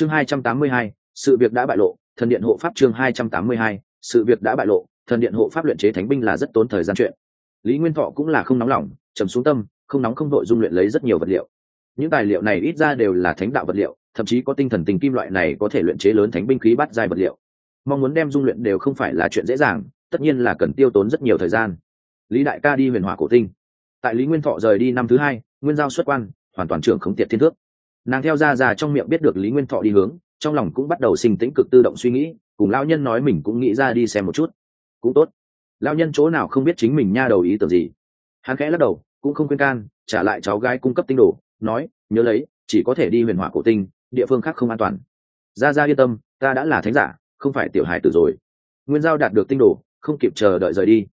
chương hai trăm tám mươi hai, sự việc đã bại lộ, thần điện hộ pháp chương hai trăm tám mươi hai, sự việc đã bại lộ, thần điện hộ pháp luyện chế thánh binh là rất tốn thời gian chuyện. Lý nguyên thọ cũng là không nóng lòng, trầm xuống tâm, không nóng không đội dung luyện lấy rất nhiều vật liệu. Những tài liệu này ít ra đều là thánh đạo vật liệu, thậm chí có tinh thần tình kim loại này có thể luyện chế lớn thánh binh khí bắt dài vật liệu. Mong muốn đem dung luyện đều không phải là chuyện dễ dàng, tất nhiên là cần tiêu tốn rất nhiều thời gian. Lý đại ca đi huyền hỏa cổ tinh. Tại lý nguyên thọ rời đi năm thứ hai, nguyên giao xuất quan, hoàn toàn trưởng khống tiệt thiên thước nàng theo ra ra trong miệng biết được lý nguyên thọ đi hướng, trong lòng cũng bắt đầu sinh tĩnh cực tự động suy nghĩ, cùng Lão nhân nói mình cũng nghĩ ra đi xem một chút. Cũng tốt. Lão nhân chỗ nào không biết chính mình nha đầu ý tưởng gì. Hắn khẽ lắc đầu, cũng không khuyên can, trả lại cháu gái cung cấp tinh đồ, nói, nhớ lấy, chỉ có thể đi huyền hỏa cổ tinh, địa phương khác không an toàn. Ra ra yên tâm, ta đã là thánh giả, không phải tiểu hài tử rồi. Nguyên giao đạt được tinh đồ, không kịp chờ đợi rời đi.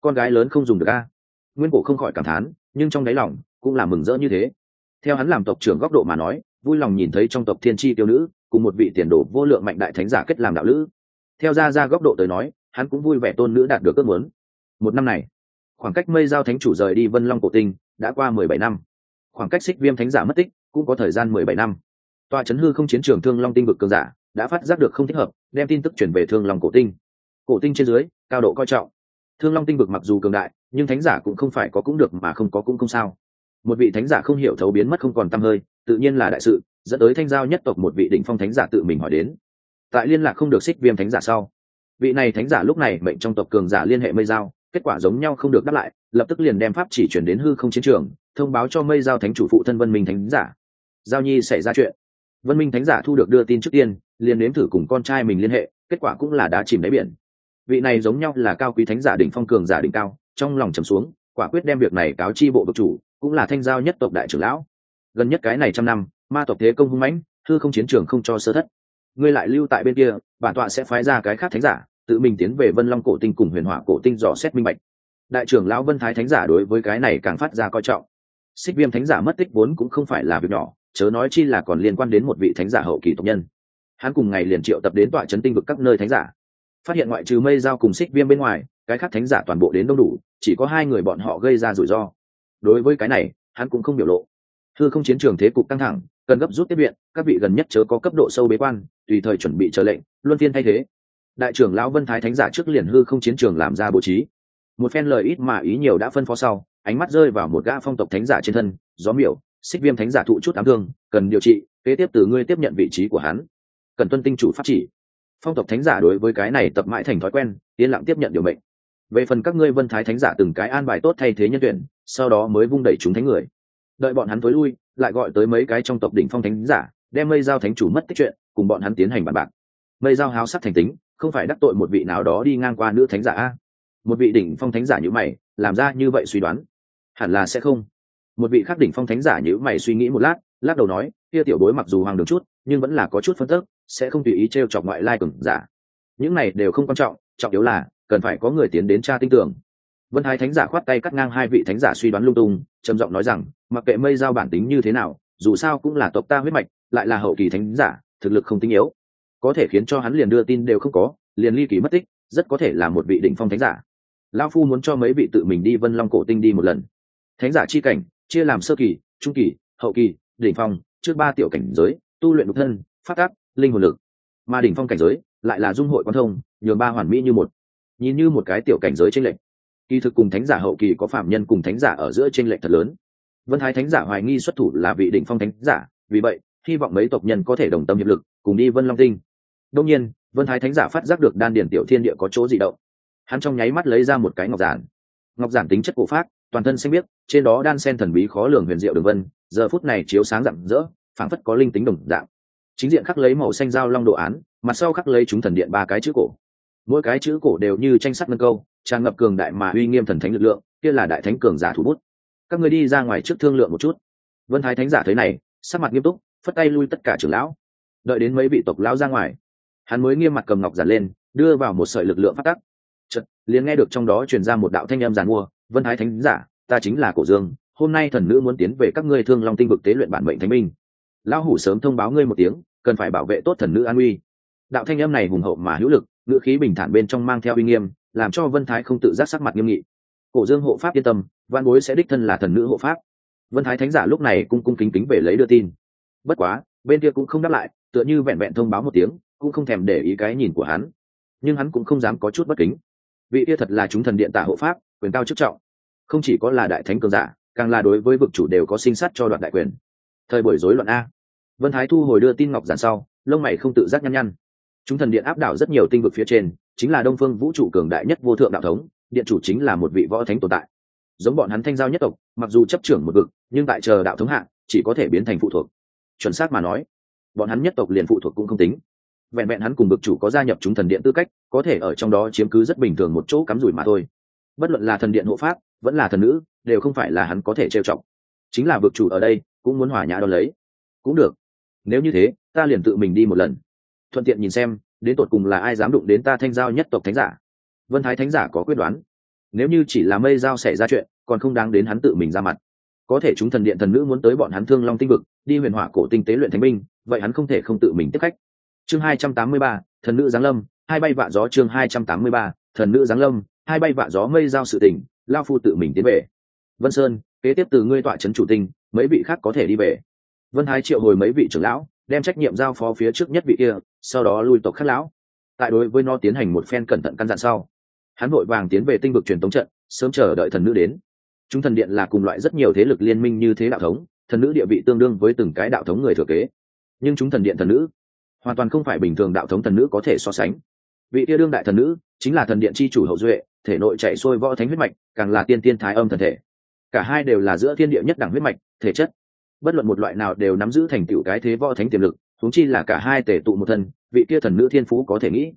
Con gái lớn không dùng được a. Nguyên cổ không khỏi cảm thán, nhưng trong đáy lòng cũng là mừng rỡ như thế theo hắn làm tộc trưởng góc độ mà nói, vui lòng nhìn thấy trong tộc thiên tri tiêu nữ, cùng một vị tiền đồ vô lượng mạnh đại thánh giả kết làm đạo lữ. Theo ra ra góc độ tới nói, hắn cũng vui vẻ tôn nữ đạt được ước muốn. Một năm này, khoảng cách mây giao thánh chủ rời đi vân long cổ tinh đã qua mười bảy năm. Khoảng cách xích viêm thánh giả mất tích cũng có thời gian mười bảy năm. Tòa chấn hư không chiến trường thương long tinh vực cường giả đã phát giác được không thích hợp, đem tin tức chuyển về thương long cổ tinh. Cổ tinh trên dưới, cao độ coi trọng. Thương long tinh vực mặc dù cường đại, nhưng thánh giả cũng không phải có cũng được mà không có cũng không sao một vị thánh giả không hiểu thấu biến mất không còn t hơi, tự nhiên là đại sự, dẫn tới thanh giao nhất tộc một vị đỉnh phong thánh giả tự mình hỏi đến. Tại liên lạc không được xích viêm thánh giả sau, vị này thánh giả lúc này mệnh trong tộc cường giả liên hệ mây giao, kết quả giống nhau không được đáp lại, lập tức liền đem pháp chỉ chuyển đến hư không chiến trường, thông báo cho mây giao thánh chủ phụ thân vân minh thánh giả. Giao nhi xảy ra chuyện. Vân minh thánh giả thu được đưa tin trước tiên, liền nếm thử cùng con trai mình liên hệ, kết quả cũng là đá chìm đáy biển. Vị này giống nhau là cao quý thánh giả đỉnh phong cường giả đỉnh cao, trong lòng trầm xuống, quả quyết đem việc này cáo chi bộ tộc chủ cũng là thanh giao nhất tộc đại trưởng lão. Gần nhất cái này trăm năm, ma tộc thế công hung mãnh thư không chiến trường không cho sơ thất. Ngươi lại lưu tại bên kia, bản tọa sẽ phái ra cái khác thánh giả, tự mình tiến về vân long cổ tinh cùng huyền hỏa cổ tinh dò xét minh bạch. Đại trưởng lão vân thái thánh giả đối với cái này càng phát ra coi trọng. Xích viêm thánh giả mất tích vốn cũng không phải là việc nhỏ, chớ nói chi là còn liên quan đến một vị thánh giả hậu kỳ tộc nhân. Hắn cùng ngày liền triệu tập đến tọa trấn tinh vực các nơi thánh giả. Phát hiện ngoại trừ mây giao cùng xích viêm bên ngoài, cái khác thánh giả toàn bộ đến đông đủ, chỉ có hai người bọn họ gây ra rủi ro đối với cái này, hắn cũng không biểu lộ. Thư không chiến trường thế cục căng thẳng, cần gấp rút tiếp viện, các vị gần nhất chớ có cấp độ sâu bế quan, tùy thời chuẩn bị chờ lệnh, luân phiên thay thế. Đại trưởng lão vân thái thánh giả trước liền hư không chiến trường làm ra bố trí. Một phen lời ít mà ý nhiều đã phân phó sau, ánh mắt rơi vào một gã phong tộc thánh giả trên thân, gió miểu, xích viêm thánh giả thụ chút ám thương, cần điều trị, kế tiếp từ ngươi tiếp nhận vị trí của hắn. Cần tuân tinh chủ pháp chỉ. Phong tộc thánh giả đối với cái này tập mãi thành thói quen, yên lặng tiếp nhận điều mệnh. Về phần các ngươi vân thái thánh giả từng cái an bài tốt thay thế nhân tuyển sau đó mới vung đẩy chúng thánh người. Đợi bọn hắn tối lui, lại gọi tới mấy cái trong tộc đỉnh phong thánh giả, đem mây giao thánh chủ mất tích chuyện, cùng bọn hắn tiến hành bàn bạc. Mây giao háo sắc thành tính, không phải đắc tội một vị nào đó đi ngang qua nữ thánh giả a. Một vị đỉnh phong thánh giả như mày, làm ra như vậy suy đoán. Hẳn là sẽ không. Một vị khác đỉnh phong thánh giả như mày suy nghĩ một lát, lắc đầu nói, kia tiểu bối mặc dù hoàng đường chút, nhưng vẫn là có chút phân tức, sẽ không tùy ý t r e o chọc ngoại lai cừng giả. Những này đều không quan trọng trọng yếu là cần phải có người tiến đến tra tin tưởng vân hai thánh giả khoát tay cắt ngang hai vị thánh giả suy đoán lung tung, trầm giọng nói rằng, mặc kệ mây giao bản tính như thế nào, dù sao cũng là tộc ta huyết mạch, lại là hậu kỳ thánh giả, thực lực không tinh yếu. Có thể khiến cho hắn liền đưa tin đều không có, liền ly kỳ mất tích, rất có thể là một vị đỉnh phong thánh giả. Lao phu muốn cho mấy vị tự mình đi vân long cổ tinh đi một lần. Thánh giả chi cảnh, chia làm sơ kỳ, trung kỳ, hậu kỳ, đỉnh phong, trước ba tiểu cảnh giới, tu luyện độc thân phát tác linh hồn lực. Mà đỉnh phong cảnh giới, lại là dung hội quan thông, nhường ba hoàn mỹ như một. Nhìn như một cái tiểu cảnh giới tranh lệch kỳ thực cùng thánh giả hậu kỳ có phạm nhân cùng thánh giả ở giữa tranh lệch thật lớn. Vân thái thánh giả hoài nghi xuất thủ là vị đỉnh phong thánh giả, vì vậy, hy vọng mấy tộc nhân có thể đồng tâm hiệp lực, cùng đi vân long tinh. Đông nhiên, vân thái thánh giả phát giác được đan điển tiểu thiên địa có chỗ dị động. Hắn trong nháy mắt lấy ra một cái ngọc giản. Ngọc giản tính chất cổ phát toàn thân xanh biếc, trên đó đan sen thần bí khó lường huyền diệu đường vân, giờ phút này chiếu sáng rạng rỡ, phảng phất có linh tính đồng dạng. Chính diện khắc lấy màu xanh dao long đồ án, mặt sau khắc lấy chúng thần điện ba cái chữ cổ mỗi cái chữ cổ đều như tranh sắt nâng câu, tràn ngập cường đại mà uy nghiêm thần thánh lực lượng, kia là đại thánh cường giả thủ bút. Các người đi ra ngoài trước thương lượng một chút. Vân thái thánh giả thấy này, sắc mặt nghiêm túc, phất tay lui tất cả trưởng lão. Đợi đến mấy vị tộc lão ra ngoài, hắn mới nghiêm mặt cầm ngọc giản lên, đưa vào một sợi lực lượng phát tắc. Chật liền nghe được trong đó truyền ra một đạo thanh âm giàn mua, vân thái thánh giả, ta chính là cổ dương, hôm nay thần nữ muốn tiến về các ngươi thương long tinh vực tế luyện bản mệnh thánh minh lão hủ sớm thông báo ngươi một tiếng, cần phải bảo vệ tốt thần nữ an uy. Đạo thanh âm này hùng hậu mà hữu lực ngữ khí bình thản bên trong mang theo uy nghiêm, làm cho vân thái không tự giác sắc mặt nghiêm nghị. Cổ dương hộ pháp yên tâm, văn bối sẽ đích thân là thần nữ hộ pháp. Vân thái thánh giả lúc này cung cung kính kính về lấy đưa tin. Bất quá, bên kia cũng không đáp lại, tựa như vẹn vẹn thông báo một tiếng, cũng không thèm để ý cái nhìn của hắn. Nhưng hắn cũng không dám có chút bất kính. Vị kia thật là chúng thần điện tả hộ pháp, quyền cao chức trọng. Không chỉ có là đại thánh cường giả, càng là đối với vực chủ đều có sinh sát cho đoạn đại quyền. Thời buổi rối loạn a. Vân thái thu hồi đưa tin ngọc giản sau, lông mày không tự giác nhăn nhăn chúng thần điện áp đảo rất nhiều tinh vực phía trên, chính là đông phương vũ trụ cường đại nhất vô thượng đạo thống, điện chủ chính là một vị võ thánh tồn tại. Giống bọn hắn thanh giao nhất tộc, mặc dù chấp trưởng một vực, nhưng tại chờ đạo thống hạng chỉ có thể biến thành phụ thuộc. Chuẩn xác mà nói, bọn hắn nhất tộc liền phụ thuộc cũng không tính. Vẹn vẹn hắn cùng vực chủ có gia nhập chúng thần điện tư cách, có thể ở trong đó chiếm cứ rất bình thường một chỗ cắm rủi mà thôi. Bất luận là thần điện hộ pháp, vẫn là thần nữ, đều không phải là hắn có thể trêu trọng chính là vực chủ ở đây, cũng muốn hòa nhã đ lấy. Cũng được. Nếu như thế, ta liền tự mình đi một lần thuận tiện nhìn xem, đến tột cùng là ai dám đụng đến ta thanh giao nhất tộc thánh giả. Vân thái thánh giả có quyết đoán. Nếu như chỉ là mây giao xảy ra chuyện, còn không đáng đến hắn tự mình ra mặt. Có thể chúng thần điện thần nữ muốn tới bọn hắn thương long tinh vực, đi huyền hỏa cổ tinh tế luyện thánh binh, vậy hắn không thể không tự mình tiếp khách. Chương hai trăm tám mươi ba, thần nữ giáng lâm, hai bay vạ gió chương hai trăm tám mươi ba, thần nữ giáng lâm, hai bay vạ gió mây giao sự tỉnh lao phu tự mình tiến về. Vân sơn, kế tiếp từ ngươi tọa trấn chủ tinh, mấy vị khác có thể đi về. Vân thái triệu hồi mấy vị trưởng lão đem trách nhiệm giao phó phía trước nhất vị kia, sau đó lui tộc khắc lão. Tại đối với nó tiến hành một phen cẩn thận căn dặn sau, hắn vội vàng tiến về tinh vực truyền tống trận, sớm chờ đợi thần nữ đến. Chúng thần điện là cùng loại rất nhiều thế lực liên minh như thế đạo thống, thần nữ địa vị tương đương với từng cái đạo thống người thừa kế. Nhưng chúng thần điện thần nữ, hoàn toàn không phải bình thường đạo thống thần nữ có thể so sánh. Vị kia đương đại thần nữ, chính là thần điện c h i chủ hậu duệ, thể nội chạy xuôi võ thánh huyết mạch, càng là tiên tiên thái âm thần thể. Cả hai đều là giữa thiên địa nhất đẳng huyết mạch, thể chất bất luận một loại nào đều nắm giữ thành tựu cái thế võ thánh tiềm lực thúng chi là cả hai tể tụ một thân, vị kia thần nữ thiên phú có thể nghĩ.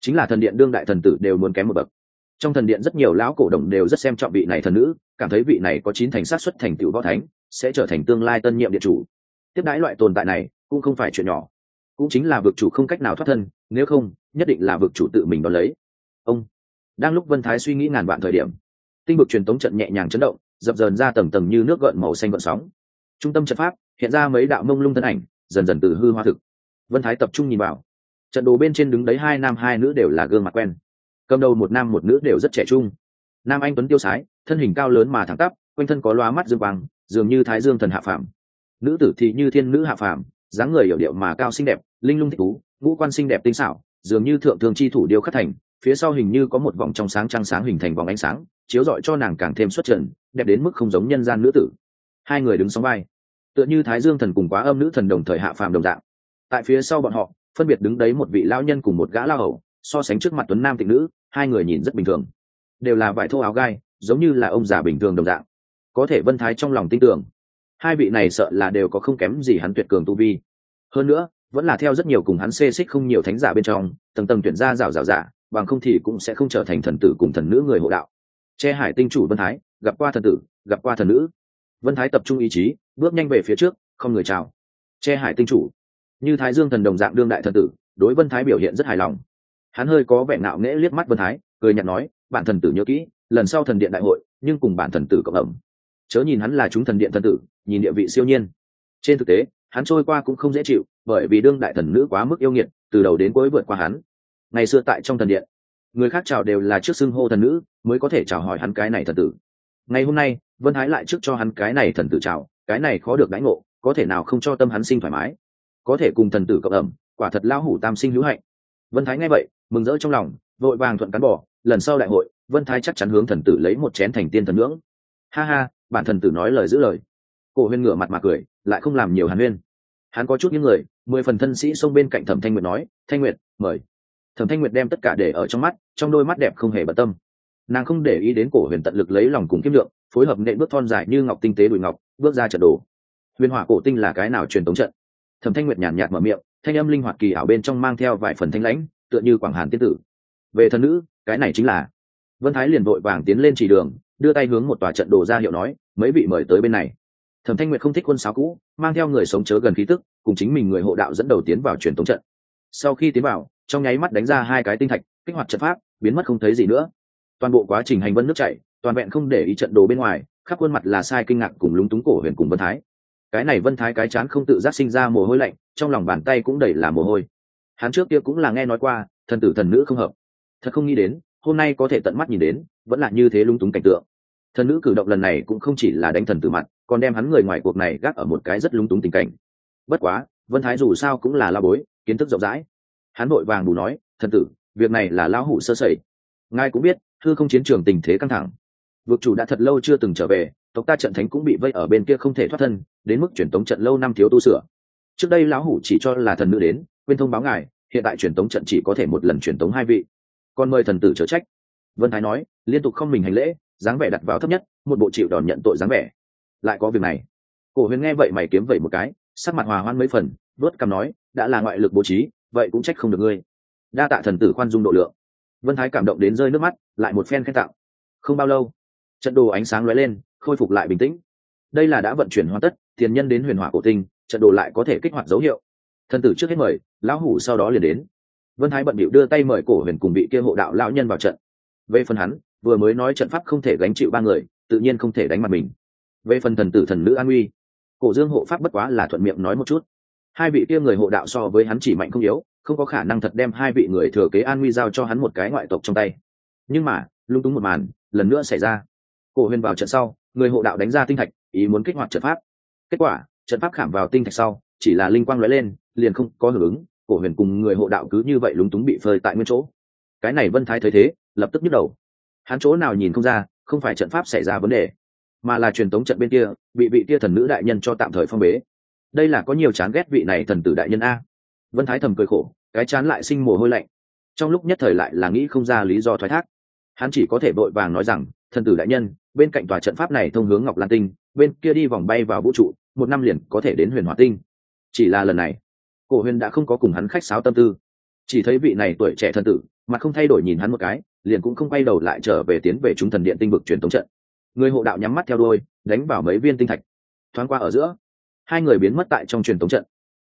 Chính là thần điện đương đại thần tử đều muốn kém một bậc. Trong thần điện rất nhiều lão cổ đồng đều rất xem trọng vị này thần nữ, cảm thấy vị này có chín thành sát xuất thành tựu võ thánh, sẽ trở thành tương lai tân nhiệm điện chủ. Tiếp đãi loại tồn tại này, cũng không phải chuyện nhỏ. Cũng chính là vực chủ không cách nào thoát thân, nếu không, nhất định là vực chủ tự mình đón lấy. Ông, đang lúc vân thái suy nghĩ ngàn vạn thời điểm, tinh vực truyền tống trận nhẹ nhàng chấn động, dập dờn ra tầng tầng như nước gợn màu xanh gợn sóng trung tâm trận pháp, hiện ra mấy đạo mông lung thân ảnh, dần dần từ hư hoa thực. Vân thái tập trung nhìn vào. Trận đồ bên trên đứng đấy hai nam hai nữ đều là gương mặt quen. Cầm đầu một nam một nữ đều rất trẻ trung. Nam anh tuấn tiêu sái, thân hình cao lớn mà thẳng tắp, quanh thân có loa mắt dương quang, dường như thái dương thần hạ phàm. Nữ tử thì như thiên nữ hạ phàm, dáng người hiểu điệu mà cao xinh đẹp, linh lung thích thú, ngũ quan xinh đẹp tinh xảo, dường như thượng thường chi thủ điêu khắc thành, phía sau hình như có một vòng trong sáng trăng sáng hình thành vòng ánh sáng, chiếu rọi cho nàng càng thêm xuất trần, đẹp đến mức không giống nhân gian nữ tử hai người đứng sóng vai. Tựa như thái dương thần cùng quá âm nữ thần đồng thời hạ phàm đồng dạng. Tại phía sau bọn họ, phân biệt đứng đấy một vị lão nhân cùng một gã lao hầu, so sánh trước mặt tuấn nam tịnh nữ, hai người nhìn rất bình thường. Đều là vải thô áo gai, giống như là ông già bình thường đồng dạng. Có thể vân thái trong lòng tin tưởng, hai vị này sợ là đều có không kém gì hắn tuyệt cường tu vi. Hơn nữa, vẫn là theo rất nhiều cùng hắn xê xích không nhiều thánh giả bên trong, tầng tầng tuyển ra rào rào giả, bằng không thì cũng sẽ không trở thành thần tử cùng thần nữ người hộ đạo. Che hải tinh chủ vân thái, gặp qua thần tử, gặp qua thần nữ vân thái tập trung ý chí, bước nhanh về phía trước, không người chào. Che hải tinh chủ. Như thái dương thần đồng dạng đương đại thần tử, đối vân thái biểu hiện rất hài lòng. Hắn hơi có vẻ ngạo nghễ liếc mắt vân thái, cười nhạt nói, bản thần tử nhớ kỹ, lần sau thần điện đại hội, nhưng cùng bản thần tử cộng ẩm. Chớ nhìn hắn là chúng thần điện thần tử, nhìn địa vị siêu nhiên. Trên thực tế, hắn trôi qua cũng không dễ chịu, bởi vì đương đại thần nữ quá mức yêu nghiệt, từ đầu đến cuối vượt qua hắn. Ngày xưa tại trong thần điện, người khác chào đều là trước xưng hô thần nữ, mới có thể chào hỏi hắn cái này thần tử ngày hôm nay, vân thái lại trước cho hắn cái này thần tử chào, cái này khó được đãi ngộ, có thể nào không cho tâm hắn sinh thoải mái. Có thể cùng thần tử cộng ẩm, quả thật lao hủ tam sinh hữu hạnh. Vân thái nghe vậy, mừng rỡ trong lòng, vội vàng thuận cán bỏ lần sau đại hội, vân thái chắc chắn hướng thần tử lấy một chén thành tiên thần ngưỡng. Ha ha, bản thần tử nói lời giữ lời. Cổ huyên ngửa mặt mà cười, lại không làm nhiều hàn huyên. Hắn có chút những người, mười phần thân sĩ xông bên cạnh thẩm thanh nguyệt nói, thanh nguyệt, mời. Thẩm thanh nguyệt đem tất cả để ở trong mắt, trong đôi mắt đẹp không hề bận tâm nàng không để ý đến cổ huyền tận lực lấy lòng cùng kiếm lượng, phối hợp nệ bước thon dài như ngọc tinh tế đùi ngọc, bước ra trận đồ. Huyền hỏa cổ tinh là cái nào truyền tống trận? Thẩm thanh nguyệt nhàn nhạt mở miệng, thanh âm linh hoạt kỳ ảo bên trong mang theo vài phần thanh lãnh, tựa như quảng hàn tiên tử. Về thần nữ, cái này chính là. Vân thái liền vội vàng tiến lên chỉ đường, đưa tay hướng một tòa trận đồ ra hiệu nói, mấy vị mời tới bên này. Thẩm thanh nguyệt không thích quân sáo cũ, mang theo người sống chớ gần khí tức, cùng chính mình người hộ đạo dẫn đầu tiến vào truyền tống trận. Sau khi tiến vào, trong nháy mắt đánh ra hai cái tinh thạch, kích hoạt trận pháp, biến mất không thấy gì nữa toàn bộ quá trình hành vân nước chảy, toàn vẹn không để ý trận đồ bên ngoài, khắp khuôn mặt là sai kinh ngạc cùng lúng túng cổ huyền cùng vân thái. Cái này vân thái cái chán không tự giác sinh ra mồ hôi lạnh, trong lòng bàn tay cũng đầy là mồ hôi. Hắn trước kia cũng là nghe nói qua, thần tử thần nữ không hợp. Thật không nghĩ đến, hôm nay có thể tận mắt nhìn đến, vẫn là như thế lung túng cảnh tượng. Thần nữ cử động lần này cũng không chỉ là đánh thần tử mặt, còn đem hắn người ngoài cuộc này gác ở một cái rất lung túng tình cảnh. Bất quá, vân thái dù sao cũng là la bối, kiến thức rộng rãi. Hắn vội vàng bù nói, thần tử, việc này là lão hủ sơ sẩy. Ngài cũng biết thư không chiến trường tình thế căng thẳng. Vực chủ đã thật lâu chưa từng trở về, tộc ta trận thánh cũng bị vây ở bên kia không thể thoát thân, đến mức truyền tống trận lâu năm thiếu tu sửa. Trước đây lão hủ chỉ cho là thần nữ đến, quên thông báo ngài, hiện tại truyền tống trận chỉ có thể một lần truyền tống hai vị. Còn mời thần tử chớ trách. Vân thái nói, liên tục không mình hành lễ, dáng vẻ đặt vào thấp nhất, một bộ chịu đòn nhận tội dáng vẻ. Lại có việc này. Cổ huyền nghe vậy mày kiếm vậy một cái, sắc mặt hòa hoan mấy phần, vớt cằm nói, đã là ngoại lực bố trí, vậy cũng trách không được ngươi. Đa tạ thần tử khoan dung độ lượng vân thái cảm động đến rơi nước mắt, lại một phen khen tặng. Không bao lâu, trận đồ ánh sáng lóe lên, khôi phục lại bình tĩnh. Đây là đã vận chuyển hoàn tất, tiền nhân đến huyền hỏa cổ tinh, trận đồ lại có thể kích hoạt dấu hiệu. Thần tử trước hết mời, lão hủ sau đó liền đến. Vân thái bận bịu đưa tay mời cổ huyền cùng bị kia hộ đạo lão nhân vào trận. Về phần hắn, vừa mới nói trận pháp không thể gánh chịu ba người, tự nhiên không thể đánh mặt mình. Về phần thần tử thần nữ an uy, cổ dương hộ pháp bất quá là thuận miệng nói một chút. Hai vị kia người hộ đạo so với hắn chỉ mạnh không yếu không có khả năng thật đem hai vị người thừa kế an nguy giao cho hắn một cái ngoại tộc trong tay. Nhưng mà, lung túng một màn, lần nữa xảy ra. Cổ huyền vào trận sau, người hộ đạo đánh ra tinh thạch, ý muốn kích hoạt trận pháp. Kết quả, trận pháp khảm vào tinh thạch sau, chỉ là linh quang lóe lên, liền không có hưởng ứng, cổ huyền cùng người hộ đạo cứ như vậy lúng túng bị phơi tại nguyên chỗ. Cái này vân thái thấy thế, lập tức nhức đầu. Hắn chỗ nào nhìn không ra, không phải trận pháp xảy ra vấn đề, mà là truyền tống trận bên kia, bị vị kia thần nữ đại nhân cho tạm thời phong bế. Đây là có nhiều chán ghét vị này thần tử đại nhân a vân thái thầm cười khổ, cái chán lại sinh mồ hôi lạnh. Trong lúc nhất thời lại là nghĩ không ra lý do thoái thác. Hắn chỉ có thể vội vàng nói rằng, thần tử đại nhân, bên cạnh tòa trận pháp này thông hướng ngọc lan tinh, bên kia đi vòng bay vào vũ trụ, một năm liền có thể đến huyền hỏa tinh. Chỉ là lần này, cổ huyền đã không có cùng hắn khách sáo tâm tư. Chỉ thấy vị này tuổi trẻ thần tử mà không thay đổi nhìn hắn một cái, liền cũng không quay đầu lại trở về tiến về chúng thần điện tinh vực truyền thống trận. Người hộ đạo nhắm mắt theo đôi đánh vào mấy viên tinh thạch. Thoáng qua ở giữa, hai người biến mất tại trong truyền thống trận.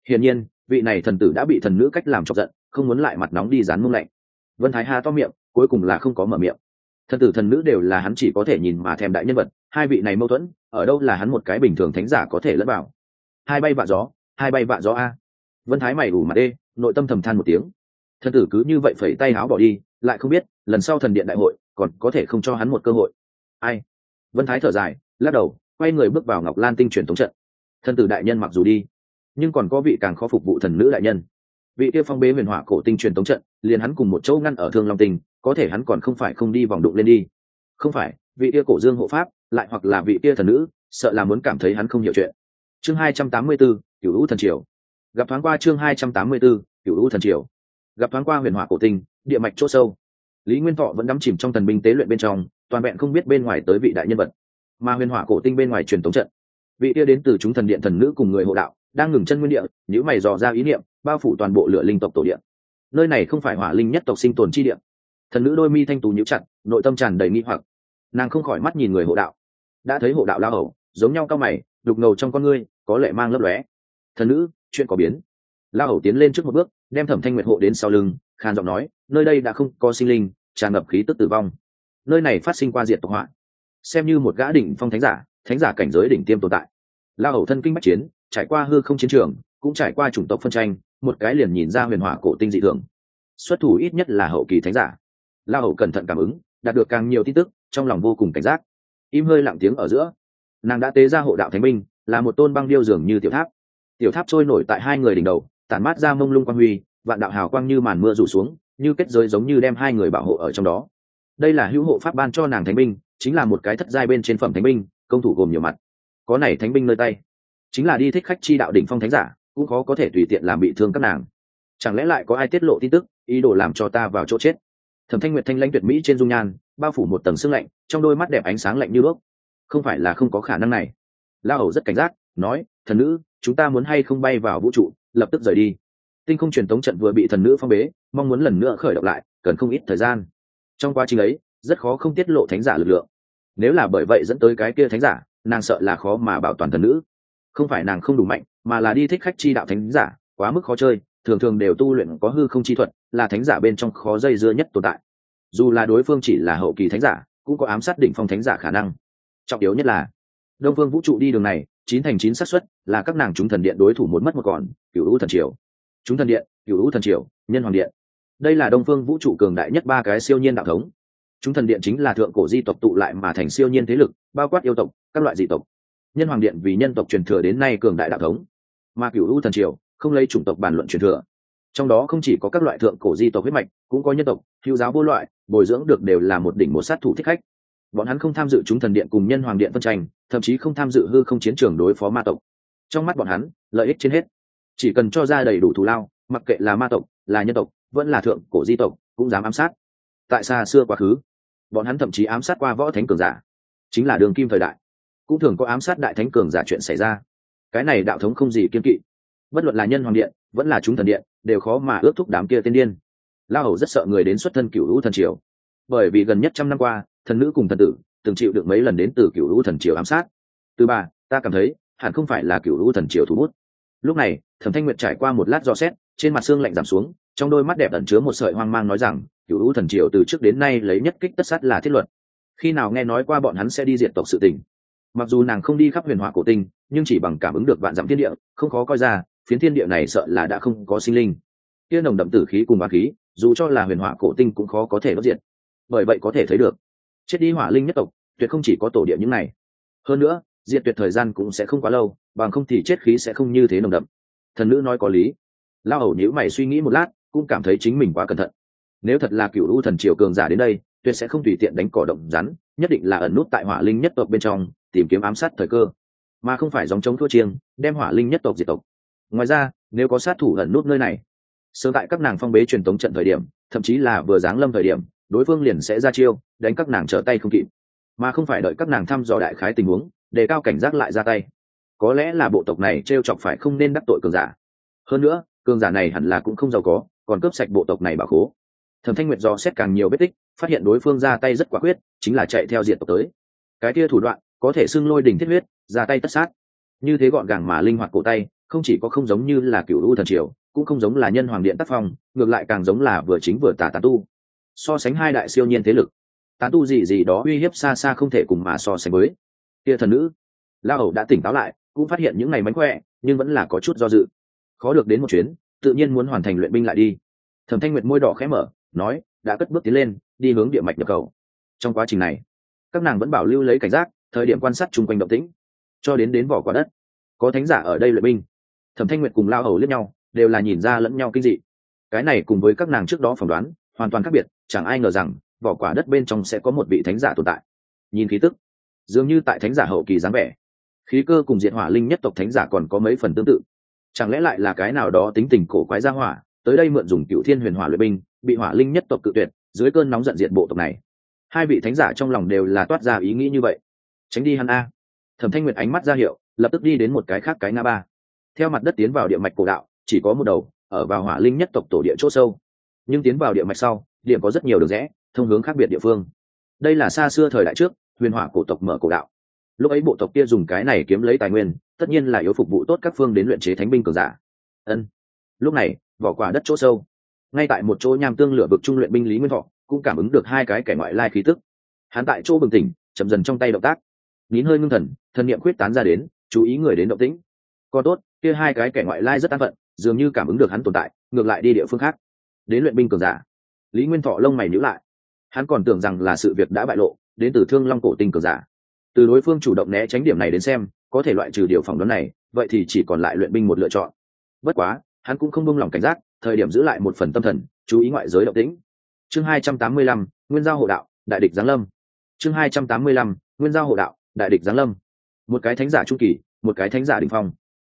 Hiển nhiên vị này thần tử đã bị thần nữ cách làm chọc giận, không muốn lại mặt nóng đi dán mông lạnh. Vân thái hà to miệng, cuối cùng là không có mở miệng. Thần tử thần nữ đều là hắn chỉ có thể nhìn mà thèm đại nhân vật, hai vị này mâu thuẫn, ở đâu là hắn một cái bình thường thánh giả có thể lẫn vào? Hai bay vạ gió, hai bay vạ gió a. Vân thái mày ủ mặt đê, nội tâm thầm than một tiếng. Thần tử cứ như vậy phẩy tay áo bỏ đi, lại không biết, lần sau thần điện đại hội, còn có thể không cho hắn một cơ hội. Ai? Vân thái thở dài, lắc đầu, quay người bước vào ngọc lan tinh truyền thống trận. Thần tử đại nhân mặc dù đi nhưng còn có vị càng khó phục vụ thần nữ đại nhân. Vị kia phong bế huyền hỏa cổ tinh truyền tống trận liền hắn cùng một chỗ ngăn ở thương long tinh có thể hắn còn không phải không đi vòng đụng lên đi. Không phải vị kia cổ dương hộ pháp lại hoặc là vị kia thần nữ sợ là muốn cảm thấy hắn không hiểu chuyện. Chương hai trăm tám mươi 284, cửu lũ thần triều. Gặp thoáng qua chương hai trăm tám mươi 284, cửu lũ thần triều. Gặp thoáng qua huyền hỏa cổ tinh địa mạch chỗ sâu. Lý nguyên thọ vẫn đắm chìm trong thần binh tế luyện bên trong toàn vẹn không biết bên ngoài tới vị đại nhân vật. Mà huyền hỏa cổ tinh bên ngoài truyền tống trận vị kia đến từ chúng thần điện thần nữ cùng người hộ đạo đang ngừng chân nguyên địa nếu mày dò ra ý niệm, bao phủ toàn bộ lửa linh tộc tổ điện nơi này không phải hỏa linh nhất tộc sinh tồn chi điện thần nữ đôi mi thanh tú nhíu chặt, nội tâm tràn đầy nghi hoặc. Nàng không khỏi mắt nhìn người hộ đạo. Đã thấy hộ đạo lao hầu, giống nhau cao mày, đục ngầu trong con ngươi, có lệ mang lấp lóe. Thần nữ, chuyện có biến. Lao hầu tiến lên trước một bước, đem thẩm thanh nguyệt hộ đến sau lưng khan giọng nói, nơi đây đã không có sinh linh, tràn ngập khí tức tử vong. Nơi này phát sinh qua diệt tộc họa. Xem như một gã đỉnh phong thánh giả thánh giả cảnh giới đỉnh tiêm tồn tại. Lao hầu thân kinh bách chiến trải qua hư không chiến trường, cũng trải qua chủng tộc phân tranh, một cái liền nhìn ra huyền hỏa cổ tinh dị thường. Xuất thủ ít nhất là hậu kỳ thánh giả. La hậu cẩn thận cảm ứng, đạt được càng nhiều tin tức, trong lòng vô cùng cảnh giác. Im hơi lặng tiếng ở giữa. Nàng đã tế ra hộ đạo thánh minh là một tôn băng điêu dường như tiểu tháp. Tiểu tháp trôi nổi tại hai người đỉnh đầu, tản mát ra mông lung quang huy, vạn đạo hào quang như màn mưa rủ xuống, như kết giới giống như đem hai người bảo hộ ở trong đó. Đây là hữu hộ pháp ban cho nàng thánh binh, chính là một cái thất giai bên trên phẩm thánh binh, công thủ gồm nhiều mặt. Có này thánh binh nơi tay chính là đi thích khách chi đạo đỉnh phong thánh giả, cũng khó có thể tùy tiện làm bị thương các nàng. Chẳng lẽ lại có ai tiết lộ tin tức, ý đồ làm cho ta vào chỗ chết? Thẩm thanh nguyệt thanh lãnh tuyệt mỹ trên dung nhan, bao phủ một tầng sương lạnh, trong đôi mắt đẹp ánh sáng lạnh như đuốc. Không phải là không có khả năng này. La hầu rất cảnh giác, nói, thần nữ, chúng ta muốn hay không bay vào vũ trụ, lập tức rời đi. Tinh không truyền tống trận vừa bị thần nữ phong bế, mong muốn lần nữa khởi động lại, cần không ít thời gian. Trong quá trình ấy, rất khó không tiết lộ thánh giả lực lượng. Nếu là bởi vậy dẫn tới cái kia thánh giả, nàng sợ là khó mà bảo toàn thần nữ không phải nàng không đủ mạnh, mà là đi thích khách chi đạo thánh giả, quá mức khó chơi, thường thường đều tu luyện có hư không chi thuật, là thánh giả bên trong khó dây dưa nhất tồn tại. Dù là đối phương chỉ là hậu kỳ thánh giả, cũng có ám sát đỉnh phong thánh giả khả năng. Trọng yếu nhất là, đông phương vũ trụ đi đường này, chín thành chín xác suất, là các nàng chúng thần điện đối thủ một mất một còn cựu hữu thần triều. Chúng thần điện cựu hữu thần triều, nhân hoàng điện. Đây là đông phương vũ trụ cường đại nhất ba cái siêu nhiên đạo thống. Chúng thần điện chính là thượng cổ di tộc tụ lại mà thành siêu nhiên thế lực, bao quát yêu tộc, các loại dị tộc nhân hoàng điện vì nhân tộc truyền thừa đến nay cường đại đạo thống. Mà cựu u thần triều không lấy chủng tộc bàn luận truyền thừa. Trong đó không chỉ có các loại thượng cổ di tộc huyết mạch, cũng có nhân tộc hữu giáo vô loại, bồi dưỡng được đều là một đỉnh một sát thủ thích khách. Bọn hắn không tham dự chúng thần điện cùng nhân hoàng điện phân tranh, thậm chí không tham dự hư không chiến trường đối phó ma tộc. Trong mắt bọn hắn, lợi ích trên hết. Chỉ cần cho ra đầy đủ thù lao, mặc kệ là ma tộc, là nhân tộc, vẫn là thượng cổ di tộc, cũng dám ám sát. Tại xa xưa quá khứ, bọn hắn thậm chí ám sát qua võ thánh cường giả. Chính là đường kim thời đại cũng thường có ám sát đại thánh cường giả chuyện xảy ra. Cái này đạo thống không gì kiên kỵ. Bất luận là nhân hoàng điện, vẫn là chúng thần điện, đều khó mà ước thúc đám kia tiên điên. La hầu rất sợ người đến xuất thân cựu hữu thần triều. Bởi vì gần nhất trăm năm qua, thần nữ cùng thần tử từng chịu được mấy lần đến từ cựu hữu thần triều ám sát. Từ bà ta cảm thấy, hẳn không phải là cựu hữu thần triều thủ bút. Lúc này, thẩm thanh nguyệt trải qua một lát dò xét, trên mặt xương lạnh giảm xuống, trong đôi mắt đẹp ẩn chứa một sợi hoang mang nói rằng cựu hữu thần triều từ trước đến nay lấy nhất kích tất sát là thiết luật. Khi nào nghe nói qua bọn hắn sẽ đi diệt tộc sự tình? Mặc dù nàng không đi khắp huyền hỏa cổ tinh, nhưng chỉ bằng cảm ứng được vạn dặm thiên địa, không khó coi ra, phiến thiên địa này sợ là đã không có sinh linh. Kia nồng đậm tử khí cùng bá khí, dù cho là huyền hỏa cổ tinh cũng khó có thể đốt diệt. Bởi vậy có thể thấy được, chết đi hỏa linh nhất tộc, tuyệt không chỉ có tổ địa những này. Hơn nữa, diệt tuyệt thời gian cũng sẽ không quá lâu, bằng không thì chết khí sẽ không như thế nồng đậm. Thần nữ nói có lý. Lao hầu nhữ mày suy nghĩ một lát, cũng cảm thấy chính mình quá cẩn thận. Nếu thật là cựu u thần triều cường giả đến đây, tuyệt sẽ không tùy tiện đánh cỏ động rắn, nhất định là ẩn nút tại hỏa linh nhất tộc bên trong tìm kiếm ám sát thời cơ, mà không phải dòng chống thua chiêng, đem hỏa linh nhất tộc diệt tộc. Ngoài ra, nếu có sát thủ ẩn nút nơi này, sớm tại các nàng phong bế truyền tống trận thời điểm, thậm chí là vừa giáng lâm thời điểm, đối phương liền sẽ ra chiêu, đánh các nàng trở tay không kịp. Mà không phải đợi các nàng thăm dò đại khái tình huống, để cao cảnh giác lại ra tay. Có lẽ là bộ tộc này t r e o chọc phải không nên đắc tội cường giả. Hơn nữa, cường giả này hẳn là cũng không giàu có, còn cướp sạch bộ tộc này bà khố. Thẩm thanh nguyệt do xét càng nhiều vết tích, phát hiện đối phương ra tay rất quả quyết, chính là chạy theo diện tộc tới. Cái kia thủ đoạn có thể xưng lôi đỉnh thiết huyết, ra tay tất sát. Như thế gọn gàng mà linh hoạt cổ tay, không chỉ có không giống như là cựu u thần triều, cũng không giống là nhân hoàng điện tác phong, ngược lại càng giống là vừa chính vừa tả tà tu. So sánh hai đại siêu nhiên thế lực tán tu gì gì đó uy hiếp xa xa không thể cùng mà so sánh với. Tia thần nữ, la hầu đã tỉnh táo lại, cũng phát hiện những ngày mánh khỏe, nhưng vẫn là có chút do dự. Khó được đến một chuyến, tự nhiên muốn hoàn thành luyện binh lại đi. Thẩm thanh nguyệt môi đỏ khẽ mở, nói, đã cất bước tiến lên, đi hướng địa mạch nhập cầu trong quá trình này, các nàng vẫn bảo lưu lấy cảnh giác thời điểm quan sát chung quanh động tĩnh. Cho đến đến vỏ quả đất, có thánh giả ở đây luyện binh. Thẩm thanh nguyệt cùng lao hầu lẫn nhau, đều là nhìn ra lẫn nhau kinh dị. Cái này cùng với các nàng trước đó phỏng đoán, hoàn toàn khác biệt, chẳng ai ngờ rằng, vỏ quả đất bên trong sẽ có một vị thánh giả tồn tại. Nhìn khí tức, dường như tại thánh giả hậu kỳ dáng vẻ. Khí cơ cùng diện hỏa linh nhất tộc thánh giả còn có mấy phần tương tự. Chẳng lẽ lại là cái nào đó tính tình cổ quái gia hỏa, tới đây mượn dùng cựu thiên huyền hỏa luyện binh, bị hỏa linh nhất tộc cự tuyệt, dưới cơn nóng giận diện bộ tộc này. Hai vị thánh giả trong lòng đều là toát ra ý nghĩ như vậy tránh đi hắn a. Thẩm thanh nguyệt ánh mắt ra hiệu, lập tức đi đến một cái khác cái ngã ba. Theo mặt đất tiến vào địa mạch cổ đạo, chỉ có một đầu, ở vào hỏa linh nhất tộc tổ địa c h ỗ sâu. Nhưng tiến vào địa mạch sau, điểm có rất nhiều đường rẽ, thông hướng khác biệt địa phương. Đây là xa xưa thời đại trước, huyền hỏa cổ tộc mở cổ đạo. Lúc ấy bộ tộc kia dùng cái này kiếm lấy tài nguyên, tất nhiên là yếu phục vụ tốt các phương đến luyện chế thánh binh cường giả. Ân. Lúc này, vỏ quả đất chỗ sâu. Ngay tại một chỗ nham tương lửa vực trung luyện binh lý nguyên thọ, cũng cảm ứng được hai cái kẻ ngoại lai khí tức. Hắn tại chỗ bừng tỉnh, chậm dần trong tay động tác nín hơi ngưng thần thần niệm quyết tán ra đến, chú ý người đến động tĩnh. Còn tốt, kia hai cái kẻ ngoại lai rất an phận, dường như cảm ứng được hắn tồn tại, ngược lại đi địa phương khác. Đến luyện binh cường giả. Lý nguyên thọ lông mày nhữ lại. Hắn còn tưởng rằng là sự việc đã bại lộ, đến từ thương long cổ tinh cường giả. Từ đối phương chủ động né tránh điểm này đến xem, có thể loại trừ điều phỏng đoán này, vậy thì chỉ còn lại luyện binh một lựa chọn. Bất quá, hắn cũng không buông lòng cảnh giác, thời điểm giữ lại một phần tâm thần, chú ý ngoại giới động tĩnh. Chương hai trăm tám mươi lăm, nguyên giao hộ đạo, đại địch giáng lâm. Chương hai trăm tám mươi lăm, nguyên giao hộ đạo đại địch giáng lâm. Một cái thánh giả trung kỳ, một cái thánh giả đình phong.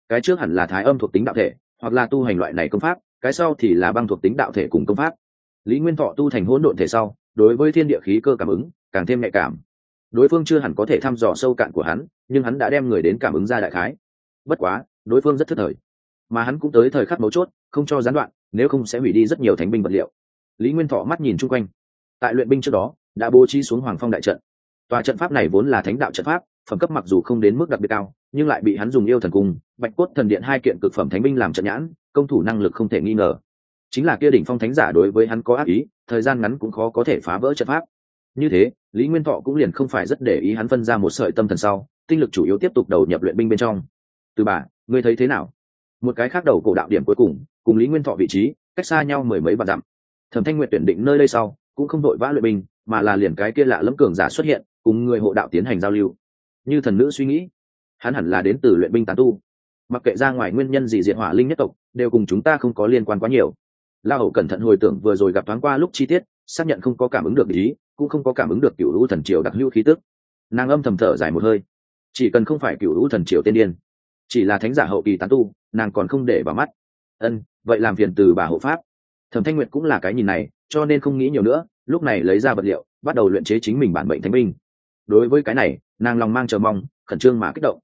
Cái trước hẳn là thái âm thuộc tính đạo thể, hoặc là tu hành loại này công pháp, cái sau thì là băng thuộc tính đạo thể cùng công pháp. Lý nguyên thọ tu thành hỗn độn thể sau, đối với thiên địa khí cơ cảm ứng, càng thêm nhạy cảm. Đối phương chưa hẳn có thể thăm dò sâu cạn của hắn, nhưng hắn đã đem người đến cảm ứng ra đại khái. Bất quá, đối phương rất thất thời. Mà hắn cũng tới thời khắc mấu chốt, không cho gián đoạn, nếu không sẽ hủy đi rất nhiều thánh binh vật liệu. Lý nguyên thọ mắt nhìn chung quanh. Tại luyện binh trước đó, đã bố trí xuống hoàng phong đại trận tòa trận pháp này vốn là thánh đạo trận pháp, phẩm cấp mặc dù không đến mức đặc biệt cao, nhưng lại bị hắn dùng yêu thần cung, bạch cốt thần điện hai kiện cực phẩm thánh binh làm trận nhãn, công thủ năng lực không thể nghi ngờ. Chính là kia đỉnh phong thánh giả đối với hắn có ác ý, thời gian ngắn cũng khó có thể phá vỡ trận pháp. Như thế, lý nguyên thọ cũng liền không phải rất để ý hắn phân ra một sợi tâm thần sau, tinh lực chủ yếu tiếp tục đầu nhập luyện binh bên trong. Từ bà, ngươi thấy thế nào? Một cái khác đầu cổ đạo điểm cuối cùng cùng lý nguyên thọ vị trí, cách xa nhau mười mấy vạn dặm. Thẩm thanh nguyện tuyển định nơi đây sau, cũng không đội vã luyện binh, mà là liền cái kia lạ lẫm cường giả xuất hiện cùng người hộ đạo tiến hành giao lưu. Như thần nữ suy nghĩ, hắn hẳn là đến từ luyện binh tán tu. Mặc kệ ra ngoài nguyên nhân gì diện hỏa linh nhất tộc, đều cùng chúng ta không có liên quan quá nhiều. La hầu cẩn thận hồi tưởng vừa rồi gặp thoáng qua lúc chi tiết, xác nhận không có cảm ứng được ý, cũng không có cảm ứng được cựu lũ thần triều đặc hữu khí tức. Nàng âm thầm thở dài một hơi. Chỉ cần không phải cựu lũ thần triều tiên điên, chỉ là thánh giả hậu kỳ tán tu, nàng còn không để vào mắt. Ân, vậy làm phiền từ bà hộ pháp. Thẩm thanh nguyệt cũng là cái nhìn này, cho nên không nghĩ nhiều nữa, lúc này lấy ra vật liệu, bắt đầu luyện chế chính mình bản mệnh thánh binh đối với cái này, nàng lòng mang chờ mong, khẩn trương mà kích động.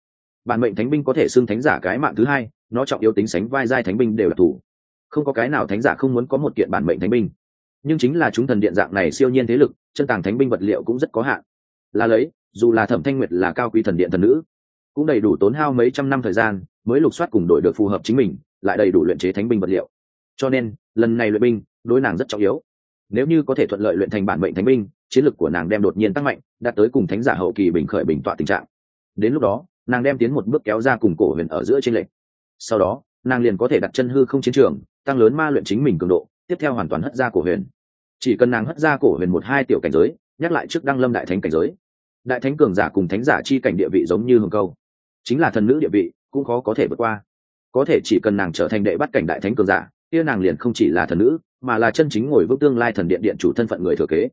Bản mệnh thánh binh có thể xưng thánh giả cái mạng thứ hai, nó trọng yếu tính sánh vai giai thánh binh đều là thủ. Không có cái nào thánh giả không muốn có một kiện bản mệnh thánh binh. Nhưng chính là chúng thần điện dạng này siêu nhiên thế lực, chân tàng thánh binh vật liệu cũng rất có hạn. Là lấy, dù là thẩm thanh nguyệt là cao quý thần điện thần nữ, cũng đầy đủ tốn hao mấy trăm năm thời gian mới lục soát cùng đội được phù hợp chính mình, lại đầy đủ luyện chế thánh binh vật liệu. Cho nên, lần này luyện binh đối nàng rất trọng yếu. Nếu như có thể thuận lợi luyện thành bản mệnh thánh binh chiến lực của nàng đem đột nhiên tăng mạnh đạt tới cùng thánh giả hậu kỳ bình khởi bình tọa tình trạng. Đến lúc đó, nàng đem tiến một bước kéo ra cùng cổ huyền ở giữa trên lệnh sau đó, nàng liền có thể đặt chân hư không chiến trường, tăng lớn ma luyện chính mình cường độ, tiếp theo hoàn toàn hất ra cổ huyền. Chỉ cần nàng hất ra cổ huyền một hai tiểu cảnh giới, nhắc lại trước đăng lâm đại thánh cảnh giới. Đại thánh cường giả cùng thánh giả chi cảnh địa vị giống như hồng câu. Chính là thần nữ địa vị, cũng khó có thể vượt qua. Có thể chỉ cần nàng trở thành đệ bắt cảnh đại thánh cường giả, kia nàng liền không chỉ là thần nữ, mà là chân chính ngồi vững tương lai thần điện điện chủ thân phận người thừa kế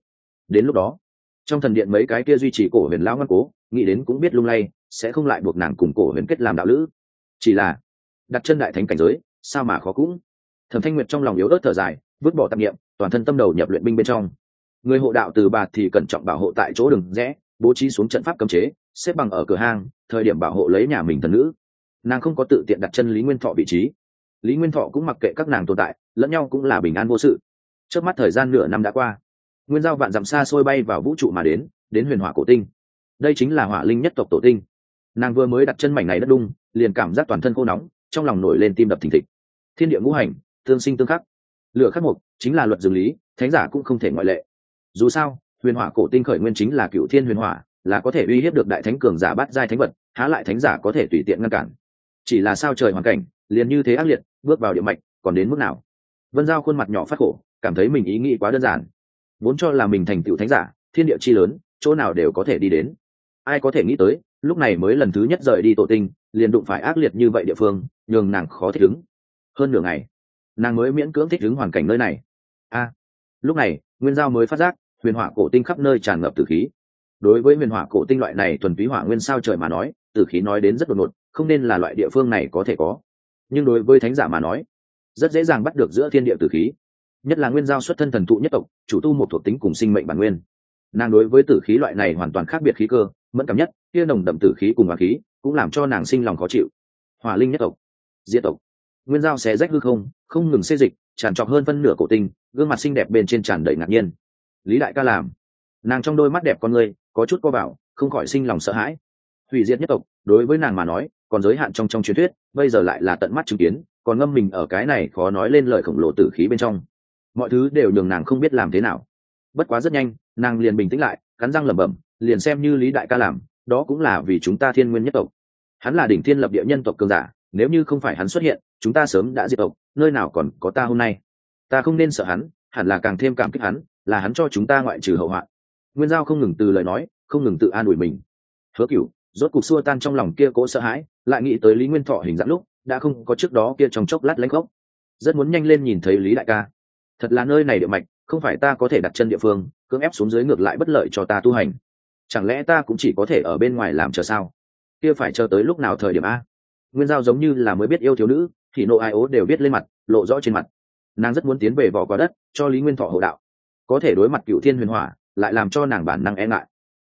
đến lúc đó, trong thần điện mấy cái kia duy trì cổ huyền lão ngoan cố, nghĩ đến cũng biết lung lay, sẽ không lại buộc nàng cùng cổ huyền kết làm đạo lữ. Chỉ là, đặt chân đại thánh cảnh giới, sao mà khó cũng? Thẩm thanh nguyệt trong lòng yếu ớt thở dài, vứt bỏ tạp nghiệm toàn thân tâm đầu nhập luyện binh bên trong. Người hộ đạo từ bà thì cẩn trọng bảo hộ tại chỗ đường rẽ, bố trí xuống trận pháp cấm chế, xếp bằng ở cửa hang, thời điểm bảo hộ lấy nhà mình thần nữ. Nàng không có tự tiện đặt chân lý nguyên thọ vị trí. Lý nguyên thọ cũng mặc kệ các nàng tồn tại, lẫn nhau cũng là bình an vô sự. Trước mắt thời gian nửa năm đã qua nguyên giao vạn dặm xa xôi bay vào vũ trụ mà đến đến huyền hỏa cổ tinh. Đây chính là hỏa linh nhất tộc tổ tinh. Nàng vừa mới đặt chân mảnh này đất đung, liền cảm giác toàn thân khô nóng, trong lòng nổi lên tim đập thình thịch. Thiên địa ngũ hành, tương sinh tương khắc. Lửa khắc mục chính là luật dường lý, thánh giả cũng không thể ngoại lệ. Dù sao, huyền hỏa cổ tinh khởi nguyên chính là cựu thiên huyền hỏa, là có thể uy hiếp được đại thánh cường giả bắt giai thánh vật, há lại thánh giả có thể tùy tiện ngăn cản. Chỉ là sao trời hoàn cảnh, liền như thế ác liệt, bước vào địa mạch, còn đến mức nào? Vân giao khuôn mặt nhỏ phát khổ, cảm thấy mình ý nghĩ quá đơn giản vốn cho là mình thành tựu thánh giả, thiên địa chi lớn, chỗ nào đều có thể đi đến. Ai có thể nghĩ tới, lúc này mới lần thứ nhất rời đi tổ tinh, liền đụng phải ác liệt như vậy địa phương, nhường nàng khó thích ứng. Hơn nửa ngày, nàng mới miễn cưỡng thích ứng hoàn cảnh nơi này. A, lúc này, nguyên giao mới phát giác, huyền hỏa cổ tinh khắp nơi tràn ngập tử khí. Đối với huyền hỏa cổ tinh loại này thuần túy hỏa nguyên sao trời mà nói, tử khí nói đến rất đột ngột, không nên là loại địa phương này có thể có. Nhưng đối với thánh giả mà nói, rất dễ dàng bắt được giữa thiên địa tử khí nhất là nguyên giao xuất thân thần thụ nhất tộc, chủ tu một thuộc tính cùng sinh mệnh bản nguyên. Nàng đối với tử khí loại này hoàn toàn khác biệt khí cơ, mẫn cảm nhất, kia nồng đậm tử khí cùng hòa khí cũng làm cho nàng sinh lòng khó chịu. Hỏa linh nhất tộc, diệt tộc. Nguyên giao xé rách hư không không ngừng xê dịch, tràn trọc hơn phân nửa cổ tinh, gương mặt xinh đẹp bên trên tràn đầy ngạc nhiên. Lý đại ca làm, nàng trong đôi mắt đẹp con người, có chút co bảo, không khỏi sinh lòng sợ hãi. Hủy diệt nhất tộc, đối với nàng mà nói, còn giới hạn trong trong truyền thuyết, bây giờ lại là tận mắt chứng kiến, còn ngâm mình ở cái này khó nói lên lời khổng lồ tử khí bên trong mọi thứ đều nhường nàng không biết làm thế nào. Bất quá rất nhanh, nàng liền bình tĩnh lại, cắn răng lẩm bẩm, liền xem như lý đại ca làm, đó cũng là vì chúng ta thiên nguyên nhất tộc. Hắn là đỉnh thiên lập địa nhân tộc cường giả, nếu như không phải hắn xuất hiện, chúng ta sớm đã diệt tộc, nơi nào còn có ta hôm nay? Ta không nên sợ hắn, hẳn là càng thêm cảm kích hắn, là hắn cho chúng ta ngoại trừ hậu hoạn nguyên giao không ngừng từ lời nói, không ngừng tự an ủi mình. Hứa cựu rốt cục xua tan trong lòng kia cố sợ hãi, lại nghĩ tới lý nguyên thọ hình dạng lúc, đã không có trước đó kia trong chốc lát lãnh gốc rất muốn nhanh lên nhìn thấy lý đại ca thật là nơi này địa mạch, không phải ta có thể đặt chân địa phương, cưỡng ép xuống dưới ngược lại bất lợi cho ta tu hành. Chẳng lẽ ta cũng chỉ có thể ở bên ngoài làm chờ sao? Kia phải chờ tới lúc nào thời điểm a? Nguyên giao giống như là mới biết yêu thiếu nữ, thì nộ ai ố đều biết lên mặt, lộ rõ trên mặt. Nàng rất muốn tiến về vỏ quả đất, cho lý nguyên thọ hộ đạo. Có thể đối mặt cựu thiên huyền hỏa, lại làm cho nàng bản năng e ngại.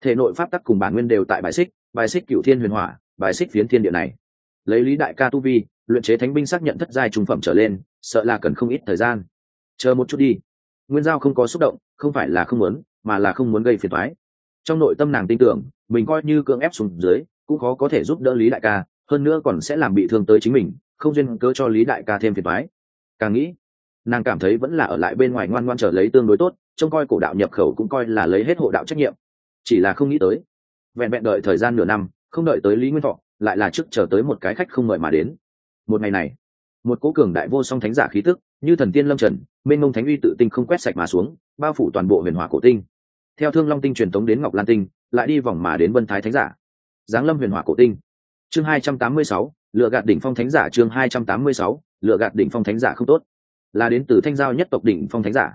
Thể nội pháp tắc cùng bản nguyên đều tại bài xích bài xích cựu thiên huyền hỏa, bài xích phiến thiên địa này. Lấy lý đại ca tu vi, luyện chế thánh binh xác nhận thất giai trung phẩm trở lên, sợ là cần không ít thời gian chờ một chút đi. Nguyên giao không có xúc động, không phải là không muốn, mà là không muốn gây phiền thoái trong nội tâm nàng tin tưởng, mình coi như cưỡng ép xuống dưới, cũng khó có thể giúp đỡ lý đại ca, hơn nữa còn sẽ làm bị thương tới chính mình, không duyên cớ cho lý đại ca thêm phiền thoái càng nghĩ, nàng cảm thấy vẫn là ở lại bên ngoài ngoan ngoan trở lấy tương đối tốt, trông coi cổ đạo nhập khẩu cũng coi là lấy hết hộ đạo trách nhiệm. Chỉ là không nghĩ tới, vẹn vẹn đợi thời gian nửa năm, không đợi tới lý nguyên thọ, lại là trước chờ tới một cái khách không mời mà đến. Một ngày này, một cố cường đại vô song thánh giả khí tức, như thần tiên lâm trần mênh mông thánh uy tự tinh không quét sạch mà xuống, bao phủ toàn bộ huyền hỏa cổ tinh. Theo thương long tinh truyền tống đến ngọc lan tinh, lại đi vòng mà đến vân thái thánh giả. Giáng lâm huyền hỏa cổ tinh. Chương hai trăm tám mươi sáu, lựa gạt đỉnh phong thánh giả chương hai trăm tám mươi sáu, lựa gạt đỉnh phong thánh giả không tốt. Là đến từ thanh giao nhất tộc đỉnh phong thánh giả.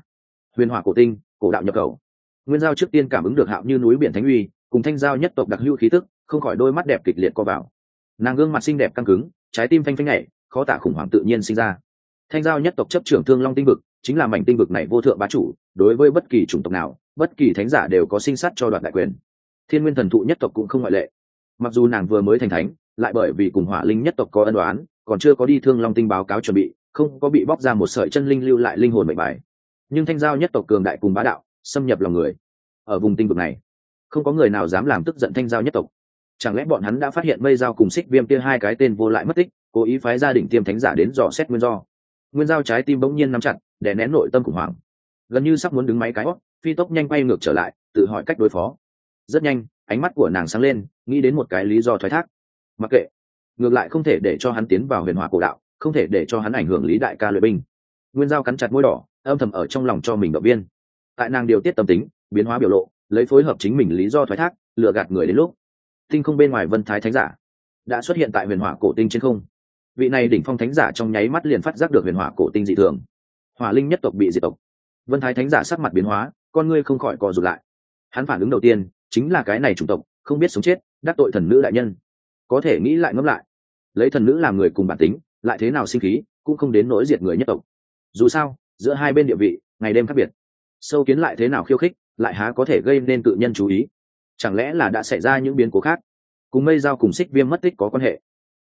Huyền hỏa cổ tinh, cổ đạo nhập cầu. nguyên giao trước tiên cảm ứng được hạo như núi biển thánh uy, cùng thanh giao nhất tộc đặc hữu khí tức, không khỏi đôi mắt đẹp kịch liệt co vào. Nàng gương mặt xinh đẹp căng cứng, trái tim phanh phanh nhảy, khó tả khủng hoảng tự nhiên sinh ra. Thanh giao nhất tộc chấp trưởng thương long tinh vực chính là mảnh tinh vực này vô thượng bá chủ, đối với bất kỳ chủng tộc nào, bất kỳ thánh giả đều có sinh sát cho đoạt đại quyền. Thiên nguyên thần thụ nhất tộc cũng không ngoại lệ. Mặc dù nàng vừa mới thành thánh, lại bởi vì cùng hỏa linh nhất tộc có ân đoán còn chưa có đi thương long tinh báo cáo chuẩn bị, không có bị bóc ra một sợi chân linh lưu lại linh hồn mệnh bài. Nhưng thanh giao nhất tộc cường đại cùng bá đạo, xâm nhập lòng người. Ở vùng tinh vực này, không có người nào dám làm tức giận thanh giao nhất tộc. Chẳng lẽ bọn hắn đã phát hiện mây giao cùng xích viêm kia hai cái tên vô lại mất tích, cố ý phái gia đình tiêm thánh giả đến dò xét nguyên do? Nguyên giao trái tim bỗng nhiên nắm chặt để nén nội tâm khủng hoảng. Gần như sắp muốn đứng máy cái hót phi tốc nhanh quay ngược trở lại, tự hỏi cách đối phó. Rất nhanh, ánh mắt của nàng sáng lên, nghĩ đến một cái lý do thoái thác. Mặc kệ, ngược lại không thể để cho hắn tiến vào huyền hỏa cổ đạo, không thể để cho hắn ảnh hưởng lý đại ca luyện binh. Nguyên giao cắn chặt môi đỏ, âm thầm ở trong lòng cho mình động viên. Tại nàng điều tiết tâm tính, biến hóa biểu lộ, lấy phối hợp chính mình lý do thoái thác lựa gạt người đến lúc. Tinh không bên ngoài vân thái thánh giả đã xuất hiện tại huyền hỏa cổ tinh trên không. Vị này đỉnh phong thánh giả trong nháy mắt liền phát giác được huyền hỏa cổ tinh dị thường hỏa linh nhất tộc bị diệt tộc. Vân thái thánh giả sắc mặt biến hóa, con ngươi không khỏi co rụt lại. Hắn phản ứng đầu tiên chính là cái này chủng tộc, không biết sống chết, đắc tội thần nữ đại nhân. Có thể nghĩ lại ngẫm lại, lấy thần nữ làm người cùng bản tính, lại thế nào sinh khí, cũng không đến nỗi diệt người nhất tộc. Dù sao, giữa hai bên địa vị, ngày đêm khác biệt. Sâu kiến lại thế nào khiêu khích, lại há có thể gây nên cự nhân chú ý. Chẳng lẽ là đã xảy ra những biến cố khác? Cùng mây giao cùng xích viêm mất tích có quan hệ.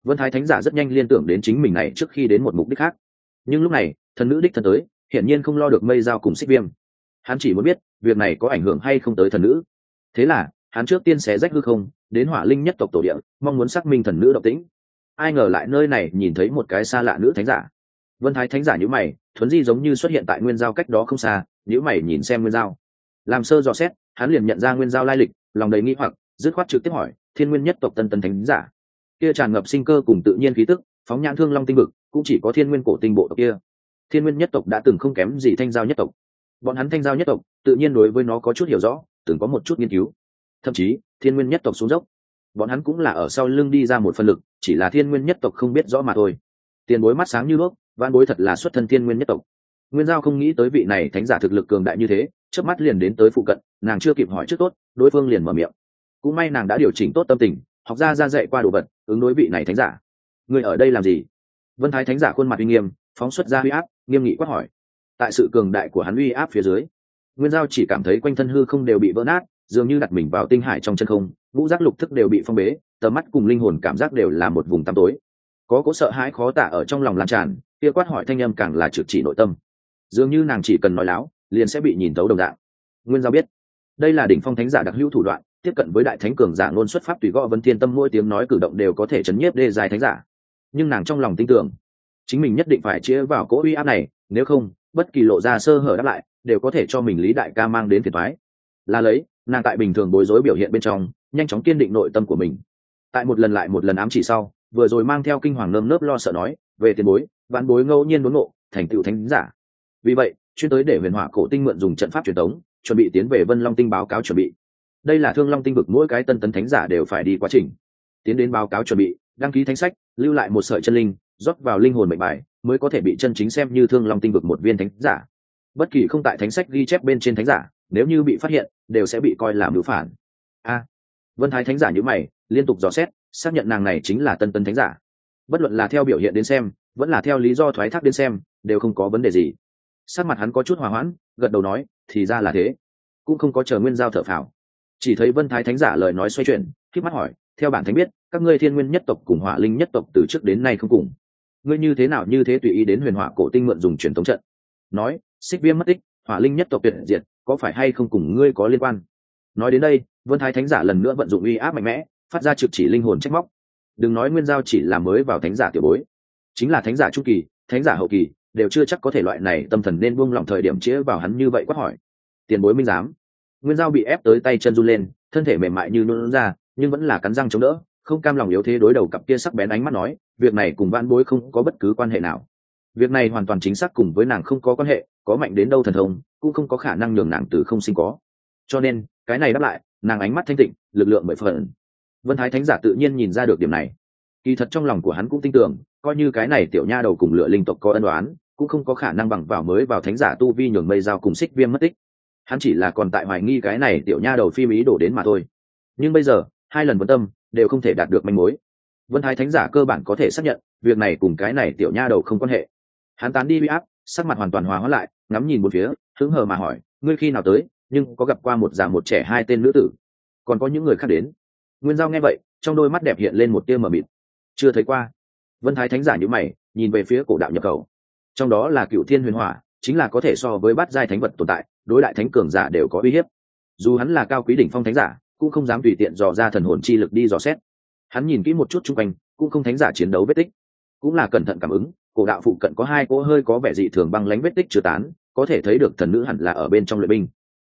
Vân thái thánh giả rất nhanh liên tưởng đến chính mình này trước khi đến một mục đích khác. Nhưng lúc này thần nữ đích thân tới, hiển nhiên không lo được mây giao cùng xích viêm. Hắn chỉ muốn biết, việc này có ảnh hưởng hay không tới thần nữ. Thế là, hắn trước tiên xé rách hư không, đến hỏa linh nhất tộc tổ địa, mong muốn xác minh thần nữ độc tĩnh. Ai ngờ lại nơi này nhìn thấy một cái xa lạ nữ thánh giả. Vân thái thánh giả nhữ mày, thuấn di giống như xuất hiện tại nguyên giao cách đó không xa nhữ mày nhìn xem nguyên giao. Làm sơ dò xét, hắn liền nhận ra nguyên giao lai lịch, lòng đầy nghi hoặc, dứt khoát trực tiếp hỏi, thiên nguyên nhất tộc tân tân thánh giả? Kia tràn ngập sinh cơ cùng tự nhiên khí tức, phóng nhãn thương long tinh vực, cũng chỉ có thiên nguyên cổ tinh bộ tộc kia thiên nguyên nhất tộc đã từng không kém gì thanh giao nhất tộc. Bọn hắn thanh giao nhất tộc, tự nhiên đối với nó có chút hiểu rõ, từng có một chút nghiên cứu. Thậm chí, thiên nguyên nhất tộc xuống dốc. Bọn hắn cũng là ở sau lưng đi ra một phần lực, chỉ là thiên nguyên nhất tộc không biết rõ mà thôi. Tiền bối mắt sáng như đuốc văn bối thật là xuất thân thiên nguyên nhất tộc. Nguyên giao không nghĩ tới vị này thánh giả thực lực cường đại như thế trước mắt liền đến tới phụ cận, nàng chưa kịp hỏi trước tốt, đối phương liền mở miệng. Cũng may nàng đã điều chỉnh tốt tâm tình, học ra ra dạy qua đồ vật, ứng đối vị này thánh giả. Người ở đây làm gì? Vân thái thánh giả khuôn mặt uy nghiêm phóng xuất ra uy áp, nghiêm nghị quát hỏi. Tại sự cường đại của hắn uy áp phía dưới, nguyên giao chỉ cảm thấy quanh thân hư không đều bị vỡ nát, dường như đặt mình vào tinh hải trong chân không vũ giác lục thức đều bị phong bế, tầm mắt cùng linh hồn cảm giác đều là một vùng tăm tối. Có cố sợ hãi khó tả ở trong lòng lan tràn, kia quát hỏi thanh âm càng là trực chỉ nội tâm. Dường như nàng chỉ cần nói láo, liền sẽ bị nhìn tấu đồng dạng. Nguyên giao biết, đây là đỉnh phong thánh giả đặc hữu thủ đoạn, tiếp cận với đại thánh cường giả ngôn xuất pháp tùy gõ vân thiên tâm mỗi tiếng nói cử động đều có thể chấn nhiếp đê dài thánh giả. Nhưng nàng trong lòng tin tưởng chính mình nhất định phải chĩa vào cỗ uy áp này, nếu không, bất kỳ lộ ra sơ hở đáp lại, đều có thể cho mình lý đại ca mang đến thiệt thoái là lấy, nàng tại bình thường bối rối biểu hiện bên trong, nhanh chóng kiên định nội tâm của mình. Tại một lần lại một lần ám chỉ sau, vừa rồi mang theo kinh hoàng nơm nớp lo sợ nói, về tiền bối. Vạn bối ngẫu nhiên đốn ngộ, thành tựu thánh giả. Vì vậy, chuyên tới để huyền hỏa cổ tinh mượn dùng trận pháp truyền thống chuẩn bị tiến về vân long tinh báo cáo chuẩn bị. Đây là thương long tinh vực mỗi cái tân tấn thánh giả đều phải đi quá trình. Tiến đến báo cáo chuẩn bị, đăng ký thánh sách, lưu lại một sợi chân linh rót vào linh hồn mệnh bài, mới có thể bị chân chính xem như thương long tinh vực một viên thánh giả. Bất kỳ không tại thánh sách ghi chép bên trên thánh giả, nếu như bị phát hiện, đều sẽ bị coi là mưu phản. A. Vân thái thánh giả như mày, liên tục dò xét, xác nhận nàng này chính là tân tân thánh giả. Bất luận là theo biểu hiện đến xem, vẫn là theo lý do thoái thác đến xem, đều không có vấn đề gì. Sắc mặt hắn có chút hòa hoãn, gật đầu nói, thì ra là thế. Cũng không có chờ nguyên giao thở phào. Chỉ thấy vân thái thánh giả lời nói xoay chuyển k mắt hỏi, theo bản thánh biết, các ngươi thiên nguyên nhất tộc cùng hỏa linh nhất tộc từ trước đến nay không cùng ngươi như thế nào như thế tùy ý đến huyền hỏa cổ tinh mượn dùng truyền thống trận? Nói, xích viêm mất tích, hỏa linh nhất tộc tuyệt diệt, có phải hay không cùng ngươi có liên quan? Nói đến đây, vân thái thánh giả lần nữa vận dụng uy áp mạnh mẽ, phát ra trực chỉ linh hồn trách móc. Đừng nói nguyên giao chỉ là mới vào thánh giả tiểu bối, chính là thánh giả trung kỳ, thánh giả hậu kỳ, đều chưa chắc có thể loại này tâm thần nên buông lỏng thời điểm chĩa vào hắn như vậy quát hỏi. Tiền bối minh giám, nguyên giao bị ép tới tay chân run lên, thân thể mềm mại như nôn ra, nhưng vẫn là cắn răng chống đỡ không cam lòng yếu thế đối đầu cặp kia sắc bén ánh mắt nói, việc này cùng van bối không có bất cứ quan hệ nào. Việc này hoàn toàn chính xác cùng với nàng không có quan hệ, có mạnh đến đâu thần thông, cũng không có khả năng nhường nàng từ không sinh có. Cho nên, cái này đáp lại, nàng ánh mắt thanh tịnh, lực lượng bởi phần. Vân thái thánh giả tự nhiên nhìn ra được điểm này. Kỳ thật trong lòng của hắn cũng tin tưởng, coi như cái này tiểu nha đầu cùng lựa linh tộc có ân đoán cũng không có khả năng bằng vào mới vào thánh giả tu vi nhường mây giao cùng xích viêm mất tích. Hắn chỉ là còn tại hoài nghi cái này tiểu nha đầu phim ý đổ đến mà thôi. Nhưng bây giờ, hai lần vân tâm đều không thể đạt được manh mối. Vân thái thánh giả cơ bản có thể xác nhận, việc này cùng cái này tiểu nha đầu không quan hệ. Hắn tán đi huy áp, sắc mặt hoàn toàn hòa hóa lại, ngắm nhìn một phía, hứng hờ mà hỏi, ngươi khi nào tới, nhưng có gặp qua một già một trẻ hai tên nữ tử? Còn có những người khác đến? Nguyên giao nghe vậy, trong đôi mắt đẹp hiện lên một tia mờ mịt. Chưa thấy qua. Vân thái thánh giả nhữ mày, nhìn về phía cổ đạo nhập khẩu. Trong đó là cựu thiên huyền hỏa, chính là có thể so với bát giai thánh vật tồn tại, đối đại thánh cường giả đều có uy hiếp. Dù hắn là cao quý đỉnh phong thánh giả cũng không dám tùy tiện dò ra thần hồn chi lực đi dò xét. Hắn nhìn kỹ một chút chung quanh, cũng không thánh giả chiến đấu vết tích. Cũng là cẩn thận cảm ứng, cổ đạo phụ cận có hai cỗ hơi có vẻ dị thường băng lánh vết tích chưa tán, có thể thấy được thần nữ hẳn là ở bên trong luyện binh.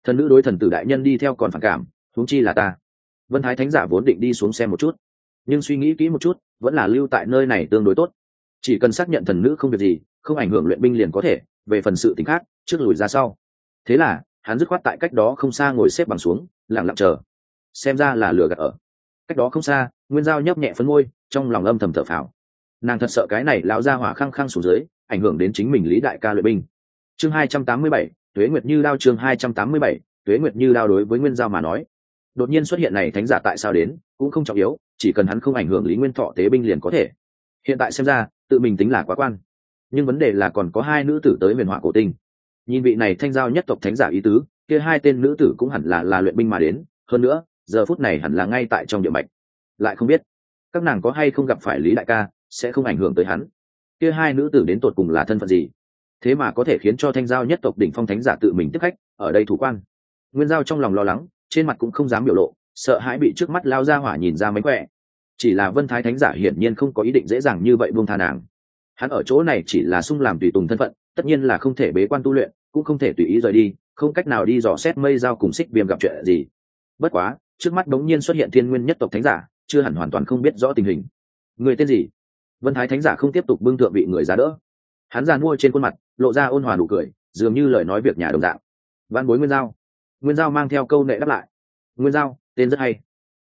Thần nữ đối thần tử đại nhân đi theo còn phản cảm, huống chi là ta. Vân thái thánh giả vốn định đi xuống xem một chút, nhưng suy nghĩ kỹ một chút, vẫn là lưu tại nơi này tương đối tốt. Chỉ cần xác nhận thần nữ không việc gì, không ảnh hưởng luyện binh liền có thể, về phần sự tình khác, trước lùi ra sau. Thế là, hắn dứt khoát tại cách đó không xa ngồi xếp bằng xuống lẳng lặng chờ xem ra là lừa gạt ở. Cách đó không xa, nguyên giao nhấp nhẹ phấn môi, trong lòng âm thầm thở phào. Nàng thật sợ cái này lão ra hỏa khăng khăng xuống dưới, ảnh hưởng đến chính mình lý đại ca luyện binh. Chương hai trăm tám mươi bảy, tuế nguyệt như đao chương hai trăm tám mươi bảy, tuế nguyệt như đao đối với nguyên giao mà nói. Đột nhiên xuất hiện này thánh giả tại sao đến, cũng không trọng yếu, chỉ cần hắn không ảnh hưởng lý nguyên thọ tế binh liền có thể. Hiện tại xem ra, tự mình tính là quá quan. Nhưng vấn đề là còn có hai nữ tử tới huyền họa cổ tinh. Nhìn vị này thanh giao nhất tộc thánh giả ý tứ, kia hai tên nữ tử cũng hẳn là là luyện binh mà đến. Hơn nữa giờ phút này hẳn là ngay tại trong địa mạch. Lại không biết, các nàng có hay không gặp phải lý đại ca, sẽ không ảnh hưởng tới hắn. Kia hai nữ tử đến tột cùng là thân phận gì? Thế mà có thể khiến cho thanh giao nhất tộc đỉnh phong thánh giả tự mình tiếp khách, ở đây thủ quan. Nguyên giao trong lòng lo lắng, trên mặt cũng không dám biểu lộ, sợ hãi bị trước mắt lao ra hỏa nhìn ra mấy khỏe. Chỉ là vân thái thánh giả hiển nhiên không có ý định dễ dàng như vậy buông tha nàng. Hắn ở chỗ này chỉ là sung làm tùy tùng thân phận, tất nhiên là không thể bế quan tu luyện, cũng không thể tùy ý rời đi, không cách nào đi dò xét mây giao cùng xích viêm gặp chuyện gì. Bất quá trước mắt đống nhiên xuất hiện thiên nguyên nhất tộc thánh giả, chưa hẳn hoàn toàn không biết rõ tình hình. Người tên gì? Vân thái thánh giả không tiếp tục bưng thượng vị người giá đỡ. Hắn già mua trên khuôn mặt, lộ ra ôn hòa nụ cười, dường như lời nói việc nhà đồng dạng. Văn bối nguyên giao. Nguyên giao mang theo câu nệ đáp lại. Nguyên giao, tên rất hay.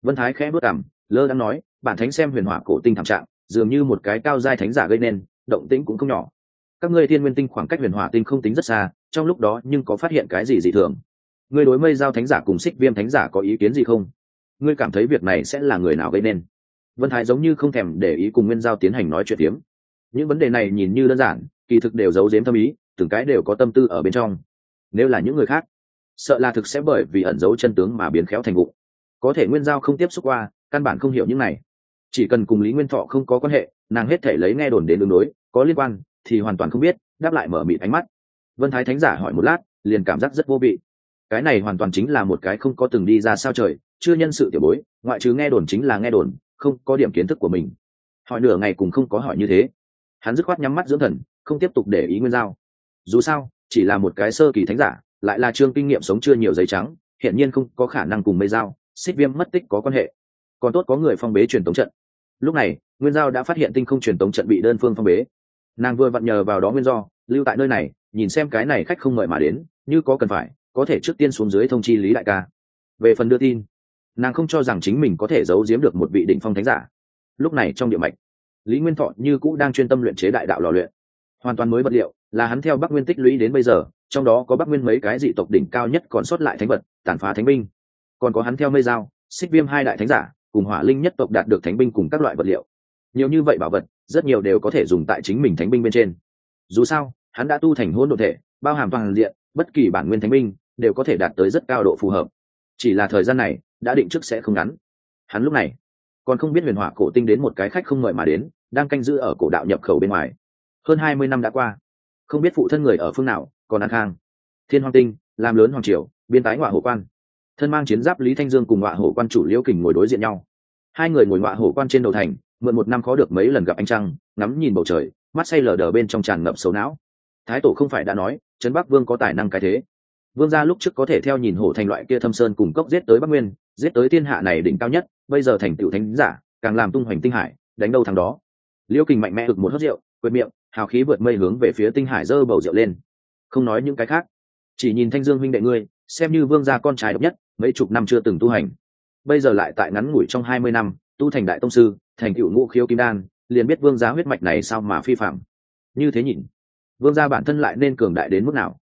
Vân thái khẽ bước cảm lơ đang nói, bản thánh xem huyền hỏa cổ tinh thảm trạng, dường như một cái cao giai thánh giả gây nên, động tĩnh cũng không nhỏ. Các ngươi thiên nguyên tinh khoảng cách huyền hỏa tinh không tính rất xa, trong lúc đó nhưng có phát hiện cái gì dị thường? Ngươi đối mây giao thánh giả cùng xích viêm thánh giả có ý kiến gì không? Ngươi cảm thấy việc này sẽ là người nào gây nên? Vân thái giống như không thèm để ý cùng nguyên giao tiến hành nói chuyện tiếm. Những vấn đề này nhìn như đơn giản, kỳ thực đều giấu giếm tâm ý, từng cái đều có tâm tư ở bên trong. Nếu là những người khác, sợ là thực sẽ bởi vì ẩn giấu chân tướng mà biến khéo thành vụ. Có thể nguyên giao không tiếp xúc qua, căn bản không hiểu những này. Chỉ cần cùng lý nguyên thọ không có quan hệ, nàng hết thể lấy nghe đồn đến đường đối, có liên quan, thì hoàn toàn không biết, đáp lại mở mịt ánh mắt. Vân thái thánh giả hỏi một lát, liền cảm giác rất vô vị cái này hoàn toàn chính là một cái không có từng đi ra sao trời, chưa nhân sự tiểu bối, ngoại trừ nghe đồn chính là nghe đồn, không có điểm kiến thức của mình. Hỏi nửa ngày cùng không có hỏi như thế. Hắn dứt khoát nhắm mắt dưỡng thần, không tiếp tục để ý nguyên giao. Dù sao, chỉ là một cái sơ kỳ thánh giả, lại là trương kinh nghiệm sống chưa nhiều giấy trắng hiện nhiên không có khả năng cùng mây giao, xích viêm mất tích có quan hệ. Còn tốt có người phong bế truyền tống trận. Lúc này, nguyên giao đã phát hiện tinh không truyền tống trận bị đơn phương phong bế. Nàng vừa vặn nhờ vào đó nguyên do, lưu tại nơi này, nhìn xem cái này khách không mời mà đến, như có cần phải có thể trước tiên xuống dưới thông chi lý đại ca. Về phần đưa tin, nàng không cho rằng chính mình có thể giấu giếm được một vị định phong thánh giả. Lúc này trong địa mạch, lý nguyên thọ như cũ đang chuyên tâm luyện chế đại đạo lò luyện. Hoàn toàn mới vật liệu, là hắn theo bắc nguyên tích lũy đến bây giờ, trong đó có bắc nguyên mấy cái dị tộc đỉnh cao nhất còn sót lại thánh vật, tàn phá thánh binh. Còn có hắn theo mây dao, xích viêm hai đại thánh giả, cùng hỏa linh nhất tộc đạt được thánh binh cùng các loại vật liệu. Nhiều như vậy bảo vật, rất nhiều đều có thể dùng tại chính mình thánh binh bên trên. Dù sao, hắn đã tu thành hôn đ thể, bao hàm toàn diện, bất kỳ bản nguyên thánh binh đều có thể đạt tới rất cao độ phù hợp. Chỉ là thời gian này, đã định trước sẽ không ngắn. Hắn lúc này, còn không biết huyền hỏa cổ tinh đến một cái khách không mời mà đến, đang canh giữ ở cổ đạo nhập khẩu bên ngoài. Hơn hai mươi năm đã qua. Không biết phụ thân người ở phương nào, còn an khang. Thiên hoàng tinh, làm lớn hoàng triều, biên tái ngoại hổ quan. Thân mang chiến giáp lý thanh dương cùng ngoại hổ quan chủ liễu kình ngồi đối diện nhau. Hai người ngồi ngoại hổ quan trên đầu thành, mượn một năm khó được mấy lần gặp anh trăng, ngắm nhìn bầu trời, mắt say lờ đờ bên trong tràn ngập xấu não. Thái tổ không phải đã nói, trấn bắc vương có tài năng cái thế vương gia lúc trước có thể theo nhìn hổ thành loại kia thâm sơn cùng cốc giết tới bắc nguyên, giết tới thiên hạ này đỉnh cao nhất, bây giờ thành tựu thánh giả, càng làm tung hoành tinh hải, đánh đâu thằng đó. Liễu kình mạnh mẽ ực một hớt rượu, quệt miệng, hào khí vượt mây hướng về phía tinh hải dơ bầu rượu lên. Không nói những cái khác. Chỉ nhìn thanh dương huynh đệ ngươi, xem như vương gia con trai độc nhất, mấy chục năm chưa từng tu hành. Bây giờ lại tại ngắn ngủi trong hai mươi năm, tu thành đại tông sư, thành cựu ngũ khiếu kim đan, liền biết vương gia huyết mạch này sao mà phi phạm. Như thế nhìn, vương gia bản thân lại nên cường đại đến mức nào?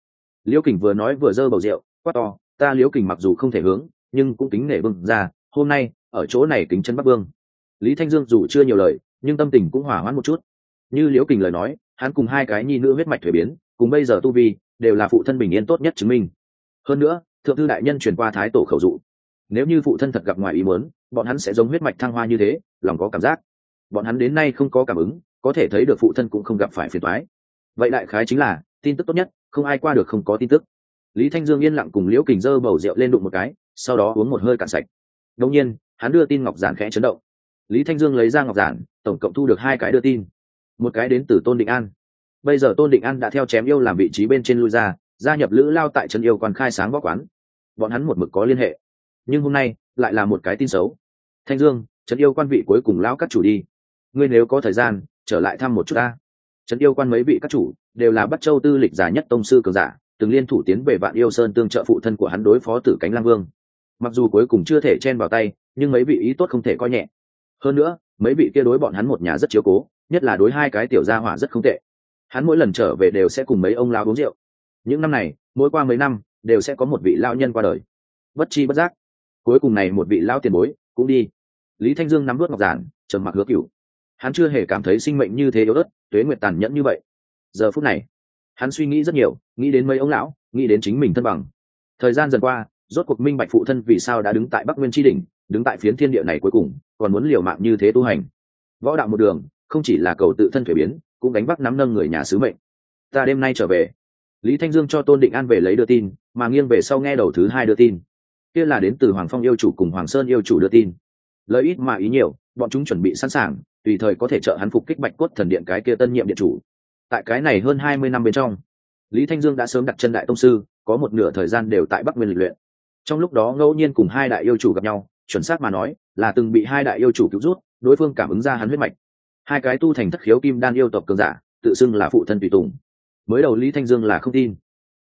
Liễu kình vừa nói vừa dơ bầu rượu, quát to, ta liễu kình mặc dù không thể hướng, nhưng cũng kính nể vương gia, hôm nay, ở chỗ này kính chân bắc vương. Lý thanh dương dù chưa nhiều lời, nhưng tâm tình cũng hỏa hoãn một chút. Như liễu kình lời nói, hắn cùng hai cái nhi nữ huyết mạch thuế biến, cùng bây giờ tu vi, đều là phụ thân bình yên tốt nhất chứng minh. Hơn nữa, thượng thư đại nhân truyền qua thái tổ khẩu dụ. Nếu như phụ thân thật gặp ngoài ý muốn, bọn hắn sẽ giống huyết mạch thăng hoa như thế, lòng có cảm giác. Bọn hắn đến nay không có cảm ứng, có thể thấy được phụ thân cũng không gặp phải phiền toái. Vậy đại khái chính là tin tức tốt nhất, không ai qua được không có tin tức. Lý thanh dương yên lặng cùng liễu kình dơ bầu rượu lên đụng một cái, sau đó uống một hơi cạn sạch. Đông nhiên, hắn đưa tin ngọc giản khẽ chấn động. Lý thanh dương lấy ra ngọc giản, tổng cộng thu được hai cái đưa tin. Một cái đến từ tôn định an. Bây giờ tôn định an đã theo chém yêu làm vị trí bên trên lui ra, gia nhập lữ lao tại trấn yêu quan khai sáng võ quán. Bọn hắn một mực có liên hệ. Nhưng hôm nay, lại là một cái tin xấu. Thanh dương, trấn yêu quan vị cuối cùng lao các chủ đi. Ngươi nếu có thời gian, trở lại thăm một chút ta. Trấn yêu quan mấy vị các chủ đều là bắt châu tư lịch giả nhất tông sư cường giả, từng liên thủ tiến về vạn yêu sơn tương trợ phụ thân của hắn đối phó tử cánh lang vương. Mặc dù cuối cùng chưa thể chen vào tay, nhưng mấy vị ý tốt không thể coi nhẹ. Hơn nữa, mấy vị kia đối bọn hắn một nhà rất chiếu cố, nhất là đối hai cái tiểu gia hỏa rất không tệ. Hắn mỗi lần trở về đều sẽ cùng mấy ông lao uống rượu. Những năm này, mỗi qua mấy năm, đều sẽ có một vị lao nhân qua đời. Bất chi bất giác, cuối cùng này một vị lao tiền bối cũng đi. Lý thanh dương nắm vớt ngọc giản, trầm mặc hứa cửu. Hắn chưa hề cảm thấy sinh mệnh như thế yếu ớt, tuế nguyệt tàn nhẫn như vậy giờ phút này, hắn suy nghĩ rất nhiều, nghĩ đến mấy ông lão, nghĩ đến chính mình thân bằng. Thời gian dần qua, rốt cuộc minh bạch phụ thân vì sao đã đứng tại bắc nguyên tri đình đứng tại phiến thiên địa này cuối cùng, còn muốn liều mạng như thế tu hành. Võ đạo một đường, không chỉ là cầu tự thân thuế biến, cũng đánh bắt nắm nâng người nhà sứ mệnh. Ta đêm nay trở về. Lý thanh dương cho tôn định an về lấy đưa tin, mà nghiêng về sau nghe đầu thứ hai đưa tin. Kia là đến từ hoàng phong yêu chủ cùng hoàng sơn yêu chủ đưa tin. Lời ít mà ý nhiều, bọn chúng chuẩn bị sẵn sàng, tùy thời có thể trợ hắn phục kích bạch cốt thần điện cái kia tân nhiệm điện chủ tại cái này hơn hai mươi năm bên trong, lý thanh dương đã sớm đặt chân đại tông sư, có một nửa thời gian đều tại bắc nguyên lịch luyện. Trong lúc đó ngẫu nhiên cùng hai đại yêu chủ gặp nhau, chuẩn xác mà nói, là từng bị hai đại yêu chủ cứu rút, đối phương cảm ứng ra hắn huyết mạch. Hai cái tu thành thất khiếu kim đan yêu tộc cường giả, tự xưng là phụ thân tùy tùng. Mới đầu lý thanh dương là không tin.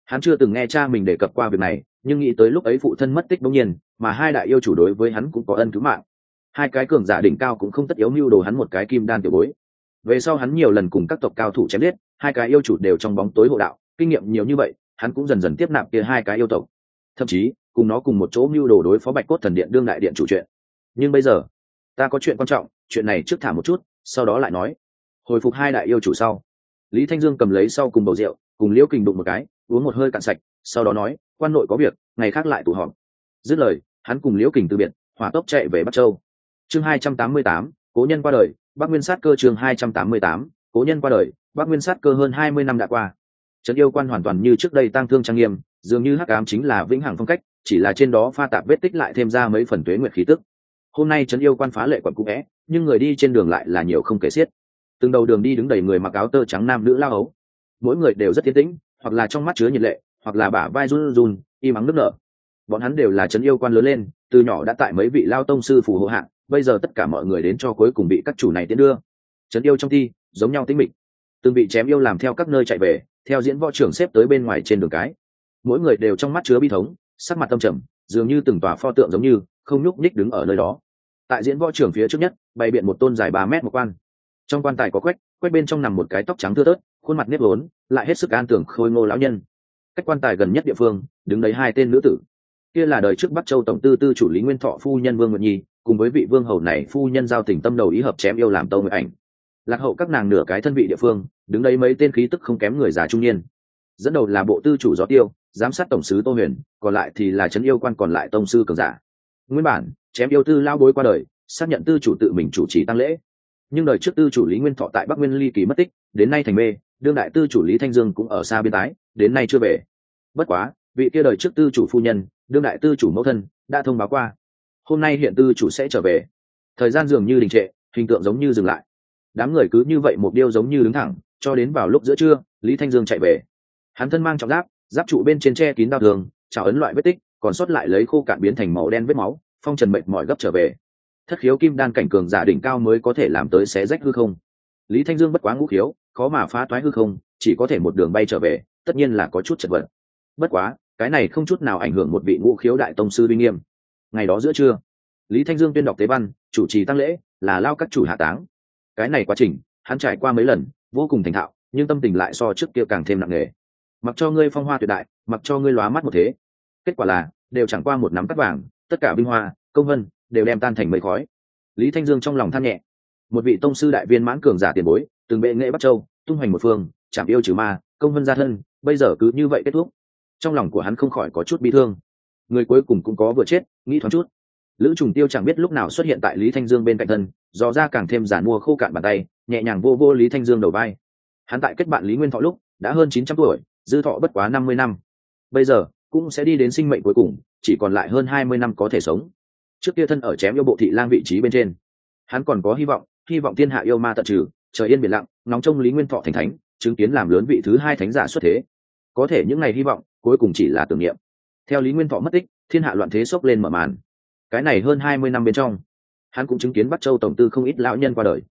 Hắn chưa từng nghe cha mình đề cập qua việc này, nhưng nghĩ tới lúc ấy phụ thân mất tích bỗng nhiên, mà hai đại yêu chủ đối với hắn cũng có ân cứu mạng. Hai cái cường giả đỉnh cao cũng không tất yếu mưu đồ hắn một cái kim đan tiểu bối về sau hắn nhiều lần cùng các tộc cao thủ chém giết, hai cái yêu chủ đều trong bóng tối hộ đạo, kinh nghiệm nhiều như vậy, hắn cũng dần dần tiếp nạp kia hai cái yêu tộc. Thậm chí, cùng nó cùng một chỗ mưu đồ đối phó bạch cốt thần điện đương đại điện chủ chuyện. Nhưng bây giờ, ta có chuyện quan trọng, chuyện này trước thả một chút, sau đó lại nói. Hồi phục hai đại yêu chủ sau. Lý thanh dương cầm lấy sau cùng bầu rượu, cùng liễu kình đụng một cái, uống một hơi cạn sạch, sau đó nói, quan nội có việc, ngày khác lại tụ họp. Dứt lời, hắn cùng liễu kình từ biệt, hỏa tốc chạy về bắc châu. Chương hai trăm tám mươi tám, cố nhân qua đời bắc nguyên sát cơ chương hai trăm tám mươi tám, cố nhân qua đời, bắc nguyên sát cơ hơn hai mươi năm đã qua. Trấn yêu quan hoàn toàn như trước đây tăng thương trang nghiêm, dường như hắc ám chính là vĩnh hằng phong cách, chỉ là trên đó pha tạp vết tích lại thêm ra mấy phần tuế nguyệt khí tức. Hôm nay trấn yêu quan phá lệ quận cũ vẽ, nhưng người đi trên đường lại là nhiều không kể xiết. Từng đầu đường đi đứng đầy người mặc áo tơ trắng nam nữ lao ấu. Mỗi người đều rất tiến tĩnh, hoặc là trong mắt chứa nhiệt lệ, hoặc là bả vai run run y mắng nước nở. Bọn hắn đều là trấn yêu quan lớn lên, từ nhỏ đã tại mấy vị lao tông sư phù hộ hạng bây giờ tất cả mọi người đến cho cuối cùng bị các chủ này tiến đưa. Trấn yêu trong thi, giống nhau tính mịch. Từng bị chém yêu làm theo các nơi chạy về, theo diễn võ trưởng xếp tới bên ngoài trên đường cái. Mỗi người đều trong mắt chứa bi thống, sắc mặt tâm trầm, dường như từng tòa pho tượng giống như, không nhúc nhích đứng ở nơi đó. Tại diễn võ trưởng phía trước nhất, bày biện một tôn dài ba mét một quan. Trong quan tài có quách quách bên trong nằm một cái tóc trắng thưa tớt khuôn mặt nếp lốn lại hết sức an tưởng khôi ngô lão nhân. Cách quan tài gần nhất địa phương, đứng đấy hai tên nữ tử. Kia là đời trước bắc châu tổng tư tư chủ lý nguyên thọ phu nhân vương nguyệt nhi cùng với vị vương hầu này phu nhân giao tình tâm đầu ý hợp chém yêu làm tâu người ảnh. Lạc hậu các nàng nửa cái thân vị địa phương, đứng đây mấy tên khí tức không kém người già trung niên. Dẫn đầu là bộ tư chủ gió tiêu, giám sát tổng sứ tô huyền, còn lại thì là trấn yêu quan còn lại tông sư cường giả. Nguyên bản, chém yêu tư lao bối qua đời, xác nhận tư chủ tự mình chủ trì tăng lễ. Nhưng đời trước tư chủ lý nguyên thọ tại bắc nguyên ly kỳ mất tích, đến nay thành mê, đương đại tư chủ lý thanh dương cũng ở xa biên tái, đến nay chưa về. Bất quá, vị kia đời trước tư chủ phu nhân, đương đại tư chủ mẫu thân, đã thông báo qua hôm nay hiện tư chủ sẽ trở về. Thời gian dường như đình trệ, hình tượng giống như dừng lại. Đám người cứ như vậy một điêu giống như đứng thẳng, cho đến vào lúc giữa trưa, lý thanh dương chạy về. Hắn thân mang trọng giáp giáp trụ bên trên tre kín đau thường trào ấn loại vết tích, còn sót lại lấy khô cạn biến thành màu đen vết máu, phong trần mệnh mỏi gấp trở về. Thất khiếu kim đan cảnh cường giả đỉnh cao mới có thể làm tới xé rách hư không. Lý thanh dương bất quá ngũ khiếu, khó mà phá toái hư không, chỉ có thể một đường bay trở về, tất nhiên là có chút chật vật. Bất quá, cái này không chút nào ảnh hưởng một vị ngũ khiếu đại tông sư uy nghiêm ngày đó giữa trưa, lý thanh dương tuyên đọc tế văn, chủ trì tăng lễ, là lao các chủ hạ táng. Cái này quá trình, hắn trải qua mấy lần, vô cùng thành thạo, nhưng tâm tình lại so trước kia càng thêm nặng nề. Mặc cho ngươi phong hoa tuyệt đại, mặc cho ngươi lóa mắt một thế. Kết quả là, đều chẳng qua một nắm cắt vàng, tất cả binh hoa, công vân, đều đem tan thành mây khói. Lý thanh dương trong lòng than nhẹ. Một vị tông sư đại viên mãn cường giả tiền bối, từng bệ nghệ bắc châu, tung hoành một phương chạm yêu trừ ma, công vân gia thân, bây giờ cứ như vậy kết thúc. Trong lòng của hắn không khỏi có chút bi thương người cuối cùng cũng có vừa chết, nghĩ thoáng chút. Lữ trùng tiêu chẳng biết lúc nào xuất hiện tại lý thanh dương bên cạnh thân, dò ra càng thêm giản mua khô cạn bàn tay, nhẹ nhàng vô vô lý thanh dương đầu vai. Hắn tại kết bạn lý nguyên thọ lúc, đã hơn chín trăm tuổi, dư thọ bất quá năm mươi năm. Bây giờ, cũng sẽ đi đến sinh mệnh cuối cùng, chỉ còn lại hơn hai mươi năm có thể sống. Trước kia thân ở chém yêu bộ thị lang vị trí bên trên. Hắn còn có hy vọng hy vọng thiên hạ yêu ma tận trừ, trời yên biển lặng, nóng trông lý nguyên thọ thành thánh, chứng kiến làm lớn vị thứ hai thánh giả xuất thế. Có thể những ngày hy vọng, cuối cùng chỉ là tưởng niệm theo lý nguyên thọ mất tích, thiên hạ loạn thế sốc lên mở màn. Cái này hơn hai mươi năm bên trong, hắn cũng chứng kiến bắt châu tổng tư không ít lão nhân qua đời.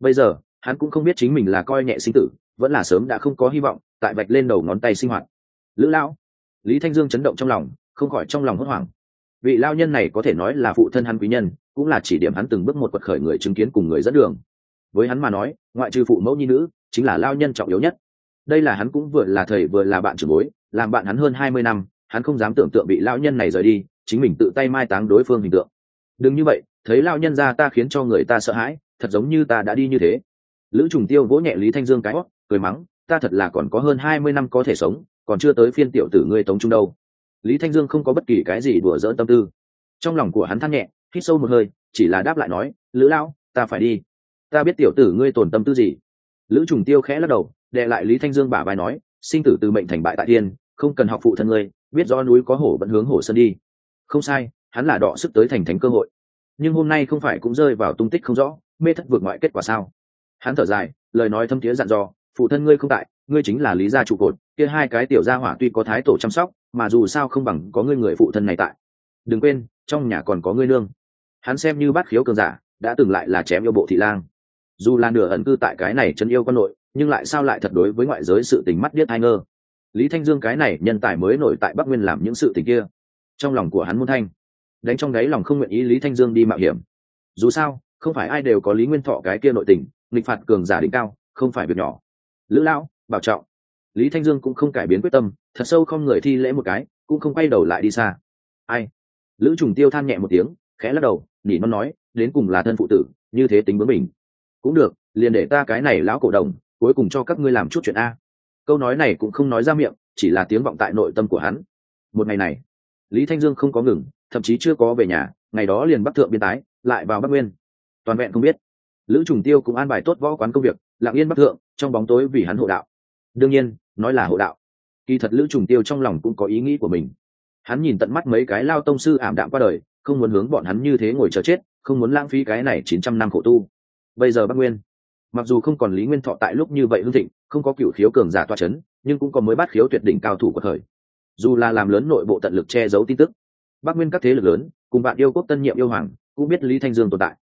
Bây giờ, hắn cũng không biết chính mình là coi nhẹ sinh tử, vẫn là sớm đã không có hy vọng, tại vạch lên đầu ngón tay sinh hoạt. Lữ lão, lý thanh dương chấn động trong lòng, không khỏi trong lòng hốt hoảng. Vị lao nhân này có thể nói là phụ thân hắn quý nhân, cũng là chỉ điểm hắn từng bước một quật khởi người chứng kiến cùng người dẫn đường. Với hắn mà nói, ngoại trừ phụ mẫu nhi nữ, chính là lao nhân trọng yếu nhất. Đây là hắn cũng vừa là thầy vừa là bạn trưởng bối, làm bạn hắn hơn hai mươi năm hắn không dám tưởng tượng bị lão nhân này rời đi chính mình tự tay mai táng đối phương hình tượng. Đừng như vậy thấy lão nhân ra ta khiến cho người ta sợ hãi thật giống như ta đã đi như thế. Lữ trùng tiêu vỗ nhẹ lý thanh dương cái hót cười mắng ta thật là còn có hơn hai mươi năm có thể sống còn chưa tới phiên tiểu tử ngươi tống trung đâu. Lý thanh dương không có bất kỳ cái gì đùa dỡ tâm tư. Trong lòng của hắn than nhẹ hít sâu một hơi chỉ là đáp lại nói lữ lão, ta phải đi. Ta biết tiểu tử ngươi tổn tâm tư gì. Lữ trùng tiêu khẽ lắc đầu đệ lại lý thanh dương bả vai nói sinh tử từ mệnh thành bại tại thiên không cần học phụ thân ngươi biết do núi có hổ vẫn hướng hổ sơn đi. Không sai, hắn là đọ sức tới thành thánh cơ hội. Nhưng hôm nay không phải cũng rơi vào tung tích không rõ, mê thất vượt ngoại kết quả sao? Hắn thở dài, lời nói thâm thiế dặn dò, phụ thân ngươi không tại, ngươi chính là lý gia trụ cột, kia hai cái tiểu gia hỏa tuy có thái tổ chăm sóc, mà dù sao không bằng có ngươi người phụ thân này tại. Đừng quên, trong nhà còn có ngươi nương. Hắn xem như bát khiếu cường giả, đã từng lại là chém yêu bộ thị lang. Dù là nửa ẩn cư tại cái này chân yêu con nội, nhưng lại sao lại thật đối với ngoại giới sự tình mắt biết hai ngơ lý thanh dương cái này nhân tài mới nổi tại bắc nguyên làm những sự tình kia. Trong lòng của hắn muốn thanh. Đánh trong đáy lòng không nguyện ý lý thanh dương đi mạo hiểm. Dù sao, không phải ai đều có lý nguyên thọ cái kia nội tình, nghịch phạt cường giả đỉnh cao, không phải việc nhỏ. Lữ lão, bảo trọng. Lý thanh dương cũng không cải biến quyết tâm, thật sâu không người thi lễ một cái, cũng không quay đầu lại đi xa. Ai? Lữ trùng tiêu than nhẹ một tiếng, khẽ lắc đầu, nỉ non nói, đến cùng là thân phụ tử, như thế tính bướng mình cũng được, liền để ta cái này lão cổ đồng, cuối cùng cho các ngươi làm chút chuyện a câu nói này cũng không nói ra miệng, chỉ là tiếng vọng tại nội tâm của hắn. Một ngày này, lý thanh dương không có ngừng, thậm chí chưa có về nhà, ngày đó liền bắc thượng biên tái, lại vào bắc nguyên. Toàn vẹn không biết, lữ trùng tiêu cũng an bài tốt võ quán công việc, lặng yên bắc thượng, trong bóng tối vì hắn hộ đạo. Đương nhiên, nói là hộ đạo, kỳ thật lữ trùng tiêu trong lòng cũng có ý nghĩ của mình. Hắn nhìn tận mắt mấy cái lao tông sư ảm đạm qua đời, không muốn hướng bọn hắn như thế ngồi chờ chết, không muốn lãng phí cái này chín trăm năm khổ tu. Bây giờ bắc nguyên mặc dù không còn lý nguyên thọ tại lúc như vậy hưng thịnh, không có cựu khiếu cường giả toa c h ấ n nhưng cũng có mới bắt khiếu tuyệt đỉnh cao thủ của thời. Dù là làm lớn nội bộ tận lực che giấu tin tức, bắc nguyên các thế lực lớn, cùng bạn yêu quốc tân nhiệm yêu hoàng, cũng biết lý thanh dương tồn tại.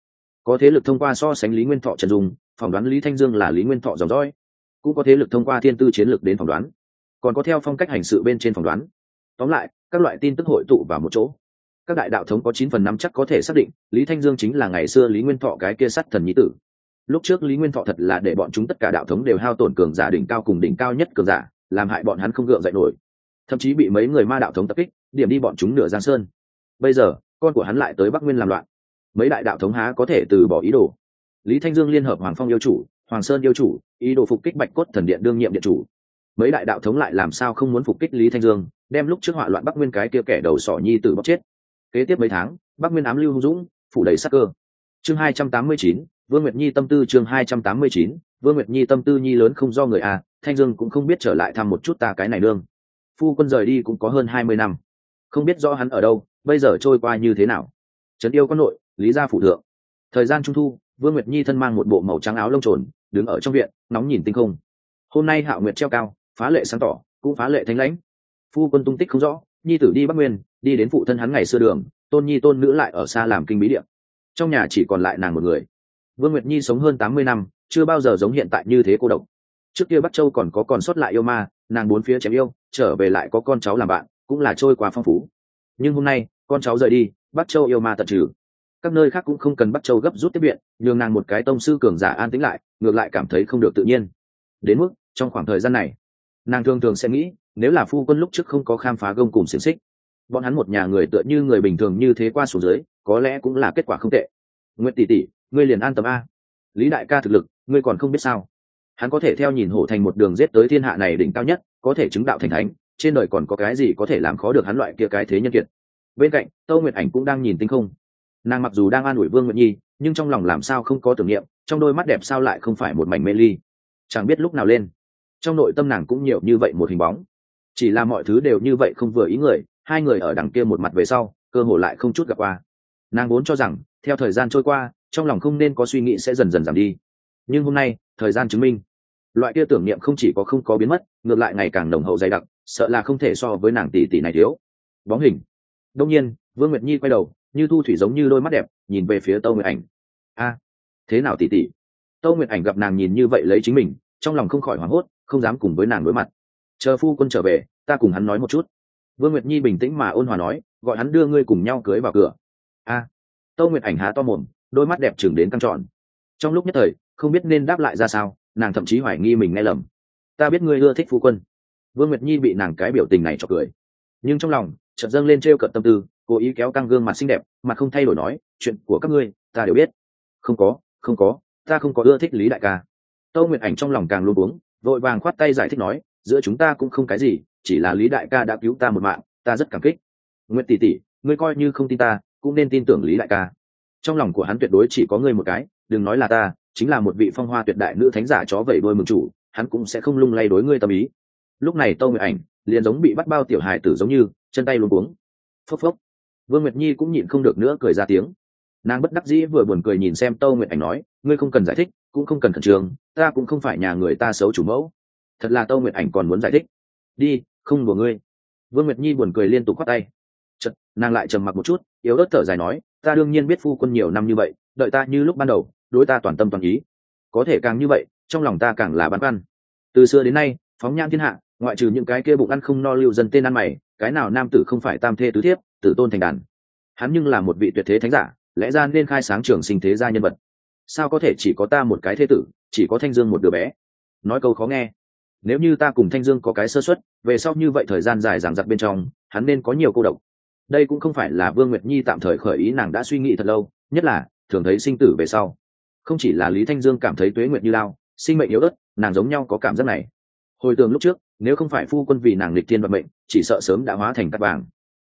Có thế lực thông qua so sánh lý nguyên thọ trần dung phỏng đoán lý thanh dương là lý nguyên thọ dòng dõi. Cũng có thế lực thông qua thiên tư chiến lược đến phỏng đoán. Còn có theo phong cách hành sự bên trên phỏng đoán. Tóm lại, các loại tin tức hội tụ vào một chỗ. Các đại đạo thống có chín phần năm chắc có thể xác định, lý thanh dương chính là ngày xưa lý nguyên thọ cái kia sắt thần nhí tử lúc trước lý nguyên thọ thật là để bọn chúng tất cả đạo thống đều hao tổn cường giả đỉnh cao cùng đỉnh cao nhất cường giả, làm hại bọn hắn không gượng dậy nổi. Thậm chí bị mấy người ma đạo thống tập kích, điểm đi bọn chúng nửa giang sơn. Bây giờ, con của hắn lại tới bắc nguyên làm loạn. Mấy đại đạo thống há có thể từ bỏ ý đồ? Lý thanh dương liên hợp hoàng phong yêu chủ, hoàng sơn yêu chủ, ý đồ phục kích bạch cốt thần điện đương nhiệm điện chủ. Mấy đại đạo thống lại làm sao không muốn phục kích lý thanh dương, đem lúc trước họa loạn bắc nguyên cái kia kẻ đầu sỏ nhi tử bóc chết. Kế tiếp mấy tháng, bắc nguyên ám lưu hung dũng, phủ đầy sắc cơ. Chương hai trăm tám mươi chín vương nguyệt nhi tâm tư chương hai trăm tám mươi chín, vương nguyệt nhi tâm tư nhi lớn không do người à thanh dương cũng không biết trở lại thăm một chút ta cái này nương. Phu quân rời đi cũng có hơn hai mươi năm. Không biết rõ hắn ở đâu, bây giờ trôi qua như thế nào. Trấn yêu con nội, lý gia phụ thượng. Thời gian trung thu, vương nguyệt nhi thân mang một bộ màu trắng áo lông trồn, đứng ở trong viện, nóng nhìn tinh không. Hôm nay hạo nguyệt treo cao, phá lệ sáng tỏ, cũng phá lệ thanh lãnh. Phu quân tung tích không rõ, nhi tử đi bắc nguyên, đi đến phụ thân hắn ngày xưa đường, tôn nhi tôn nữ lại ở xa làm kinh bí điện trong nhà chỉ còn lại nàng một người vương nguyệt nhi sống hơn tám mươi năm, chưa bao giờ giống hiện tại như thế cô độc. Trước kia bắc châu còn có còn sót lại yêu ma, nàng bốn phía chém yêu, trở về lại có con cháu làm bạn, cũng là trôi qua phong phú. Nhưng hôm nay, con cháu rời đi, bắc châu yêu ma tận trừ. Các nơi khác cũng không cần bắt châu gấp rút tiếp viện, nhường nàng một cái tông sư cường giả an tĩnh lại, ngược lại cảm thấy không được tự nhiên. Đến mức, trong khoảng thời gian này, nàng thường thường sẽ nghĩ, nếu là phu quân lúc trước không có khám phá gông cùng xiềng xích, bọn hắn một nhà người tựa như người bình thường như thế qua xuống dưới, có lẽ cũng là kết quả không tệ nguyện tỷ tỷ, ngươi liền an tâm a. Lý đại ca thực lực, ngươi còn không biết sao? Hắn có thể theo nhìn hổ thành một đường giết tới thiên hạ này đỉnh cao nhất, có thể chứng đạo thành thánh, trên đời còn có cái gì có thể làm khó được hắn loại kia cái thế nhân kiệt? Bên cạnh, tâu nguyệt ảnh cũng đang nhìn tinh không. Nàng mặc dù đang an ủi vương nguyệt nhi, nhưng trong lòng làm sao không có tưởng niệm, trong đôi mắt đẹp sao lại không phải một mảnh mê ly? Chẳng biết lúc nào lên. Trong nội tâm nàng cũng nhiều như vậy một hình bóng. Chỉ là mọi thứ đều như vậy không vừa ý người, hai người ở đằng kia một mặt về sau, cơ hồ lại không chút gặp qua. Nàng vốn cho rằng theo thời gian trôi qua, trong lòng không nên có suy nghĩ sẽ dần dần giảm đi. Nhưng hôm nay, thời gian chứng minh, loại kia tưởng niệm không chỉ có không có biến mất, ngược lại ngày càng nồng hậu dày đặc, sợ là không thể so với nàng tỷ tỷ này thiếu. Bóng hình. Đông nhiên, vương nguyệt nhi quay đầu, như thu thủy giống như đôi mắt đẹp, nhìn về phía tâu nguyệt ảnh. A, thế nào tỷ tỷ? Tâu nguyệt ảnh gặp nàng nhìn như vậy lấy chính mình, trong lòng không khỏi hoảng hốt, không dám cùng với nàng đối mặt. Chờ phu quân trở về, ta cùng hắn nói một chút. Vương nguyệt nhi bình tĩnh mà ôn hòa nói, gọi hắn đưa ngươi cùng nhau cưới vào cửa. A tâu nguyệt ảnh há to mồm, đôi mắt đẹp chừng đến căng tròn. Trong lúc nhất thời, không biết nên đáp lại ra sao, nàng thậm chí hoài nghi mình nghe lầm. Ta biết ngươi ưa thích phu quân. Vương nguyệt nhi bị nàng cái biểu tình này cho cười. Nhưng trong lòng, chợt dâng lên t r e o cận tâm tư, cố ý kéo căng gương mặt xinh đẹp mặt không thay đổi nói, chuyện của các ngươi, ta đều biết. Không có không có, ta không có ưa thích lý đại ca. Tâu nguyệt ảnh trong lòng càng luôn uống vội vàng khoát tay giải thích nói, giữa chúng ta cũng không cái gì, chỉ là lý đại ca đã cứu ta một mạng, ta rất cảm kích. Nguyệt tỷ tỷ, ngươi coi như không tin ta cũng nên tin tưởng lý đại ca. Trong lòng của hắn tuyệt đối chỉ có ngươi một cái, đừng nói là ta, chính là một vị phong hoa tuyệt đại nữ thánh giả chó vẩy đôi mừng chủ, hắn cũng sẽ không lung lay đối ngươi tâm ý. Lúc này tâu nguyệt ảnh liền giống bị bắt bao tiểu hài tử giống như, chân tay luôn cuống. Phốc phốc. Vương nguyệt nhi cũng nhịn không được nữa cười ra tiếng. Nàng bất đắc dĩ vừa buồn cười nhìn xem tâu nguyệt ảnh nói, ngươi không cần giải thích, cũng không cần khẩn trường ta cũng không phải nhà người ta xấu chủ mẫu. Thật là tâu nguyệt ảnh còn muốn giải thích. Đi, không đùa ngươi. Vương nguyệt nhi buồn cười liên tục khoác tay. Chật nàng lại trầm mặc một chút yếu ớt thở dài nói, ta đương nhiên biết phu quân nhiều năm như vậy, đợi ta như lúc ban đầu, đối ta toàn tâm toàn ý. Có thể càng như vậy, trong lòng ta càng là băn khoăn. Từ xưa đến nay, phóng nhãn thiên hạ, ngoại trừ những cái kia bụng ăn không no lưu dân tên ăn mày, cái nào nam tử không phải tam thê tứ thiếp, tử tôn thành đàn. Hắn nhưng là một vị tuyệt thế thánh giả, lẽ ra nên khai sáng trường sinh thế gia nhân vật. Sao có thể chỉ có ta một cái thế tử, chỉ có thanh dương một đứa bé? Nói câu khó nghe. Nếu như ta cùng thanh dương có cái sơ xuất về sau như vậy thời gian dài giảng giặc bên trong, hắn nên có nhiều cô độc đây cũng không phải là vương nguyệt nhi tạm thời khởi ý nàng đã suy nghĩ thật lâu, nhất là, thường thấy sinh tử về sau. Không chỉ là lý thanh dương cảm thấy tuế nguyệt như lao, sinh mệnh yếu ớt, nàng giống nhau có cảm giác này. Hồi tường lúc trước, nếu không phải phu quân vì nàng lịch thiên vận mệnh, chỉ sợ sớm đã hóa thành cắt vàng.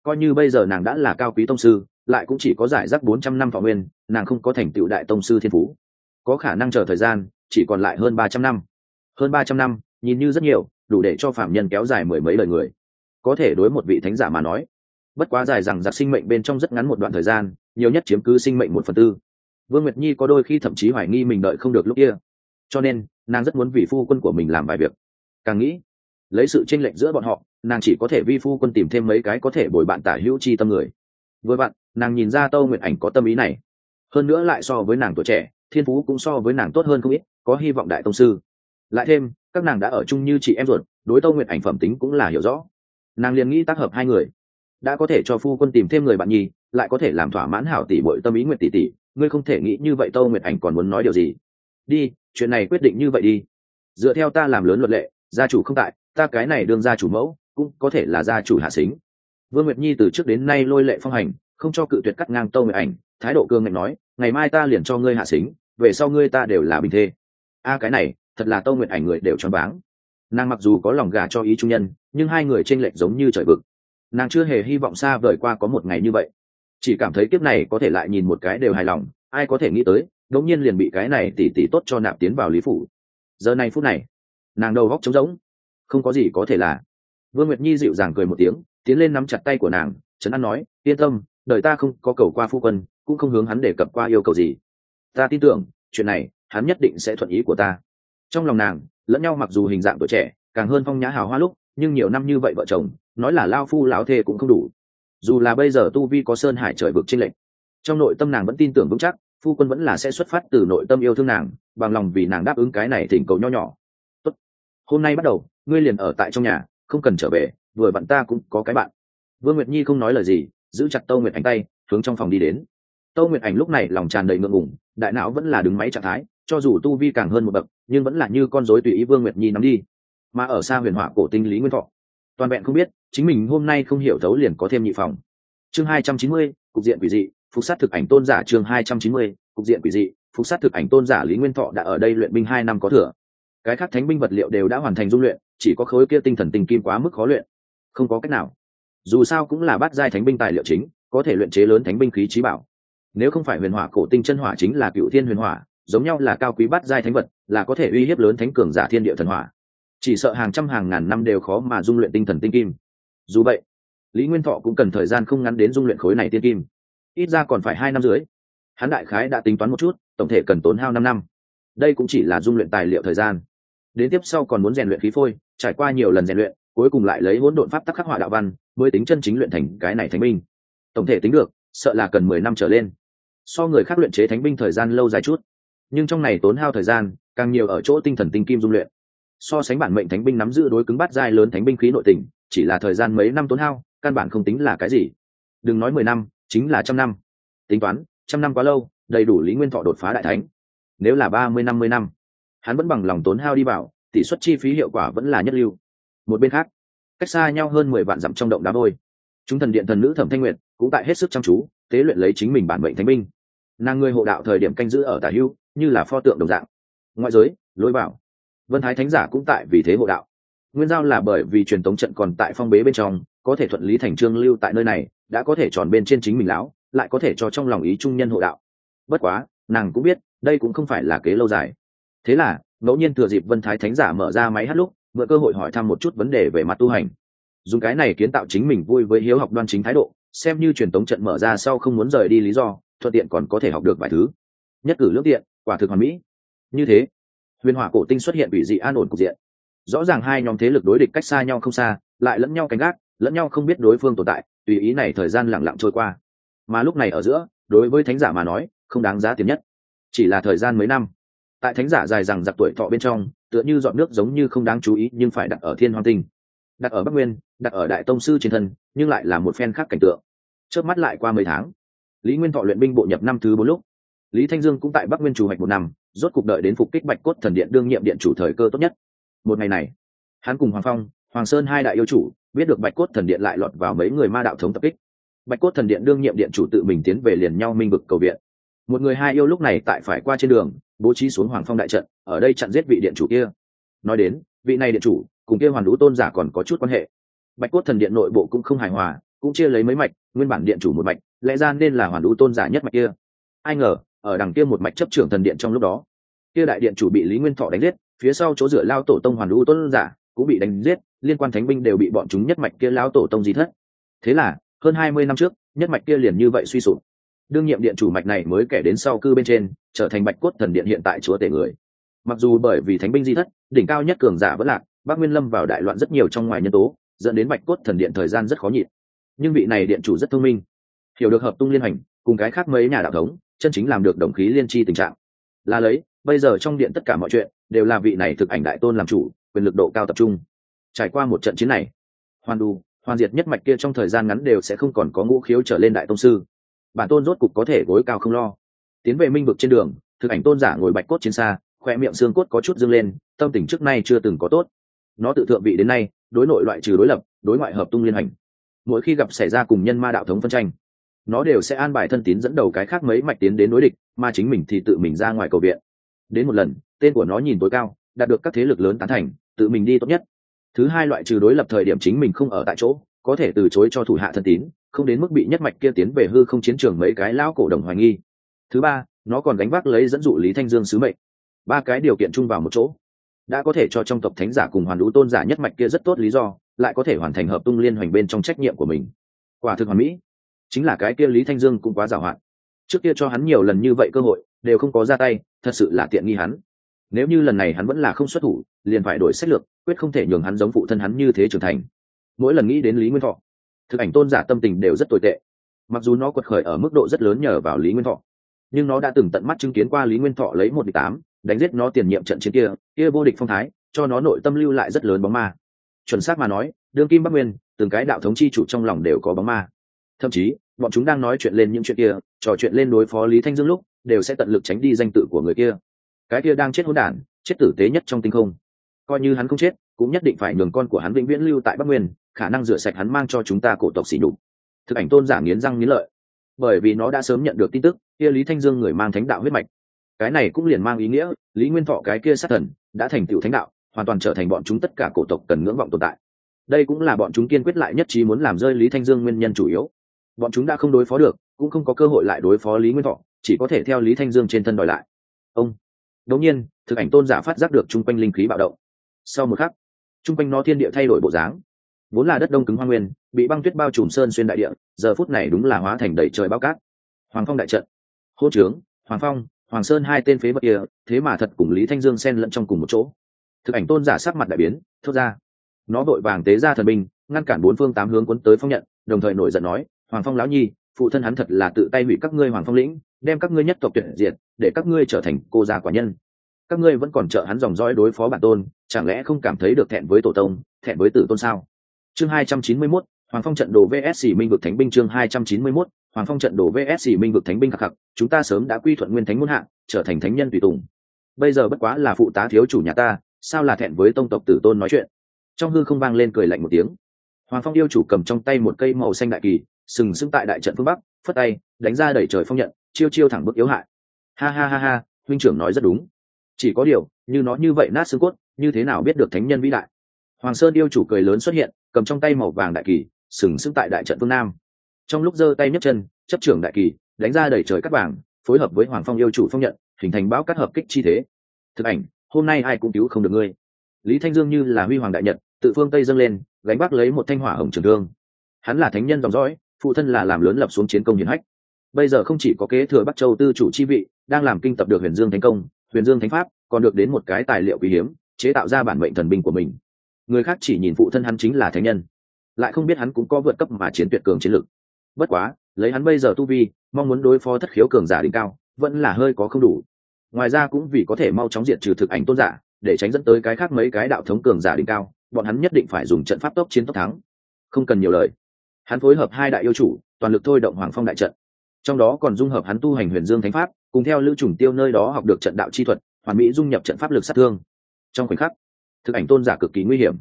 Coi như bây giờ nàng đã là cao quý tông sư, lại cũng chỉ có giải rác bốn trăm năm thọ nguyên, nàng không có thành tựu đại tông sư thiên phú. Có khả năng chờ thời gian, chỉ còn lại hơn ba trăm năm. Hơn ba trăm năm, nhìn như rất nhiều, đủ để cho phạm nhân kéo dài mười mấy lời người. Có thể đối một vị thánh giả mà nói bất quá dài rằng giặc sinh mệnh bên trong rất ngắn một đoạn thời gian, nhiều nhất chiếm cứ sinh mệnh một phần tư. Vương nguyệt nhi có đôi khi thậm chí hoài nghi mình đợi không được lúc kia. Cho nên, nàng rất muốn vì phu quân của mình làm vài việc. Càng nghĩ, lấy sự tranh lệch giữa bọn họ, nàng chỉ có thể vi phu quân tìm thêm mấy cái có thể bồi bạn tả hữu chi tâm người. Với bạn nàng nhìn ra tâu nguyện ảnh có tâm ý này. Hơn nữa lại so với nàng tuổi trẻ, thiên phú cũng so với nàng tốt hơn không ít, có hy vọng đại tông sư. Lại thêm, các nàng đã ở chung như chị em ruột, đối tâu nguyện ảnh phẩm tính cũng là hiểu rõ. Nàng liền nghĩ tác hợp hai người đã có thể cho phu quân tìm thêm người bạn nhi lại có thể làm thỏa mãn hảo tỷ bội tâm ý nguyện tỷ tỷ, ngươi không thể nghĩ như vậy tâu nguyệt ảnh còn muốn nói điều gì. Đi, chuyện này quyết định như vậy đi. Dựa theo ta làm lớn luật lệ, gia chủ không tại, ta cái này đương gia chủ mẫu, cũng có thể là gia chủ hạ xính. Vương nguyệt nhi từ trước đến nay lôi lệ phong hành, không cho cự tuyệt cắt ngang tâu nguyệt ảnh, thái độ cương ngạnh nói, ngày mai ta liền cho ngươi hạ xính, về sau ngươi ta đều là bình thê. A, cái này, thật là tâu nguyệt ảnh người đều choáng váng. Nàng mặc dù có lòng gà cho ý trung nhân, nhưng hai người tranh lệch giống như trời vực nàng chưa hề hy vọng xa vời qua có một ngày như vậy. Chỉ cảm thấy kiếp này có thể lại nhìn một cái đều hài lòng, ai có thể nghĩ tới đống nhiên liền bị cái này tỉ tỉ tốt cho nạp tiến vào lý phủ. Giờ này phút này, nàng đầu góc trống rỗng, không có gì có thể là. Vương nguyệt nhi dịu dàng cười một tiếng, tiến lên nắm chặt tay của nàng, trấn an nói, yên tâm, đời ta không có cầu qua phu quân, cũng không hướng hắn để cập qua yêu cầu gì. Ta tin tưởng, chuyện này, hắn nhất định sẽ thuận ý của ta. Trong lòng nàng, lẫn nhau mặc dù hình dạng tuổi trẻ, càng hơn phong nhã hào hoa lúc, nhưng nhiều năm như vậy vợ chồng nói là lao phu lão thê cũng không đủ. Dù là bây giờ tu vi có sơn hải trời vực trên lệnh trong nội tâm nàng vẫn tin tưởng vững chắc, phu quân vẫn là sẽ xuất phát từ nội tâm yêu thương nàng, bằng lòng vì nàng đáp ứng cái này thỉnh cầu nho nhỏ. Tốt. hôm nay bắt đầu, ngươi liền ở tại trong nhà, không cần trở về, vừa bạn ta cũng có cái bạn. Vương nguyệt nhi không nói lời gì, giữ chặt tâu nguyệt ảnh tay, hướng trong phòng đi đến. Tâu nguyệt ảnh lúc này lòng tràn đầy ngượng ngủng đại não vẫn là đứng máy trạng thái, cho dù tu vi càng hơn một bậc, nhưng vẫn là như con rối tùy ý vương nguyệt nhi nắm đi. Mà ở xa huyền hỏa cổ tinh lý nguyên thọ toàn vẹn không biết, chính mình hôm nay không hiểu thấu liền có thêm nhị phòng. Chương hai trăm chín mươi, cục diện quỷ dị, phục sát thực ảnh tôn giả chương hai trăm chín mươi, cục diện quỷ dị, phục sát thực ảnh tôn giả lý nguyên thọ đã ở đây luyện binh hai năm có thừa. Cái khác thánh binh vật liệu đều đã hoàn thành dung luyện, chỉ có khối kia tinh thần tình kim quá mức khó luyện. Không có cách nào. Dù sao cũng là bát giai thánh binh tài liệu chính, có thể luyện chế lớn thánh binh khí trí bảo. Nếu không phải huyền hỏa cổ tinh chân hỏa chính là cựu thiên huyền hỏa, giống nhau là cao quý bát giai thánh vật, là có thể uy hiếp lớn thánh cường giả thiên địa thần hỏa chỉ sợ hàng trăm hàng ngàn năm đều khó mà dung luyện tinh thần tinh kim. Dù vậy, lý nguyên thọ cũng cần thời gian không ngắn đến dung luyện khối này tiên kim. Ít ra còn phải hai năm dưới hắn đại khái đã tính toán một chút, tổng thể cần tốn hao năm năm. Đây cũng chỉ là dung luyện tài liệu thời gian. Đến tiếp sau còn muốn rèn luyện khí phôi, trải qua nhiều lần rèn luyện, cuối cùng lại lấy hỗn độn pháp tắc khắc họa đạo văn, mới tính chân chính luyện thành cái này thánh binh. Tổng thể tính được, sợ là cần mười năm trở lên. So người khác luyện chế thánh binh thời gian lâu dài chút. Nhưng trong này tốn hao thời gian, càng nhiều ở chỗ tinh thần tinh kim dung luyện so sánh bản mệnh thánh binh nắm giữ đối cứng bắt giai lớn thánh binh khí nội tình, chỉ là thời gian mấy năm tốn hao, căn bản không tính là cái gì. Đừng nói mười năm, chính là trăm năm. Tính toán, trăm năm quá lâu, đầy đủ lý nguyên thọ đột phá đại thánh. Nếu là ba mươi, năm mươi năm, hắn vẫn bằng lòng tốn hao đi vào tỷ suất chi phí hiệu quả vẫn là nhất lưu. Một bên khác, cách xa nhau hơn mười vạn dặm trong động đá vôi. Chúng thần điện thần nữ thẩm thanh nguyệt cũng tại hết sức chăm chú, tế luyện lấy chính mình bản mệnh thánh binh. Nàng người hộ đạo thời điểm canh giữ ở tả hưu, như là pho tượng đồng dạng. Ngoại giới, lối vào vân thái thánh giả cũng tại vì thế hộ đạo. Nguyên giao là bởi vì truyền tống trận còn tại phong bế bên trong, có thể thuận lý thành trương lưu tại nơi này, đã có thể tròn bên trên chính mình lão, lại có thể cho trong lòng ý trung nhân hộ đạo. Bất quá, nàng cũng biết, đây cũng không phải là kế lâu dài. Thế là, ngẫu nhiên thừa dịp vân thái thánh giả mở ra máy hát lúc, mượn cơ hội hỏi thăm một chút vấn đề về mặt tu hành. Dùng cái này kiến tạo chính mình vui với hiếu học đoan chính thái độ, xem như truyền tống trận mở ra sau không muốn rời đi lý do, thuận tiện còn có thể học được vài thứ. Nhất cử lước tiện, quả thực hoàn mỹ. Như thế huyền hỏa cổ tinh xuất hiện ủy dị an ổn cục diện. Rõ ràng hai nhóm thế lực đối địch cách xa nhau không xa, lại lẫn nhau canh gác, lẫn nhau không biết đối phương tồn tại, tùy ý này thời gian lặng lặng trôi qua. Mà lúc này ở giữa, đối với thánh giả mà nói, không đáng giá tiền nhất. Chỉ là thời gian mấy năm. Tại thánh giả dài rằng giặc tuổi thọ bên trong, tựa như dọn nước giống như không đáng chú ý, nhưng phải đặt ở thiên hoàng tinh. Đặt ở bắc nguyên, đặt ở đại tông sư trên thân, nhưng lại là một phen khác cảnh tượng. Trước mắt lại qua mấy tháng, lý nguyên thọ luyện binh bộ nhập năm thứ bốn lúc lý thanh dương cũng tại bắc nguyên chủ hoạch một năm, rốt cuộc đợi đến phục kích bạch cốt thần điện đương nhiệm điện chủ thời cơ tốt nhất. Một ngày này, hắn cùng hoàng phong, hoàng sơn hai đại yêu chủ, biết được bạch cốt thần điện lại lọt vào mấy người ma đạo thống tập kích. Bạch cốt thần điện đương nhiệm điện chủ tự mình tiến về liền nhau minh vực cầu viện. Một người hai yêu lúc này tại phải qua trên đường, bố trí xuống hoàng phong đại trận, ở đây chặn giết vị điện chủ kia. Nói đến, vị này điện chủ cùng kia hoàn lũ tôn giả còn có chút quan hệ. Bạch cốt thần điện nội bộ cũng không hài hòa, cũng chia lấy mấy mạch, nguyên bản điện chủ một mạch, lẽ ra nên là hoàn lũ tôn giả nhất mạch kia. Ai ngờ ở đằng kia một mạch chấp trưởng thần điện trong lúc đó. Kia đại điện chủ bị lý nguyên thọ đánh giết, phía sau chỗ dựa lao tổ tông hoàn lưu tôn giả cũng bị đánh giết, liên quan thánh binh đều bị bọn chúng nhất mạch kia lao tổ tông di thất. Thế là, hơn hai mươi năm trước, nhất mạch kia liền như vậy suy sụp. Đương nhiệm điện chủ mạch này mới kể đến sau cư bên trên, trở thành mạch cốt thần điện hiện tại chúa tể người. Mặc dù bởi vì thánh binh di thất, đỉnh cao nhất cường giả vẫn lạc bác nguyên lâm vào đại loạn rất nhiều trong ngoài nhân tố, dẫn đến mạch cốt thần điện thời gian rất khó nhịn. Nhưng vị này điện chủ rất thông minh. Hiểu được hợp tung liên hành, cùng cái khác mấy nhà đạo thống chân chính làm được đồng khí liên tri tình trạng. Là lấy, bây giờ trong điện tất cả mọi chuyện đều là vị này thực ảnh đại tôn làm chủ, quyền lực độ cao tập trung. Trải qua một trận chiến này hoàn đù hoàn diệt nhất mạch kia trong thời gian ngắn đều sẽ không còn có ngũ khiếu trở lên đại tông sư. Bản tôn rốt cục có thể gối cao không lo. Tiến về minh vực trên đường, thực ảnh tôn giả ngồi bạch cốt trên xa, khoe miệng xương cốt có chút dâng lên, tâm tình trước nay chưa từng có tốt. Nó tự thượng vị đến nay, đối nội loại trừ đối lập, đối ngoại hợp tung liên hành. Mỗi khi gặp xảy ra cùng nhân ma đạo thống phân tranh nó đều sẽ an bài thân tín dẫn đầu cái khác mấy mạch tiến đến đối địch, mà chính mình thì tự mình ra ngoài cầu viện. Đến một lần, tên của nó nhìn tối cao, đạt được các thế lực lớn tán thành, tự mình đi tốt nhất. Thứ hai loại trừ đối lập thời điểm chính mình không ở tại chỗ, có thể từ chối cho thủ hạ thân tín, không đến mức bị nhất mạch kia tiến về hư không chiến trường mấy cái lão cổ đồng hoài nghi. Thứ ba, nó còn gánh vác lấy dẫn dụ lý thanh dương sứ mệnh. Ba cái điều kiện chung vào một chỗ. Đã có thể cho trong tộc thánh giả cùng hoàn lũ tôn giả nhất mạch kia rất tốt lý do, lại có thể hoàn thành hợp tung liên hoành bên trong trách nhiệm của mình. Quả thực hoàn mỹ chính là cái kia lý thanh dương cũng quá giàu hạn. Trước kia cho hắn nhiều lần như vậy cơ hội, đều không có ra tay, thật sự là tiện nghi hắn. Nếu như lần này hắn vẫn là không xuất thủ, liền phải đổi sách lược, quyết không thể nhường hắn giống phụ thân hắn như thế trưởng thành. Mỗi lần nghĩ đến lý nguyên thọ, thực ảnh tôn giả tâm tình đều rất tồi tệ. Mặc dù nó quật khởi ở mức độ rất lớn nhờ vào lý nguyên thọ, nhưng nó đã từng tận mắt chứng kiến qua lý nguyên thọ lấy một địch tám, đánh giết nó tiền nhiệm trận chiến kia kia vô địch phong thái, cho nó nội tâm lưu lại rất lớn bóng ma. Chuẩn xác mà nói, đương kim bắc nguyên, từng cái đạo thống chi chủ trong lòng đều có bóng ma thậm chí, bọn chúng đang nói chuyện lên những chuyện kia, trò chuyện lên đối phó lý thanh dương lúc, đều sẽ tận lực tránh đi danh tự của người kia. Cái kia đang chết hỗn đản, chết tử tế nhất trong tinh không. Coi như hắn không chết, cũng nhất định phải nhường con của hắn vĩnh viễn lưu tại bắc nguyên, khả năng rửa sạch hắn mang cho chúng ta cổ tộc xỉ nhục. Thực ảnh tôn giả nghiến răng nghiến lợi. Bởi vì nó đã sớm nhận được tin tức, kia lý thanh dương người mang thánh đạo huyết mạch. Cái này cũng liền mang ý nghĩa, lý nguyên thọ cái kia sát thần, đã thành tựu thánh đạo, hoàn toàn trở thành bọn chúng tất cả cổ tộc cần ngưỡng vọng tồn tại. Đây cũng là bọn chúng kiên quyết lại nhất trí muốn làm rơi lý thanh dương nguyên nhân chủ yếu bọn chúng đã không đối phó được, cũng không có cơ hội lại đối phó lý nguyên thọ, chỉ có thể theo lý thanh dương trên thân đòi lại. Ông. Đống nhiên, thực ảnh tôn giả phát giác được chung quanh linh khí bạo động. Sau một khắc, chung quanh nó thiên địa thay đổi bộ dáng. Vốn là đất đông cứng hoa nguyên, bị băng tuyết bao trùm sơn xuyên đại địa, giờ phút này đúng là hóa thành đầy trời bao cát. Hoàng phong đại trận. Hô trướng, hoàng phong, hoàng sơn hai tên phế vật kia, thế mà thật cùng lý thanh dương xen lẫn trong cùng một chỗ. Thực ảnh tôn giả sắc mặt đại biến, thốt ra. Nó vội vàng tế ra thần binh, ngăn cản bốn phương tám hướng quấn tới phong nhận, đồng thời nổi giận nói hoàng phong lão nhi phụ thân hắn thật là tự tay hủy các ngươi hoàng phong lĩnh đem các ngươi nhất tộc tuyển diệt để các ngươi trở thành cô gia quả nhân. Các ngươi vẫn còn trợ hắn dòng dõi đối phó bản tôn chẳng lẽ không cảm thấy được thẹn với tổ tông thẹn với tử tôn sao? Chương hai trăm chín mươi 291, hoàng phong trận đồ vsc minh vực thánh binh chương hai trăm chín mươi 291, hoàng phong trận đồ vsc minh vực thánh binh khắc khắc chúng ta sớm đã quy thuận nguyên thánh muôn hạng trở thành thánh nhân tùy tùng. Bây giờ bất quá là phụ tá thiếu chủ nhà ta sao là thẹn với tông tộc tử tôn nói chuyện? Trong hư không vang lên cười lạnh một tiếng. Hoàng phong yêu chủ cầm trong tay một cây màu xanh đại kỳ sừng sững tại đại trận phương bắc, phất tay, đánh ra đẩy trời phong nhận, chiêu chiêu thẳng bức yếu hại. Ha ha ha ha, huynh trưởng nói rất đúng. Chỉ có điều, như nó như vậy nát xương cốt, như thế nào biết được thánh nhân vĩ đại? Hoàng sơn yêu chủ cười lớn xuất hiện, cầm trong tay màu vàng đại kỳ, sừng sững tại đại trận phương nam. Trong lúc giơ tay nhấc chân, chấp trưởng đại kỳ, đánh ra đẩy trời cắt vàng, phối hợp với hoàng phong yêu chủ phong nhận, hình thành bão cắt hợp kích chi thế. Thực ảnh, hôm nay ai cũng cứu không được ngươi. Lý thanh dương như là huy hoàng đại nhật, tự phương tây dâng lên, gánh vác lấy một thanh hỏa hồng trường thương. Hắn là thánh nhân dòng dõi phụ thân là làm lớn lập xuống chiến công hiển hách. Bây giờ không chỉ có kế thừa bắc châu tư chủ chi vị, đang làm kinh tập được huyền dương thành công, huyền dương thánh pháp, còn được đến một cái tài liệu quý hiếm, chế tạo ra bản mệnh thần binh của mình. Người khác chỉ nhìn phụ thân hắn chính là thánh nhân, lại không biết hắn cũng có vượt cấp mà chiến tuyệt cường chiến lực. Bất quá, lấy hắn bây giờ tu vi, mong muốn đối phó thất khiếu cường giả đỉnh cao, vẫn là hơi có không đủ. Ngoài ra cũng vì có thể mau chóng diệt trừ thực ảnh tôn giả, để tránh dẫn tới cái khác mấy cái đạo thống cường giả đỉnh cao, bọn hắn nhất định phải dùng trận pháp tốc chiến tốc thắng. Không cần nhiều lời hắn phối hợp hai đại yêu chủ, toàn lực thôi động hoàng phong đại trận. Trong đó còn dung hợp hắn tu hành huyền dương thánh pháp, cùng theo lữ trùng tiêu nơi đó học được trận đạo chi thuật, hoàn mỹ dung nhập trận pháp lực sát thương. Trong khoảnh khắc, thực ảnh tôn giả cực kỳ nguy hiểm.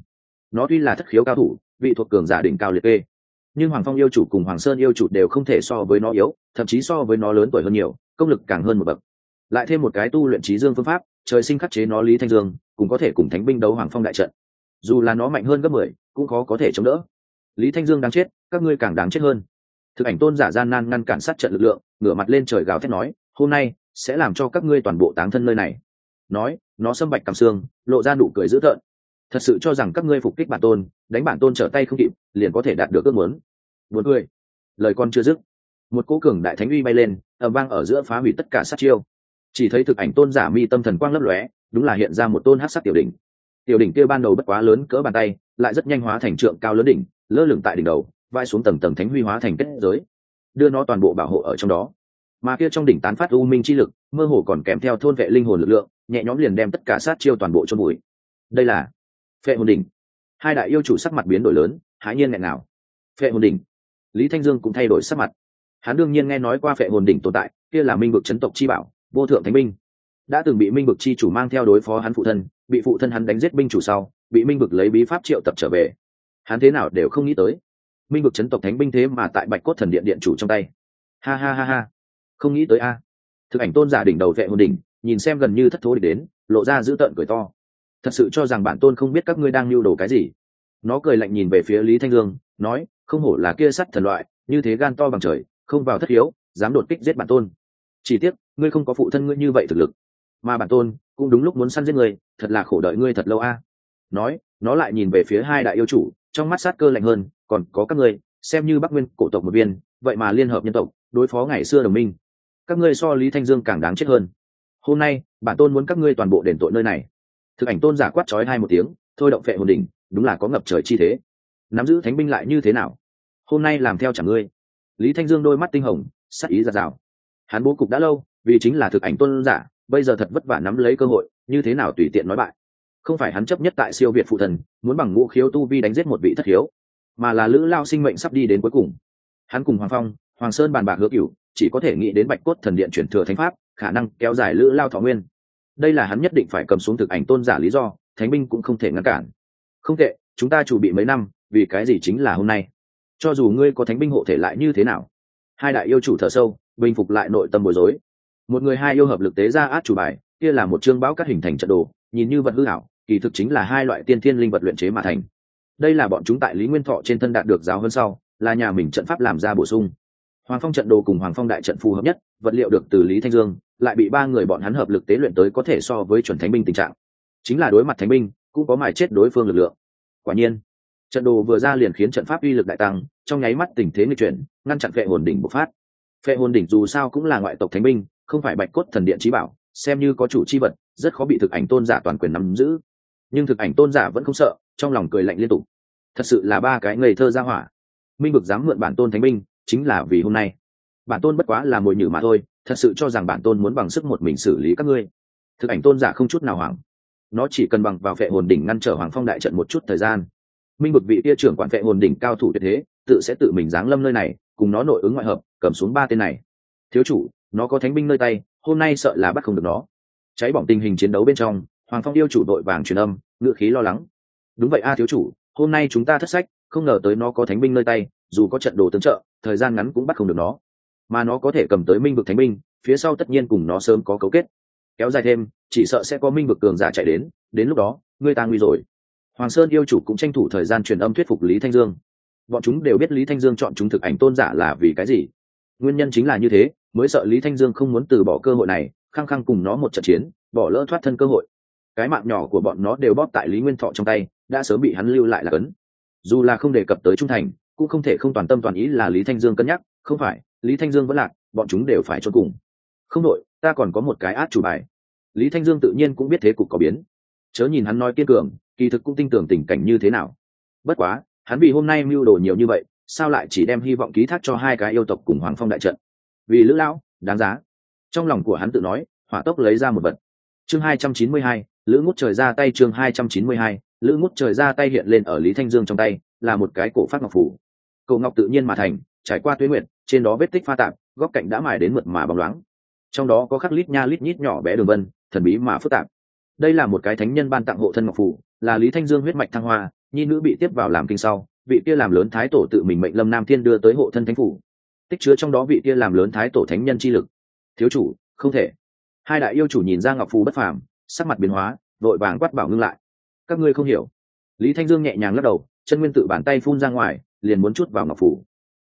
Nó tuy là thất khiếu cao thủ, vị thuộc cường giả đỉnh cao liệt kê, nhưng hoàng phong yêu chủ cùng hoàng sơn yêu chủ đều không thể so với nó yếu, thậm chí so với nó lớn tuổi hơn nhiều, công lực càng hơn một bậc. Lại thêm một cái tu luyện trí dương phương pháp, trời sinh khắc chế nó lý thanh dương, cũng có thể cùng thánh binh đấu hoàng phong đại trận. Dù là nó mạnh hơn gấp mười, cũng khó có thể chống đỡ lý thanh dương đáng chết, các ngươi càng đáng chết hơn. Thực ảnh tôn giả gian nan ngăn cản sát trận lực lượng, ngửa mặt lên trời gào thét nói, hôm nay sẽ làm cho các ngươi toàn bộ táng thân nơi này. Nói, nó xâm bạch cằm xương, lộ ra nụ cười dữ tợn. Thật sự cho rằng các ngươi phục kích bản tôn, đánh bản tôn trở tay không kịp, liền có thể đạt được ước muốn. Buồn cười. Lời con chưa dứt, một cỗ cường đại thánh uy bay lên ẩm vang ở giữa phá hủy tất cả sát chiêu. Chỉ thấy thực ảnh tôn giả mi tâm thần quang lấp lóe, đúng là hiện ra một tôn hát sắc tiểu đỉnh. Tiểu đỉnh kia ban đầu bất quá lớn cỡ bàn tay, lại rất nhanh hóa thành trượng cao lớn đỉnh lơ lửng tại đỉnh đầu, vai xuống tầng tầng thánh huy hóa thành kết giới. Đưa nó toàn bộ bảo hộ ở trong đó. Mà kia trong đỉnh tán phát u minh chi lực, mơ hồ còn kèm theo thôn vệ linh hồn lực lượng, nhẹ nhõm liền đem tất cả sát chiêu toàn bộ cho bụi đây là phệ hồn đỉnh. Hai đại yêu chủ sắc mặt biến đổi lớn, hãi nhiên nghẹn nào phệ hồn đỉnh. Lý thanh dương cũng thay đổi sắc mặt. Hắn đương nhiên nghe nói qua phệ hồn đỉnh tồn tại, kia là minh vực chấn tộc chi bảo, vô thượng thánh binh đã từng bị minh vực chi chủ mang theo đối phó hắn phụ thân, bị phụ thân hắn đánh giết binh chủ sau, bị minh vực lấy bí pháp triệu tập trở về hắn thế nào đều không nghĩ tới. Minh vực chấn tộc thánh binh thế mà tại bạch cốt thần điện điện chủ trong tay. Ha ha ha ha. Không nghĩ tới a. Thực ảnh tôn giả đỉnh đầu vệ hồn đỉnh, nhìn xem gần như thất thố địch đến, lộ ra dữ tợn cười to. Thật sự cho rằng bản tôn không biết các ngươi đang lưu đồ cái gì. Nó cười lạnh nhìn về phía lý thanh dương, nói, không hổ là kia sắt thần loại, như thế gan to bằng trời, không vào thất hiếu, dám đột kích giết bản tôn. Chỉ tiếc, ngươi không có phụ thân ngươi như vậy thực lực. Mà bản tôn, cũng đúng lúc muốn săn giết ngươi, thật là khổ đợi ngươi thật lâu a. Nói, nó lại nhìn về phía hai đại yêu chủ trong mắt sát cơ lạnh hơn, còn có các ngươi, xem như bắc nguyên cổ tộc một viên, vậy mà liên hợp nhân tộc, đối phó ngày xưa đồng minh. Các ngươi so lý thanh dương càng đáng chết hơn. Hôm nay, bản tôn muốn các ngươi toàn bộ đền tội nơi này. Thực ảnh tôn giả quát trói hai một tiếng, thôi động phệ hồn đỉnh, đúng là có ngập trời chi thế. Nắm giữ thánh binh lại như thế nào? Hôm nay làm theo chẳng ngươi. Lý thanh dương đôi mắt tinh hồng, sắc ý ra rào hắn bố cục đã lâu, vì chính là thực ảnh tôn giả, bây giờ thật vất vả nắm lấy cơ hội, như thế nào tùy tiện nói bại không phải hắn chấp nhất tại siêu việt phụ thần muốn bằng ngũ khiếu tu vi đánh giết một vị thất hiếu, mà là lữ lao sinh mệnh sắp đi đến cuối cùng. Hắn cùng hoàng phong hoàng sơn bàn bạc hứa cửu chỉ có thể nghĩ đến bạch cốt thần điện chuyển thừa thánh pháp khả năng kéo dài lữ lao thọ nguyên. Đây là hắn nhất định phải cầm xuống thực ảnh tôn giả lý do thánh binh cũng không thể ngăn cản. Không tệ chúng ta chuẩn bị mấy năm vì cái gì chính là hôm nay? Cho dù ngươi có thánh binh hộ thể lại như thế nào? Hai đại yêu chủ thở sâu bình phục lại nội tâm bối rối. Một người hai yêu hợp lực tế ra át chủ bài kia là một chương báo các hình thành trận đồ nhìn như vật hư ảo kỳ thực chính là hai loại tiên thiên linh vật luyện chế mà thành. Đây là bọn chúng tại lý nguyên thọ trên thân đạt được giáo hơn sau, là nhà mình trận pháp làm ra bổ sung. Hoàng phong trận đồ cùng hoàng phong đại trận phù hợp nhất, vật liệu được từ lý thanh dương, lại bị ba người bọn hắn hợp lực tế luyện tới có thể so với chuẩn thánh binh tình trạng. Chính là đối mặt thánh binh, cũng có mài chết đối phương lực lượng. Quả nhiên, trận đồ vừa ra liền khiến trận pháp uy lực đại tăng, trong nháy mắt tình thế nguy chuyển, ngăn chặn vệ hồn đỉnh bộc phát. Vệ hồn đỉnh dù sao cũng là ngoại tộc thánh binh, không phải bạch cốt thần điện trí bảo, xem như có chủ chi vật, rất khó bị thực ảnh tôn giả toàn quyền nắm giữ nhưng thực ảnh tôn giả vẫn không sợ, trong lòng cười lạnh liên tục. Thật sự là ba cái ngây thơ ra hỏa. Minh vực dám mượn bản tôn thánh binh, chính là vì hôm nay. Bản tôn bất quá là mồi nhử mà thôi, thật sự cho rằng bản tôn muốn bằng sức một mình xử lý các ngươi. Thực ảnh tôn giả không chút nào hoảng. Nó chỉ cần bằng vào vệ hồn đỉnh ngăn trở hoàng phong đại trận một chút thời gian. Minh vực vị tia trưởng quản vệ hồn đỉnh cao thủ tuyệt thế, tự sẽ tự mình giáng lâm nơi này, cùng nó nội ứng ngoại hợp, cầm xuống ba tên này. Thiếu chủ, nó có thánh binh nơi tay, hôm nay sợ là bắt không được nó. Cháy bỏng tình hình chiến đấu bên trong hoàng phong yêu chủ đội vàng truyền âm ngựa khí lo lắng. Đúng vậy a thiếu chủ, hôm nay chúng ta thất sách, không ngờ tới nó có thánh binh nơi tay, dù có trận đồ tương trợ, thời gian ngắn cũng bắt không được nó. Mà nó có thể cầm tới minh vực thánh binh, phía sau tất nhiên cùng nó sớm có cấu kết. Kéo dài thêm, chỉ sợ sẽ có minh vực cường giả chạy đến đến lúc đó, ngươi ta nguy rồi. Hoàng sơn yêu chủ cũng tranh thủ thời gian truyền âm thuyết phục lý thanh dương. Bọn chúng đều biết lý thanh dương chọn chúng thực ảnh tôn giả là vì cái gì. Nguyên nhân chính là như thế, mới sợ lý thanh dương không muốn từ bỏ cơ hội này, khăng khăng cùng nó một trận chiến, bỏ lỡ thoát thân cơ hội cái mạng nhỏ của bọn nó đều bóp tại lý nguyên thọ trong tay, đã sớm bị hắn lưu lại là cấn. Dù là không đề cập tới trung thành, cũng không thể không toàn tâm toàn ý là lý thanh dương cân nhắc, không phải, lý thanh dương vẫn lạc, bọn chúng đều phải cho cùng. Không đội, ta còn có một cái át chủ bài. Lý thanh dương tự nhiên cũng biết thế cục có biến. Chớ nhìn hắn nói kiên cường, kỳ thực cũng tin tưởng tình cảnh như thế nào. Bất quá, hắn vì hôm nay mưu đồ nhiều như vậy, sao lại chỉ đem hy vọng ký thác cho hai cái yêu tộc cùng hoàng phong đại trận? Vì lữ lão, đáng giá. Trong lòng của hắn tự nói, hỏa tốc lấy ra một vật. Chương hai trăm chín mươi hai lữ ngút trời ra tay chương hai trăm chín mươi hai, lữ ngút trời ra tay hiện lên ở lý thanh dương trong tay, là một cái cổ phát ngọc phủ. Cầu ngọc tự nhiên mà thành, trải qua tuyến nguyện trên đó vết tích pha tạp, góc cạnh đã mài đến mượt mà bóng loáng. Trong đó có khắc lít nha lít nhít nhỏ bé đường vân, thần bí mà phức tạp. Đây là một cái thánh nhân ban tặng hộ thân ngọc phủ, là lý thanh dương huyết mạch thăng hoa, nhi nữ bị tiếp vào làm kinh sau, vị kia làm lớn thái tổ tự mình mệnh lâm nam thiên đưa tới hộ thân thánh phủ. Tích chứa trong đó vị kia làm lớn thái tổ thánh nhân chi lực. Thiếu chủ, không thể. Hai đại yêu chủ nhìn ra ngọc phù bất phàm sắc mặt biến hóa, vội vàng quát bảo ngưng lại. Các ngươi không hiểu. Lý thanh dương nhẹ nhàng lắc đầu, chân nguyên tự bàn tay phun ra ngoài, liền muốn chút vào ngọc phù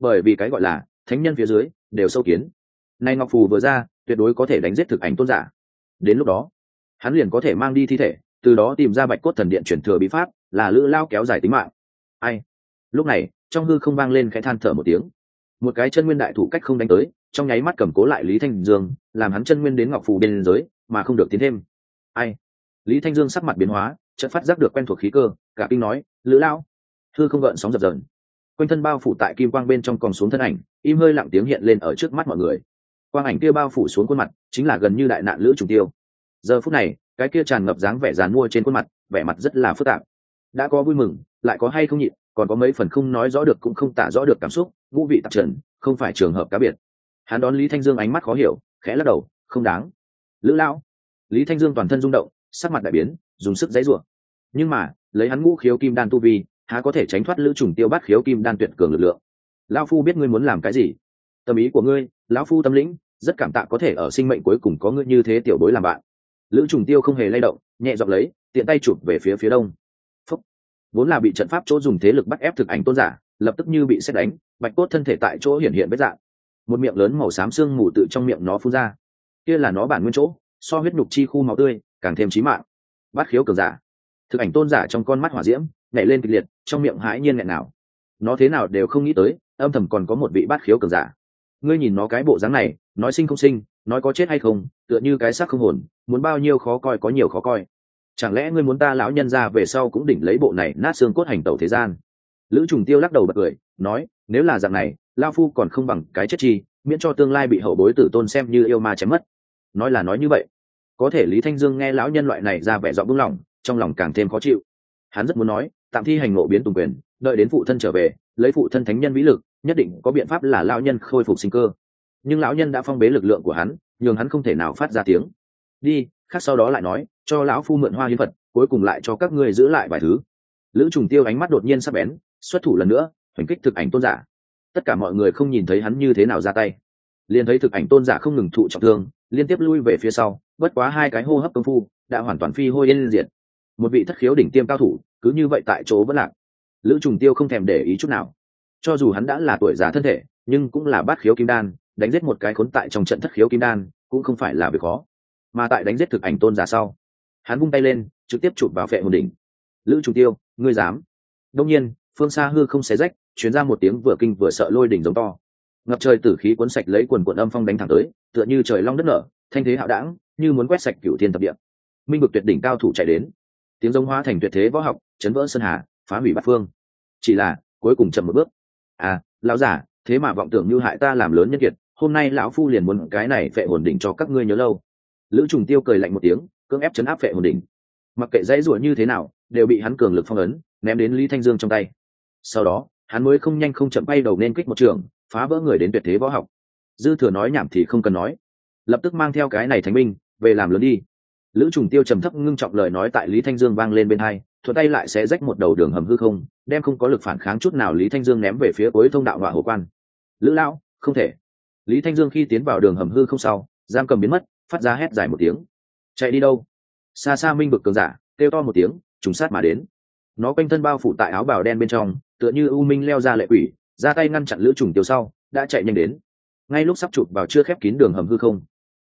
bởi vì cái gọi là thánh nhân phía dưới đều sâu kiến. Nay ngọc phù vừa ra, tuyệt đối có thể đánh giết thực ảnh tôn giả. Đến lúc đó, hắn liền có thể mang đi thi thể, từ đó tìm ra bạch cốt thần điện chuyển thừa bí pháp, là lữ lao kéo dài tính mạng. Ai? Lúc này, trong hư không vang lên khẽ than thở một tiếng. Một cái chân nguyên đại thủ cách không đánh tới, trong nháy mắt cầm cố lại lý thanh dương, làm hắn chân nguyên đến ngọc phù bên giới, mà không được tiến thêm ai? Lý thanh dương sắc mặt biến hóa, chợt phát giác được quen thuộc khí cơ, cả kinh nói, lữ lão, thư không gợn sóng dập dờn. Quanh thân bao phủ tại kim quang bên trong còn xuống thân ảnh, im hơi lặng tiếng hiện lên ở trước mắt mọi người. Quang ảnh kia bao phủ xuống khuôn mặt, chính là gần như đại nạn lữ trùng tiêu. Giờ phút này, cái kia tràn ngập dáng vẻ dàn mua trên khuôn mặt, vẻ mặt rất là phức tạp. Đã có vui mừng, lại có hay không nhịn, còn có mấy phần không nói rõ được cũng không tả rõ được cảm xúc, ngũ vị tạp trần, không phải trường hợp cá biệt. Hắn đón lý thanh dương ánh mắt khó hiểu, khẽ lắc đầu, không đáng. Lữ lão lý thanh dương toàn thân rung động, sắc mặt đại biến, dùng sức dãy rủa. Nhưng mà, lấy hắn ngũ khiếu kim đan tu vi, há có thể tránh thoát lữ trùng tiêu bắt khiếu kim đan tuyệt cường lực lượng. Lão phu biết ngươi muốn làm cái gì? Tâm ý của ngươi, lão phu tâm lĩnh, rất cảm tạ có thể ở sinh mệnh cuối cùng có ngươi như thế tiểu bối làm bạn. Lữ trùng tiêu không hề lay động, nhẹ dọc lấy, tiện tay chụp về phía phía đông. Phúc. vốn là bị trận pháp chỗ dùng thế lực bắt ép thực ảnh tôn giả, lập tức như bị xét đánh, bạch cốt thân thể tại chỗ hiện hiện vết dạng. Một miệng lớn màu xám xương mù tự trong miệng nó phun ra. Kia là nó bản nguyên chỗ so huyết nhục chi khu máu tươi càng thêm chí mạng. Bát khiếu cường giả. Thực ảnh tôn giả trong con mắt hỏa diễm, nhảy lên kịch liệt, trong miệng hãi nhiên nghẹn nào. Nó thế nào đều không nghĩ tới, âm thầm còn có một vị bát khiếu cường giả. Ngươi nhìn nó cái bộ dáng này, nói sinh không sinh, nói có chết hay không, tựa như cái xác không hồn, muốn bao nhiêu khó coi có nhiều khó coi. Chẳng lẽ ngươi muốn ta lão nhân ra về sau cũng đỉnh lấy bộ này nát xương cốt hành tẩu thế gian? Lữ trùng tiêu lắc đầu bật cười, nói, nếu là dạng này, lao phu còn không bằng cái chết chi, miễn cho tương lai bị hậu bối tử tôn xem như yêu ma chém mất. Nói là nói như vậy có thể lý thanh dương nghe lão nhân loại này ra vẻ dọn buông lỏng trong lòng càng thêm khó chịu. Hắn rất muốn nói tạm thi hành ngộ biến tùng quyền đợi đến phụ thân trở về lấy phụ thân thánh nhân vĩ lực nhất định có biện pháp là lão nhân khôi phục sinh cơ. Nhưng lão nhân đã phong bế lực lượng của hắn nhường hắn không thể nào phát ra tiếng. Đi khác sau đó lại nói cho lão phu mượn hoa hiến vật, cuối cùng lại cho các ngươi giữ lại vài thứ. Lữ trùng tiêu ánh mắt đột nhiên sắp bén xuất thủ lần nữa hành kích thực ảnh tôn giả. Tất cả mọi người không nhìn thấy hắn như thế nào ra tay. Liền thấy thực ảnh tôn giả không ngừng thụ trọng thương liên tiếp lui về phía sau bất quá hai cái hô hấp công phu đã hoàn toàn phi hôi yên diệt. Một vị thất khiếu đỉnh tiêm cao thủ, cứ như vậy tại chỗ vẫn lạc. Lữ trùng tiêu không thèm để ý chút nào. Cho dù hắn đã là tuổi già thân thể, nhưng cũng là bát khiếu kim đan, đánh giết một cái khốn tại trong trận thất khiếu kim đan, cũng không phải là việc khó. Mà tại đánh giết thực ảnh tôn giả sau, hắn vung tay lên, trực tiếp chụp vào phệ hồn đỉnh. Lữ trùng tiêu, ngươi dám? Đông nhiên, phương xa hư không xé rách chuyến ra một tiếng vừa kinh vừa sợ lôi đỉnh giống to. Ngập trời tử khí cuốn sạch lấy quần quần âm phong đánh thẳng tới, tựa như trời long đất nở, thanh thế hạo đảng như muốn quét sạch cửu thiên tập địa. Minh vực tuyệt đỉnh cao thủ chạy đến. Tiếng giống hóa thành tuyệt thế võ học, chấn vỡ sơn hà, phá hủy bát phương. Chỉ là, cuối cùng chậm một bước. À lão giả thế mà vọng tưởng như hại ta làm lớn nhân kiệt, hôm nay lão phu liền muốn cái này phệ hồn đỉnh cho các ngươi nhớ lâu. Lữ trùng tiêu cười lạnh một tiếng, cưỡng ép chấn áp phệ hồn đỉnh. Mặc kệ dãy ruột như thế nào, đều bị hắn cường lực phong ấn, ném đến lý thanh dương trong tay. Sau đó, hắn mới không nhanh không chậm bay đầu nên kích một trường, phá vỡ người đến tuyệt thế võ học. Dư thừa nói nhảm thì không cần nói. Lập tức mang theo cái này thánh minh về làm lớn đi. Lữ trùng tiêu trầm thấp ngưng trọng lời nói tại lý thanh dương vang lên bên hai thuật tay lại sẽ rách một đầu đường hầm hư không, đem không có lực phản kháng chút nào lý thanh dương ném về phía cuối thông đạo hỏa hồ quan. Lữ lão, không thể. Lý thanh dương khi tiến vào đường hầm hư không sau, giam cầm biến mất, phát ra hét dài một tiếng. Chạy đi đâu? Xa xa minh vực cường giả, kêu to một tiếng, trùng sát mà đến. Nó quanh thân bao phủ tại áo bào đen bên trong, tựa như u minh leo ra lệ quỷ, ra tay ngăn chặn lữ trùng tiêu sau, đã chạy nhanh đến. Ngay lúc sắp chụp vào chưa khép kín đường hầm hư không,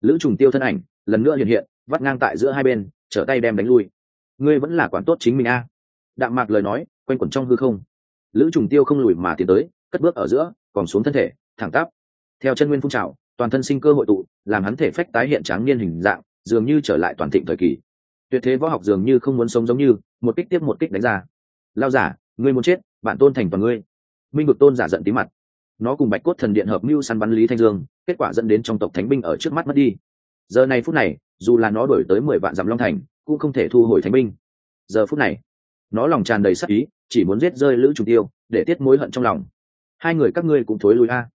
lữ trùng tiêu thân ảnh lần nữa hiện hiện, vắt ngang tại giữa hai bên, trở tay đem đánh lui. Ngươi vẫn là quản tốt chính mình a. Đạm mạc lời nói, quanh quẩn trong hư không. Lữ trùng tiêu không lùi mà tiến tới, cất bước ở giữa, còn xuống thân thể, thẳng tắp. Theo chân nguyên phun trào, toàn thân sinh cơ hội tụ, làm hắn thể phách tái hiện tráng niên hình dạng, dường như trở lại toàn thịnh thời kỳ. Tuyệt thế võ học dường như không muốn sống giống như, một kích tiếp một kích đánh ra. Lao giả, ngươi muốn chết, bạn tôn thành toàn ngươi. Minh vực tôn giả giận tí mặt. Nó cùng bạch cốt thần điện hợp mưu săn bắn lý thanh dương, kết quả dẫn đến trong tộc thánh binh ở trước mắt mất đi giờ này phút này, dù là nó đổi tới mười vạn dặm long thành, cũng không thể thu hồi thánh binh. Giờ phút này, nó lòng tràn đầy sắc ý, chỉ muốn giết rơi lữ trùng tiêu, để tiết mối hận trong lòng. Hai người các ngươi cũng thối lui a.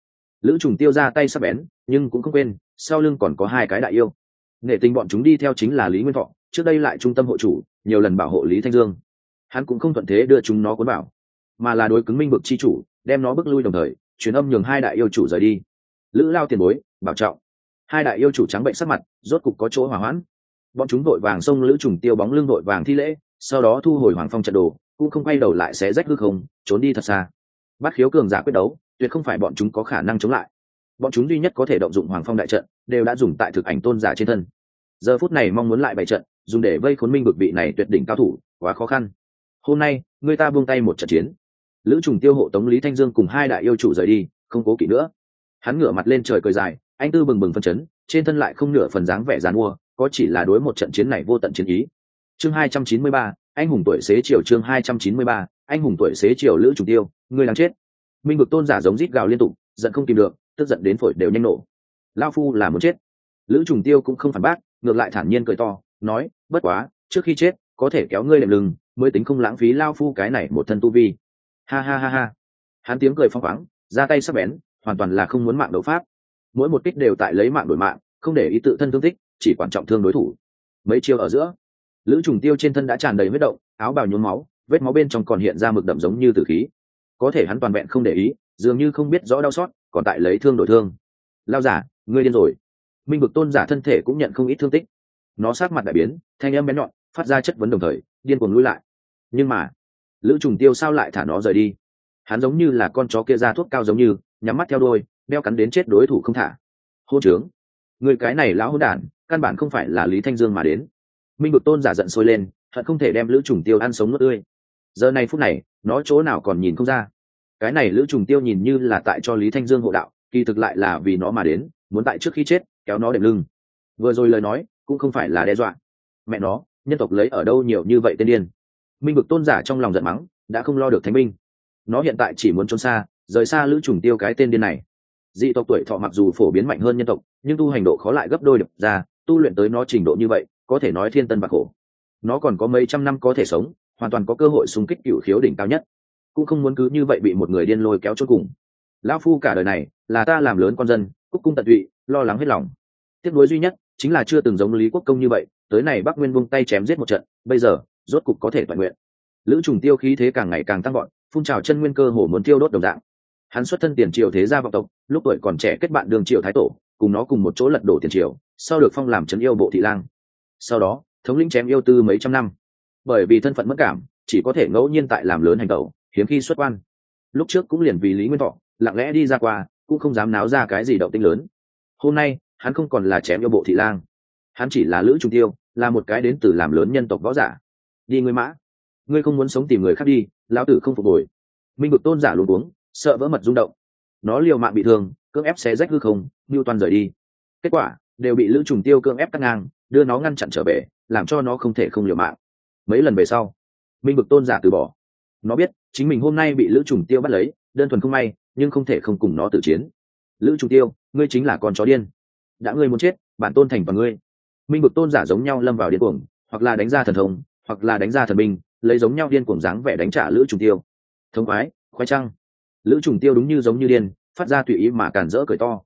Lữ trùng tiêu ra tay sắp bén, nhưng cũng không quên, sau lưng còn có hai cái đại yêu. Nghệ tình bọn chúng đi theo chính là lý nguyên thọ, trước đây lại trung tâm hộ chủ, nhiều lần bảo hộ lý thanh dương. Hắn cũng không thuận thế đưa chúng nó cuốn bảo mà là đối cứng minh vực chi chủ, đem nó bước lui đồng thời, truyền âm nhường hai đại yêu chủ rời đi. Lữ lao tiền bối, bảo trọng hai đại yêu chủ trắng bệnh sắc mặt, rốt cục có chỗ hỏa hoãn. Bọn chúng vội vàng xông lữ trùng tiêu bóng lưng vội vàng thi lễ, sau đó thu hồi hoàng phong trận đồ, cũng không quay đầu lại xé rách hư không, trốn đi thật xa. Bắt khiếu cường giả quyết đấu, tuyệt không phải bọn chúng có khả năng chống lại. Bọn chúng duy nhất có thể động dụng hoàng phong đại trận, đều đã dùng tại thực ảnh tôn giả trên thân. Giờ phút này mong muốn lại bày trận, dùng để vây khốn minh bực vị này tuyệt đỉnh cao thủ, quá khó khăn. Hôm nay, người ta buông tay một trận chiến. Lữ trùng tiêu hộ tống lý thanh dương cùng hai đại yêu chủ rời đi, không cố kỵ nữa. Hắn ngửa mặt lên trời cười dài anh tư bừng bừng phân chấn, trên thân lại không nửa phần dáng vẻ dàn mua, có chỉ là đối một trận chiến này vô tận chiến ý. Chương hai trăm chín mươi ba, anh hùng tuổi xế chiều chương hai trăm chín mươi ba, anh hùng tuổi xế chiều lữ trùng tiêu, người đang chết. Minh vực tôn giả giống rít gào liên tục, giận không tìm được, tức giận đến phổi đều nhanh nổ. Lao phu là muốn chết. Lữ trùng tiêu cũng không phản bác, ngược lại thản nhiên cười to, nói, bất quá, trước khi chết, có thể kéo ngươi đệm lưng, mới tính không lãng phí lao phu cái này một thân tu vi. Ha ha ha ha. Hắn tiếng cười phong khoáng, ra tay sắp bén, hoàn toàn là không muốn mạng đấu pháp mỗi một kích đều tại lấy mạng đổi mạng, không để ý tự thân thương tích, chỉ quan trọng thương đối thủ. Mấy chiêu ở giữa, lữ trùng tiêu trên thân đã tràn đầy huyết động, áo bào nhuốm máu, vết máu bên trong còn hiện ra mực đậm giống như tử khí. Có thể hắn toàn vẹn không để ý, dường như không biết rõ đau xót, còn tại lấy thương đổi thương. Lao giả, ngươi điên rồi. Minh vực tôn giả thân thể cũng nhận không ít thương tích. Nó sát mặt đại biến, thanh âm bé nhọn, phát ra chất vấn đồng thời, điên cuồng lui lại. Nhưng mà, lữ trùng tiêu sao lại thả nó rời đi? Hắn giống như là con chó kia ra thuốc cao giống như, nhắm mắt theo đôi đeo cắn đến chết đối thủ không thả. Hô trướng. Người cái này lão hôn đản, căn bản không phải là lý thanh dương mà đến. Minh bực tôn giả giận sôi lên, hận không thể đem lữ trùng tiêu ăn sống nước tươi. Giờ này phút này, nó chỗ nào còn nhìn không ra. Cái này lữ trùng tiêu nhìn như là tại cho lý thanh dương hộ đạo, kỳ thực lại là vì nó mà đến, muốn tại trước khi chết, kéo nó đệm lưng. Vừa rồi lời nói, cũng không phải là đe dọa. Mẹ nó, nhân tộc lấy ở đâu nhiều như vậy tên điên. Minh bực tôn giả trong lòng giận mắng, đã không lo được thánh minh nó hiện tại chỉ muốn trốn xa, rời xa lữ trùng tiêu cái tên điên này dị tộc tuổi thọ mặc dù phổ biến mạnh hơn nhân tộc, nhưng tu hành độ khó lại gấp đôi được ra, tu luyện tới nó trình độ như vậy, có thể nói thiên tân bạc khổ nó còn có mấy trăm năm có thể sống, hoàn toàn có cơ hội xung kích cựu khiếu đỉnh cao nhất. Cũng không muốn cứ như vậy bị một người điên lôi kéo chốt cùng. Lão phu cả đời này là ta làm lớn con dân, cúc cung tận tụy, lo lắng hết lòng. Tiếc nuối duy nhất chính là chưa từng giống lý quốc công như vậy, tới này bắc nguyên buông tay chém giết một trận, bây giờ, rốt cục có thể toàn nguyện. Lữ trùng tiêu khí thế càng ngày càng tăng gọn phun trào chân nguyên cơ hồ muốn tiêu đốt đồng dạng hắn xuất thân tiền triều thế gia vọng tộc, lúc tuổi còn trẻ kết bạn đường triều thái tổ, cùng nó cùng một chỗ lật đổ tiền triều, sau được phong làm trấn yêu bộ thị lang. Sau đó, thống lĩnh chém yêu tư mấy trăm năm. Bởi vì thân phận mất cảm, chỉ có thể ngẫu nhiên tại làm lớn hành tẩu, hiếm khi xuất quan. Lúc trước cũng liền vì lý nguyên thọ, lặng lẽ đi ra qua, cũng không dám náo ra cái gì động tinh lớn. Hôm nay, hắn không còn là chém yêu bộ thị lang. Hắn chỉ là lữ trung tiêu, là một cái đến từ làm lớn nhân tộc võ giả. Đi ngươi mã. Ngươi không muốn sống tìm người khác đi, lão tử không phục hồi. Minh vực tôn giả luôn uống sợ vỡ mật rung động. Nó liều mạng bị thương, cưỡng ép xé rách hư không, ngưu toàn rời đi. Kết quả, đều bị lữ trùng tiêu cưỡng ép cắt ngang, đưa nó ngăn chặn trở về, làm cho nó không thể không liều mạng. Mấy lần về sau, minh vực tôn giả từ bỏ. Nó biết, chính mình hôm nay bị lữ trùng tiêu bắt lấy, đơn thuần không may, nhưng không thể không cùng nó tự chiến. Lữ trùng tiêu, ngươi chính là con chó điên. Đã ngươi muốn chết, bản tôn thành và ngươi. Minh vực tôn giả giống nhau lâm vào điên cuồng, hoặc là đánh ra thần thông, hoặc là đánh ra thần binh, lấy giống nhau điên cuồng dáng vẻ đánh trả lữ trùng tiêu. Thống khoái khoái trăng lữ trùng tiêu đúng như giống như điên, phát ra tùy ý mà cản rỡ cười to.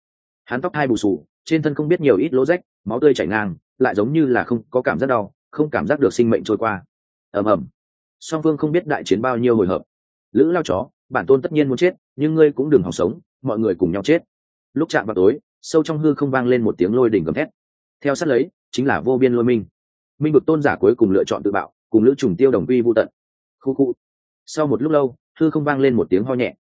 Hắn tóc hai bù sù trên thân không biết nhiều ít lỗ rách, máu tươi chảy ngang, lại giống như là không có cảm giác đau, không cảm giác được sinh mệnh trôi qua. Ầm ầm. Song phương không biết đại chiến bao nhiêu hồi hợp lữ lao chó, bản tôn tất nhiên muốn chết, nhưng ngươi cũng đừng hòng sống, mọi người cùng nhau chết. Lúc chạm vào tối, sâu trong hư không vang lên một tiếng lôi đỉnh gầm thét. Theo sát lấy, chính là vô biên lôi minh. Minh vực tôn giả cuối cùng lựa chọn tự bạo, cùng lữ trùng tiêu đồng quy vô tận. Khu khu. Sau một lúc lâu, hư không vang lên một tiếng ho nhẹ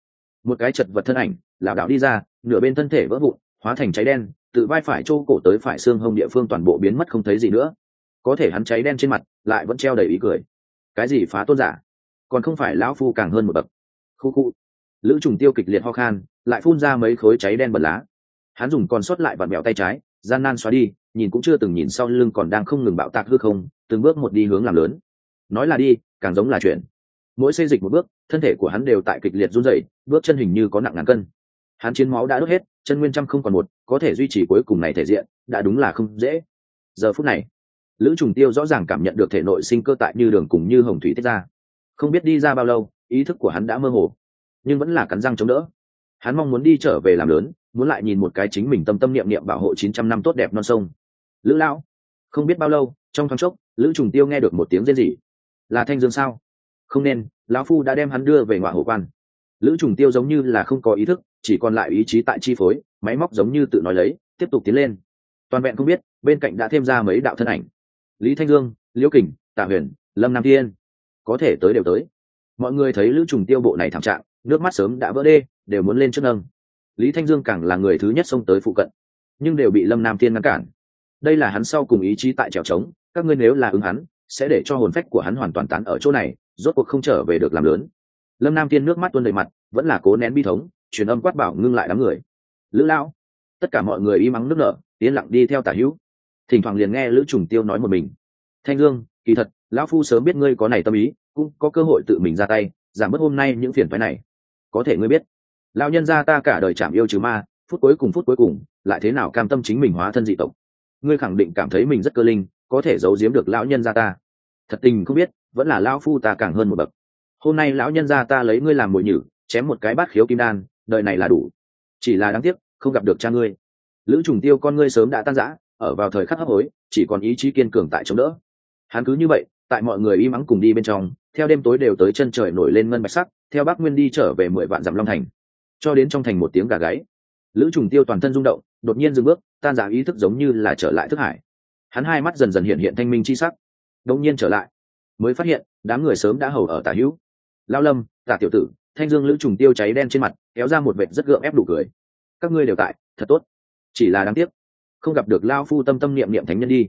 một cái chật vật thân ảnh, lảo đảo đi ra, nửa bên thân thể vỡ vụn, hóa thành cháy đen, từ vai phải trô cổ tới phải xương hông địa phương toàn bộ biến mất không thấy gì nữa. Có thể hắn cháy đen trên mặt, lại vẫn treo đầy ý cười. Cái gì phá tôn giả? Còn không phải lão phu càng hơn một bậc. Khu khu. Lữ trùng tiêu kịch liệt ho khan, lại phun ra mấy khối cháy đen bẩn lá. Hắn dùng còn sót lại vặn mẹo tay trái, gian nan xóa đi, nhìn cũng chưa từng nhìn sau lưng còn đang không ngừng bạo tạc hư không, từng bước một đi hướng làm lớn. Nói là đi, càng giống là chuyện. Mỗi xây dịch một bước, thân thể của hắn đều tại kịch liệt run rẩy bước chân hình như có nặng ngàn cân. Hắn chiến máu đã đốt hết, chân nguyên trăm không còn một, có thể duy trì cuối cùng này thể diện, đã đúng là không dễ. Giờ phút này, lữ trùng tiêu rõ ràng cảm nhận được thể nội sinh cơ tại như đường cùng như hồng thủy tiết ra. Không biết đi ra bao lâu, ý thức của hắn đã mơ hồ, nhưng vẫn là cắn răng chống đỡ. Hắn mong muốn đi trở về làm lớn, muốn lại nhìn một cái chính mình tâm tâm niệm niệm bảo hộ chín trăm năm tốt đẹp non sông. Lữ lão, không biết bao lâu, trong thoáng chốc, lữ trùng tiêu nghe được một tiếng rên rỉ. Là thanh dương sao? Không nên, lão phu đã đem hắn đưa về ngoại hồ quan lữ trùng tiêu giống như là không có ý thức, chỉ còn lại ý chí tại chi phối, máy móc giống như tự nói lấy, tiếp tục tiến lên. Toàn vẹn không biết, bên cạnh đã thêm ra mấy đạo thân ảnh. Lý thanh dương, liễu kình, tạ huyền, lâm nam thiên. Có thể tới đều tới. Mọi người thấy lữ trùng tiêu bộ này thảm trạng, nước mắt sớm đã vỡ đê, đều muốn lên trước nâng. Lý thanh dương càng là người thứ nhất xông tới phụ cận, nhưng đều bị lâm nam thiên ngăn cản. Đây là hắn sau cùng ý chí tại trèo trống, các ngươi nếu là ứng hắn, sẽ để cho hồn phách của hắn hoàn toàn tán ở chỗ này, rốt cuộc không trở về được làm lớn lâm nam tiên nước mắt tuôn đầy mặt, vẫn là cố nén bi thống, truyền âm quát bảo ngưng lại đám người. Lữ lão, tất cả mọi người im mắng nước nở tiến lặng đi theo tả hữu. Thỉnh thoảng liền nghe lữ trùng tiêu nói một mình. Thanh dương, kỳ thật, lão phu sớm biết ngươi có này tâm ý, cũng có cơ hội tự mình ra tay, giảm bớt hôm nay những phiền phái này. Có thể ngươi biết, lão nhân gia ta cả đời chạm yêu trừ ma, phút cuối cùng phút cuối cùng, lại thế nào cam tâm chính mình hóa thân dị tộc? Ngươi khẳng định cảm thấy mình rất cơ linh, có thể giấu giếm được lão nhân gia ta. Thật tình không biết, vẫn là lão phu ta càng hơn một bậc hôm nay lão nhân gia ta lấy ngươi làm mồi nhử, chém một cái bát khiếu kim đan đợi này là đủ. Chỉ là đáng tiếc, không gặp được cha ngươi. Lữ trùng tiêu con ngươi sớm đã tan rã, ở vào thời khắc hấp hối, chỉ còn ý chí kiên cường tại chống đỡ. Hắn cứ như vậy, tại mọi người im ắng cùng đi bên trong, theo đêm tối đều tới chân trời nổi lên ngân bạch sắc, theo bác nguyên đi trở về mười vạn dặm long thành. Cho đến trong thành một tiếng gà gáy, lữ trùng tiêu toàn thân rung động, đột nhiên dừng bước, tan giả ý thức giống như là trở lại thức hải. Hắn hai mắt dần dần hiện hiện thanh minh chi sắc, đột nhiên trở lại, mới phát hiện, đám người sớm đã hầu ở tả hữu lao lâm tả tiểu tử, thanh dương lữ trùng tiêu cháy đen trên mặt, kéo ra một vệt rất gượng ép đủ cười. Các ngươi đều tại, thật tốt. Chỉ là đáng tiếc, không gặp được lao phu tâm tâm niệm niệm thánh nhân đi.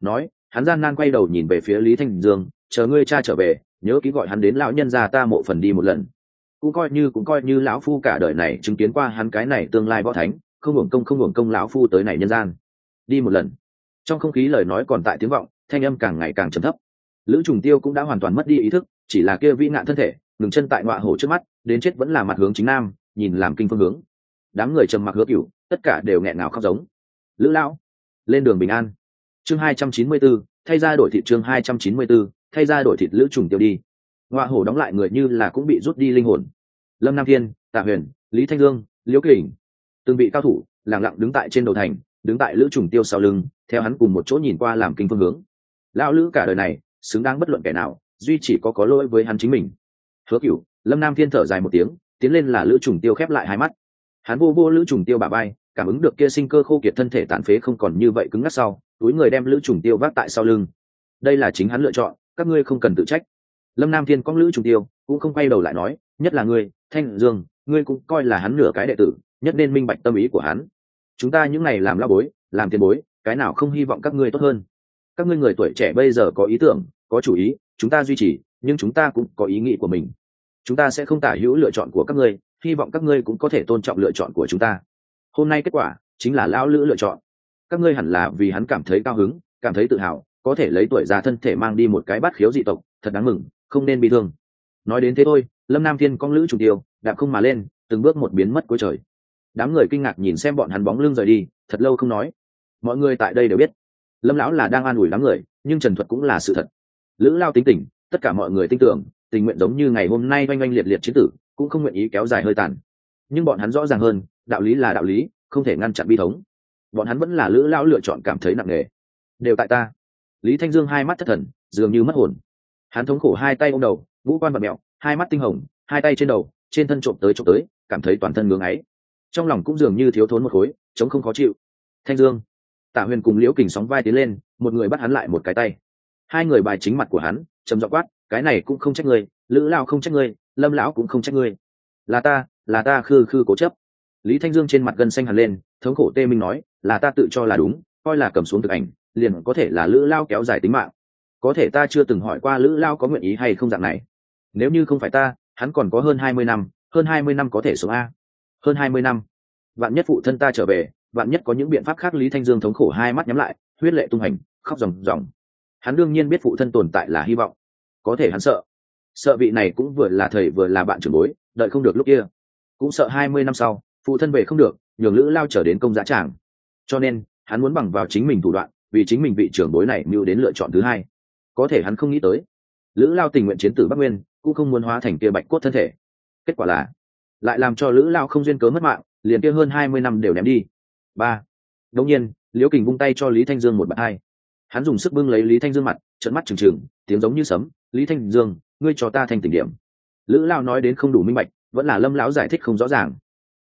Nói, hắn gian nan quay đầu nhìn về phía lý thanh dương, chờ ngươi cha trở về, nhớ ký gọi hắn đến lão nhân gia ta mộ phần đi một lần. Cũng coi như, cũng coi như lão phu cả đời này chứng kiến qua hắn cái này tương lai võ thánh, không hưởng công, không hưởng công lão phu tới này nhân gian. Đi một lần. Trong không khí lời nói còn tại tiếng vọng, thanh âm càng ngày càng trầm thấp. Lữ trùng tiêu cũng đã hoàn toàn mất đi ý thức chỉ là kia vĩ nạn thân thể ngừng chân tại ngọa hổ trước mắt đến chết vẫn là mặt hướng chính nam nhìn làm kinh phương hướng. Đám người trầm mặc hứa cửu tất cả đều nghẹn ngào khóc giống. Lữ lão lên đường bình an. Chương hai trăm chín mươi 294, thay ra đổi thịt chương hai trăm chín mươi 294, thay ra đổi thịt lữ trùng tiêu đi. Ngọa hổ đóng lại người như là cũng bị rút đi linh hồn. Lâm nam thiên tạ huyền lý thanh dương liễu kình. Từng vị cao thủ lẳng lặng đứng tại trên đầu thành đứng tại lữ trùng tiêu sau lưng theo hắn cùng một chỗ nhìn qua làm kinh phương hướng. Lão lữ cả đời này xứng đáng bất luận kẻ nào duy chỉ có có lỗi với hắn chính mình. Hứa cựu lâm nam thiên thở dài một tiếng, tiến lên là lữ trùng tiêu khép lại hai mắt. Hắn vô vô lữ trùng tiêu bà bay cảm ứng được kia sinh cơ khô kiệt thân thể tàn phế không còn như vậy cứng ngắc sau, túi người đem lữ trùng tiêu vác tại sau lưng. Đây là chính hắn lựa chọn, các ngươi không cần tự trách. Lâm nam thiên có lữ trùng tiêu, cũng không quay đầu lại nói, nhất là ngươi, thanh dương, ngươi cũng coi là hắn nửa cái đệ tử, nhất nên minh bạch tâm ý của hắn. Chúng ta những ngày làm lao bối, làm tiền bối, cái nào không hy vọng các ngươi tốt hơn? Các ngươi người tuổi trẻ bây giờ có ý tưởng, có chủ ý chúng ta duy trì, nhưng chúng ta cũng có ý nghĩ của mình. Chúng ta sẽ không tả hữu lựa chọn của các ngươi, hy vọng các ngươi cũng có thể tôn trọng lựa chọn của chúng ta. Hôm nay kết quả chính là lão lữ lựa chọn. Các ngươi hẳn là vì hắn cảm thấy cao hứng, cảm thấy tự hào, có thể lấy tuổi già thân thể mang đi một cái bát khiếu dị tộc, thật đáng mừng, không nên bị thương. Nói đến thế thôi, lâm nam thiên con lữ trùng tiêu, đạp không mà lên, từng bước một biến mất cuối trời. Đám người kinh ngạc nhìn xem bọn hắn bóng lưng rời đi, thật lâu không nói. Mọi người tại đây đều biết, lâm lão là đang an ủi đám người, nhưng trần thuật cũng là sự thật lữ lao tính tình, tất cả mọi người tin tưởng, tình nguyện giống như ngày hôm nay oanh oanh liệt liệt chiến tử, cũng không nguyện ý kéo dài hơi tàn. Nhưng bọn hắn rõ ràng hơn, đạo lý là đạo lý, không thể ngăn chặn bi thống. Bọn hắn vẫn là lữ lao lựa chọn cảm thấy nặng nề. Đều tại ta. Lý thanh dương hai mắt thất thần, dường như mất hồn. Hắn thống khổ hai tay ô m đầu, ngũ quan vật mẹo, hai mắt tinh hồng, hai tay trên đầu, trên thân trộm tới trộm tới, cảm thấy toàn thân ngưỡng ấy trong lòng cũng dường như thiếu thốn một khối, chống không khó chịu. Thanh dương, tạ huyền cùng liễu kình sóng vai tiến lên, một người bắt hắn lại một cái tay hai người bài chính mặt của hắn, trầm dọ quát, cái này cũng không trách ngươi, lữ lao không trách ngươi, lâm lão cũng không trách ngươi. Là ta là ta khư khư cố chấp. Lý thanh dương trên mặt gân xanh hẳn lên, thống khổ tê minh nói, là ta tự cho là đúng, coi là cầm xuống thực ảnh, liền có thể là lữ lao kéo dài tính mạng. Có thể ta chưa từng hỏi qua lữ lao có nguyện ý hay không dạng này. Nếu như không phải ta, hắn còn có hơn hai mươi năm, hơn hai mươi năm có thể sống a. Hơn hai mươi năm? Vạn nhất phụ thân ta trở về, vạn nhất có những biện pháp khác. Lý thanh dương thống khổ hai mắt nhắm lại, huyết lệ tung hành, khóc ròng ròng hắn đương nhiên biết phụ thân tồn tại là hy vọng. Có thể hắn sợ. Sợ vị này cũng vừa là thầy vừa là bạn trưởng bối, đợi không được lúc kia. Cũng sợ hai mươi năm sau, phụ thân về không được, nhường lữ lao trở đến công giá tràng. Cho nên, hắn muốn bằng vào chính mình thủ đoạn, vì chính mình vị trưởng bối này mưu đến lựa chọn thứ hai. Có thể hắn không nghĩ tới, lữ lao tình nguyện chiến tử bắc nguyên, cũng không muốn hóa thành kia bạch cốt thân thể. Kết quả là, lại làm cho lữ lao không duyên cớ mất mạng, liền kia hơn hai mươi năm đều ném đi. Ba. Đông nhiên, liễu kình vung tay cho lý thanh dương một bậc hai hắn dùng sức bưng lấy lý thanh dương mặt trận mắt trừng trừng, tiếng giống như sấm, lý thanh dương, ngươi cho ta thành tình điểm. Lữ lao nói đến không đủ minh bạch, vẫn là lâm lão giải thích không rõ ràng.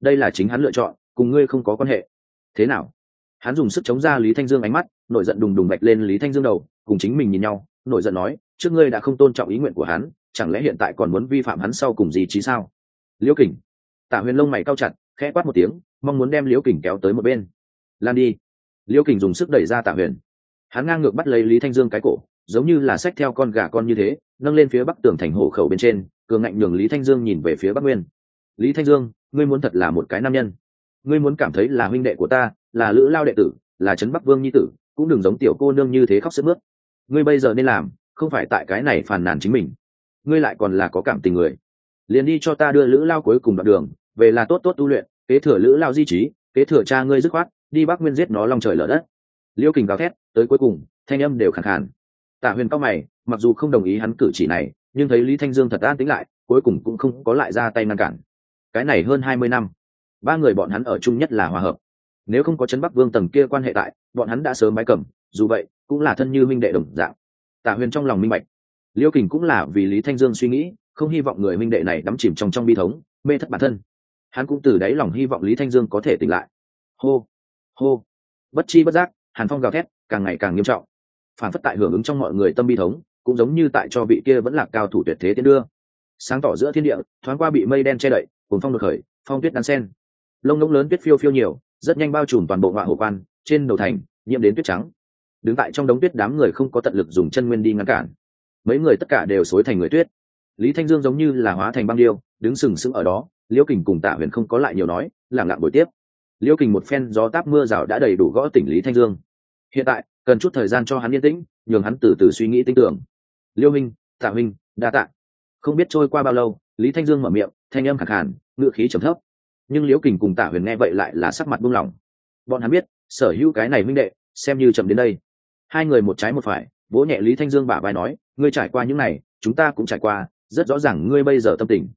Đây là chính hắn lựa chọn, cùng ngươi không có quan hệ. Thế nào? Hắn dùng sức chống ra lý thanh dương ánh mắt, nổi giận đùng đùng bạch lên lý thanh dương đầu, cùng chính mình nhìn nhau, nổi giận nói, trước ngươi đã không tôn trọng ý nguyện của hắn, chẳng lẽ hiện tại còn muốn vi phạm hắn sau cùng gì trí sao? Liễu kình. Tạ huyền lông mày cao chặt, khẽ quát một tiếng, mong muốn đem liễu kình kéo tới một bên. Lan đi. Liễu kình dùng sức đẩy ra tạ huyền hắn ngang ngược bắt lấy lý thanh dương cái cổ, giống như là xách theo con gà con như thế, nâng lên phía bắc tường thành hổ khẩu bên trên, cường ngạnh nhường lý thanh dương nhìn về phía bắc nguyên. Lý thanh dương, ngươi muốn thật là một cái nam nhân. Ngươi muốn cảm thấy là huynh đệ của ta, là lữ lao đệ tử, là trấn bắc vương nhi tử, cũng đừng giống tiểu cô nương như thế khóc sức mướt. Ngươi bây giờ nên làm, không phải tại cái này phàn nàn chính mình. Ngươi lại còn là có cảm tình người. Liền đi cho ta đưa lữ lao cuối cùng đoạn đường, về là tốt tốt tu luyện, kế thừa lữ lao di trí, kế thừa cha ngươi dứt khoát, đi bắc nguyên giết nó long trời lở đất liêu kình gào thét, tới cuối cùng, thanh âm đều khẳng khàn. Tạ huyền cao mày, mặc dù không đồng ý hắn cử chỉ này, nhưng thấy lý thanh dương thật an tính lại, cuối cùng cũng không có lại ra tay ngăn cản. Cái này hơn hai mươi năm, ba người bọn hắn ở chung nhất là hòa hợp. Nếu không có chấn bắc vương tầng kia quan hệ tại, bọn hắn đã sớm bái cầm, dù vậy, cũng là thân như minh đệ đồng dạng. Tạ huyền trong lòng minh bạch. Liêu kình cũng là vì lý thanh dương suy nghĩ, không hy vọng người minh đệ này đắm chìm trong trong bi thống, mê thất bản thân. Hắn cũng từ đáy lòng hy vọng lý thanh dương có thể tỉnh lại. Hô hô. Bất chi bất giác hàn phong gào thét, càng ngày càng nghiêm trọng. Phản phất tại hưởng ứng trong mọi người tâm bi thống, cũng giống như tại cho vị kia vẫn là cao thủ tuyệt thế tiến đưa. Sáng tỏ giữa thiên địa, thoáng qua bị mây đen che đậy cùng phong được khởi, phong tuyết đan sen. Lông ngỗng lớn tuyết phiêu phiêu nhiều, rất nhanh bao trùm toàn bộ ngoại hồ quan, trên đầu thành, nhiễm đến tuyết trắng. Đứng tại trong đống tuyết đám người không có tận lực dùng chân nguyên đi ngăn cản. Mấy người tất cả đều xối thành người tuyết. Lý thanh dương giống như là hóa thành băng điêu, đứng sừng sững ở đó, liễu kình cùng tạ huyền không có lại nhiều nói lẳng lặng buổi tiếp. Liễu kình một phen gió táp mưa rào đã đầy đủ gõ tỉnh lý thanh dương hiện tại, cần chút thời gian cho hắn yên tĩnh, nhường hắn từ từ suy nghĩ tinh tưởng. Liêu minh, tạ minh, đa tạ. Không biết trôi qua bao lâu, lý thanh dương mở miệng, thanh âm khẳng hẳn ngự khí trầm thấp. Nhưng liễu kình cùng tạ huyền nghe vậy lại là sắc mặt buông lỏng. Bọn hắn biết, sở hữu cái này minh đệ, xem như chậm đến đây. Hai người một trái một phải, vỗ nhẹ lý thanh dương bả vai nói, ngươi trải qua những này, chúng ta cũng trải qua, rất rõ ràng ngươi bây giờ tâm tình.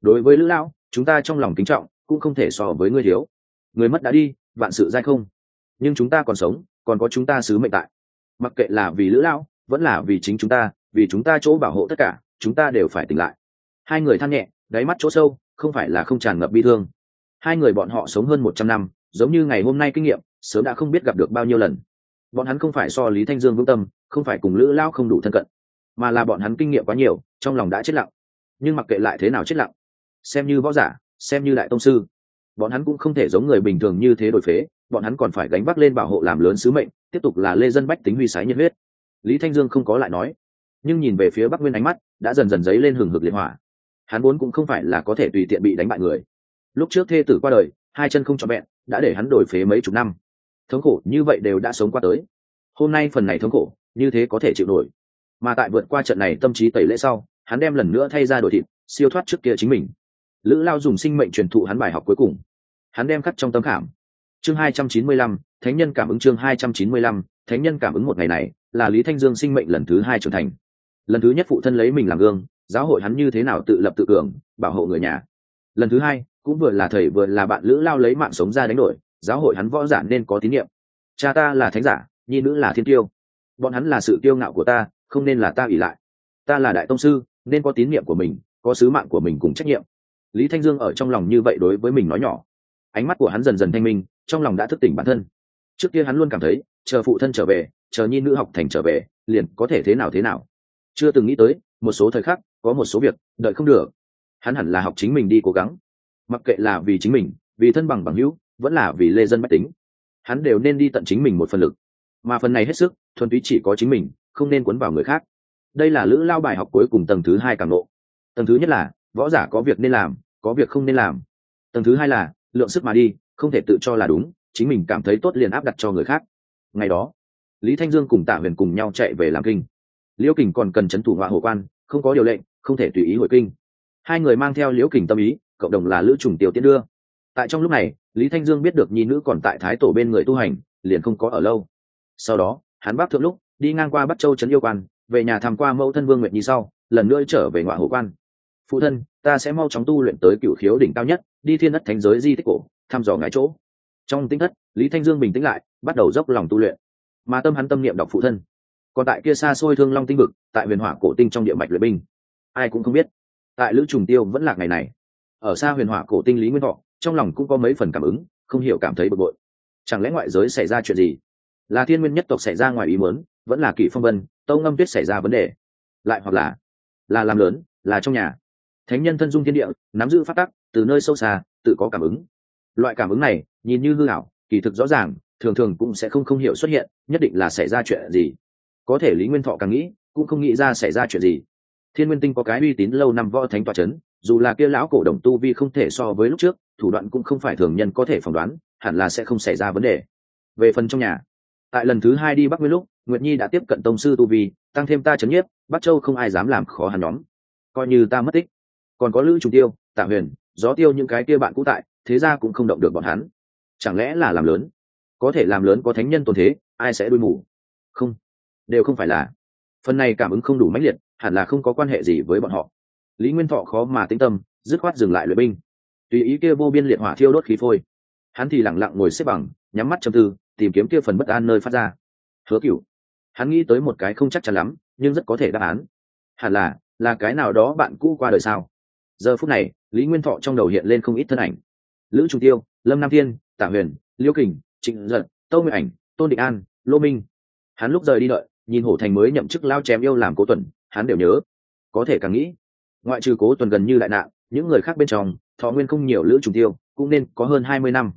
Đối với lữ lão, chúng ta trong lòng kính trọng, cũng không thể so với ngươi thiếu. Người mất đã đi, vạn sự dai không. Nhưng chúng ta còn sống còn có chúng ta sứ mệnh tại. Mặc kệ là vì lữ lão, vẫn là vì chính chúng ta, vì chúng ta chỗ bảo hộ tất cả, chúng ta đều phải tỉnh lại. Hai người than nhẹ, đáy mắt chỗ sâu, không phải là không tràn ngập bi thương. Hai người bọn họ sống hơn một trăm năm, giống như ngày hôm nay kinh nghiệm, sớm đã không biết gặp được bao nhiêu lần. Bọn hắn không phải so lý thanh dương vững tâm, không phải cùng lữ lão không đủ thân cận, mà là bọn hắn kinh nghiệm quá nhiều, trong lòng đã chết lặng. Nhưng mặc kệ lại thế nào chết lặng, xem như võ giả, xem như đại tông sư bọn hắn cũng không thể giống người bình thường như thế đổi phế, bọn hắn còn phải gánh vác lên bảo hộ làm lớn sứ mệnh, tiếp tục là lê dân bách tính huy sái nhiệt huyết. Lý thanh dương không có lại nói, nhưng nhìn về phía bắc nguyên ánh mắt, đã dần dần dấy lên hừng hực liệt hỏa. Hắn vốn cũng không phải là có thể tùy tiện bị đánh bại người. Lúc trước thê tử qua đời, hai chân không cho bẹn đã để hắn đổi phế mấy chục năm. Thống khổ như vậy đều đã sống qua tới. Hôm nay phần này thống khổ, như thế có thể chịu nổi. Mà tại vượt qua trận này tâm trí tẩy lễ sau, hắn đem lần nữa thay ra đổi thịt, siêu thoát trước kia chính mình lữ lao dùng sinh mệnh truyền thụ hắn bài học cuối cùng. Hắn đem khắc trong tâm khảm. Chương hai trăm chín mươi lăm, thánh nhân cảm ứng chương hai trăm chín mươi lăm, thánh nhân cảm ứng một ngày này, là lý thanh dương sinh mệnh lần thứ hai trưởng thành. Lần thứ nhất phụ thân lấy mình làm gương, giáo hội hắn như thế nào tự lập tự cường, bảo hộ người nhà. Lần thứ hai, cũng vừa là thầy vừa là bạn lữ lao lấy mạng sống ra đánh đổi, giáo hội hắn võ giả nên có tín nhiệm. Cha ta là thánh giả, nhi nữ là thiên tiêu. Bọn hắn là sự tiêu ngạo của ta, không nên là ta ủy lại. Ta là đại tông sư, nên có tín nhiệm của mình, có sứ mạng của mình cùng trách nhiệm lý thanh dương ở trong lòng như vậy đối với mình nói nhỏ. Ánh mắt của hắn dần dần thanh minh, trong lòng đã thức tỉnh bản thân. Trước kia hắn luôn cảm thấy, chờ phụ thân trở về, chờ nhi nữ học thành trở về, liền có thể thế nào thế nào. Chưa từng nghĩ tới, một số thời khắc, có một số việc, đợi không được. Hắn hẳn là học chính mình đi cố gắng. Mặc kệ là vì chính mình, vì thân bằng bằng hữu, vẫn là vì lê dân bách tính. Hắn đều nên đi tận chính mình một phần lực. Mà phần này hết sức, thuần túy chỉ có chính mình, không nên cuốn vào người khác. Đây là lữ lao bài học cuối cùng tầng thứ hai càng lộ. Tầng thứ nhất là, võ giả có việc nên làm có việc không nên làm. Tầng thứ hai là, lượng sức mà đi, không thể tự cho là đúng, chính mình cảm thấy tốt liền áp đặt cho người khác. Ngày đó, lý thanh dương cùng tạ huyền cùng nhau chạy về làm kinh. Liễu kình còn cần c h ấ n thủ họa hộ quan, không có điều lệnh, không thể tùy ý hồi kinh. Hai người mang theo liễu kình tâm ý, cộng đồng là lữ trùng tiểu tiến đưa. Tại trong lúc này, lý thanh dương biết được nhi nữ còn tại thái tổ bên người tu hành, liền không có ở lâu. Sau đó, hắn bác thượng lúc, đi ngang qua bắt châu trấn yêu quan, về nhà tham qua mẫu thân vương nguyệt nhi sau, lần nữa trở về ngoại hộ quan phụ thân, ta sẽ mau chóng tu luyện tới cựu khiếu đỉnh cao nhất, đi thiên đất thánh giới di tích cổ, thăm dò ngái chỗ. Trong tinh thất, lý thanh dương bình tĩnh lại, bắt đầu dốc lòng tu luyện. Mà tâm hắn tâm niệm đọc phụ thân. Còn tại kia xa xôi thương long tinh vực, tại huyền hỏa cổ tinh trong địa mạch luyện binh. Ai cũng không biết, tại lữ trùng tiêu vẫn là ngày này. Ở xa huyền hỏa cổ tinh lý nguyên thọ, trong lòng cũng có mấy phần cảm ứng, không hiểu cảm thấy bực bội. Chẳng lẽ ngoại giới xảy ra chuyện gì? Là thiên nguyên nhất tộc xảy ra ngoài ý muốn, vẫn là kỷ phong vân, tâu ngâm tuyết xảy ra vấn đề. Lại hoặc là là làm lớn, là trong nhà thánh nhân thân dung thiên địa, nắm giữ phát tắc, từ nơi sâu xa, tự có cảm ứng. Loại cảm ứng này, nhìn như hư hảo kỳ thực rõ ràng, thường thường cũng sẽ không không hiểu xuất hiện, nhất định là xảy ra chuyện gì. Có thể lý nguyên thọ càng nghĩ, cũng không nghĩ ra xảy ra chuyện gì. Thiên nguyên tinh có cái uy tín lâu năm võ thánh tòa c h ấ n dù là kia lão cổ đồng tu vi không thể so với lúc trước, thủ đoạn cũng không phải thường nhân có thể phỏng đoán, hẳn là sẽ không xảy ra vấn đề. Về phần trong nhà, tại lần thứ hai đi bắc nguyên lúc, nguyệt nhi đã tiếp cận tông sư tu vi, tăng thêm ta c h ấ n nhiếp, bắc châu không ai dám làm khó hắn nhóm. Coi như ta mất tích còn có lữ trùng tiêu tạ huyền, gió tiêu những cái kia bạn cũ tại, thế ra cũng không động được bọn hắn. Chẳng lẽ là làm lớn? Có thể làm lớn có thánh nhân tồn thế, ai sẽ đuôi mù? Không. Đều không phải là. Phần này cảm ứng không đủ mãnh liệt, hẳn là không có quan hệ gì với bọn họ. Lý nguyên thọ khó mà tĩnh tâm, dứt khoát dừng lại luyện binh. Tùy ý kia vô biên liệt hỏa thiêu đốt khí phôi. Hắn thì lẳng lặng ngồi xếp bằng, nhắm mắt châm tư, tìm kiếm kia phần bất an nơi phát ra. Hứa cựu hắn nghĩ tới một cái không chắc chắn lắm, nhưng rất có thể đáp án. Hẳn là là cái nào đó bạn cũ qua đời sao? Giờ phút này, lý nguyên thọ trong đầu hiện lên không ít thân ảnh. Lữ trung tiêu, lâm nam thiên, tạ huyền, liêu kình, trịnh giật tâu nguyện ảnh, tôn định an, lô minh. Hắn lúc rời đi đợi, nhìn hổ thành mới nhậm chức lao chém yêu làm cố tuần, hắn đều nhớ. Có thể càng nghĩ, ngoại trừ cố tuần gần như đại nạn, những người khác bên trong, thọ nguyên không nhiều lữ trùng tiêu, cũng nên có hơn hai mươi năm.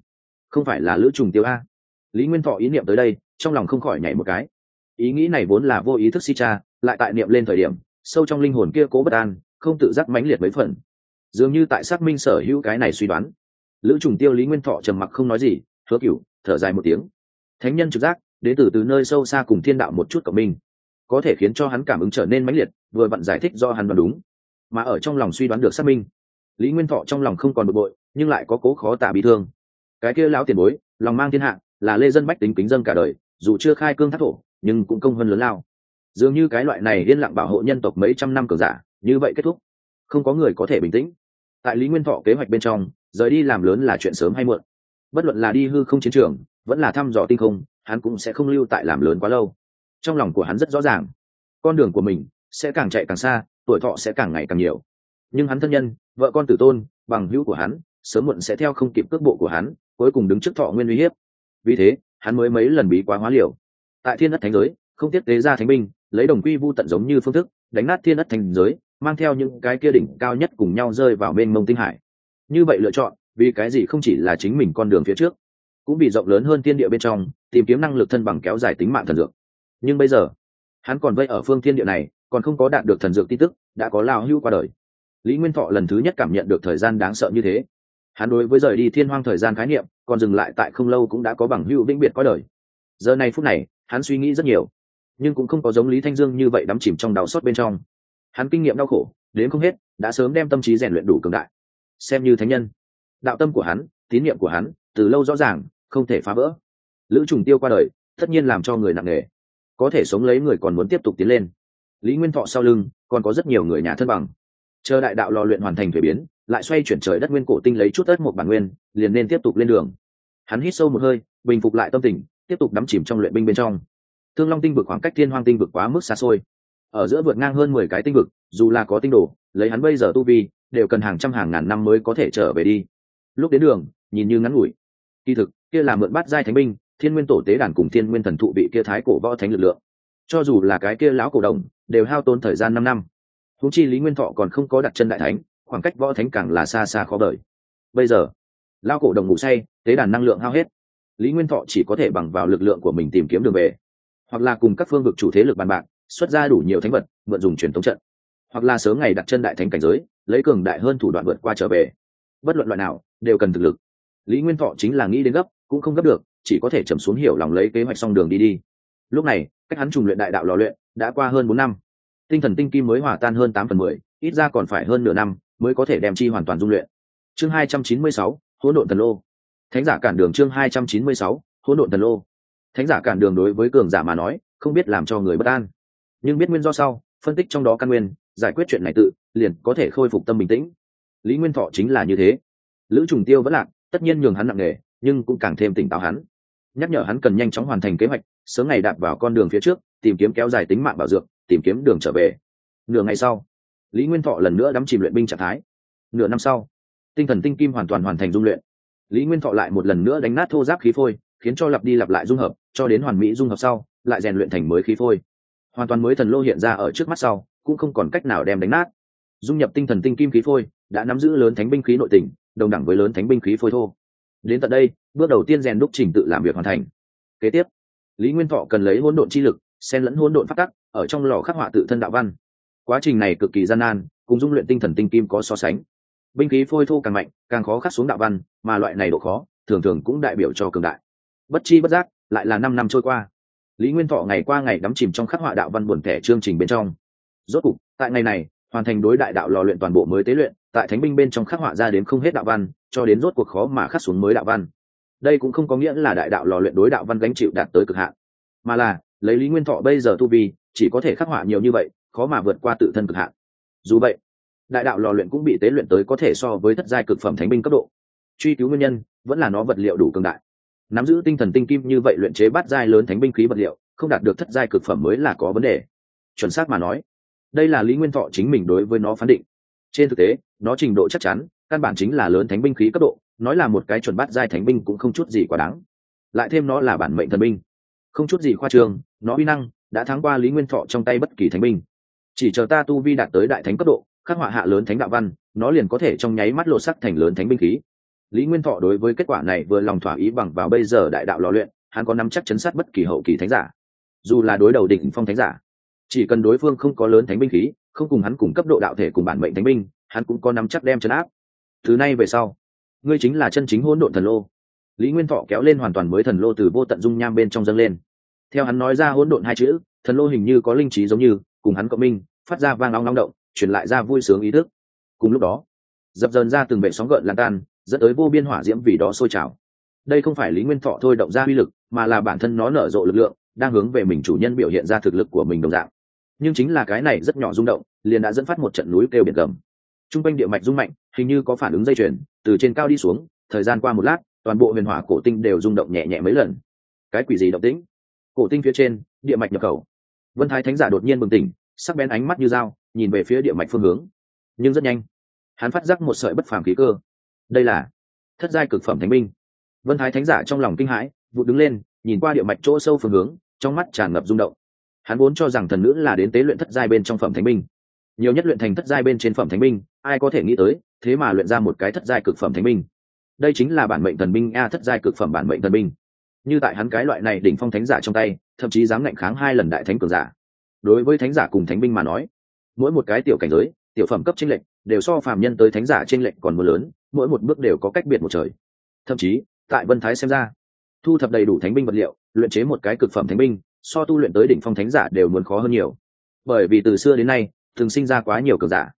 Không phải là lữ trùng tiêu a? Lý nguyên thọ ý niệm tới đây, trong lòng không khỏi nhảy một cái. Ý nghĩ này vốn là vô ý thức si cha, lại tại niệm lên thời điểm, sâu trong linh hồn kia cố bất an, không tự giác mãnh liệt mấy phần dường như tại xác minh sở hữu cái này suy đoán. Lữ trùng tiêu lý nguyên thọ trầm mặc không nói gì, hứa cửu, thở dài một tiếng. Thánh nhân trực giác, đến từ từ nơi sâu xa cùng thiên đạo một chút cộng minh có thể khiến cho hắn cảm ứng trở nên mãnh liệt, vừa vặn giải thích do hắn đoán đúng. Mà ở trong lòng suy đoán được xác minh, lý nguyên thọ trong lòng không còn bực bội, nhưng lại có cố khó tả bị thương. Cái kia lão tiền bối, lòng mang thiên hạ, là lê dân bách tính kính dân cả đời, dù chưa khai cương thác thổ, nhưng cũng công hơn lớn lao. Dường như cái loại này yên lặng bảo hộ nhân tộc mấy trăm năm cường giả, như vậy kết thúc, không có người có thể bình tĩnh tại lý nguyên thọ kế hoạch bên trong, rời đi làm lớn là chuyện sớm hay muộn. Bất luận là đi hư không chiến trường, vẫn là thăm dò tinh không, hắn cũng sẽ không lưu tại làm lớn quá lâu. Trong lòng của hắn rất rõ ràng, con đường của mình sẽ càng chạy càng xa, tuổi thọ sẽ càng ngày càng nhiều. Nhưng hắn thân nhân, vợ con tử tôn, bằng hữu của hắn, sớm muộn sẽ theo không kịp cước bộ của hắn, cuối cùng đứng trước thọ nguyên uy hiếp. Vì thế, hắn mới mấy lần bí quá hóa liều. Tại thiên đất thánh giới, không tiếp tế ra thánh binh, lấy đồng quy vu tận giống như phương thức, đánh nát thiên đất thành giới mang theo những cái kia đỉnh cao nhất cùng nhau rơi vào bên mông tinh hải. Như vậy lựa chọn, vì cái gì không chỉ là chính mình con đường phía trước, cũng vì rộng lớn hơn thiên địa bên trong, tìm kiếm năng lực thân bằng kéo dài tính mạng thần dược. Nhưng bây giờ, hắn còn vây ở phương thiên địa này, còn không có đạt được thần dược tin tức, đã có lao hưu qua đời. Lý nguyên thọ lần thứ nhất cảm nhận được thời gian đáng sợ như thế. Hắn đối với rời đi thiên hoang thời gian khái niệm, còn dừng lại tại không lâu cũng đã có bằng hữu vĩnh biệt có đời. Giờ này phút này, hắn suy nghĩ rất nhiều, nhưng cũng không có giống lý thanh dương như vậy đắm chìm trong đau xót bên trong hắn kinh nghiệm đau khổ, đến không hết, đã sớm đem tâm trí rèn luyện đủ cường đại. Xem như thánh nhân, đạo tâm của hắn, tín nhiệm của hắn, từ lâu rõ ràng, không thể phá vỡ. Lữ trùng tiêu qua đời, tất nhiên làm cho người nặng nề. Có thể sống lấy người còn muốn tiếp tục tiến lên. Lý nguyên thọ sau lưng, còn có rất nhiều người nhà thân bằng. Chờ đại đạo lò luyện hoàn thành thuế biến, lại xoay chuyển trời đất nguyên cổ tinh lấy chút đất một bản nguyên, liền nên tiếp tục lên đường. Hắn hít sâu một hơi, bình phục lại tâm tình, tiếp tục đắm chìm trong luyện binh bên trong. Thương long tinh vực khoảng cách thiên hoang tinh vực quá mức xa xôi ở giữa vượt ngang hơn mười cái tinh vực, dù là có tinh đồ, lấy hắn bây giờ tu vi, đều cần hàng trăm hàng ngàn năm mới có thể trở về đi. Lúc đến đường, nhìn như ngắn ngủi. Kỳ thực, kia là mượn bắt giai thánh binh, thiên nguyên tổ tế đàn cùng thiên nguyên thần thụ bị kia thái cổ võ thánh lực lượng. Cho dù là cái kia lão cổ đồng, đều hao tốn thời gian năm năm. Húng chi lý nguyên thọ còn không có đặt chân đại thánh, khoảng cách võ thánh càng là xa xa khó đợi bây giờ, lão cổ đồng ngủ say, tế đàn năng lượng hao hết. Lý nguyên thọ chỉ có thể bằng vào lực lượng của mình tìm kiếm đường về, hoặc là cùng các phương vực chủ thế lực bàn bạc xuất ra đủ nhiều thánh vật, mượn dùng truyền thống trận. Hoặc là sớm ngày đặt chân đại thánh cảnh giới, lấy cường đại hơn thủ đoạn vượt qua trở về. Bất luận loại nào, đều cần thực lực. Lý nguyên thọ chính là nghĩ đến gấp, cũng không gấp được, chỉ có thể trầm xuống hiểu lòng lấy kế hoạch xong đường đi đi. Lúc này, cách hắn trùng luyện đại đạo lò luyện đã qua hơn bốn năm. Tinh thần tinh kim mới hòa tan hơn tám phần mười, ít ra còn phải hơn nửa năm mới có thể đem chi hoàn toàn dung luyện. Chương hai trăm chín mươi sáu, hỗn độn thần lô. Thánh giả cản đường chương hai trăm chín mươi sáu, hỗn độn thần lô. Thánh giả cản đường đối với cường giả mà nói, không biết làm cho người bất an nhưng biết nguyên do sau, phân tích trong đó căn nguyên, giải quyết chuyện này tự, liền có thể khôi phục tâm bình tĩnh. Lý nguyên thọ chính là như thế. Lữ trùng tiêu vẫn lạc, tất nhiên nhường hắn nặng nề, nhưng cũng càng thêm tỉnh táo hắn. Nhắc nhở hắn cần nhanh chóng hoàn thành kế hoạch, sớm ngày đạp vào con đường phía trước, tìm kiếm kéo dài tính mạng bảo dược, tìm kiếm đường trở về. Nửa ngày sau, lý nguyên thọ lần nữa đắm chìm luyện binh trạng thái. Nửa năm sau, tinh thần tinh kim hoàn toàn hoàn thành dung luyện. Lý nguyên thọ lại một lần nữa đánh nát thô giáp khí phôi, khiến cho lặp đi lặp lại dung hợp, cho đến hoàn mỹ dung hợp sau, lại rèn luyện thành mới khí phôi hoàn toàn mới thần lô hiện ra ở trước mắt sau, cũng không còn cách nào đem đánh nát. Dung nhập tinh thần tinh kim khí phôi, đã nắm giữ lớn thánh binh khí nội tình, đồng đẳng với lớn thánh binh khí phôi thô. Đến tận đây, bước đầu tiên rèn đúc trình tự làm việc hoàn thành. Kế tiếp, lý nguyên thọ cần lấy hỗn độn chi lực, xen lẫn hỗn độn phát tắc, ở trong lò khắc họa tự thân đạo văn. Quá trình này cực kỳ gian nan, cùng dung luyện tinh thần tinh kim có so sánh. Binh khí phôi thô càng mạnh, càng khó khắc xuống đạo văn, mà loại này độ khó, thường thường cũng đại biểu cho cường đại. Bất chi bất giác, lại là năm năm trôi qua lý nguyên thọ ngày qua ngày đắm chìm trong khắc họa đạo văn buồn thẻ chương trình bên trong. Rốt cục, tại ngày này, hoàn thành đối đại đạo lò luyện toàn bộ mới tế luyện, tại thánh binh bên trong khắc họa ra đến không hết đạo văn, cho đến rốt cuộc khó mà khắc xuống mới đạo văn. Đây cũng không có nghĩa là đại đạo lò luyện đối đạo văn gánh chịu đạt tới cực hạn, mà là, lấy lý nguyên thọ bây giờ tu vi, chỉ có thể khắc họa nhiều như vậy, khó mà vượt qua tự thân cực hạn. Dù vậy, đại đạo lò luyện cũng bị tế luyện tới có thể so với thất giai cực phẩm thánh binh cấp độ. Truy cứu nguyên nhân, vẫn là nó vật liệu đủ cường đại nắm giữ tinh thần tinh kim như vậy luyện chế bát giai lớn thánh binh khí vật liệu, không đạt được thất giai cực phẩm mới là có vấn đề. Chuẩn xác mà nói, đây là lý nguyên thọ chính mình đối với nó phán định. Trên thực tế, nó trình độ chắc chắn, căn bản chính là lớn thánh binh khí cấp độ, nói là một cái chuẩn bát giai thánh binh cũng không chút gì quá đáng. Lại thêm nó là bản mệnh thần binh. Không chút gì khoa trương, nó uy năng đã thắng qua lý nguyên thọ trong tay bất kỳ thánh binh. Chỉ chờ ta tu vi đạt tới đại thánh cấp độ, khắc họa hạ lớn thánh đạo văn, nó liền có thể trong nháy mắt lộ sắc thành lớn thánh binh khí lý nguyên thọ đối với kết quả này vừa lòng thỏa ý bằng vào bây giờ đại đạo lò luyện, hắn có nắm chắc chấn sát bất kỳ hậu kỳ thánh giả. Dù là đối đầu đỉnh phong thánh giả, chỉ cần đối phương không có lớn thánh binh khí, không cùng hắn cùng cấp độ đạo thể cùng bản mệnh thánh binh, hắn cũng có nắm chắc đem chấn áp. Thứ này về sau, ngươi chính là chân chính hỗn độn thần lô. Lý nguyên thọ kéo lên hoàn toàn mới thần lô từ vô tận dung nham bên trong dâng lên. Theo hắn nói ra hỗn độn hai chữ, thần lô hình như có linh trí giống như, cùng hắn cộng minh, phát ra vang long long động, truyền lại ra vui sướng ý thức. Cùng lúc đó, dập dờn ra từng bệ sóng gợn lan tan dẫn tới vô biên hỏa diễm vì đó sôi trào. Đây không phải lý nguyên thọ thôi động ra uy lực, mà là bản thân nó nở rộ lực lượng, đang hướng về mình chủ nhân biểu hiện ra thực lực của mình đồng dạng. Nhưng chính là cái này rất nhỏ rung động, liền đã dẫn phát một trận núi kêu biển gầm. T r u n g quanh địa mạch rung mạnh, hình như có phản ứng dây chuyền, từ trên cao đi xuống, thời gian qua một lát, toàn bộ huyền hỏa cổ tinh đều rung động nhẹ nhẹ mấy lần. Cái quỷ gì động tĩnh? Cổ tinh phía trên, địa mạch nhập khẩu. Vân thái thánh giả đột nhiên bừng tỉnh, sắc bén ánh mắt như dao, nhìn về phía địa mạch phương hướng. Nhưng rất nhanh, hắn phát giác một sợi bất phàm khí cơ đây là thất giai cực phẩm thánh binh. Vân thái thánh giả trong lòng kinh hãi vụ đứng lên, nhìn qua địa mạch chỗ sâu phương hướng, trong mắt tràn ngập rung động. Hắn vốn cho rằng thần nữ là đến tế luyện thất giai bên trong phẩm thánh binh. Nhiều nhất luyện thành thất giai bên trên phẩm thánh binh, ai có thể nghĩ tới, thế mà luyện ra một cái thất giai cực phẩm thánh binh. Đây chính là bản mệnh thần binh a thất giai cực phẩm bản mệnh thần binh. Như tại hắn cái loại này đỉnh phong thánh giả trong tay, thậm chí dám ngạnh kháng hai lần đại thánh cường giả. Đối với thánh giả cùng thánh binh mà nói, mỗi một cái tiểu cảnh giới, tiểu phẩm cấp chính lệch đều so phàm nhân tới thánh giả trên lệnh còn mưa lớn, mỗi một bước đều có cách biệt một trời. Thậm chí, tại vân thái xem ra, thu thập đầy đủ thánh binh vật liệu, luyện chế một cái cực phẩm thánh binh, so tu luyện tới đỉnh phong thánh giả đều muốn khó hơn nhiều. Bởi vì từ xưa đến nay thường sinh ra quá nhiều cường giả.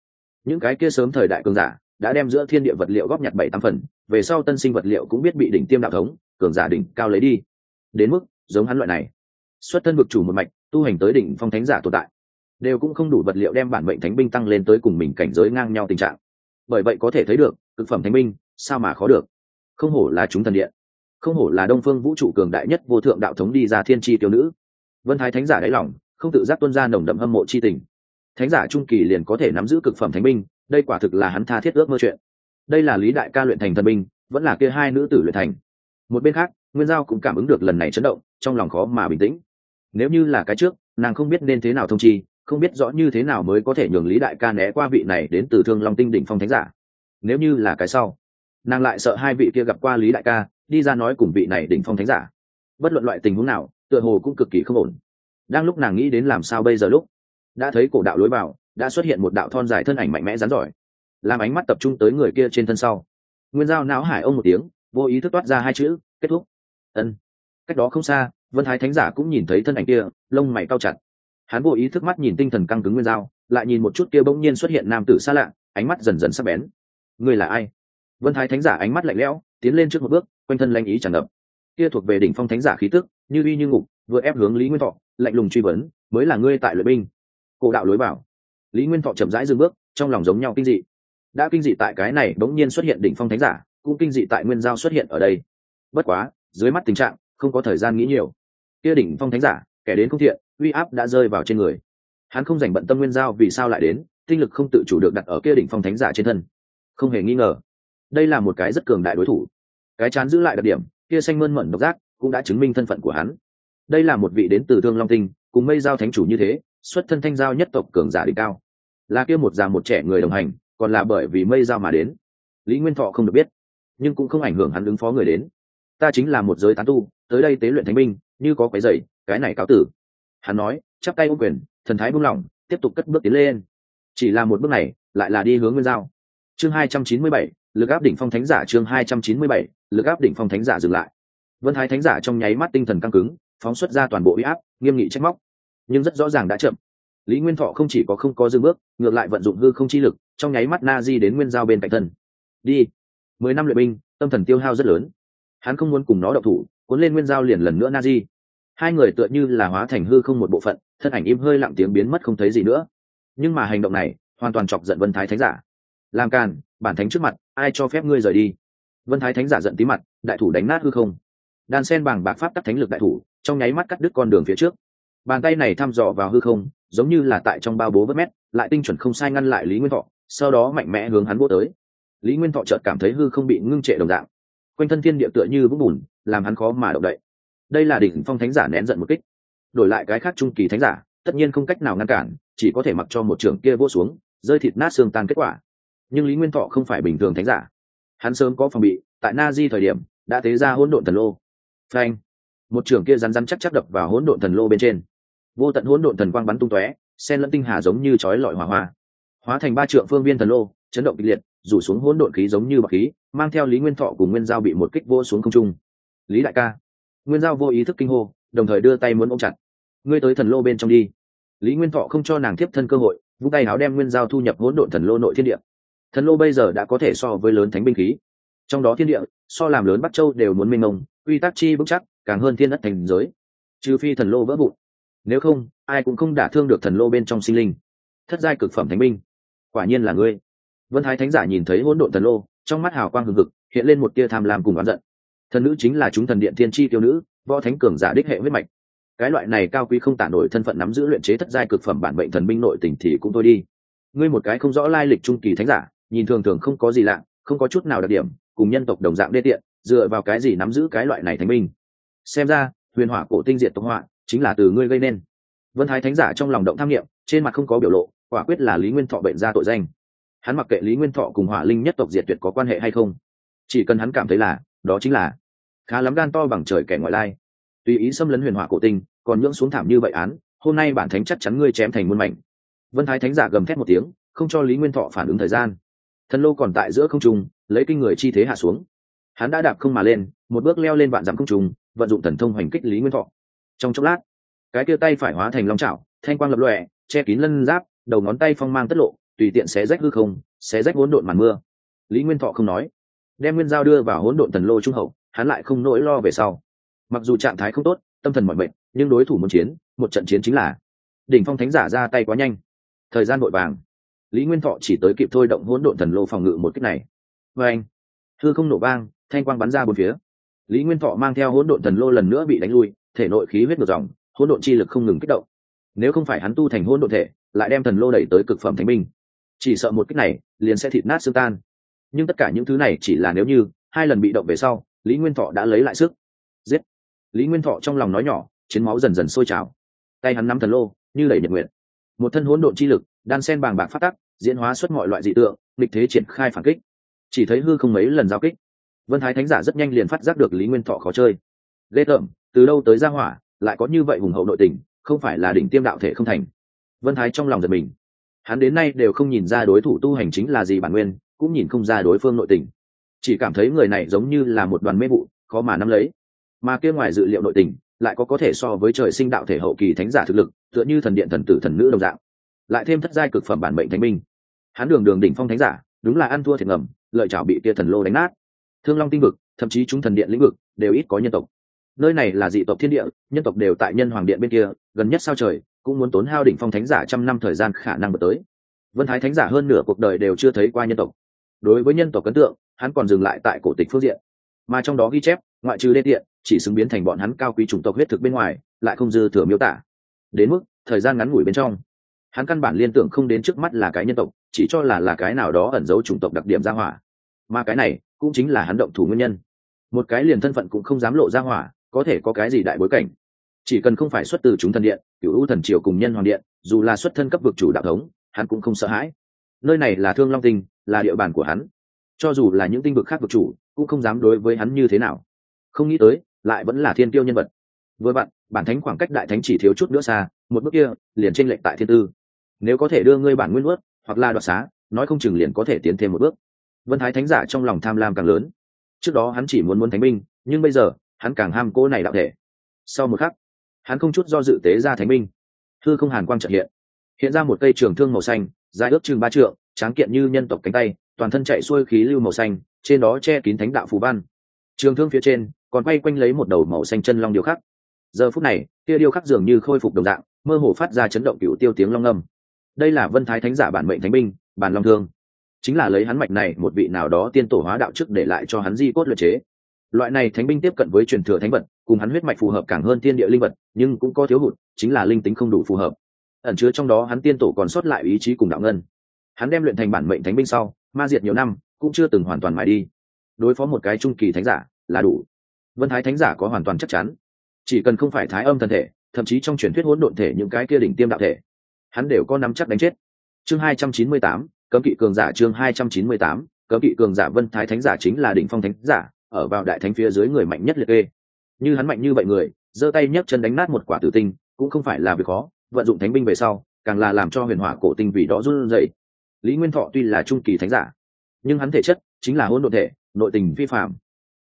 Những cái kia sớm thời đại cường giả đã đem giữa thiên địa vật liệu góp nhặt bảy tám phần, về sau tân sinh vật liệu cũng biết bị đỉnh tiêm đạo thống, cường giả đỉnh cao lấy đi. Đến mức giống hắn loại này, xuất thân vực chủ một mạch, tu hành tới đỉnh phong thánh giả tồn tại đều cũng không đủ vật liệu đem bản mệnh thánh binh tăng lên tới cùng mình cảnh giới ngang nhau tình trạng. Bởi vậy có thể thấy được, cực phẩm thánh binh, sao mà khó được? Không hổ là chúng thần điện, không hổ là đông phương vũ trụ cường đại nhất vô thượng đạo thống đi ra thiên tri tiêu nữ. Vân thái thánh giả đáy lòng, không tự giác tuân ra nồng đậm hâm mộ c h i tình. Thánh giả trung kỳ liền có thể nắm giữ cực phẩm thánh binh, đây quả thực là hắn tha thiết ước mơ chuyện. Đây là lý đại ca luyện thành thần binh, vẫn là kia hai nữ tử luyện thành. Một bên khác, nguyên giao cũng cảm ứng được lần này chấn động, trong lòng khó mà bình tĩnh. Nếu như là cái trước, nàng không biết nên thế nào thông chi không biết rõ như thế nào mới có thể nhường lý đại ca né qua vị này đến từ thương long tinh đỉnh phong thánh giả. Nếu như là cái sau, nàng lại sợ hai vị kia gặp qua lý đại ca, đi ra nói cùng vị này đỉnh phong thánh giả. Bất luận loại tình huống nào, tựa hồ cũng cực kỳ không ổn. Đang lúc nàng nghĩ đến làm sao bây giờ lúc, đã thấy cổ đạo lối vào, đã xuất hiện một đạo thon dài thân ảnh mạnh mẽ rắn giỏi, làm ánh mắt tập trung tới người kia trên thân sau. Nguyên giao não hải ông một tiếng, vô ý thức toát ra hai chữ, kết thúc. Ân. Cách đó không xa, vân thái thánh giả cũng nhìn thấy thân ảnh kia, lông mày cao chặt hắn vô ý thức mắt nhìn tinh thần căng cứng nguyên giao, lại nhìn một chút kia bỗng nhiên xuất hiện nam tử xa lạ, ánh mắt dần dần sắc bén. Người là ai? Vân thái thánh giả ánh mắt lạnh lẽo, tiến lên trước một bước, quanh thân lanh ý tràn ngập. Kia thuộc về đỉnh phong thánh giả khí tức, như uy như ngục, vừa ép hướng lý nguyên thọ, lạnh lùng truy vấn, mới là ngươi tại luyện binh? Cổ đạo lối bảo lý nguyên thọ chậm rãi dừng bước, trong lòng giống nhau kinh dị. Đã kinh dị tại cái này bỗng nhiên xuất hiện đỉnh phong thánh giả, cũng kinh dị tại nguyên giao xuất hiện ở đây. Bất quá, dưới mắt tình trạng, không có thời gian nghĩ nhiều. Kia đỉnh phong thánh giả kẻ đến không thiện, uy áp đã rơi vào trên người. Hắn không dành bận tâm nguyên giao vì sao lại đến, tinh lực không tự chủ được đặt ở kia đỉnh phong thánh giả trên thân. Không hề nghi ngờ, đây là một cái rất cường đại đối thủ. Cái chán giữ lại đặc điểm, kia xanh mơn mận độc giác cũng đã chứng minh thân phận của hắn. Đây là một vị đến từ thương long tinh, cùng mây giao thánh chủ như thế, xuất thân thanh giao nhất tộc cường giả đỉnh cao. Là kia một già một trẻ người đồng hành, còn là bởi vì mây giao mà đến. Lý nguyên thọ không được biết, nhưng cũng không ảnh hưởng hắn ứng phó người đến. Ta chính là một giới tán tu, tới đây tế luyện thánh binh như có cái dậy cái này cáo tử. Hắn nói, chắp tay ô quyền, thần thái buông lỏng, tiếp tục cất bước tiến lên. Chỉ là một bước này, lại là đi hướng nguyên giao. Chương hai trăm chín mươi bảy, lực áp đỉnh phong thánh giả chương hai trăm chín mươi bảy, lực áp đỉnh phong thánh giả dừng lại. Vân thái thánh giả trong nháy mắt tinh thần căng cứng, phóng xuất ra toàn bộ huy áp, nghiêm nghị trách móc. Nhưng rất rõ ràng đã chậm. Lý nguyên thọ không chỉ có không có dừng bước, ngược lại vận dụng hư không chi lực, trong nháy mắt na di đến nguyên giao bên cạnh thân. Đi. Mười năm luyện binh, tâm thần tiêu hao rất lớn. Hắn không muốn cùng nó độc thủ cuốn lên nguyên giao liền lần nữa na di hai người tựa như là hóa thành hư không một bộ phận, thân ảnh im hơi lặng tiếng biến mất không thấy gì nữa. Nhưng mà hành động này, hoàn toàn chọc giận vân thái thánh giả. Làm càn, bản thánh trước mặt, ai cho phép ngươi rời đi? Vân thái thánh giả giận tí mặt, đại thủ đánh nát hư không. Đan sen bằng bạc pháp tắc thánh lực đại thủ, trong nháy mắt cắt đứt con đường phía trước. Bàn tay này thăm dò vào hư không, giống như là tại trong bao bố vớt mét, lại tinh chuẩn không sai ngăn lại lý nguyên thọ, sau đó mạnh mẽ hướng hắn vô tới. Lý nguyên thọ chợt cảm thấy hư không bị ngưng trệ đồng dạng quanh thân thiên địa tựa như vũng bùn, làm hắn khó mà động đậy. Đây là đỉnh phong thánh giả nén giận một kích. Đổi lại cái khác trung kỳ thánh giả, tất nhiên không cách nào ngăn cản, chỉ có thể mặc cho một trường kia vô xuống, rơi thịt nát xương tan kết quả. Nhưng lý nguyên thọ không phải bình thường thánh giả. Hắn sớm có phòng bị, tại na di thời điểm, đã tế ra hỗn độn thần lô. Phanh! Một trường kia rắn rắn chắc chắc đập vào hỗn độn thần lô bên trên. Vô tận hỗn độn thần quang bắn tung tóe sen lẫn tinh hà giống như chói lọi hỏa hoa. Hóa thành ba trượng phương viên thần lô, chấn động kịch liệt rủ xuống hỗn độn khí giống như bọc khí, mang theo lý nguyên thọ cùng nguyên giao bị một kích vô xuống không trung. Lý đại ca. Nguyên giao vô ý thức kinh hô, đồng thời đưa tay muốn ôm chặt. Ngươi tới thần lô bên trong đi. Lý nguyên thọ không cho nàng tiếp thân cơ hội, vung tay áo đem nguyên giao thu nhập hỗn độn thần lô nội thiên địa. Thần lô bây giờ đã có thể so với lớn thánh binh khí. Trong đó thiên địa, so làm lớn bắc châu đều muốn minh mông, quy tắc chi vững chắc, càng hơn thiên đất thành giới. Trừ phi thần lô vỡ vụn. Nếu không, ai cũng không đả thương được thần lô bên trong sinh linh. Thất giai cực phẩm thánh binh. Quả nhiên là ngươi vân thái thánh giả nhìn thấy hỗn độn thần lô, trong mắt hào quang hừng hực, hiện lên một tia tham lam cùng oán giận. Thần nữ chính là chúng thần điện thiên tri tiêu nữ, võ thánh cường giả đích hệ huyết mạch. Cái loại này cao quý không tả nổi thân phận nắm giữ luyện chế thất giai cực phẩm bản bệnh thần binh nội tình thì cũng thôi đi. Ngươi một cái không rõ lai lịch trung kỳ thánh giả, nhìn thường thường không có gì lạ, không có chút nào đặc điểm, cùng nhân tộc đồng dạng đê tiện, dựa vào cái gì nắm giữ cái loại này thánh binh? Xem ra, huyền hỏa cổ tinh diệt tộc họa chính là từ ngươi gây nên. Vân thái thánh giả trong lòng động tham nghiệm, trên mặt không có biểu lộ, quả quyết là lý nguyên thọ bệnh ra tội danh hắn mặc kệ lý nguyên thọ cùng hỏa linh nhất tộc diệt tuyệt có quan hệ hay không, chỉ cần hắn cảm thấy là, đó chính là. Khá lắm gan to bằng trời kẻ ngoại lai. Tùy ý xâm lấn huyền hỏa cổ tinh, còn nhưỡng xuống thảm như vậy án, hôm nay bản thánh chắc chắn ngươi chém thành muôn mảnh. Vân thái thánh giả gầm thét một tiếng, không cho lý nguyên thọ phản ứng thời gian. Thần lô còn tại giữa không trung, lấy kinh người chi thế hạ xuống. Hắn đã đạp không mà lên, một bước leo lên vạn dặm không trung, vận dụng thần thông hoành kích lý nguyên thọ. Trong chốc lát, cái kia tay phải hóa thành long trào thanh quang lập lòe, che kín lân giáp, đầu ngón tay phong mang tất lộ tùy tiện xé rách hư không, xé rách hỗn độn màn mưa. Lý nguyên thọ không nói, đem nguyên giao đưa vào hỗn độn thần lô trung hậu, hắn lại không nỗi lo về sau. Mặc dù trạng thái không tốt, tâm thần mọi mệnh nhưng đối thủ muốn chiến, một trận chiến chính là đỉnh phong thánh giả ra tay quá nhanh. Thời gian vội vàng. Lý nguyên thọ chỉ tới kịp thôi động hỗn độn thần lô phòng ngự một cách này. Vê anh thư không nổ vang, thanh quang bắn ra bốn phía. Lý nguyên thọ mang theo hỗn độn thần lô lần nữa bị đánh lui, thể nội khí huyết ngược dòng, hỗn độn chi lực không ngừng kích động. Nếu không phải hắn tu thành hỗn độn thể, lại đem thần lô đẩy tới cực phẩm thánh minh chỉ sợ một cách này, liền sẽ thịt nát xương tan. Nhưng tất cả những thứ này chỉ là nếu như, hai lần bị động về sau, lý nguyên thọ đã lấy lại sức. Giết! Lý nguyên thọ trong lòng nói nhỏ, chiến máu dần dần sôi trào. Tay hắn nắm thần lô, như đẩy nhật nguyện. Một thân hỗn độn chi lực, đan sen bàng bạc phát tắc, diễn hóa xuất mọi loại dị tượng, nghịch thế triển khai phản kích. Chỉ thấy hư không mấy lần giao kích. Vân thái thánh giả rất nhanh liền phát giác được lý nguyên thọ khó chơi. Ghê tởm, từ đâu tới ra hỏa, lại có như vậy hùng hậu nội tình, không phải là đỉnh tiêm đạo thể không thành. Vân thái trong lòng giật mình hắn đến nay đều không nhìn ra đối thủ tu hành chính là gì bản nguyên, cũng nhìn không ra đối phương nội tình. Chỉ cảm thấy người này giống như là một đoàn mê vụ, khó mà nắm lấy. Mà kia ngoài dự liệu nội tình, lại có có thể so với trời sinh đạo thể hậu kỳ thánh giả thực lực, tựa như thần điện thần tử thần nữ đồng dạng. Lại thêm thất giai cực phẩm bản mệnh thánh minh hắn đường đường đỉnh phong thánh giả, đúng là ăn thua thiệt ngầm, lợi chảo bị kia thần lô đánh nát. Thương long tinh vực, thậm chí chúng thần điện lĩnh vực, đều ít có nhân tộc. Nơi này là dị tộc thiên địa, nhân tộc đều tại nhân hoàng điện bên kia, gần nhất sao trời cũng muốn tốn hao đỉnh phong thánh giả trăm năm thời gian khả năng bật tới. Vân thái thánh giả hơn nửa cuộc đời đều chưa thấy qua nhân tộc. Đối với nhân tộc ấn tượng, hắn còn dừng lại tại cổ tịch phương diện. Mà trong đó ghi chép, ngoại trừ đê tiện, chỉ xứng biến thành bọn hắn cao quý chủng tộc huyết thực bên ngoài, lại không dư thừa miêu tả. Đến mức, thời gian ngắn ngủi bên trong, hắn căn bản liên tưởng không đến trước mắt là cái nhân tộc, chỉ cho là là cái nào đó ẩn giấu chủng tộc đặc điểm ra hỏa. Mà cái này, cũng chính là hắn động thủ nguyên nhân. Một cái liền thân phận cũng không dám lộ ra hỏa, có thể có cái gì đại bối cảnh chỉ cần không phải xuất từ chúng thần điện cựu u thần triều cùng nhân hoàng điện dù là xuất thân cấp vực chủ đạo thống hắn cũng không sợ hãi. Nơi này là thương long tinh là địa bàn của hắn. Cho dù là những tinh vực khác vực chủ cũng không dám đối với hắn như thế nào. Không nghĩ tới lại vẫn là thiên tiêu nhân vật. Với bạn bản thánh khoảng cách đại thánh chỉ thiếu chút nữa xa một bước kia liền tranh lệch tại thiên tư. Nếu có thể đưa ngươi bản nguyên ướt hoặc là đoạt xá nói không chừng liền có thể tiến thêm một bước. Vân thái thánh giả trong lòng tham lam càng lớn. Trước đó hắn chỉ muốn muốn thánh minh, nhưng bây giờ hắn càng ham cô này đạo thể. Sau một khắc hắn không chút do dự tế ra thánh minh, thư không hàn quang trợ hiện. Hiện ra một cây trường thương màu xanh dài ước chừng ba trượng tráng kiện như nhân tộc cánh tay toàn thân chạy xuôi khí lưu màu xanh trên đó che kín thánh đạo phù văn. Trường thương phía trên còn quay quanh lấy một đầu màu xanh chân long điêu khắc. Giờ phút này tia điêu khắc dường như khôi phục đồng dạng mơ hồ phát ra chấn động cựu tiêu tiếng long âm. Đây là vân thái thánh giả bản mệnh thánh binh bản long thương. Chính là lấy hắn mạch này một vị nào đó tiên tổ hóa đạo chức để lại cho hắn di cốt luyện chế. Loại này thánh binh tiếp cận với truyền thừa thánh vật cùng hắn huyết mạch phù hợp càng hơn tiên địa linh vật, nhưng cũng có thiếu hụt, chính là linh tính không đủ phù hợp. Ẩn chứa trong đó hắn tiên tổ còn sót lại ý chí cùng đạo ngân. Hắn đem luyện thành bản mệnh thánh binh sau, ma diệt nhiều năm, cũng chưa từng hoàn toàn mãi đi. Đối phó một cái trung kỳ thánh giả, là đủ. Vân thái thánh giả có hoàn toàn chắc chắn. Chỉ cần không phải thái âm thân thể, thậm chí trong truyền thuyết hỗn độn thể những cái kia đỉnh tiêm đạo thể, hắn đều có nắm chắc đánh chết. Chương hai trăm chín mươi tám, cấm kỵ cường giả chương hai trăm chín mươi tám, cấm kỵ cường giả vân thái thánh giả chính là đỉnh phong thánh giả, ở vào đại thánh phía dưới người mạnh nhất liệt kê như hắn mạnh như vậy người, giơ tay nhấc chân đánh nát một quả tử tinh, cũng không phải là việc khó, vận dụng thánh binh về sau, càng là làm cho huyền hỏa cổ tinh vì đó run dậy lý nguyên thọ tuy là trung kỳ thánh giả, nhưng hắn thể chất chính là hôn đ ộ thể, nội tình vi phạm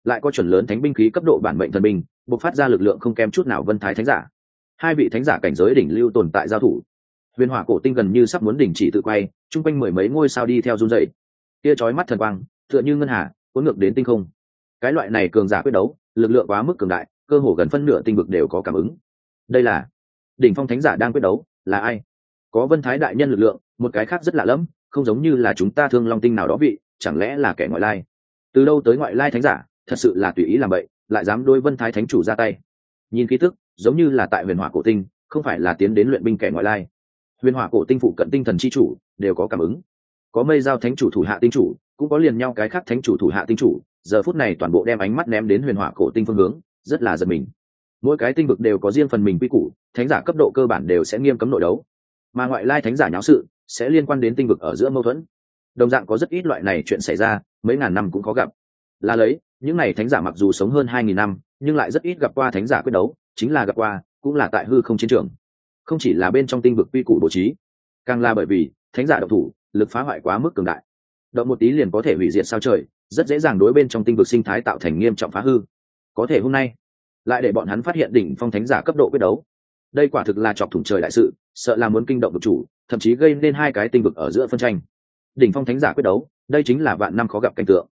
lại có chuẩn lớn thánh binh khí cấp độ bản mệnh thần binh, bộc phát ra lực lượng không kém chút nào vân thái thánh giả. Hai vị thánh giả cảnh giới đỉnh lưu tồn tại giao thủ. Huyền hỏa cổ tinh gần như sắp muốn đình chỉ tự quay, chung quanh mười mấy ngôi sao đi theo run dậy tia trói mắt thần quang, tựa như ngân hà, cuốn ngược đến tinh không cái loại này cường giả quyết đấu, lực lượng quá mức cường đại, cơ hồ gần phân nửa tinh vực đều có cảm ứng. Đây là đỉnh phong thánh giả đang quyết đấu, là ai? Có vân thái đại nhân lực lượng, một cái khác rất lạ lẫm, không giống như là chúng ta thương long tinh nào đó vị, chẳng lẽ là kẻ ngoại lai? Từ đâu tới ngoại lai thánh giả, thật sự là tùy ý làm vậy lại dám đôi vân thái thánh chủ ra tay. Nhìn ký tức, giống như là tại huyền hỏa cổ tinh, không phải là tiến đến luyện binh kẻ ngoại lai. Huyền hỏa cổ tinh phụ cận tinh thần chi chủ, đều có cảm ứng. Có mây giao thánh chủ thủ hạ tinh chủ, cũng có liền nhau cái khác thánh chủ thủ hạ tinh chủ giờ phút này toàn bộ đem ánh mắt ném đến huyền hỏa cổ tinh phương hướng, rất là giật mình. Mỗi cái tinh vực đều có riêng phần mình quy củ, thánh giả cấp độ cơ bản đều sẽ nghiêm cấm nội đấu. Mà ngoại lai thánh giả nháo sự sẽ liên quan đến tinh vực ở giữa mâu thuẫn. Đồng dạng có rất ít loại này chuyện xảy ra, mấy ngàn năm cũng có gặp. Là lấy, những này thánh giả mặc dù sống hơn hai nghìn năm, nhưng lại rất ít gặp qua thánh giả quyết đấu, chính là gặp qua, cũng là tại hư không chiến trường. Không chỉ là bên trong tinh vực quy củ bố trí, càng là bởi vì thánh giả độc thủ, lực phá hoại quá mức cường đại. Động một tí liền có thể hủy diệt sao trời rất dễ dàng đối bên trong tinh vực sinh thái tạo thành nghiêm trọng phá hư. Có thể hôm nay, lại để bọn hắn phát hiện đỉnh phong thánh giả cấp độ quyết đấu. Đây quả thực là chọc thủng trời đại sự, sợ là muốn kinh động được chủ, thậm chí gây nên hai cái tinh vực ở giữa phân tranh. Đỉnh phong thánh giả quyết đấu, đây chính là vạn năm khó gặp cảnh tượng.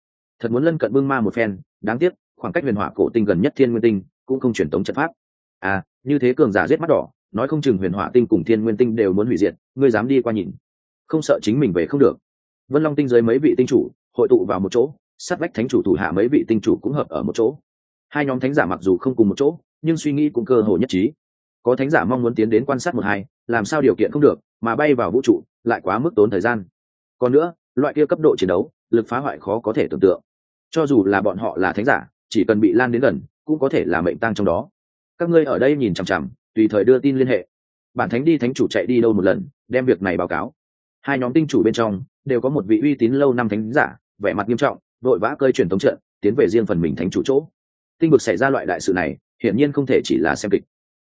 Thật muốn lân cận bưng ma một phen, đáng tiếc, khoảng cách huyền hỏa cổ tinh gần nhất thiên nguyên tinh, cũng không truyền tống trận pháp. À như thế cường giả giết mắt đỏ, nói không chừng huyền hỏa tinh cùng thiên nguyên tinh đều muốn hủy diệt, ngươi dám đi qua nhìn. Không sợ chính mình về không được. Vân long tinh dưới mấy vị tinh chủ hội tụ vào một chỗ, sát vách thánh chủ thủ hạ mấy vị tinh chủ cũng hợp ở một chỗ. Hai nhóm thánh giả mặc dù không cùng một chỗ, nhưng suy nghĩ cũng cơ hồ nhất trí. Có thánh giả mong muốn tiến đến quan sát một hai, làm sao điều kiện không được, mà bay vào vũ trụ, lại quá mức tốn thời gian. Còn nữa, loại kia cấp độ chiến đấu, lực phá hoại khó có thể tưởng tượng. Cho dù là bọn họ là thánh giả, chỉ cần bị lan đến gần, cũng có thể là mệnh tăng trong đó. Các ngươi ở đây nhìn chằm chằm, tùy thời đưa tin liên hệ. Bản thánh đi, thánh chủ chạy đi đâu một lần, đem việc này báo cáo. Hai nhóm tinh chủ bên trong, đều có một vị uy tín lâu năm thánh giả vẻ mặt nghiêm trọng, vội vã cơi truyền thống trận, tiến về riêng phần mình thánh chủ chỗ. Tinh vực xảy ra loại đại sự này, hiển nhiên không thể chỉ là xem kịch.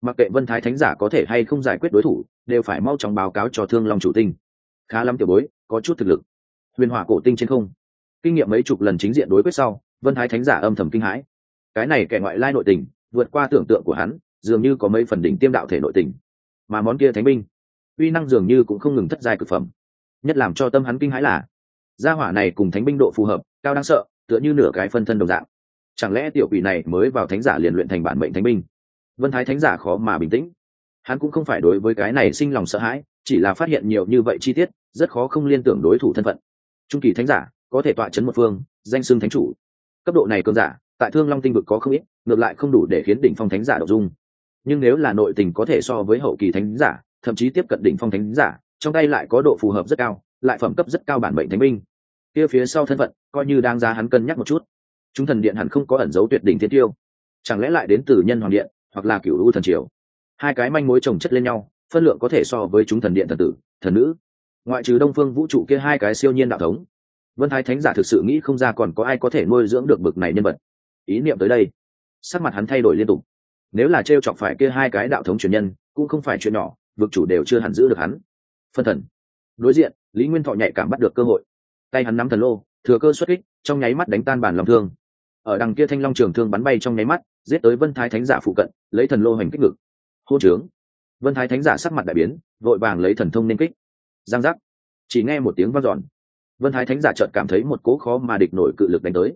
Mặc kệ vân thái thánh giả có thể hay không giải quyết đối thủ, đều phải mau chóng báo cáo cho thương long chủ tinh. Khá lắm tiểu bối, có chút thực lực. Huyền hỏa cổ tinh trên không. Kinh nghiệm mấy chục lần chính diện đối quyết sau, vân thái thánh giả âm thầm kinh hãi. Cái này kẻ ngoại lai nội tình, vượt qua tưởng tượng của hắn, dường như có mấy phần đỉnh tiêm đạo thể nội tình. Mà món kia thánh binh, uy năng dường như cũng không ngừng thất giai cực phẩm. Nhất làm cho tâm hắn kinh hãi là gia hỏa này cùng thánh binh độ phù hợp, cao đáng sợ, tựa như nửa cái phân thân đồng dạng. Chẳng lẽ tiểu quỷ này mới vào thánh giả liền luyện thành bản mệnh thánh binh? Vân thái thánh giả khó mà bình tĩnh. Hắn cũng không phải đối với cái này sinh lòng sợ hãi, chỉ là phát hiện nhiều như vậy chi tiết, rất khó không liên tưởng đối thủ thân phận. Trung kỳ thánh giả, có thể tọa chấn một phương, danh xưng thánh chủ. Cấp độ này cường giả, tại thương long tinh vực có không ít, ngược lại không đủ để khiến đỉnh phong thánh giả đậu dung. Nhưng nếu là nội tình có thể so với hậu kỳ thánh giả, thậm chí tiếp cận đỉnh phong thánh giả, trong tay lại có độ phù hợp rất cao lại phẩm cấp rất cao bản mệnh thánh binh. Kia phía sau thân phận, coi như đang ra hắn cân nhắc một chút. Chúng thần điện hẳn không có ẩn dấu tuyệt đỉnh thiên tiêu. Chẳng lẽ lại đến từ nhân hoàng điện, hoặc là cựu u thần triều? Hai cái manh mối trồng chất lên nhau, phân lượng có thể so với chúng thần điện thần tử, thần nữ. Ngoại trừ đông phương vũ trụ kia hai cái siêu nhiên đạo thống, vân thái thánh giả thực sự nghĩ không ra còn có ai có thể nuôi dưỡng được bực này nhân vật. Ý niệm tới đây, sắc mặt hắn thay đổi liên tục. Nếu là t chọc phải kia hai cái đạo thống truyền nhân, cũng không phải chuyện nhỏ, vực chủ đều chưa hẳn giữ được hắn. Phân thần. Đối diện lý nguyên thọ nhạy cảm bắt được cơ hội tay hắn nắm thần lô thừa cơ xuất kích trong nháy mắt đánh tan bản lòng thương ở đằng kia thanh long trường thương bắn bay trong nháy mắt giết tới vân thái thánh giả phụ cận lấy thần lô hành kích ngực hô trướng vân thái thánh giả sắc mặt đại biến vội vàng lấy thần thông nên kích giang giác chỉ nghe một tiếng vang dọn vân thái thánh giả chợt cảm thấy một cố khó mà địch nổi cự lực đánh tới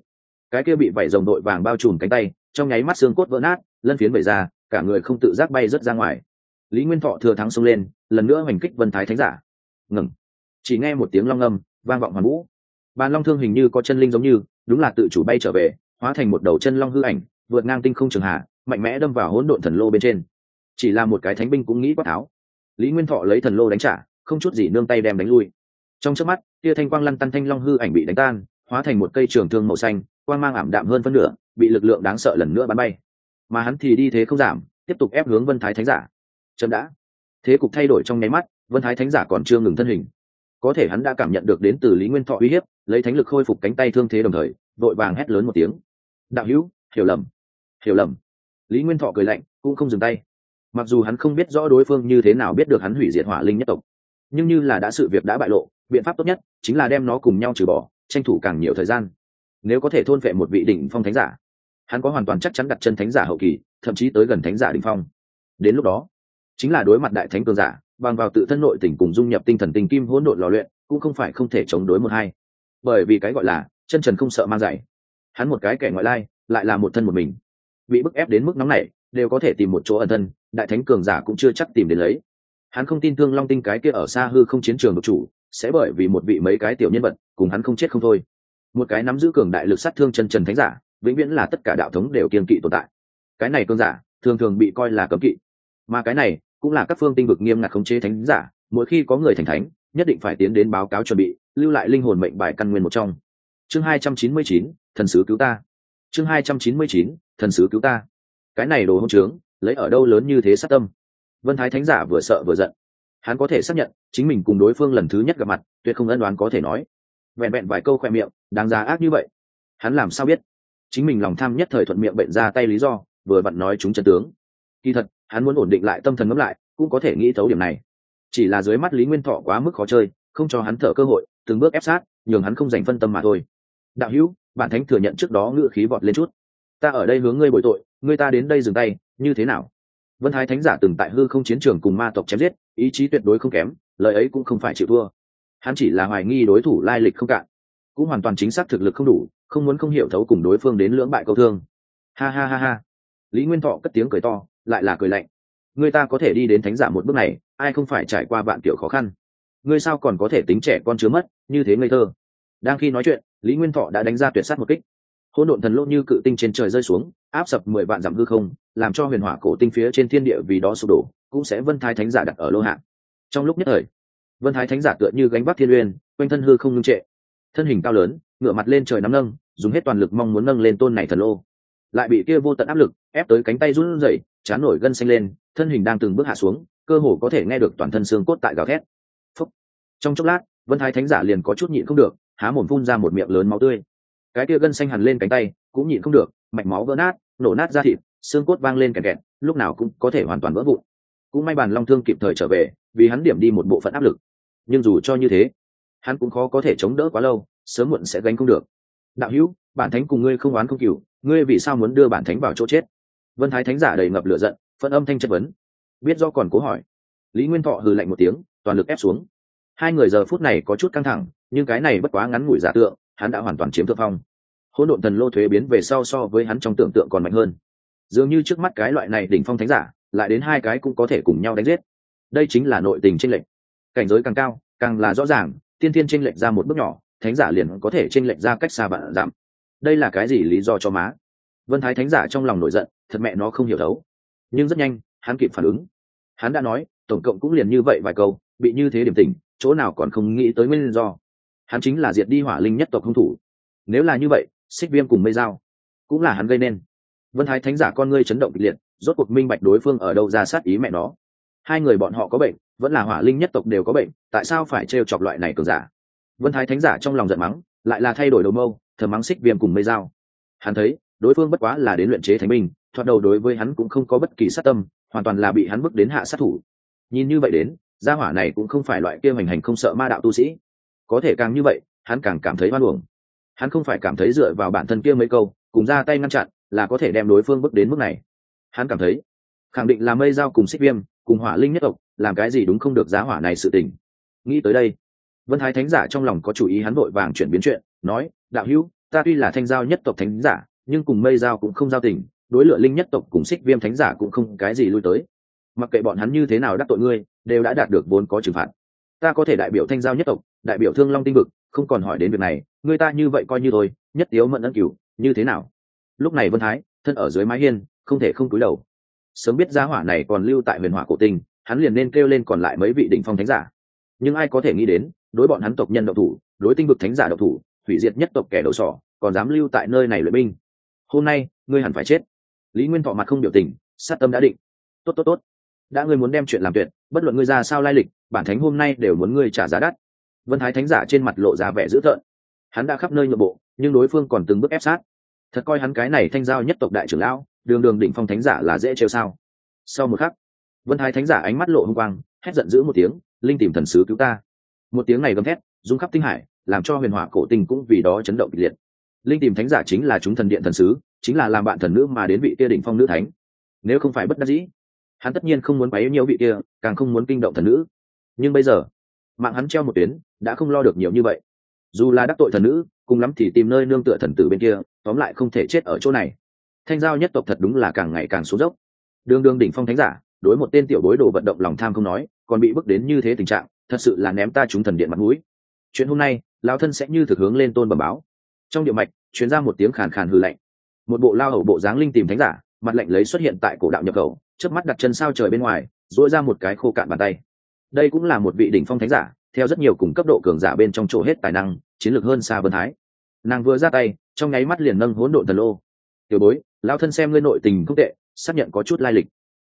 cái kia bị vảy rồng đội vàng bao trùm cánh tay trong nháy mắt xương cốt vỡ nát lân phiến bể ra cả người không tự giác bay rớt ra ngoài lý nguyên thọ thừa thắng xông lên lần nữa hoành kích vân thái thánh giả ngừng chỉ nghe một tiếng long âm, vang vọng hoàn vũ. Bàn long thương hình như có chân linh giống như, đúng là tự chủ bay trở về, hóa thành một đầu chân long hư ảnh, vượt ngang tinh không trường hạ, mạnh mẽ đâm vào hỗn độn thần lô bên trên. Chỉ là một cái thánh binh cũng nghĩ quát tháo. Lý nguyên thọ lấy thần lô đánh trả, không chút gì nương tay đem đánh lui. Trong trước mắt, tia thanh quang lăn tăn thanh long hư ảnh bị đánh tan, hóa thành một cây trường thương màu xanh, quang mang ảm đạm hơn phân nửa, bị lực lượng đáng sợ lần nữa bắn bay. Mà hắn thì đi thế không giảm, tiếp tục ép hướng vân thái thánh giả. Chậm đã. Thế cục thay đổi trong nháy mắt, vân thái thánh giả còn chưa ngừng thân hình có thể hắn đã cảm nhận được đến từ lý nguyên thọ uy hiếp, lấy thánh lực khôi phục cánh tay thương thế đồng thời, vội vàng hét lớn một tiếng. Đạo hữu, hiểu lầm hiểu lầm. Lý nguyên thọ cười lạnh, cũng không dừng tay. Mặc dù hắn không biết rõ đối phương như thế nào biết được hắn hủy diệt hỏa linh nhất tộc, nhưng như là đã sự việc đã bại lộ, biện pháp tốt nhất chính là đem nó cùng nhau trừ bỏ, tranh thủ càng nhiều thời gian. Nếu có thể thôn vệ một vị đỉnh phong thánh giả, hắn có hoàn toàn chắc chắn đặt chân thánh giả hậu kỳ, thậm chí tới gần thánh giả đỉnh phong. Đến lúc đó, chính là đối mặt đại thánh cường giả bằng vào tự thân nội tỉnh cùng dung nhập tinh thần tình kim hỗn độn lò luyện, cũng không phải không thể chống đối một hai. Bởi vì cái gọi là, chân trần không sợ mang giày hắn một cái kẻ ngoại lai, lại là một thân một mình. Bị bức ép đến mức nóng này đều có thể tìm một chỗ ẩn thân, đại thánh cường giả cũng chưa chắc tìm đến lấy. Hắn không tin thương long tinh cái kia ở xa hư không chiến trường độc chủ, sẽ bởi vì một vị mấy cái tiểu nhân vật, cùng hắn không chết không thôi. Một cái nắm giữ cường đại lực sát thương chân trần thánh giả, vĩnh viễn là tất cả đạo thống đều kiên kỵ tồn tại. Cái này cường giả, thường thường bị coi là cấm kỵ. Mà cái này cũng là các phương tinh vực nghiêm ngặt khống chế thánh giả, mỗi khi có người thành thánh, nhất định phải tiến đến báo cáo chuẩn bị, lưu lại linh hồn mệnh bài căn nguyên một trong. Chương hai trăm chín mươi chín, thần sứ cứu ta. Chương hai trăm chín mươi chín, thần sứ cứu ta. Cái này đồ hông trướng, lấy ở đâu lớn như thế sát tâm? Vân thái thánh giả vừa sợ vừa giận. Hắn có thể xác nhận, chính mình cùng đối phương lần thứ nhất gặp mặt, tuyệt không ân đoán có thể nói. Vẹn vẹn vài câu khoe miệng, đáng giá ác như vậy. Hắn làm sao biết? Chính mình lòng tham nhất thời thuận miệng bệnh ra tay lý do, vừa vặn nói chúng chân tướng kỳ thật, hắn muốn ổn định lại tâm thần ngẫm lại, cũng có thể nghĩ thấu điểm này. Chỉ là dưới mắt lý nguyên thọ quá mức khó chơi, không cho hắn thở cơ hội, từng bước ép sát, nhường hắn không dành phân tâm mà thôi. Đạo hữu, bản thánh thừa nhận trước đó ngự khí vọt lên chút. Ta ở đây hướng ngươi bồi tội, ngươi ta đến đây dừng tay, như thế nào? Vân thái thánh giả từng tại hư không chiến trường cùng ma tộc chém giết, ý chí tuyệt đối không kém, lời ấy cũng không phải chịu thua. Hắn chỉ là hoài nghi đối thủ lai lịch không cạn, cũng hoàn toàn chính xác thực lực không đủ, không muốn không hiểu thấu cùng đối phương đến lưỡng bại câu thương. Ha ha ha ha. Lý nguyên thọ cất tiếng cười to lại là cười lạnh. Người ta có thể đi đến thánh giả một bước này, ai không phải trải qua vạn kiểu khó khăn? Ngươi sao còn có thể tính trẻ con chứa mất, như thế ngây thơ? Đang khi nói chuyện, lý nguyên thọ đã đánh ra tuyệt sát một kích. Hỗn độn thần lô như cự tinh trên trời rơi xuống, áp sập mười vạn dặm hư không, làm cho huyền hỏa cổ tinh phía trên thiên địa vì đó sụp đổ, cũng sẽ vân thái thánh giả đặt ở lô hạng trong lúc nhất thời, vân thái thánh giả tựa như gánh bắc thiên uyên, quanh thân hư không ngưng trệ. Thân hình cao lớn ngựa mặt lên trời nắm nâng, dùng hết toàn lực mong muốn nâng lên tôn này thần lô. Lại bị kia vô tận áp lực ép tới cánh tay run rẩy chán nổi gân xanh lên, thân hình đang từng bước hạ xuống, cơ hồ có thể nghe được toàn thân xương cốt tại gào thét. Phúc. trong chốc lát, vân thái thánh giả liền có chút nhịn không được, há mồm phun ra một miệng lớn máu tươi. Cái kia gân xanh hằn lên cánh tay, cũng nhịn không được, mạch máu vỡ nát, nổ nát ra thịt, xương cốt vang lên kẹt kẹt, lúc nào cũng có thể hoàn toàn vỡ vụn. Cũng may bàn long thương kịp thời trở về, vì hắn điểm đi một bộ phận áp lực. Nhưng dù cho như thế, hắn cũng khó có thể chống đỡ quá lâu, sớm muộn sẽ gánh không được. Đạo hữu, bản thánh cùng ngươi không oán không cừu, ngươi vì sao muốn đưa bản thánh vào chỗ chết? Vân thái thánh giả đầy ngập lửa giận phân âm thanh chất vấn. Biết do còn cố hỏi. Lý nguyên thọ hừ lạnh một tiếng, toàn lực ép xuống. Hai người giờ phút này có chút căng thẳng, nhưng cái này bất quá ngắn ngủi giả tượng, hắn đã hoàn toàn chiếm thượng phong. Hỗn độn thần lô thuế biến về sau so với hắn trong tưởng tượng còn mạnh hơn. Dường như trước mắt cái loại này đỉnh phong thánh giả, lại đến hai cái cũng có thể cùng nhau đánh giết. Đây chính là nội tình tranh lệch. Cảnh giới càng cao, càng là rõ ràng, tiên thiên tranh lệch ra một bước nhỏ, thánh giả liền có thể tranh lệch ra cách xa bạn giảm đây là cái gì lý do cho má? Vân thái thánh giả trong lòng nổi giận, thật mẹ nó không hiểu đấu. Nhưng rất nhanh, hắn kịp phản ứng. Hắn đã nói, tổng cộng cũng liền như vậy vài câu, bị như thế điểm tình chỗ nào còn không nghĩ tới nguyên do. Hắn chính là diệt đi hỏa linh nhất tộc không thủ. Nếu là như vậy, xích viêm cùng mây dao cũng là hắn gây nên. Vân thái thánh giả con ngươi chấn động kịch liệt, rốt cuộc minh bạch đối phương ở đâu ra sát ý mẹ nó. Hai người bọn họ có bệnh, vẫn là hỏa linh nhất tộc đều có bệnh, tại sao phải trêu chọc loại này cường giả? Vân thái thánh giả trong lòng giận mắng, lại là thay đổi đầu mâu thờ mắng xích viêm cùng mây dao hắn thấy đối phương bất quá là đến luyện chế thánh binh, thoạt đầu đối với hắn cũng không có bất kỳ sát tâm, hoàn toàn là bị hắn bước đến hạ sát thủ. Nhìn như vậy đến, gia hỏa này cũng không phải loại kia hoành hành không sợ ma đạo tu sĩ. Có thể càng như vậy, hắn càng cảm thấy hoan hưởng hắn không phải cảm thấy dựa vào bản thân kia mấy câu, cùng ra tay ngăn chặn, là có thể đem đối phương bước đến mức này. Hắn cảm thấy, khẳng định là mây giao cùng xích viêm, cùng hỏa linh nhất tộc, làm cái gì đúng không được giá hỏa này sự tình. Nghĩ tới đây, vân thái thánh giả trong lòng có chủ ý hắn vội vàng chuyển biến chuyện, nói, đạo hữu, ta tuy là thanh giao nhất tộc thánh giả nhưng cùng mây giao cũng không giao tình, đối lựa linh nhất tộc cùng xích viêm thánh giả cũng không cái gì lui tới. Mặc kệ bọn hắn như thế nào đắc tội ngươi, đều đã đạt được vốn có trừng phạt. Ta có thể đại biểu thanh giao nhất tộc, đại biểu thương long tinh vực, không còn hỏi đến việc này, ngươi ta như vậy coi như thôi, nhất tiếu mẫn ân cửu, như thế nào? Lúc này vân thái, thân ở dưới mái hiên, không thể không cúi đầu. Sớm biết giá hỏa này còn lưu tại huyền hỏa cổ tinh, hắn liền nên kêu lên còn lại mấy vị đỉnh phong thánh giả. Nhưng ai có thể nghĩ đến, đối bọn hắn tộc nhân độc thủ, đối tinh vực thánh giả độc thủ, hủy diệt nhất tộc kẻ đầu sỏ, còn dám lưu tại nơi này luyện binh hôm nay, ngươi hẳn phải chết. Lý nguyên thọ mặt không biểu tình, sát tâm đã định. Tốt tốt tốt. Đã ngươi muốn đem chuyện làm tuyệt, bất luận ngươi ra sao lai lịch, bản thánh hôm nay đều muốn ngươi trả giá đắt. Vân thái thánh giả trên mặt lộ ra vẻ dữ thợn hắn đã khắp nơi nhượng bộ, nhưng đối phương còn từng bước ép sát. Thật coi hắn cái này thanh giao nhất tộc đại trưởng lão, đường đường đỉnh phong thánh giả là dễ trêu sao. Sau một khắc, vân thái thánh giả ánh mắt lộ hung quang, hét giận dữ một tiếng, linh tìm thần sứ cứu ta. Một tiếng này gầm thét, rung khắp tinh hải, làm cho huyền hỏa cổ tinh cũng vì đó chấn động kịch liệt linh tìm thánh giả chính là chúng thần điện thần sứ, chính là làm bạn thần nữ mà đến vị kia đỉnh phong nữ thánh. Nếu không phải bất đắc dĩ, hắn tất nhiên không muốn bấy nhiều vị kia, càng không muốn kinh động thần nữ. Nhưng bây giờ, mạng hắn treo một tuyến, đã không lo được nhiều như vậy. Dù là đắc tội thần nữ, cùng lắm thì tìm nơi nương tựa thần tử bên kia, tóm lại không thể chết ở chỗ này. Thanh giao nhất tộc thật đúng là càng ngày càng xuống dốc. Đương đương đỉnh phong thánh giả, đối một tên tiểu bối đồ vận động lòng tham không nói, còn bị bức đến như thế tình trạng, thật sự là ném ta chúng thần điện mặt mũi. Chuyện hôm nay, lão thân sẽ như thực hướng lên tôn bẩm báo trong địa mạch chuyến ra một tiếng khàn khàn hư lạnh. Một bộ lao hầu bộ dáng linh tìm thánh giả, mặt lạnh lấy xuất hiện tại cổ đạo nhập khẩu trước mắt đặt chân sao trời bên ngoài dỗi ra một cái khô cạn bàn tay. Đây cũng là một vị đỉnh phong thánh giả, theo rất nhiều cùng cấp độ cường giả bên trong chỗ hết tài năng, chiến lược hơn xa vân thái. Nàng vừa ra tay, trong nháy mắt liền nâng hỗn độn thần lô. Tiểu bối lao thân xem ngươi nội tình không tệ, xác nhận có chút lai lịch.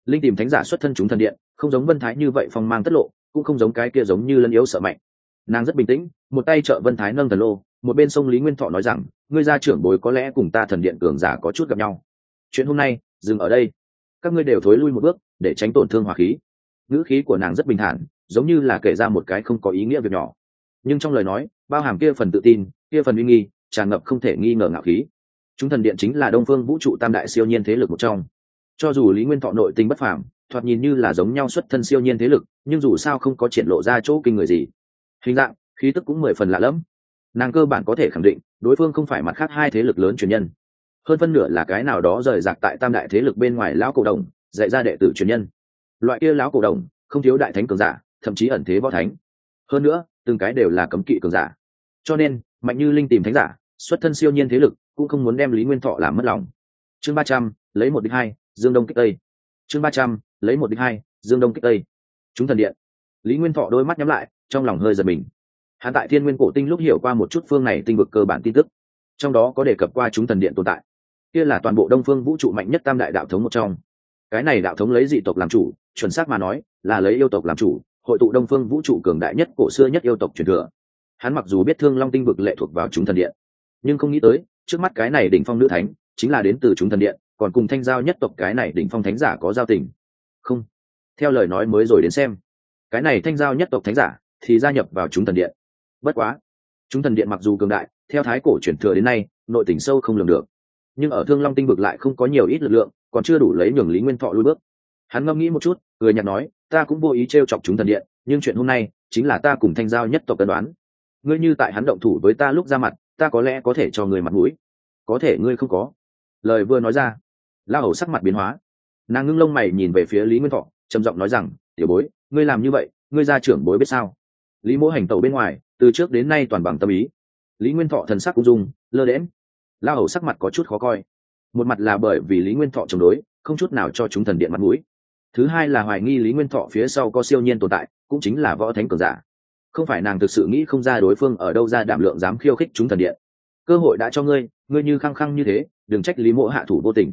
Linh tìm thánh giả xuất thân chúng thần điện, không giống vân thái như vậy phong mang tất lộ, cũng không giống cái kia giống như lân yếu sợ mạnh. Nàng rất bình tĩnh, một tay trợ vân thái nâng thần lô một bên sông lý nguyên thọ nói rằng, ngươi gia trưởng bối có lẽ cùng ta thần điện cường giả có chút gặp nhau. Chuyện hôm nay, dừng ở đây. Các ngươi đều thối lui một bước, để tránh tổn thương hỏa khí. Ngữ khí của nàng rất bình thản, giống như là kể ra một cái không có ý nghĩa việc nhỏ. Nhưng trong lời nói, bao hàm kia phần tự tin, kia phần uy nghi, tràn ngập không thể nghi ngờ ngạo khí. Chúng thần điện chính là đông phương vũ trụ tam đại siêu nhiên thế lực một trong. Cho dù lý nguyên thọ nội tình bất phàm, thoạt nhìn như là giống nhau xuất thân siêu nhiên thế lực, nhưng dù sao không có triển lộ ra chỗ kinh người gì. Hình dạng, khí tức cũng mười phần lạ lẫm nàng cơ bản có thể khẳng định, đối phương không phải mặt khác hai thế lực lớn truyền nhân. Hơn phân nửa là cái nào đó rời rạc tại tam đại thế lực bên ngoài lão cổ đồng, dạy ra đệ tử truyền nhân. Loại kia lão cổ đồng, không thiếu đại thánh cường giả, thậm chí ẩn thế võ thánh. Hơn nữa, từng cái đều là cấm kỵ cường giả. Cho nên, mạnh như linh tìm thánh giả, xuất thân siêu nhiên thế lực, cũng không muốn đem lý nguyên thọ làm mất lòng. Chương ba trăm, lấy một đích hai, dương đông kích tây. Chương ba trăm, lấy một đích hai, dương đông kích tây. Chúng thần điện. Lý nguyên thọ đôi mắt nhắm lại, trong lòng hơi giật mình hắn tại thiên nguyên cổ tinh lúc hiểu qua một chút phương này tinh vực cơ bản tin tức, trong đó có đề cập qua chúng thần điện tồn tại. Kia là toàn bộ đông phương vũ trụ mạnh nhất tam đại đạo thống một trong. Cái này đạo thống lấy dị tộc làm chủ, chuẩn xác mà nói, là lấy yêu tộc làm chủ, hội tụ đông phương vũ trụ cường đại nhất cổ xưa nhất yêu tộc truyền thừa. Hắn mặc dù biết thương long tinh vực lệ thuộc vào chúng thần điện, nhưng không nghĩ tới, trước mắt cái này đỉnh phong nữ thánh, chính là đến từ chúng thần điện, còn cùng thanh giao nhất tộc cái này đỉnh phong thánh giả có giao tình. Không. Theo lời nói mới rồi đến xem, cái này thanh giao nhất tộc thánh giả thì gia nhập vào chúng thần điện bất quá, chúng thần điện mặc dù cường đại, theo thái cổ truyền thừa đến nay, nội tình sâu không lường được. Nhưng ở thương long tinh vực lại không có nhiều ít lực lượng, còn chưa đủ lấy nhường lý nguyên thọ lui bước. Hắn ngẫm nghĩ một chút người nhặt nói, ta cũng vô ý t r e o chọc chúng thần điện, nhưng chuyện hôm nay chính là ta cùng thanh giao nhất tộc cân đoán ngươi như tại hắn động thủ với ta lúc ra mặt, ta có lẽ có thể cho người mặt mũi. Có thể, ngươi không có. Lời vừa nói ra la hầu sắc mặt biến hóa. Nàng ngưng lông mày nhìn về phía lý nguyên thọ, trầm giọng nói rằng, tiểu bối, ngươi làm như vậy, ngươi ra trưởng bối biết sao? Lý mỗ hành tẩu bên ngoài từ trước đến nay toàn bằng tâm ý. Lý nguyên thọ thần sắc cũng dung, lơ đễm la hầu sắc mặt có chút khó coi. Một mặt là bởi vì lý nguyên thọ chống đối, không chút nào cho chúng thần điện mặt mũi. Thứ hai là hoài nghi lý nguyên thọ phía sau có siêu nhiên tồn tại, cũng chính là võ thánh cường giả. Không phải nàng thực sự nghĩ không ra đối phương ở đâu ra đảm lượng dám khiêu khích chúng thần điện. Cơ hội đã cho ngươi ngươi như khăng khăng như thế, đừng trách lý mộ hạ thủ vô tình.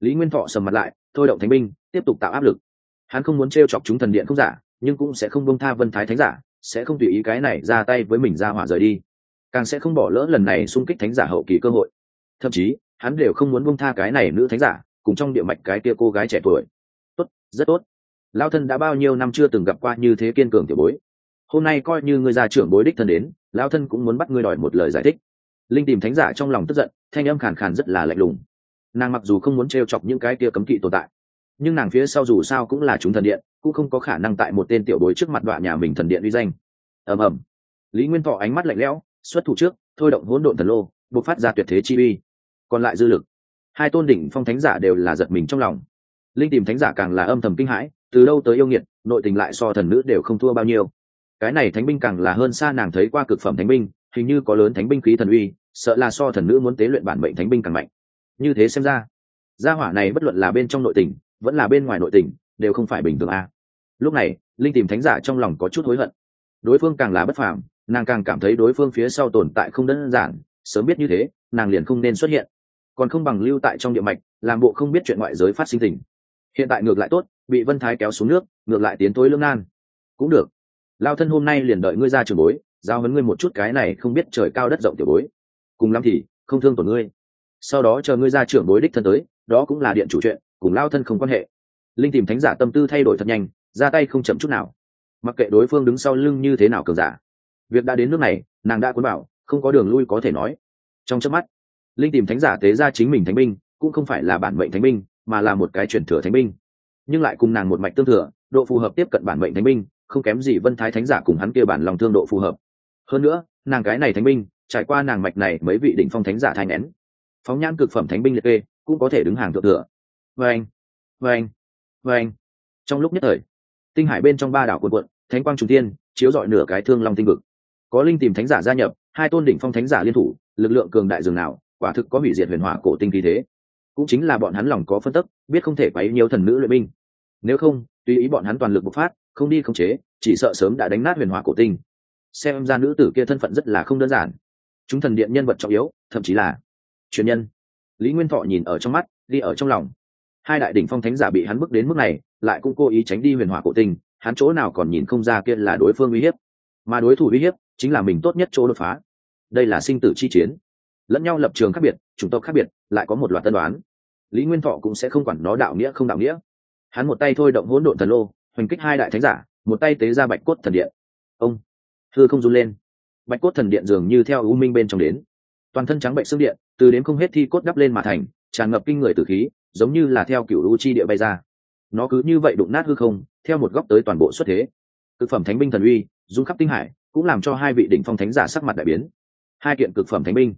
Lý nguyên thọ sầm mặt lại, thôi động thánh binh, tiếp tục tạo áp lực. Hắn không muốn t r e o chọc chúng thần điện không giả, nhưng cũng sẽ không bông tha vân thái thánh giả sẽ không tùy ý cái này ra tay với mình ra hỏa rời đi. Càng sẽ không bỏ lỡ lần này xung kích thánh giả hậu kỳ cơ hội. Thậm chí, hắn đều không muốn bông tha cái này nữ thánh giả, cùng trong địa mạch cái kia cô gái trẻ tuổi. Tốt, rất tốt. Lao thân đã bao nhiêu năm chưa từng gặp qua như thế kiên cường tiểu bối. Hôm nay coi như ngươi già trưởng bối đích thân đến lao thân cũng muốn bắt ngươi đòi một lời giải thích. Linh tìm thánh giả trong lòng tức giận, thanh âm khàn khàn rất là lạnh lùng. Nàng mặc dù không muốn t chọc những cái kia cấm kỵ tồn tại, nhưng nàng phía sau dù sao cũng là chúng thần điện cũng không có khả năng tại một tên tiểu bối trước mặt đoạn nhà mình thần điện uy danh. Ầm ầm. Lý nguyên thọ ánh mắt lạnh lẽo, xuất thủ trước, thôi động hỗn độn thần lô, bộc phát ra tuyệt thế chi uy. Còn lại dư lực, hai tôn đỉnh phong thánh giả đều là giật mình trong lòng. Linh tìm thánh giả càng là âm thầm kinh hãi, từ đâu tới yêu nghiệt, nội tình lại so thần nữ đều không thua bao nhiêu. Cái này thánh binh càng là hơn xa nàng thấy qua cực phẩm thánh binh, hình như có lớn thánh binh khí thần uy, sợ là so thần nữ muốn tế luyện bản mệnh thánh binh càng mạnh. Như thế xem ra, gia hỏa này bất luận là bên trong nội tình, vẫn là bên ngoài nội tình đều không phải bình thường a. Lúc này, linh tìm thánh giả trong lòng có chút hối hận. Đối phương càng là bất phàm, nàng càng cảm thấy đối phương phía sau tồn tại không đơn giản, sớm biết như thế, nàng liền không nên xuất hiện. Còn không bằng lưu tại trong địa mạch, làm bộ không biết chuyện ngoại giới phát sinh tình. Hiện tại ngược lại tốt, bị vân thái kéo xuống nước, ngược lại tiến tối lương nan. Cũng được. Lao thân hôm nay liền đợi ngươi ra trường bối, giao hấn ngươi một chút cái này không biết trời cao đất rộng tiểu bối. Cùng lắm thì, không thương tổn ngươi. Sau đó chờ ngươi ra trưởng bối đích thân tới, đó cũng là điện chủ chuyện, cùng lao thân không quan hệ linh tìm thánh giả tâm tư thay đổi thật nhanh, ra tay không chậm chút nào. Mặc kệ đối phương đứng sau lưng như thế nào cường giả. Việc đã đến nước này, nàng đã cuốn bảo, không có đường lui có thể nói. Trong chớp mắt, linh tìm thánh giả tế ra chính mình thánh binh, cũng không phải là bản mệnh thánh binh, mà là một cái chuyển thừa thánh binh. Nhưng lại cùng nàng một mạch tương thừa, độ phù hợp tiếp cận bản mệnh thánh binh, không kém gì vân thái thánh giả cùng hắn kia bản lòng thương độ phù hợp. Hơn nữa, nàng cái này thánh binh, trải qua nàng mạch này mấy vị đỉnh phong thánh giả thai nén phóng nhãn cực phẩm thánh binh liệt kê, cũng có thể đứng hàng thượng thừa. Vâng. vâng vâng anh. Trong lúc nhất thời, tinh hải bên trong ba đảo quần quận thánh quang trung tiên chiếu dọi nửa cái thương long tinh vực. Có linh tìm thánh giả gia nhập, hai tôn đỉnh phong thánh giả liên thủ, lực lượng cường đại dường nào, quả thực có hủy diệt huyền hỏa cổ tinh khí thế. Cũng chính là bọn hắn lòng có phân tức, biết không thể quấy nhiều thần nữ luyện binh. Nếu không, tùy ý bọn hắn toàn lực bộc phát, không đi không chế, chỉ sợ sớm đã đánh nát huyền hỏa cổ tinh. Xem ra nữ tử kia thân phận rất là không đơn giản. Chúng thần điện nhân vật trọng yếu, thậm chí là truyền nhân. Lý nguyên thọ nhìn ở trong mắt đi ở trong lòng hai đại đỉnh phong thánh giả bị hắn bước đến mức này, lại cũng cố ý tránh đi huyền hỏa cổ tinh, hắn chỗ nào còn nhìn không ra kia là đối phương uy hiếp. Mà đối thủ uy hiếp chính là mình tốt nhất chỗ đột phá. Đây là sinh tử chi chiến. Lẫn nhau lập trường khác biệt, chủng tộc khác biệt, lại có một loạt tân đoán. Lý nguyên thọ cũng sẽ không quản nó đạo nghĩa không đạo nghĩa. Hắn một tay thôi động hỗn độn thần lô, hoành kích hai đại thánh giả, một tay tế ra bạch cốt thần điện. Ông thưa không run lên. Bạch cốt thần điện dường như theo u minh bên trong đến. Toàn thân trắng bệnh xương điện, từ đến không hết thi cốt đắp lên mà thành, tràn ngập kinh người tử khí giống như là theo cựu u chi địa bay ra. Nó cứ như vậy đụng nát hư không, theo một góc tới toàn bộ xuất thế. Cực phẩm thánh binh thần uy, dung khắp tinh hải, cũng làm cho hai vị đỉnh phong thánh giả sắc mặt đại biến. Hai kiện cực phẩm thánh binh.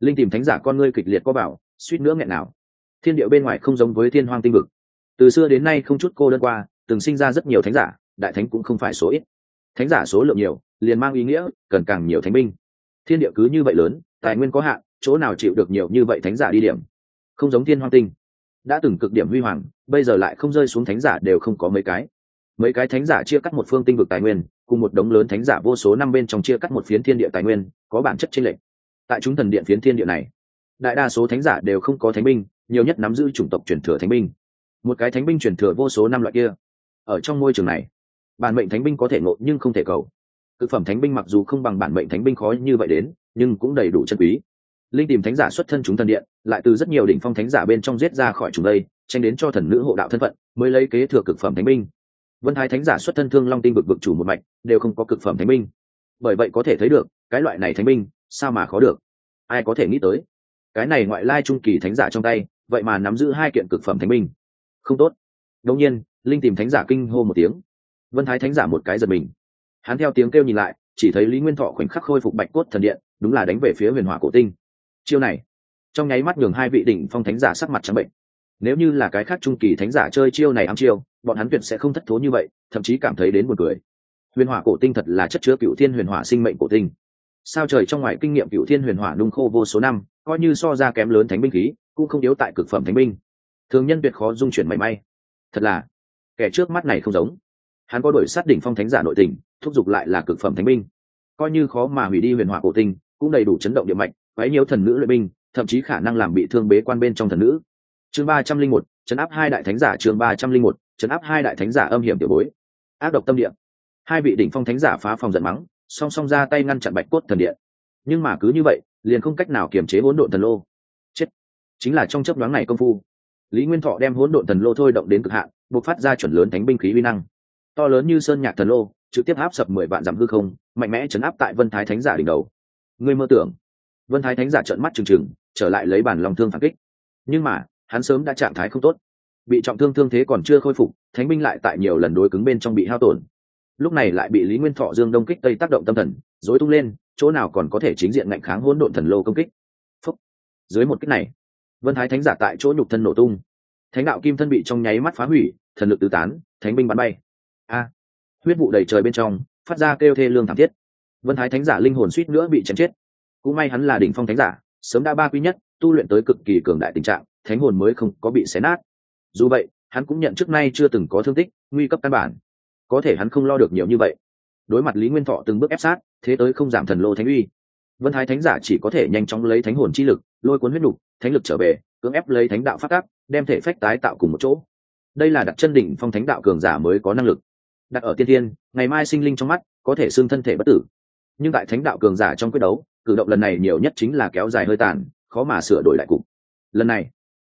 Linh tìm thánh giả con ngươi kịch liệt có bảo, suýt nữa nghẹn nào. Thiên điệu bên ngoài không giống với thiên hoang tinh vực. Từ xưa đến nay không chút cô đơn qua, từng sinh ra rất nhiều thánh giả, đại thánh cũng không phải số ít. Thánh giả số lượng nhiều, liền mang ý nghĩa, cần càng nhiều thánh binh. Thiên địa cứ như vậy lớn, tài nguyên có hạn, chỗ nào chịu được nhiều như vậy thánh giả đi điểm? Không giống thiên hoang tinh đã từng cực điểm huy hoàng, bây giờ lại không rơi xuống thánh giả đều không có mấy cái. Mấy cái thánh giả chia cắt một phương tinh vực tài nguyên, cùng một đống lớn thánh giả vô số năm bên trong chia cắt một phiến thiên địa tài nguyên, có bản chất chênh lệch. Tại chúng thần điện phiến thiên địa này, đại đa số thánh giả đều không có thánh binh, nhiều nhất nắm giữ chủng tộc truyền thừa thánh binh. Một cái thánh binh truyền thừa vô số năm loại kia, ở trong môi trường này, bản mệnh thánh binh có thể ngộ nhưng không thể cầu. Thực phẩm thánh binh mặc dù không bằng bản mệnh thánh binh khó như vậy đến, nhưng cũng đầy đủ chân quý linh tìm thánh giả xuất thân chúng thần điện lại từ rất nhiều đỉnh phong thánh giả bên trong giết ra khỏi chúng đây tranh đến cho thần nữ hộ đạo thân phận mới lấy kế thừa cực phẩm thánh minh. vân thái thánh giả xuất thân thương long tinh vực vực chủ một mạch đều không có cực phẩm thánh minh. bởi vậy có thể thấy được cái loại này thánh minh, sao mà khó được? Ai có thể nghĩ tới? Cái này ngoại lai trung kỳ thánh giả trong tay vậy mà nắm giữ hai kiện cực phẩm thánh minh, không tốt. Đông nhiên linh tìm thánh giả kinh hô một tiếng. Vân thái thánh giả một cái giật mình. Hắn theo tiếng kêu nhìn lại chỉ thấy lý nguyên thọ khoảnh khắc khôi phục bạch cốt thần điện đúng là đánh về phía huyền hỏa cổ tinh chiêu này. Trong nháy mắt nhường hai vị đỉnh phong thánh giả sắc mặt trắng bệnh. Nếu như là cái khác trung kỳ thánh giả chơi chiêu này ám chiêu, bọn hắn tuyệt sẽ không thất thố như vậy, thậm chí cảm thấy đến buồn cười. Huyền hỏa cổ tinh thật là chất chứa cựu thiên huyền hỏa sinh mệnh cổ tinh. Sao trời trong ngoài kinh nghiệm cựu thiên huyền hỏa nung khô vô số năm, coi như so ra kém lớn thánh binh khí, cũng không yếu tại cực phẩm thánh binh. Thường nhân tuyệt khó dung chuyển mảy may. Thật là, kẻ trước mắt này không giống. Hắn có đổi sát đỉnh phong thánh giả nội tình, thúc giục lại là cực phẩm thánh binh. Coi như khó mà hủy đi huyền hỏa cổ tinh, cũng đầy đủ chấn động địa mạch quấy nhiễu thần nữ luyện binh, thậm chí khả năng làm bị thương bế quan bên trong thần nữ. Chương ba trăm linh một, chấn áp hai đại thánh giả, chương ba trăm linh một, chấn áp hai đại thánh giả âm hiểm tiểu bối. Ác độc tâm địa. Hai vị đỉnh phong thánh giả phá phòng giận mắng, song song ra tay ngăn chặn bạch cốt thần điện. Nhưng mà cứ như vậy, liền không cách nào kiềm chế hỗn độn thần lô. Chết. Chính là trong chấp đoán này công phu, lý nguyên thọ đem hỗn độn thần lô thôi động đến cực hạn, buộc phát ra chuẩn lớn thánh binh khí vi năng. To lớn như sơn nhạc thần lô, trực tiếp áp sập mười vạn dặm hư không, mạnh mẽ chấn áp tại vân thái thánh giả đỉnh đầu. Ngươi mơ tưởng vân thái thánh giả trợn mắt trừng trừng, trở lại lấy bản lòng thương phản kích. Nhưng mà, hắn sớm đã trạng thái không tốt. Bị trọng thương thương thế còn chưa khôi phục, thánh binh lại tại nhiều lần đối cứng bên trong bị hao tổn. Lúc này lại bị lý nguyên thọ dương đông kích tây tác động tâm thần dối tung lên, chỗ nào còn có thể chính diện ngạnh kháng hỗn độn thần lô công kích. Phúc. dưới một kích này, vân thái thánh giả tại chỗ nhục thân nổ tung. Thánh đạo kim thân bị trong nháy mắt phá hủy, thần lực tứ tán, thánh binh bắn bay. A! Huyết vụ đầy trời bên trong, phát ra kêu thê lương thảm thiết. Vân thái thánh giả linh hồn suýt nữa bị chém chết cũng may hắn là đỉnh phong thánh giả, sớm đã ba quý nhất, tu luyện tới cực kỳ cường đại tình trạng, thánh hồn mới không có bị xé nát. Dù vậy, hắn cũng nhận trước nay chưa từng có thương tích, nguy cấp căn bản. Có thể hắn không lo được nhiều như vậy. Đối mặt lý nguyên thọ từng bước ép sát, thế tới không giảm thần lô thánh uy. Vân thái thánh giả chỉ có thể nhanh chóng lấy thánh hồn chi lực, lôi cuốn huyết nục, thánh lực trở về, cưỡng ép lấy thánh đạo phát áp đem thể phách tái tạo cùng một chỗ. Đây là đặt chân đỉnh phong thánh đạo cường giả mới có năng lực. Đặt ở tiên thiên, ngày mai sinh linh trong mắt, có thể xương thân thể bất tử. Nhưng tại thánh đạo cường giả trong quyết đấu cử động lần này nhiều nhất chính là kéo dài hơi tàn, khó mà sửa đổi lại cục. Lần này,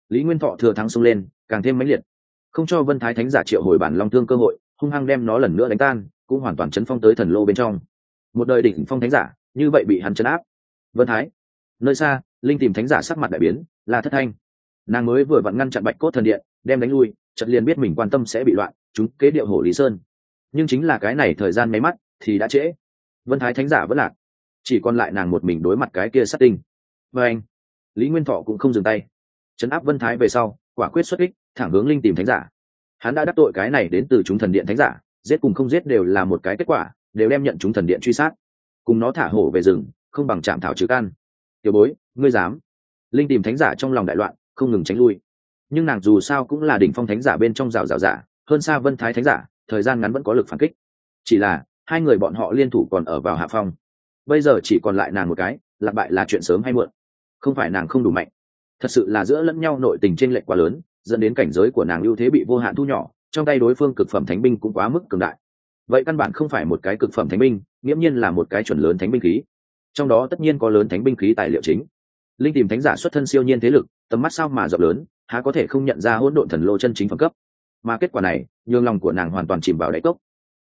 lý nguyên thọ thừa thắng xông lên, càng thêm mãnh liệt. Không cho vân thái thánh giả triệu hồi bản long thương cơ hội, hung hăng đem nó lần nữa đánh tan, cũng hoàn toàn chấn phong tới thần lô bên trong. Một đời đỉnh phong thánh giả, như vậy bị hắn chấn áp. Vân thái, nơi xa, linh tìm thánh giả sắc mặt đại biến là thất thanh. Nàng mới vừa vặn ngăn chặn bạch cốt thần điện, đem đánh lui, chợt liền biết mình quan tâm sẽ bị loạn, chúng kế điệu hổ lý sơn. Nhưng chính là cái này thời gian máy mắt, thì đã trễ. Vân thái thánh giả vẫn lạc chỉ còn lại nàng một mình đối mặt cái kia sát tinh. Và anh, lý nguyên thọ cũng không dừng tay. Chấn áp vân thái về sau, quả quyết xuất kích, thẳng hướng linh tìm thánh giả. Hắn đã đắc tội cái này đến từ chúng thần điện thánh giả, giết cùng không giết đều là một cái kết quả, đều đem nhận chúng thần điện truy sát. Cùng nó thả hổ về rừng, không bằng chạm thảo trừ can. Tiểu bối, ngươi dám? Linh tìm thánh giả trong lòng đại loạn, không ngừng tránh lui. Nhưng nàng dù sao cũng là đỉnh phong thánh giả bên trong rào rào giả, hơn xa vân thái thánh giả, thời gian ngắn vẫn có lực phản kích. Chỉ là, hai người bọn họ liên thủ còn ở vào hạ phong bây giờ chỉ còn lại nàng một cái lạc bại là chuyện sớm hay muộn. Không phải nàng không đủ mạnh. Thật sự là giữa lẫn nhau nội tình t r ê n lệch quá lớn, dẫn đến cảnh giới của nàng ưu thế bị vô hạn thu nhỏ, trong tay đối phương cực phẩm thánh binh cũng quá mức cường đại. Vậy căn bản không phải một cái cực phẩm thánh binh, nghiễm nhiên là một cái chuẩn lớn thánh binh khí. Trong đó tất nhiên có lớn thánh binh khí tài liệu chính. Linh tìm thánh giả xuất thân siêu nhiên thế lực, tầm mắt sao mà rộng lớn, há có thể không nhận ra hỗn độn thần lô chân chính phẩm cấp. Mà kết quả này, nhường lòng của nàng hoàn toàn chìm vào đáy cốc.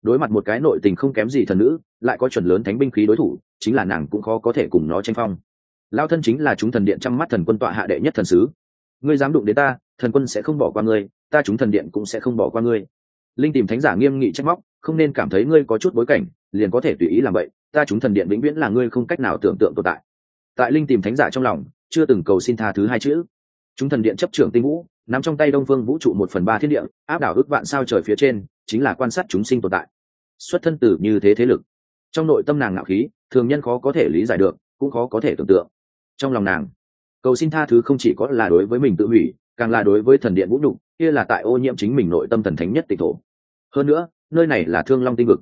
Đối mặt một cái nội tình không kém gì thần nữ lại có chuẩn lớn thánh binh khí đối thủ, chính là nàng cũng khó có thể cùng nó tranh phong. Lao thân chính là chúng thần điện trăm mắt thần quân tọa hạ đệ nhất thần sứ. Ngươi dám đụng đến ta, thần quân sẽ không bỏ qua ngươi, ta chúng thần điện cũng sẽ không bỏ qua ngươi. Linh tìm thánh giả nghiêm nghị trách móc, không nên cảm thấy ngươi có chút bối cảnh, liền có thể tùy ý làm vậy, ta chúng thần điện vĩnh viễn là ngươi không cách nào tưởng tượng tồn tại. Tại linh tìm thánh giả trong lòng, chưa từng cầu xin tha thứ hai chữ. Chúng thần điện chấp trưởng tinh vũ, nắm trong tay đông phương vũ trụ một phần ba thiên địa, áp đảo ước vạn sao trời phía trên, chính là quan sát chúng sinh tồn tại. Xuất thân từ như thế thế lực trong nội tâm nàng ngạo khí, thường nhân khó có thể lý giải được, cũng khó có thể tưởng tượng. Trong lòng nàng, cầu xin tha thứ không chỉ có là đối với mình tự hủy, càng là đối với thần điện vũ nhục, kia là tại ô nhiễm chính mình nội tâm thần thánh nhất tịch thổ. Hơn nữa, nơi này là thương long tinh vực.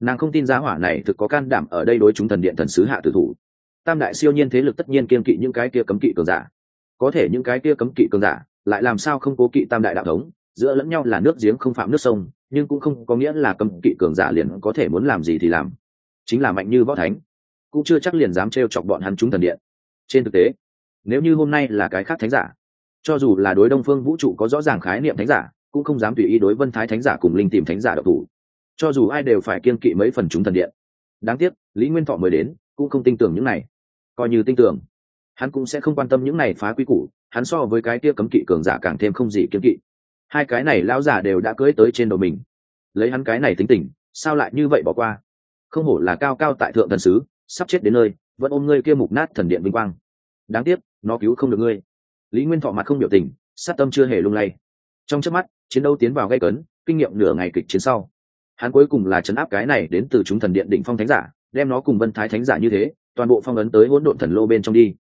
Nàng không tin giá hỏa này thực có can đảm ở đây đối chúng thần điện thần sứ hạ tử thủ. Tam đại siêu nhiên thế lực tất nhiên kiên kỵ những cái kia cấm kỵ cường giả. Có thể những cái kia cấm kỵ cường giả lại làm sao không cố kỵ tam đại đạo thống, giữa lẫn nhau là nước giếng không phạm nước sông, nhưng cũng không có nghĩa là cấm kỵ cường giả liền có thể muốn làm gì thì làm chính là mạnh như võ thánh, cũng chưa chắc liền dám t chọc bọn hắn chúng thần điện. Trên thực tế, nếu như hôm nay là cái khác thánh giả, cho dù là đối đông phương vũ trụ có rõ ràng khái niệm thánh giả, cũng không dám tùy ý đối vân thái thánh giả cùng linh tìm thánh giả độc thủ. Cho dù ai đều phải kiên kỵ mấy phần chúng thần điện. Đáng tiếc, lý nguyên thọ mới đến, cũng không tin tưởng những này. Coi như tin tưởng, hắn cũng sẽ không quan tâm những này phá quy củ, hắn so với cái kia cấm kỵ cường giả càng thêm không gì kiên kỵ. Hai cái này lão giả đều đã cưới tới trên đầu mình. Lấy hắn cái này tính tình, sao lại như vậy bỏ qua? Không hổ là cao cao tại thượng thần sứ, sắp chết đến nơi, vẫn ôm ngươi kia mục nát thần điện vinh quang. Đáng tiếc, nó cứu không được ngươi. Lý nguyên thọ mặt không biểu tình, sát tâm chưa hề lung lay. Trong trước mắt, chiến đấu tiến vào gây cấn, kinh nghiệm nửa ngày kịch chiến sau. Hắn cuối cùng là chấn áp cái này đến từ chúng thần điện đỉnh phong thánh giả, đem nó cùng vân thái thánh giả như thế, toàn bộ phong ấn tới hỗn độn thần lô bên trong đi.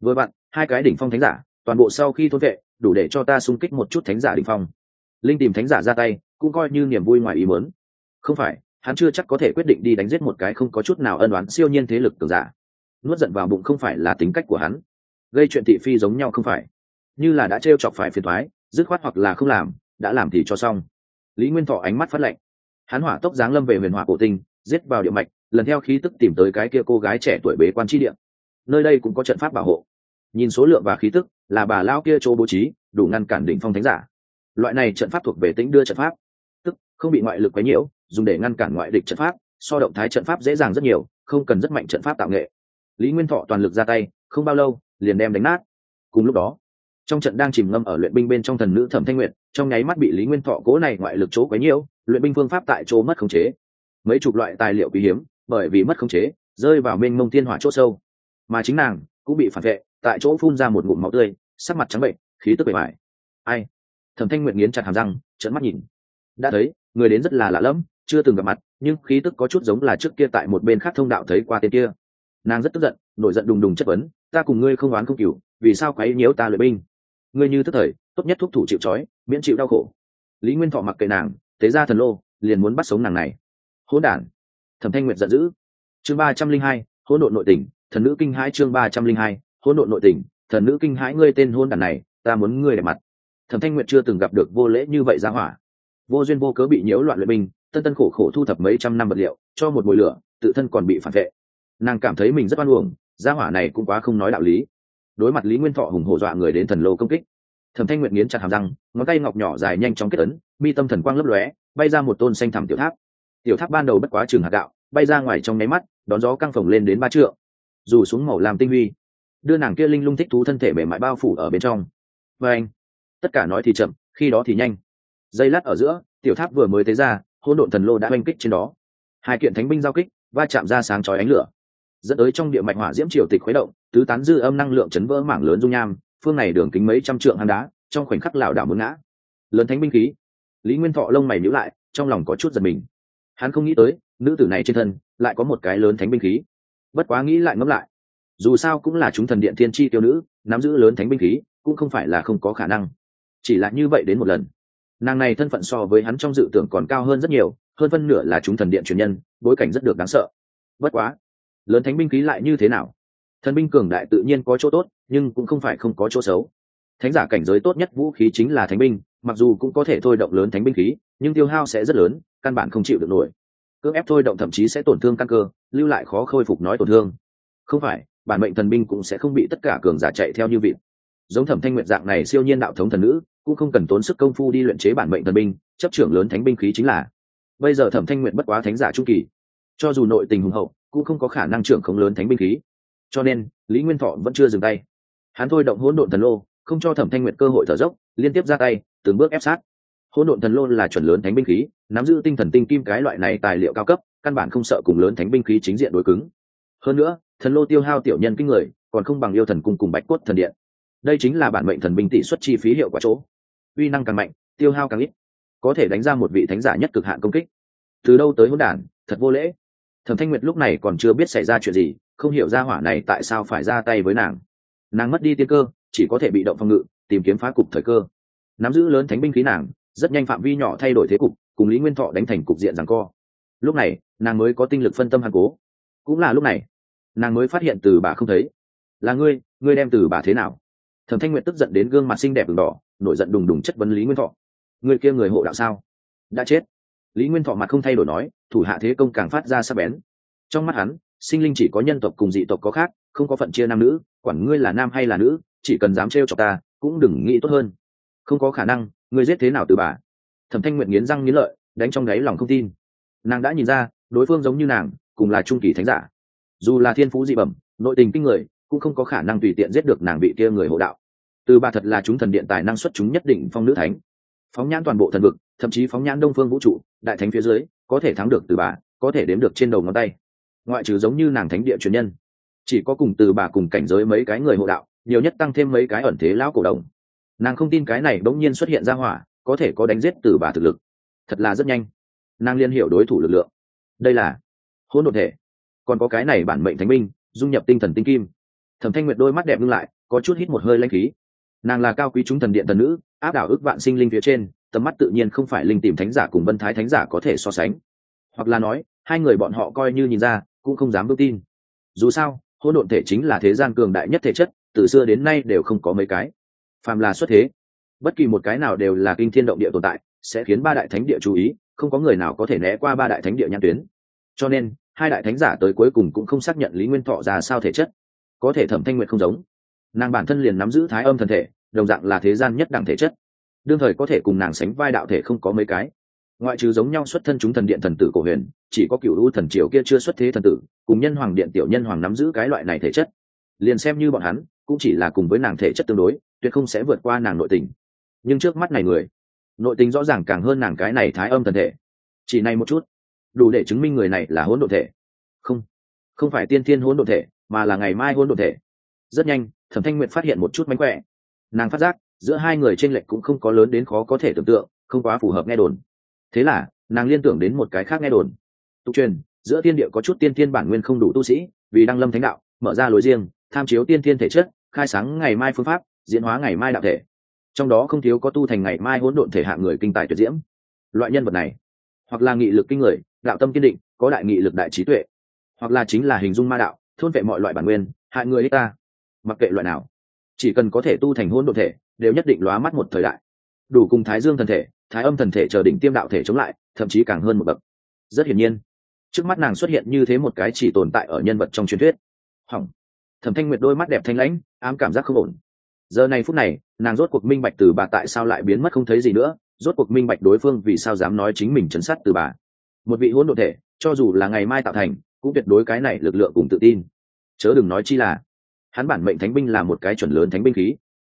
Với bạn hai cái đỉnh phong thánh giả, toàn bộ sau khi thôn vệ, đủ để cho ta xung kích một chút thánh giả đỉnh phong. Linh tìm thánh giả ra tay, cũng coi như niềm vui ngoài ý muốn. Không phải hắn chưa chắc có thể quyết định đi đánh giết một cái không có chút nào ân đoán siêu nhiên thế lực cường giả. Nuốt giận vào bụng không phải là tính cách của hắn. Gây chuyện thị phi giống nhau không phải. Như là đã t chọc phải phiền thoái dứt khoát hoặc là không làm, đã làm thì cho xong. Lý nguyên thọ ánh mắt phát lệnh hắn hỏa tốc giáng lâm về huyền hỏa cổ tinh, giết vào địa mạch, lần theo khí tức tìm tới cái kia cô gái trẻ tuổi bế quan tri điện nơi đây cũng có trận pháp bảo hộ. Nhìn số lượng và khí tức, là bà lao kia chỗ bố trí, đủ ngăn cản đỉnh phong thánh giả. Loại này trận pháp thuộc về tính đưa trận pháp. Tức, không bị ngoại lực quấy nhiễu dùng để ngăn cản ngoại địch trận pháp, so động thái trận pháp dễ dàng rất nhiều, không cần rất mạnh trận pháp tạo nghệ. Lý nguyên thọ toàn lực ra tay, không bao lâu, liền đem đánh nát. Cùng lúc đó, trong trận đang chìm ngâm ở luyện binh bên trong thần nữ thẩm thanh nguyệt, trong nháy mắt bị lý nguyên thọ cố này ngoại lực chỗ quấy nhiễu, luyện binh phương pháp tại chỗ mất khống chế. Mấy chục loại tài liệu quý hiếm, bởi vì mất khống chế, rơi vào mênh mông thiên hỏa chỗ sâu. Mà chính nàng cũng bị phản vệ, tại chỗ phun ra một ngụm máu tươi, sắc mặt trắng bệnh, khí tức bề mại ai? Thẩm thanh nguyệt nghiến chặt hàm răng, trợn mắt nhìn. Đã thấy, người đến rất là lạ lẫm chưa từng gặp mặt, nhưng khí tức có chút giống là trước kia tại một bên khác thông đạo thấy qua tên kia. Nàng rất tức giận, nổi giận đùng đùng chất vấn, ta cùng ngươi không oán không cửu, vì sao quấy nhiễu ta luyện binh? Ngươi như tức thời, tốt nhất thúc thủ chịu trói, miễn chịu đau khổ. Lý nguyên thọ mặc kệ nàng, tế ra thần lô, liền muốn bắt sống nàng này. Hỗn đản! Thẩm thanh nguyệt giận dữ. Chương ba trăm linh hai, hỗn độn nội tình, thần nữ kinh hãi chương ba trăm linh hai, hỗn độn nội tình, thần nữ kinh hãi ngươi tên hôn đản này, ta muốn ngươi để mặt. Thẩm thanh nguyệt chưa từng gặp được vô lễ như vậy ra hỏa. Vô duyên vô cớ bị nhiễu loạn luyện binh tân tân khổ khổ thu thập mấy trăm năm vật liệu, cho một mùi lửa, tự thân còn bị phản vệ. Nàng cảm thấy mình rất oan uổng, gia hỏa này cũng quá không nói đạo lý. Đối mặt lý nguyên thọ hùng hổ dọa người đến thần lô công kích, thẩm thanh nguyện nghiến chặt hàm răng, ngón tay ngọc nhỏ dài nhanh chóng kết ấn, mi tâm thần quang lấp lóe, bay ra một tôn xanh thẳm tiểu tháp. Tiểu tháp ban đầu bất quá trường hạt gạo, bay ra ngoài trong nháy mắt, đón gió căng phồng lên đến ba trượng. Dù xuống màu làm tinh huy, đưa nàng kia linh lung thích thú thân thể mềm mại bao phủ ở bên trong. Và anh, tất cả nói thì chậm, khi đó thì nhanh. Giây lát ở giữa, tiểu tháp vừa mới tế ra hỗn độn thần lô đã oanh kích trên đó. Hai kiện thánh binh giao kích, va chạm ra sáng chói ánh lửa, dẫn tới trong địa mạch hỏa diễm triều tịch khuấy động, tứ tán dư âm năng lượng chấn vỡ mảng lớn dung nham, phương này đường kính mấy trăm trượng hang đá, trong khoảnh khắc lảo đảo muốn ngã. Lớn thánh binh khí, lý nguyên thọ lông mày nhíu lại, trong lòng có chút giật mình. Hắn không nghĩ tới, nữ tử này trên thân lại có một cái lớn thánh binh khí. Bất quá nghĩ lại ngẫm lại, dù sao cũng là chúng thần điện thiên tri tiêu nữ, nắm giữ lớn thánh binh khí cũng không phải là không có khả năng. Chỉ là như vậy đến một lần nàng này thân phận so với hắn trong dự tưởng còn cao hơn rất nhiều, hơn phân nửa là chúng thần điện truyền nhân, bối cảnh rất được đáng sợ. Bất quá, lớn thánh binh khí lại như thế nào? Thần binh cường đại tự nhiên có chỗ tốt, nhưng cũng không phải không có chỗ xấu. Thánh giả cảnh giới tốt nhất vũ khí chính là thánh binh, mặc dù cũng có thể thôi động lớn thánh binh khí, nhưng tiêu hao sẽ rất lớn, căn bản không chịu được nổi. Cưỡng ép thôi động thậm chí sẽ tổn thương căn cơ, lưu lại khó khôi phục nói tổn thương. Không phải, bản mệnh thần binh cũng sẽ không bị tất cả cường giả chạy theo như vịt. Giống thẩm thanh nguyệt dạng này siêu nhiên đạo thống thần nữ cũng không cần tốn sức công phu đi luyện chế bản mệnh thần binh, chấp trưởng lớn thánh binh khí chính là. Bây giờ thẩm thanh nguyệt bất quá thánh giả trung kỳ, cho dù nội tình hùng hậu, cũng không có khả năng trưởng không lớn thánh binh khí. Cho nên, lý nguyên thọ vẫn chưa dừng tay. Hắn thôi động hỗn độn thần lô, không cho thẩm thanh nguyệt cơ hội thở dốc, liên tiếp ra tay, từng bước ép sát. Hỗn độn thần lô là chuẩn lớn thánh binh khí, nắm giữ tinh thần tinh kim cái loại này tài liệu cao cấp, căn bản không sợ cùng lớn thánh binh khí chính diện đối cứng. Hơn nữa, thần lô tiêu hao tiểu nhân kinh người, còn không bằng yêu thần cung cùng bạch cốt thần điện. Đây chính là bản mệnh thần binh tỷ suất chi phí hiệu quả chỗ uy năng càng mạnh, tiêu hao càng ít, có thể đánh ra một vị thánh giả nhất cực hạn công kích. Từ đâu tới hỗn đản, thật vô lễ. Thẩm thanh nguyệt lúc này còn chưa biết xảy ra chuyện gì, không hiểu ra hỏa này tại sao phải ra tay với nàng. Nàng mất đi tiên cơ, chỉ có thể bị động phòng ngự, tìm kiếm phá cục thời cơ. Nắm giữ lớn thánh binh khí nàng, rất nhanh phạm vi nhỏ thay đổi thế cục, cùng lý nguyên thọ đánh thành cục diện rằng co. Lúc này, nàng mới có tinh lực phân tâm hàn cố. Cũng là lúc này, nàng mới phát hiện từ bà không thấy. Là ngươi ngươi đem từ bà thế nào? Thẩm thanh nguyện tức giận đến gương mặt xinh đẹp đường đỏ nổi giận đùng đùng chất vấn lý nguyên thọ. Người kia người hộ đạo sao? Đã chết. Lý nguyên thọ mặt không thay đổi nói, thủ hạ thế công càng phát ra sắc bén. Trong mắt hắn, sinh linh chỉ có nhân tộc cùng dị tộc có khác, không có phận chia nam nữ, quản ngươi là nam hay là nữ, chỉ cần dám trêu cho ta, cũng đừng nghĩ tốt hơn. Không có khả năng, ngươi giết thế nào từ bà? Thẩm thanh nguyện nghiến răng nghiến lợi, đánh trong đáy lòng không tin. Nàng đã nhìn ra, đối phương giống như nàng, cùng là trung kỳ thánh giả. Dù là thiên phú dị bẩm, nội tình kinh người, cũng không có khả năng tùy tiện giết được nàng vị kia người hộ đạo từ bà thật là chúng thần điện tài năng xuất chúng nhất định phong nữ thánh. Phóng nhãn toàn bộ thần vực, thậm chí phóng nhãn đông phương vũ trụ, đại thánh phía dưới, có thể thắng được từ bà có thể đếm được trên đầu ngón tay. Ngoại trừ giống như nàng thánh địa truyền nhân, chỉ có cùng từ bà cùng cảnh giới mấy cái người hộ đạo, nhiều nhất tăng thêm mấy cái ẩn thế lão cổ đồng. Nàng không tin cái này bỗng nhiên xuất hiện ra hỏa, có thể có đánh giết từ bà thực lực. Thật là rất nhanh. Nàng liên hiểu đối thủ lực lượng. Đây là hỗn độn thể. Còn có cái này bản mệnh thánh minh dung nhập tinh thần tinh kim. Thẩm thanh nguyệt đôi mắt đẹp ngưng lại, có chút hít một hơi lanh khí nàng là cao quý chúng thần điện tần nữ, áp đảo ước vạn sinh linh phía trên, tầm mắt tự nhiên không phải linh tìm thánh giả cùng vân thái thánh giả có thể so sánh. Hoặc là nói, hai người bọn họ coi như nhìn ra, cũng không dám bước tin. Dù sao, hỗn độn thể chính là thế gian cường đại nhất thể chất, từ xưa đến nay đều không có mấy cái. Phàm là xuất thế, bất kỳ một cái nào đều là kinh thiên động địa tồn tại, sẽ khiến ba đại thánh địa chú ý, không có người nào có thể né qua ba đại thánh địa nhãn tuyến. Cho nên, hai đại thánh giả tới cuối cùng cũng không xác nhận lý nguyên thọ ra sao thể chất. Có thể thẩm thanh nguyện không giống. Nàng bản thân liền nắm giữ thái âm thần thể đồng dạng là thế gian nhất đẳng thể chất. Đương thời có thể cùng nàng sánh vai đạo thể không có mấy cái. Ngoại trừ giống nhau xuất thân chúng thần điện thần tử cổ huyền, chỉ có cựu u thần triều kia chưa xuất thế thần tử, cùng nhân hoàng điện tiểu nhân hoàng nắm giữ cái loại này thể chất. Liền xem như bọn hắn, cũng chỉ là cùng với nàng thể chất tương đối, tuyệt không sẽ vượt qua nàng nội tình. Nhưng trước mắt này người, nội tình rõ ràng càng hơn nàng cái này thái âm thần thể. Chỉ này một chút, đủ để chứng minh người này là hỗn độn thể. Không không phải tiên thiên hỗn độn thể, mà là ngày mai hỗn độn thể. Rất nhanh, thẩm thanh nguyện phát hiện một chút mánh khỏe nàng phát giác, giữa hai người t r ê n lệch cũng không có lớn đến khó có thể tưởng tượng, không quá phù hợp nghe đồn. Thế là, nàng liên tưởng đến một cái khác nghe đồn. Tục truyền, giữa tiên địa có chút tiên thiên bản nguyên không đủ tu sĩ, vì đăng lâm thánh đạo, mở ra lối riêng, tham chiếu tiên thiên thể chất, khai sáng ngày mai phương pháp, diễn hóa ngày mai đạo thể. Trong đó không thiếu có tu thành ngày mai hỗn độn thể hạ người kinh tài tuyệt diễm. Loại nhân vật này, hoặc là nghị lực kinh người, đạo tâm kiên định, có đại nghị lực đại trí tuệ, hoặc là chính là hình dung ma đạo, thôn vệ mọi loại bản nguyên, hại người ích ta. Mặc kệ loại nào chỉ cần có thể tu thành hôn độn thể, đều nhất định lóa mắt một thời đại. Đủ cùng thái dương thần thể, thái âm thần thể chờ đỉnh tiêm đạo thể chống lại, thậm chí càng hơn một bậc. Rất hiển nhiên, trước mắt nàng xuất hiện như thế một cái chỉ tồn tại ở nhân vật trong truyền thuyết. Hỏng. Thẩm thanh nguyệt đôi mắt đẹp thanh lãnh, ám cảm giác không ổn. Giờ này phút này, nàng rốt cuộc minh bạch từ bà tại sao lại biến mất không thấy gì nữa, rốt cuộc minh bạch đối phương vì sao dám nói chính mình chấn sát từ bà. Một vị hỗn độn thể, cho dù là ngày mai tạo thành, cũng tuyệt đối cái này lực lượng cùng tự tin. Chớ đừng nói chi là hắn bản mệnh thánh binh là một cái chuẩn lớn thánh binh khí.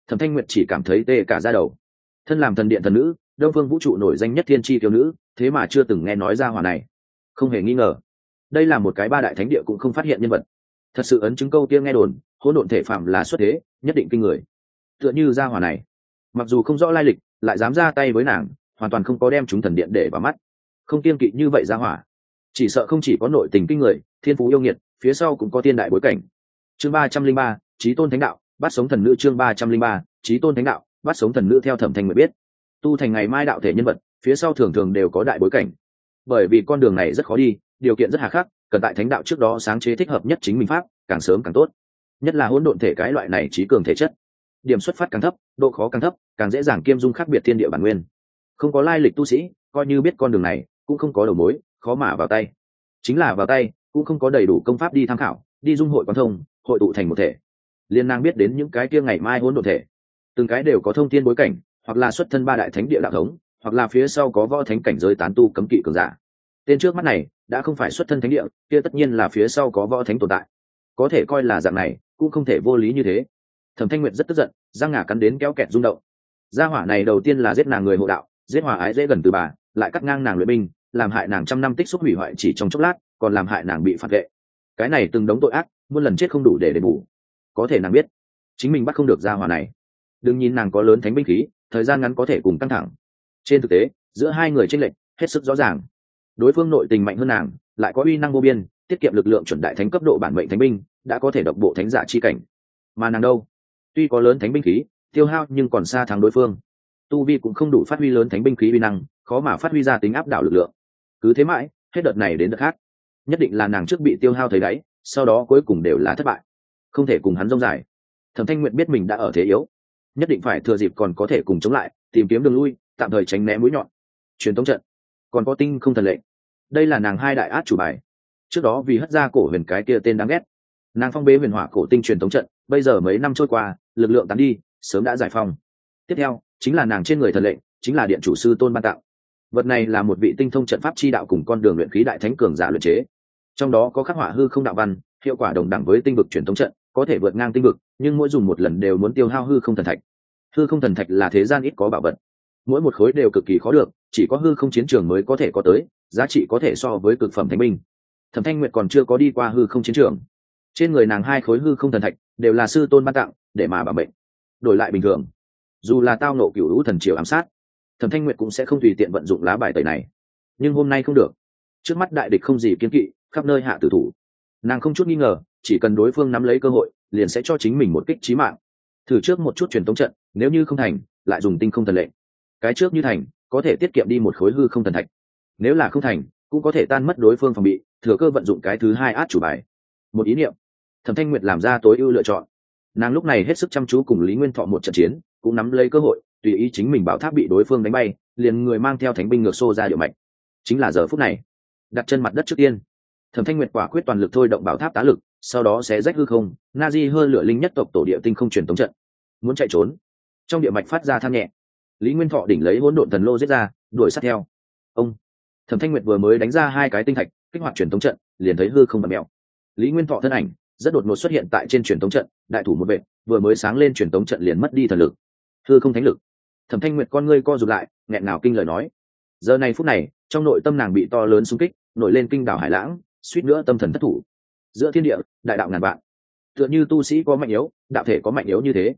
Thẩm thanh nguyệt chỉ cảm thấy tê cả ra đầu. Thân làm thần điện thần nữ, đông phương vũ trụ nổi danh nhất thiên tri tiểu nữ, thế mà chưa từng nghe nói ra hòa này. Không hề nghi ngờ, đây là một cái ba đại thánh địa cũng không phát hiện nhân vật. Thật sự ấn chứng câu kia nghe đồn, hỗn độn thể phạm là xuất thế, nhất định kinh người. Tựa như ra hòa này, mặc dù không rõ lai lịch, lại dám ra tay với nàng, hoàn toàn không có đem chúng thần điện để vào mắt. Không kiên kỵ như vậy ra hỏa. Chỉ sợ không chỉ có nội tình kinh người, thiên phú yêu nghiệt, phía sau cũng có thiên đại bối cảnh chương ba trăm linh ba trí tôn thánh đạo, bắt sống thần nữ chương ba trăm linh ba trí tôn thánh đạo, bắt sống thần nữ theo thẩm thanh người biết. Tu thành ngày mai đạo thể nhân vật, phía sau thường thường đều có đại bối cảnh. Bởi vì con đường này rất khó đi, điều kiện rất hà khắc, cần tại thánh đạo trước đó sáng chế thích hợp nhất chính mình pháp, càng sớm càng tốt. Nhất là hỗn độn thể cái loại này trí cường thể chất. Điểm xuất phát càng thấp, độ khó càng thấp, càng dễ dàng kiêm dung khác biệt thiên địa bản nguyên. Không có lai lịch tu sĩ, coi như biết con đường này, cũng không có đầu mối, khó mà vào tay. Chính là vào tay, cũng không có đầy đủ công pháp đi tham khảo, đi dung hội quan thông hội tụ thành một thể. Liên nàng biết đến những cái kia ngày mai hỗn độn thể. Từng cái đều có thông tin bối cảnh, hoặc là xuất thân ba đại thánh địa đạo thống, hoặc là phía sau có võ thánh cảnh giới tán tu cấm kỵ cường giả. Tên trước mắt này, đã không phải xuất thân thánh địa, kia tất nhiên là phía sau có võ thánh tồn tại. Có thể coi là dạng này, cũng không thể vô lý như thế. Thẩm thanh nguyệt rất tức giận, răng ngả cắn đến kéo kẹt rung động. Gia hỏa này đầu tiên là giết nàng người hộ đạo, giết hỏa ái dễ gần từ bà, lại cắt ngang nàng luyện binh, làm hại nàng trăm năm tích xúc hủy hoại chỉ trong chốc lát, còn làm hại nàng bị phạt vệ. Cái này từng đống tội ác muôn lần chết không đủ để đền bù. Có thể nàng biết, chính mình bắt không được gia hỏa này. Đừng nhìn nàng có lớn thánh binh khí, thời gian ngắn có thể cùng căng thẳng. Trên thực tế, giữa hai người tranh lệch, hết sức rõ ràng. Đối phương nội tình mạnh hơn nàng, lại có uy năng vô biên, tiết kiệm lực lượng chuẩn đại thánh cấp độ bản mệnh thánh binh, đã có thể độc bộ thánh giả chi cảnh. Mà nàng đâu? Tuy có lớn thánh binh khí, tiêu hao nhưng còn xa thắng đối phương. Tu vi cũng không đủ phát huy lớn thánh binh khí uy năng, khó mà phát huy ra tính áp đảo lực lượng. Cứ thế mãi, hết đợt này đến đợt khác. Nhất định là nàng trước bị tiêu hao thấy đáy sau đó cuối cùng đều là thất bại. Không thể cùng hắn rông dài. Thẩm thanh nguyện biết mình đã ở thế yếu, nhất định phải thừa dịp còn có thể cùng chống lại, tìm kiếm đường lui, tạm thời tránh né mũi nhọn. Truyền thống trận. Còn có tinh không thần lệ đây là nàng hai đại át chủ bài. Trước đó vì hất ra cổ huyền cái kia tên đáng ghét. Nàng phong bế huyền hỏa cổ tinh truyền thống trận, bây giờ mấy năm trôi qua, lực lượng tán đi, sớm đã giải phong tiếp theo, chính là nàng trên người thần lệnh, chính là điện chủ sư tôn ban tạo. Vật này là một vị tinh thông trận pháp chi đạo cùng con đường luyện khí đại thánh cường giả luyện chế trong đó có khắc họa hư không đạo văn, hiệu quả đồng đẳng với tinh vực truyền thống trận, có thể vượt ngang tinh vực, nhưng mỗi dùng một lần đều muốn tiêu hao hư không thần thạch. Hư không thần thạch là thế gian ít có bảo vật. Mỗi một khối đều cực kỳ khó được, chỉ có hư không chiến trường mới có thể có tới, giá trị có thể so với cực phẩm thánh binh. Thẩm thanh nguyệt còn chưa có đi qua hư không chiến trường. Trên người nàng hai khối hư không thần thạch đều là sư tôn ban tặng, để mà bảo mệnh. Đổi lại bình thường, dù là tao nộ cựu lũ thần triều ám sát, thẩm thanh nguyệt cũng sẽ không tùy tiện vận dụng lá bài tẩy này. Nhưng hôm nay không được. Trước mắt đại địch không gì kiên kỵ khắp nơi hạ tử thủ. Nàng không chút nghi ngờ, chỉ cần đối phương nắm lấy cơ hội, liền sẽ cho chính mình một kích trí mạng. Thử trước một chút truyền tống trận, nếu như không thành, lại dùng tinh không thần lệnh. Cái trước như thành, có thể tiết kiệm đi một khối hư không thần thạch. Nếu là không thành, cũng có thể tan mất đối phương phòng bị, thừa cơ vận dụng cái thứ hai át chủ bài. Một ý niệm. Thẩm thanh nguyệt làm ra tối ưu lựa chọn. Nàng lúc này hết sức chăm chú cùng lý nguyên thọ một trận chiến, cũng nắm lấy cơ hội, tùy ý chính mình bảo tháp bị đối phương đánh bay, liền người mang theo thánh binh ngược xô ra điệu mạnh chính là giờ phút này. Đặt chân mặt đất trước tiên thẩm thanh nguyệt quả quyết toàn lực thôi động bảo tháp tá lực, sau đó sẽ rách hư không na di hơi lửa linh nhất tộc tổ địa tinh không truyền tống trận. Muốn chạy trốn. Trong địa mạch phát ra thang nhẹ. Lý nguyên thọ đỉnh lấy hỗn độn thần lô giết ra, đuổi sát theo. Ông. Thẩm thanh nguyệt vừa mới đánh ra hai cái tinh thạch, kích hoạt truyền tống trận, liền thấy hư không bật mèo lý nguyên thọ thân ảnh, rất đột ngột xuất hiện tại trên truyền tống trận, đại thủ một vệ vừa mới sáng lên truyền tống trận liền mất đi thần lực. Hư không thánh lực. Thẩm thanh nguyệt con ngươi co rụt lại, nghẹn nào kinh lời nói. Giờ này phút này, trong nội tâm nàng bị to lớn xung kích, nổi lên kinh đảo hải lãng suýt nữa tâm thần thất thủ. Giữa thiên địa, đại đạo ngàn vạn. Tựa như tu sĩ có mạnh yếu, đạo thể có mạnh yếu như thế.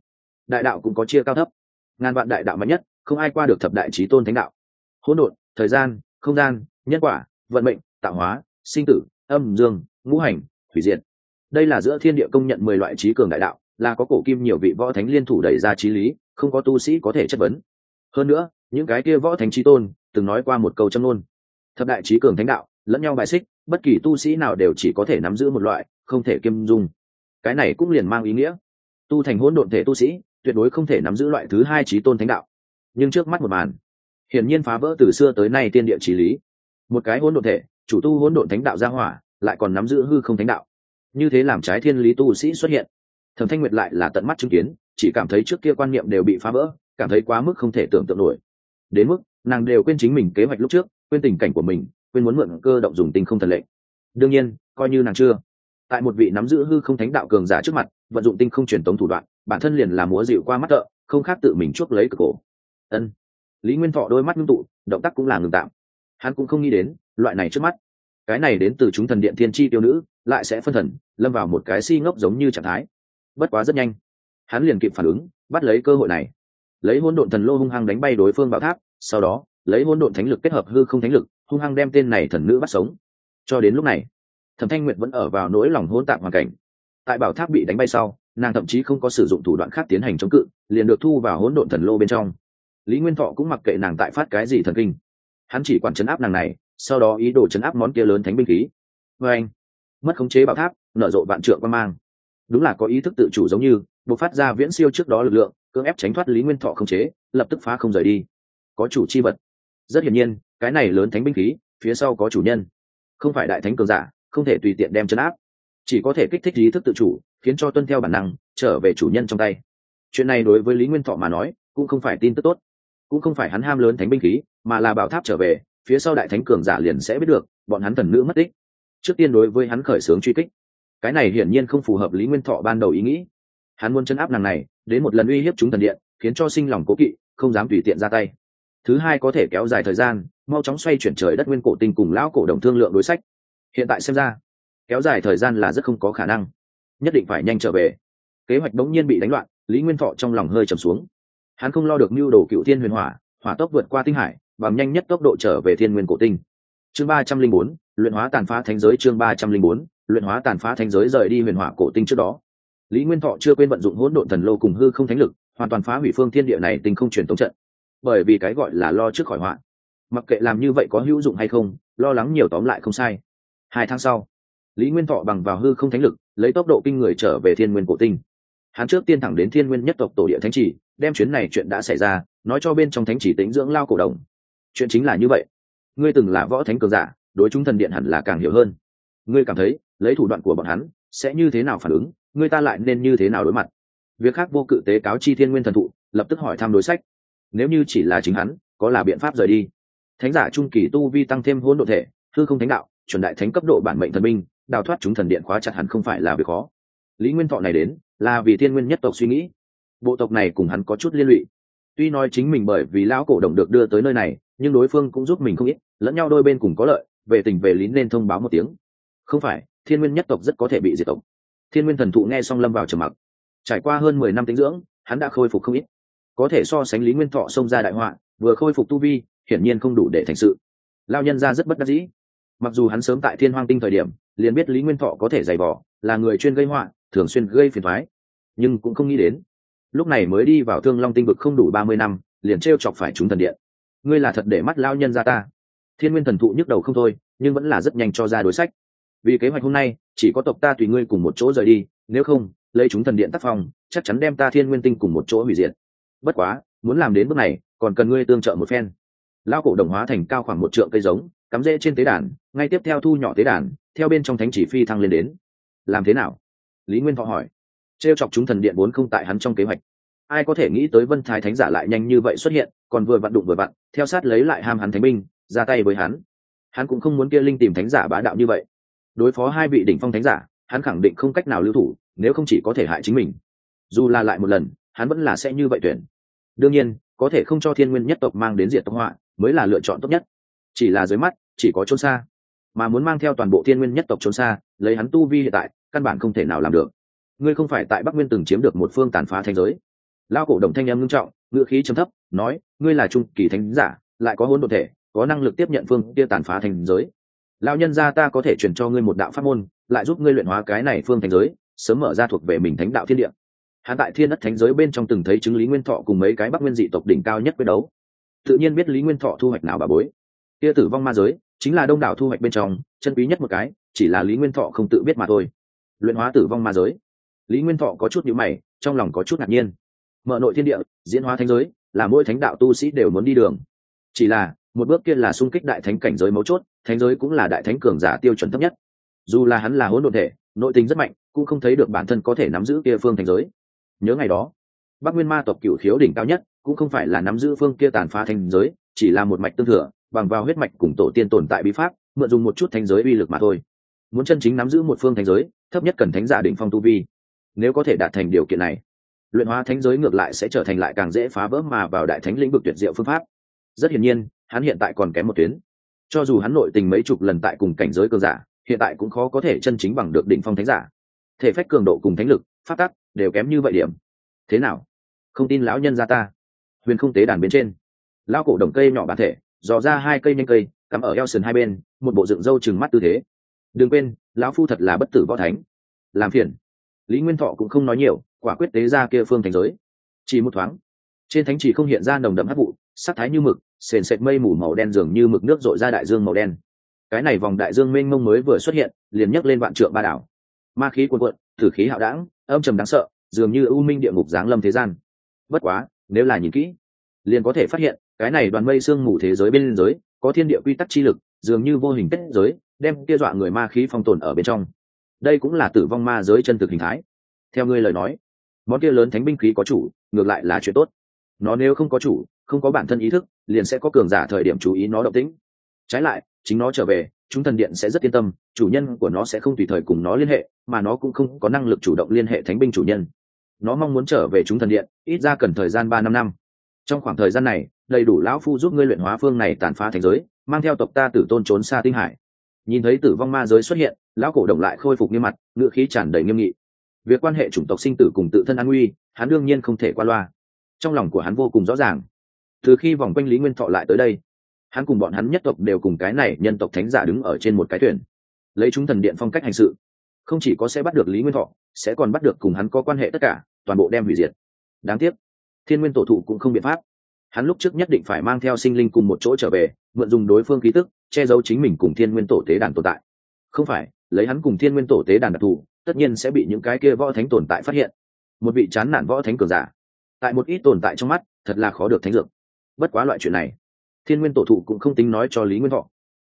Đại đạo cũng có chia cao thấp. Ngàn vạn đại đạo mạnh nhất, không ai qua được thập đại trí tôn thánh đạo. Hỗn độn, thời gian, không gian, nhân quả, vận mệnh, tạo hóa, sinh tử, âm, dương, ngũ hành thủy diện đây là giữa thiên địa công nhận mười loại trí cường đại đạo, là có cổ kim nhiều vị võ thánh liên thủ đẩy ra trí lý, không có tu sĩ có thể chất vấn. Hơn nữa, những cái kia võ thánh trí tôn, từng nói qua một câu châm ngôn. Thập đại trí cường thánh đạo lẫn nhau bài xích, bất kỳ tu sĩ nào đều chỉ có thể nắm giữ một loại, không thể kiêm dung. Cái này cũng liền mang ý nghĩa. Tu thành hỗn độn thể tu sĩ, tuyệt đối không thể nắm giữ loại thứ hai trí tôn thánh đạo. Nhưng trước mắt một màn, hiển nhiên phá vỡ từ xưa tới nay tiên địa trí lý. Một cái hỗn độn thể, chủ tu hỗn độn thánh đạo ra hỏa, lại còn nắm giữ hư không thánh đạo. Như thế làm trái thiên lý tu sĩ xuất hiện. Thẩm thanh nguyệt lại là tận mắt chứng kiến, chỉ cảm thấy trước kia quan niệm đều bị phá vỡ, cảm thấy quá mức không thể tưởng tượng nổi. Đến mức, nàng đều quên chính mình kế hoạch lúc trước, quên tình cảnh của mình quên muốn mượn cơ động dùng tinh không thần lệnh. Đương nhiên, coi như nàng chưa. Tại một vị nắm giữ hư không thánh đạo cường giả trước mặt, vận dụng tinh không truyền tống thủ đoạn, bản thân liền là múa dịu qua mắt thợ, không khác tự mình chuốc lấy cực cổ ân. Lý nguyên thọ đôi mắt ngưng tụ, động tác cũng là ngừng tạm. Hắn cũng không nghĩ đến, loại này trước mắt. Cái này đến từ chúng thần điện thiên tri tiêu nữ, lại sẽ phân thần, lâm vào một cái si ngốc giống như trạng thái. Bất quá rất nhanh, hắn liền kịp phản ứng, bắt lấy cơ hội này. Lấy hỗn độn thần lô hung hăng đánh bay đối phương bảo tháp, sau đó, lấy hỗn độn thánh lực kết hợp hư không thánh lực hung hăng đem tên này thần nữ bắt sống. Cho đến lúc này, thẩm thanh nguyệt vẫn ở vào nỗi lòng hỗn tạp hoàn cảnh. Tại bảo tháp bị đánh bay sau, nàng thậm chí không có sử dụng thủ đoạn khác tiến hành chống cự, liền được thu vào hỗn độn thần lô bên trong. Lý nguyên thọ cũng mặc kệ nàng tại phát cái gì thần kinh. Hắn chỉ quản chấn áp nàng này, sau đó ý đồ chấn áp món kia lớn thánh binh khí. Vê anh, mất khống chế bảo tháp, nở rộ vạn trượng quan mang. Đúng là có ý thức tự chủ giống như buộc phát ra viễn siêu trước đó lực lượng, cưỡng ép tránh thoát lý nguyên thọ khống chế, lập tức phá không rời đi. Có chủ chi vật. Rất hiển nhiên cái này lớn thánh binh khí, phía sau có chủ nhân. Không phải đại thánh cường giả, không thể tùy tiện đem chấn áp. Chỉ có thể kích thích ý thức tự chủ, khiến cho tuân theo bản năng, trở về chủ nhân trong tay. Chuyện này đối với lý nguyên thọ mà nói, cũng không phải tin tức tốt. Cũng không phải hắn ham lớn thánh binh khí, mà là bảo tháp trở về, phía sau đại thánh cường giả liền sẽ biết được, bọn hắn thần nữ mất tích. Trước tiên đối với hắn khởi xướng truy kích. Cái này hiển nhiên không phù hợp lý nguyên thọ ban đầu ý nghĩ. Hắn muốn chấn áp nàng này, đến một lần uy hiếp chúng thần điện, khiến cho sinh lòng cố kỵ, không dám tùy tiện ra tay. Thứ hai có thể kéo dài thời gian mau chóng xoay chuyển trời đất nguyên cổ tinh cùng lão cổ đồng thương lượng đối sách. Hiện tại xem ra, kéo dài thời gian là rất không có khả năng. Nhất định phải nhanh trở về. Kế hoạch đống nhiên bị đánh loạn, lý nguyên thọ trong lòng hơi trầm xuống. Hắn không lo được mưu đồ cựu thiên huyền hỏa hỏa tốc vượt qua tinh hải, bằng nhanh nhất tốc độ trở về thiên nguyên cổ tinh. Chương ba trăm linh bốn, luyện hóa tàn phá thánh giới chương ba trăm linh bốn, luyện hóa tàn phá thánh giới rời đi huyền hỏa cổ tinh trước đó. Lý nguyên thọ chưa quên vận dụng hỗn độn thần lô cùng hư không thánh lực, hoàn toàn phá hủy phương thiên địa này tinh không truyền tống trận. Bởi vì cái gọi là lo trước khỏi họa mặc kệ làm như vậy có hữu dụng hay không, lo lắng nhiều tóm lại không sai. Hai tháng sau, lý nguyên thọ bằng vào hư không thánh lực, lấy tốc độ kinh người trở về thiên nguyên cổ tinh. Hắn trước tiên thẳng đến thiên nguyên nhất tộc tổ địa thánh chỉ, đem chuyến này chuyện đã xảy ra, nói cho bên trong thánh chỉ tính dưỡng lao cổ đồng chuyện chính là như vậy. Ngươi từng là võ thánh cường giả, đối chúng thần điện hẳn là càng hiểu hơn. Ngươi cảm thấy, lấy thủ đoạn của bọn hắn, sẽ như thế nào phản ứng ngươi ta lại nên như thế nào đối mặt. Việc khác vô cự tế cáo chi thiên nguyên thần thụ, lập tức hỏi thăm đối sách. Nếu như chỉ là chính hắn, có là biện pháp rời đi? Thánh giả trung kỳ tu vi tăng thêm hỗn độ thể thư không thánh đạo, chuẩn đại thánh cấp độ bản mệnh thần minh đào thoát chúng thần điện khóa chặt hẳn không phải là việc khó. Lý nguyên thọ này đến, là vì thiên nguyên nhất tộc suy nghĩ. Bộ tộc này cùng hắn có chút liên lụy. Tuy nói chính mình bởi vì lão cổ đồng được đưa tới nơi này, nhưng đối phương cũng giúp mình không ít, lẫn nhau đôi bên cùng có lợi, về tình về lý nên thông báo một tiếng. Không phải, thiên nguyên nhất tộc rất có thể bị diệt tộc. Thiên nguyên thần thụ nghe xong lâm vào trầm mặc. Trải qua hơn mười năm tính dưỡng, hắn đã khôi phục không ít. Có thể so sánh lý nguyên thọ xông ra đại họa, vừa khôi phục tu vi hiển nhiên không đủ để thành sự. Lao nhân ra rất bất đắc dĩ. Mặc dù hắn sớm tại thiên hoang tinh thời điểm, liền biết lý nguyên thọ có thể giày vỏ là người chuyên gây họa, thường xuyên gây phiền thoái nhưng cũng không nghĩ đến, lúc này mới đi vào thương long tinh vực không đủ ba mươi năm, liền t r e o chọc phải chúng thần điện. Ngươi là thật để mắt lao nhân ra ta. Thiên nguyên thần thụ nhức đầu không thôi, nhưng vẫn là rất nhanh cho ra đối sách. Vì kế hoạch hôm nay, chỉ có tộc ta tùy ngươi cùng một chỗ rời đi, nếu không, lấy chúng thần điện tác phong, chắc chắn đem ta thiên nguyên tinh cùng một chỗ hủy diệt. Bất quá, muốn làm đến bước này, còn cần ngươi tương trợ một phen lao cổ đồng hóa thành cao khoảng một trượng cây giống, cắm rễ trên tế đàn, ngay tiếp theo thu nhỏ tế đàn, theo bên trong thánh chỉ phi thăng lên đến. Làm thế nào? Lý nguyên thọ hỏi. T r e o chọc chúng thần điện vốn không tại hắn trong kế hoạch. Ai có thể nghĩ tới vân thái thánh giả lại nhanh như vậy xuất hiện, còn vừa vặn đụng vừa vặn, theo sát lấy lại ham hắn thánh binh, ra tay với hắn. Hắn cũng không muốn kia linh tìm thánh giả bá đạo như vậy. Đối phó hai vị đỉnh phong thánh giả, hắn khẳng định không cách nào lưu thủ, nếu không chỉ có thể hại chính mình. Dù là lại một lần, hắn vẫn là sẽ như vậy tuyển. Đương nhiên, có thể không cho thiên nguyên nhất tộc mang đến diệt tộc họa mới là lựa chọn tốt nhất. Chỉ là dưới mắt, chỉ có trốn xa. Mà muốn mang theo toàn bộ thiên nguyên nhất tộc trốn xa, lấy hắn tu vi hiện tại, căn bản không thể nào làm được. Ngươi không phải tại bắc nguyên từng chiếm được một phương tàn phá thành giới. Lao cổ đồng thanh em ngưng trọng ngựa khí trầm thấp, nói, ngươi là trung kỳ thánh giả, lại có hôn đ thể, có năng lực tiếp nhận phương kia tàn phá thành giới. Lao nhân gia ta có thể chuyển cho ngươi một đạo pháp môn, lại giúp ngươi luyện hóa cái này phương thành giới, sớm mở ra thuộc về mình thánh đạo thiên địa. Hắn tại thiên đất thánh giới bên trong từng thấy chứng lý nguyên thọ cùng mấy cái bắc nguyên dị tộc đỉnh cao nhất quyết đấu tự nhiên biết lý nguyên thọ thu hoạch nào bà bối. Kia tử vong ma giới, chính là đông đảo thu hoạch bên trong, chân quý nhất một cái, chỉ là lý nguyên thọ không tự biết mà thôi. Luyện hóa tử vong ma giới. Lý nguyên thọ có chút nhữ mày, trong lòng có chút ngạc nhiên. Mở nội thiên địa, diễn hóa thánh giới, là mỗi thánh đạo tu sĩ đều muốn đi đường. Chỉ là, một bước kia là xung kích đại thánh cảnh giới mấu chốt, thánh giới cũng là đại thánh cường giả tiêu chuẩn thấp nhất. Dù là hắn là hỗn độn thể, nội tình rất mạnh, cũng không thấy được bản thân có thể nắm giữ kia phương thành giới. Nhớ ngày đó, bắc nguyên ma tộc cựu khiếu đỉnh cao nhất cũng không phải là nắm giữ phương kia tàn phá thành giới, chỉ là một mạch tương thừa, bằng vào huyết mạch cùng tổ tiên tồn tại bí pháp, mượn dùng một chút thành giới uy lực mà thôi. Muốn chân chính nắm giữ một phương thành giới, thấp nhất cần thánh giả định phong tu vi. Nếu có thể đạt thành điều kiện này, luyện hóa thánh giới ngược lại sẽ trở thành lại càng dễ phá vỡ mà vào đại thánh lĩnh vực tuyệt diệu phương pháp. Rất hiển nhiên, hắn hiện tại còn kém một tuyến. Cho dù hắn nội tình mấy chục lần tại cùng cảnh giới cường giả, hiện tại cũng khó có thể chân chính bằng được đỉnh phong thánh giả. Thể phách cường độ cùng thánh lực phát tắc đều kém như vậy điểm. Thế nào? Không tin lão nhân ra ta huyền không tế đàn bên trên. Lão cổ đồng cây nhỏ bản thể, dò ra hai cây nhanh cây, cắm ở eo sườn hai bên, một bộ dựng râu chừng mắt tư thế. Đừng quên, lão phu thật là bất tử võ thánh. Làm phiền. Lý nguyên thọ cũng không nói nhiều, quả quyết tế ra kia phương thành giới. Chỉ một thoáng, trên thánh chỉ không hiện ra nồng đậm hấp vụ, sắc thái như mực, sền sệt mây mù màu đen dường như mực nước dội ra đại dương màu đen. Cái này vòng đại dương mênh mông mới vừa xuất hiện, liền nhấc lên vạn trượng ba đảo. Ma khí cuồn cuộn thử khí hạo đảng âm trầm đáng sợ, dường như u minh địa ngục giáng lâm thế gian. Bất quá nếu là nhìn kỹ, liền có thể phát hiện, cái này đoàn mây sương mù thế giới bên giới có thiên địa quy tắc chi lực, dường như vô hình kết giới, đem kia dọa người ma khí phong tồn ở bên trong. Đây cũng là tử vong ma giới chân thực hình thái. Theo ngươi lời nói, món kia lớn thánh binh khí có chủ, ngược lại là chuyện tốt. Nó nếu không có chủ, không có bản thân ý thức, liền sẽ có cường giả thời điểm chú ý nó động tĩnh. Trái lại, chính nó trở về, chúng thần điện sẽ rất yên tâm, chủ nhân của nó sẽ không tùy thời cùng nó liên hệ, mà nó cũng không có năng lực chủ động liên hệ thánh binh chủ nhân nó mong muốn trở về chúng thần điện, ít ra cần thời gian ba năm năm. Trong khoảng thời gian này, đầy đủ lão phu giúp ngươi luyện hóa phương này tàn phá thành giới, mang theo tộc ta tử tôn trốn xa tinh hải. Nhìn thấy tử vong ma giới xuất hiện, lão cổ động lại khôi phục nghiêm mặt ngựa khí tràn đầy nghiêm nghị. Việc quan hệ chủng tộc sinh tử cùng tự thân an nguy, hắn đương nhiên không thể qua loa. Trong lòng của hắn vô cùng rõ ràng. Từ khi vòng quanh lý nguyên thọ lại tới đây, hắn cùng bọn hắn nhất tộc đều cùng cái này nhân tộc thánh giả đứng ở trên một cái thuyền. Lấy chúng thần điện phong cách hành sự không chỉ có sẽ bắt được lý nguyên thọ, sẽ còn bắt được cùng hắn có quan hệ tất cả, toàn bộ đem hủy diệt. Đáng tiếc, thiên nguyên tổ thụ cũng không biện pháp. Hắn lúc trước nhất định phải mang theo sinh linh cùng một chỗ trở về, mượn dùng đối phương ký tức, che giấu chính mình cùng thiên nguyên tổ tế đàn tồn tại. Không phải, lấy hắn cùng thiên nguyên tổ tế đàn đặc thù, tất nhiên sẽ bị những cái kia võ thánh tồn tại phát hiện. Một vị chán nản võ thánh cường giả, tại một ít tồn tại trong mắt, thật là khó được thánh dược. Bất quá loại chuyện này, thiên nguyên tổ thụ cũng không tính nói cho lý nguyên thọ.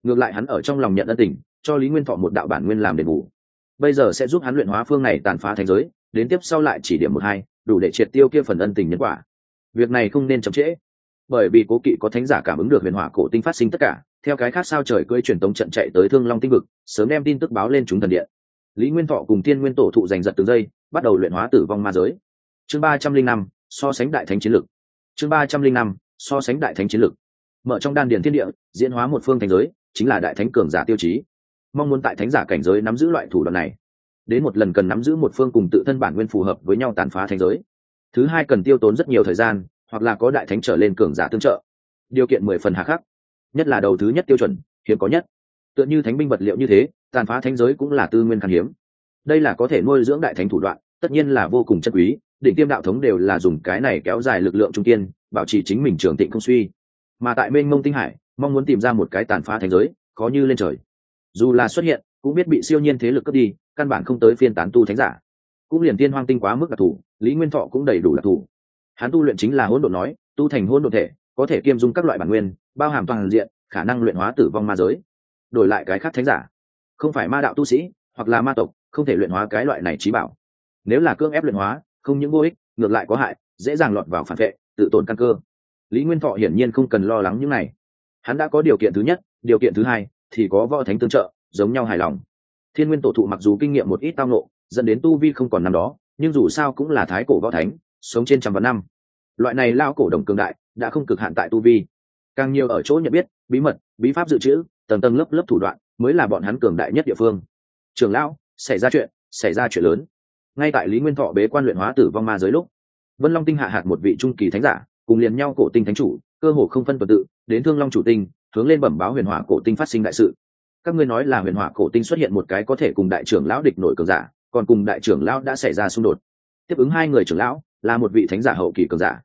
Ngược lại hắn ở trong lòng nhận ân tình, cho lý nguyên thọ một đạo bản nguyên làm đền bù bây giờ sẽ giúp hắn luyện hóa phương này tàn phá thành giới, đến tiếp sau lại chỉ điểm một hai, đủ để triệt tiêu kia phần ân tình nhân quả. Việc này không nên chậm trễ. Bởi vì cố kỵ có thánh giả cảm ứng được huyền hỏa cổ tinh phát sinh tất cả, theo cái khác sao trời cưỡi truyền tống trận chạy tới thương long tinh vực, sớm đem tin tức báo lên chúng thần điện. Lý nguyên thọ cùng thiên nguyên tổ thụ giành giật từng giây, bắt đầu luyện hóa tử vong ma giới. Chương ba trăm linh năm, so sánh đại thánh chiến lực chương ba trăm linh năm, so sánh đại thánh chiến lực mở trong đan điền thiên địa, diễn hóa một phương thành giới, chính là đại thánh cường giả tiêu chí mong muốn tại thánh giả cảnh giới nắm giữ loại thủ đoạn này. Đến một lần cần nắm giữ một phương cùng tự thân bản nguyên phù hợp với nhau tàn phá thành giới. Thứ hai cần tiêu tốn rất nhiều thời gian hoặc là có đại thánh trở lên cường giả tương trợ. Điều kiện mười phần hà khắc. Nhất là đầu thứ nhất tiêu chuẩn hiếm có nhất. Tựa như thánh binh vật liệu như thế tàn phá thánh giới cũng là tư nguyên khan hiếm. Đây là có thể nuôi dưỡng đại thánh thủ đoạn tất nhiên là vô cùng chất quý định tiêm đạo thống đều là dùng cái này kéo dài lực lượng trung tiên, bảo trì chính mình trường tịnh không suy. Mà tại mênh mông tinh hải mong muốn tìm ra một cái tàn phá thành giới khó như lên trời dù là xuất hiện, cũng biết bị siêu nhiên thế lực cướp đi, căn bản không tới phiên tán tu thánh giả. Cũng liền tiên hoang tinh quá mức đặc thù, lý nguyên thọ cũng đầy đủ đặc thù. Hắn tu luyện chính là hỗn độn nói, tu thành hỗn độn thể, có thể kiêm dung các loại bản nguyên, bao hàm toàn diện, khả năng luyện hóa tử vong ma giới. Đổi lại cái khác thánh giả. Không phải ma đạo tu sĩ, hoặc là ma tộc, không thể luyện hóa cái loại này trí bảo. Nếu là cưỡng ép luyện hóa, không những vô ích, ngược lại có hại, dễ dàng lọt vào phản vệ, tự tổn căn cơ. Lý nguyên thọ hiển nhiên không cần lo lắng những này. Hắn đã có điều kiện thứ nhất, điều kiện thứ hai thì có võ thánh tương trợ, giống nhau hài lòng. Thiên nguyên tổ thụ mặc dù kinh nghiệm một ít tao nộ dẫn đến tu vi không còn năm đó, nhưng dù sao cũng là thái cổ võ thánh, sống trên trăm vạn năm. Loại này lao cổ đồng cường đại, đã không cực hạn tại tu vi. Càng nhiều ở chỗ nhận biết, bí mật, bí pháp dự trữ, tầng tầng lớp lớp thủ đoạn, mới là bọn hắn cường đại nhất địa phương. Trường lão, xảy ra chuyện, xảy ra chuyện lớn. Ngay tại lý nguyên thọ bế quan luyện hóa tử vong ma giới lúc, vân long tinh hạ hạt một vị trung kỳ thánh giả, cùng liền nhau cổ tinh thánh chủ, cơ hồ không phân tuần tự, đến thương long chủ tinh hướng lên bẩm báo huyền hỏa cổ tinh phát sinh đại sự. Các ngươi nói là huyền hỏa cổ tinh xuất hiện một cái có thể cùng đại trưởng lão địch nổi cường giả, còn cùng đại trưởng lão đã xảy ra xung đột. Tiếp ứng hai người trưởng lão là một vị thánh giả hậu kỳ cường giả.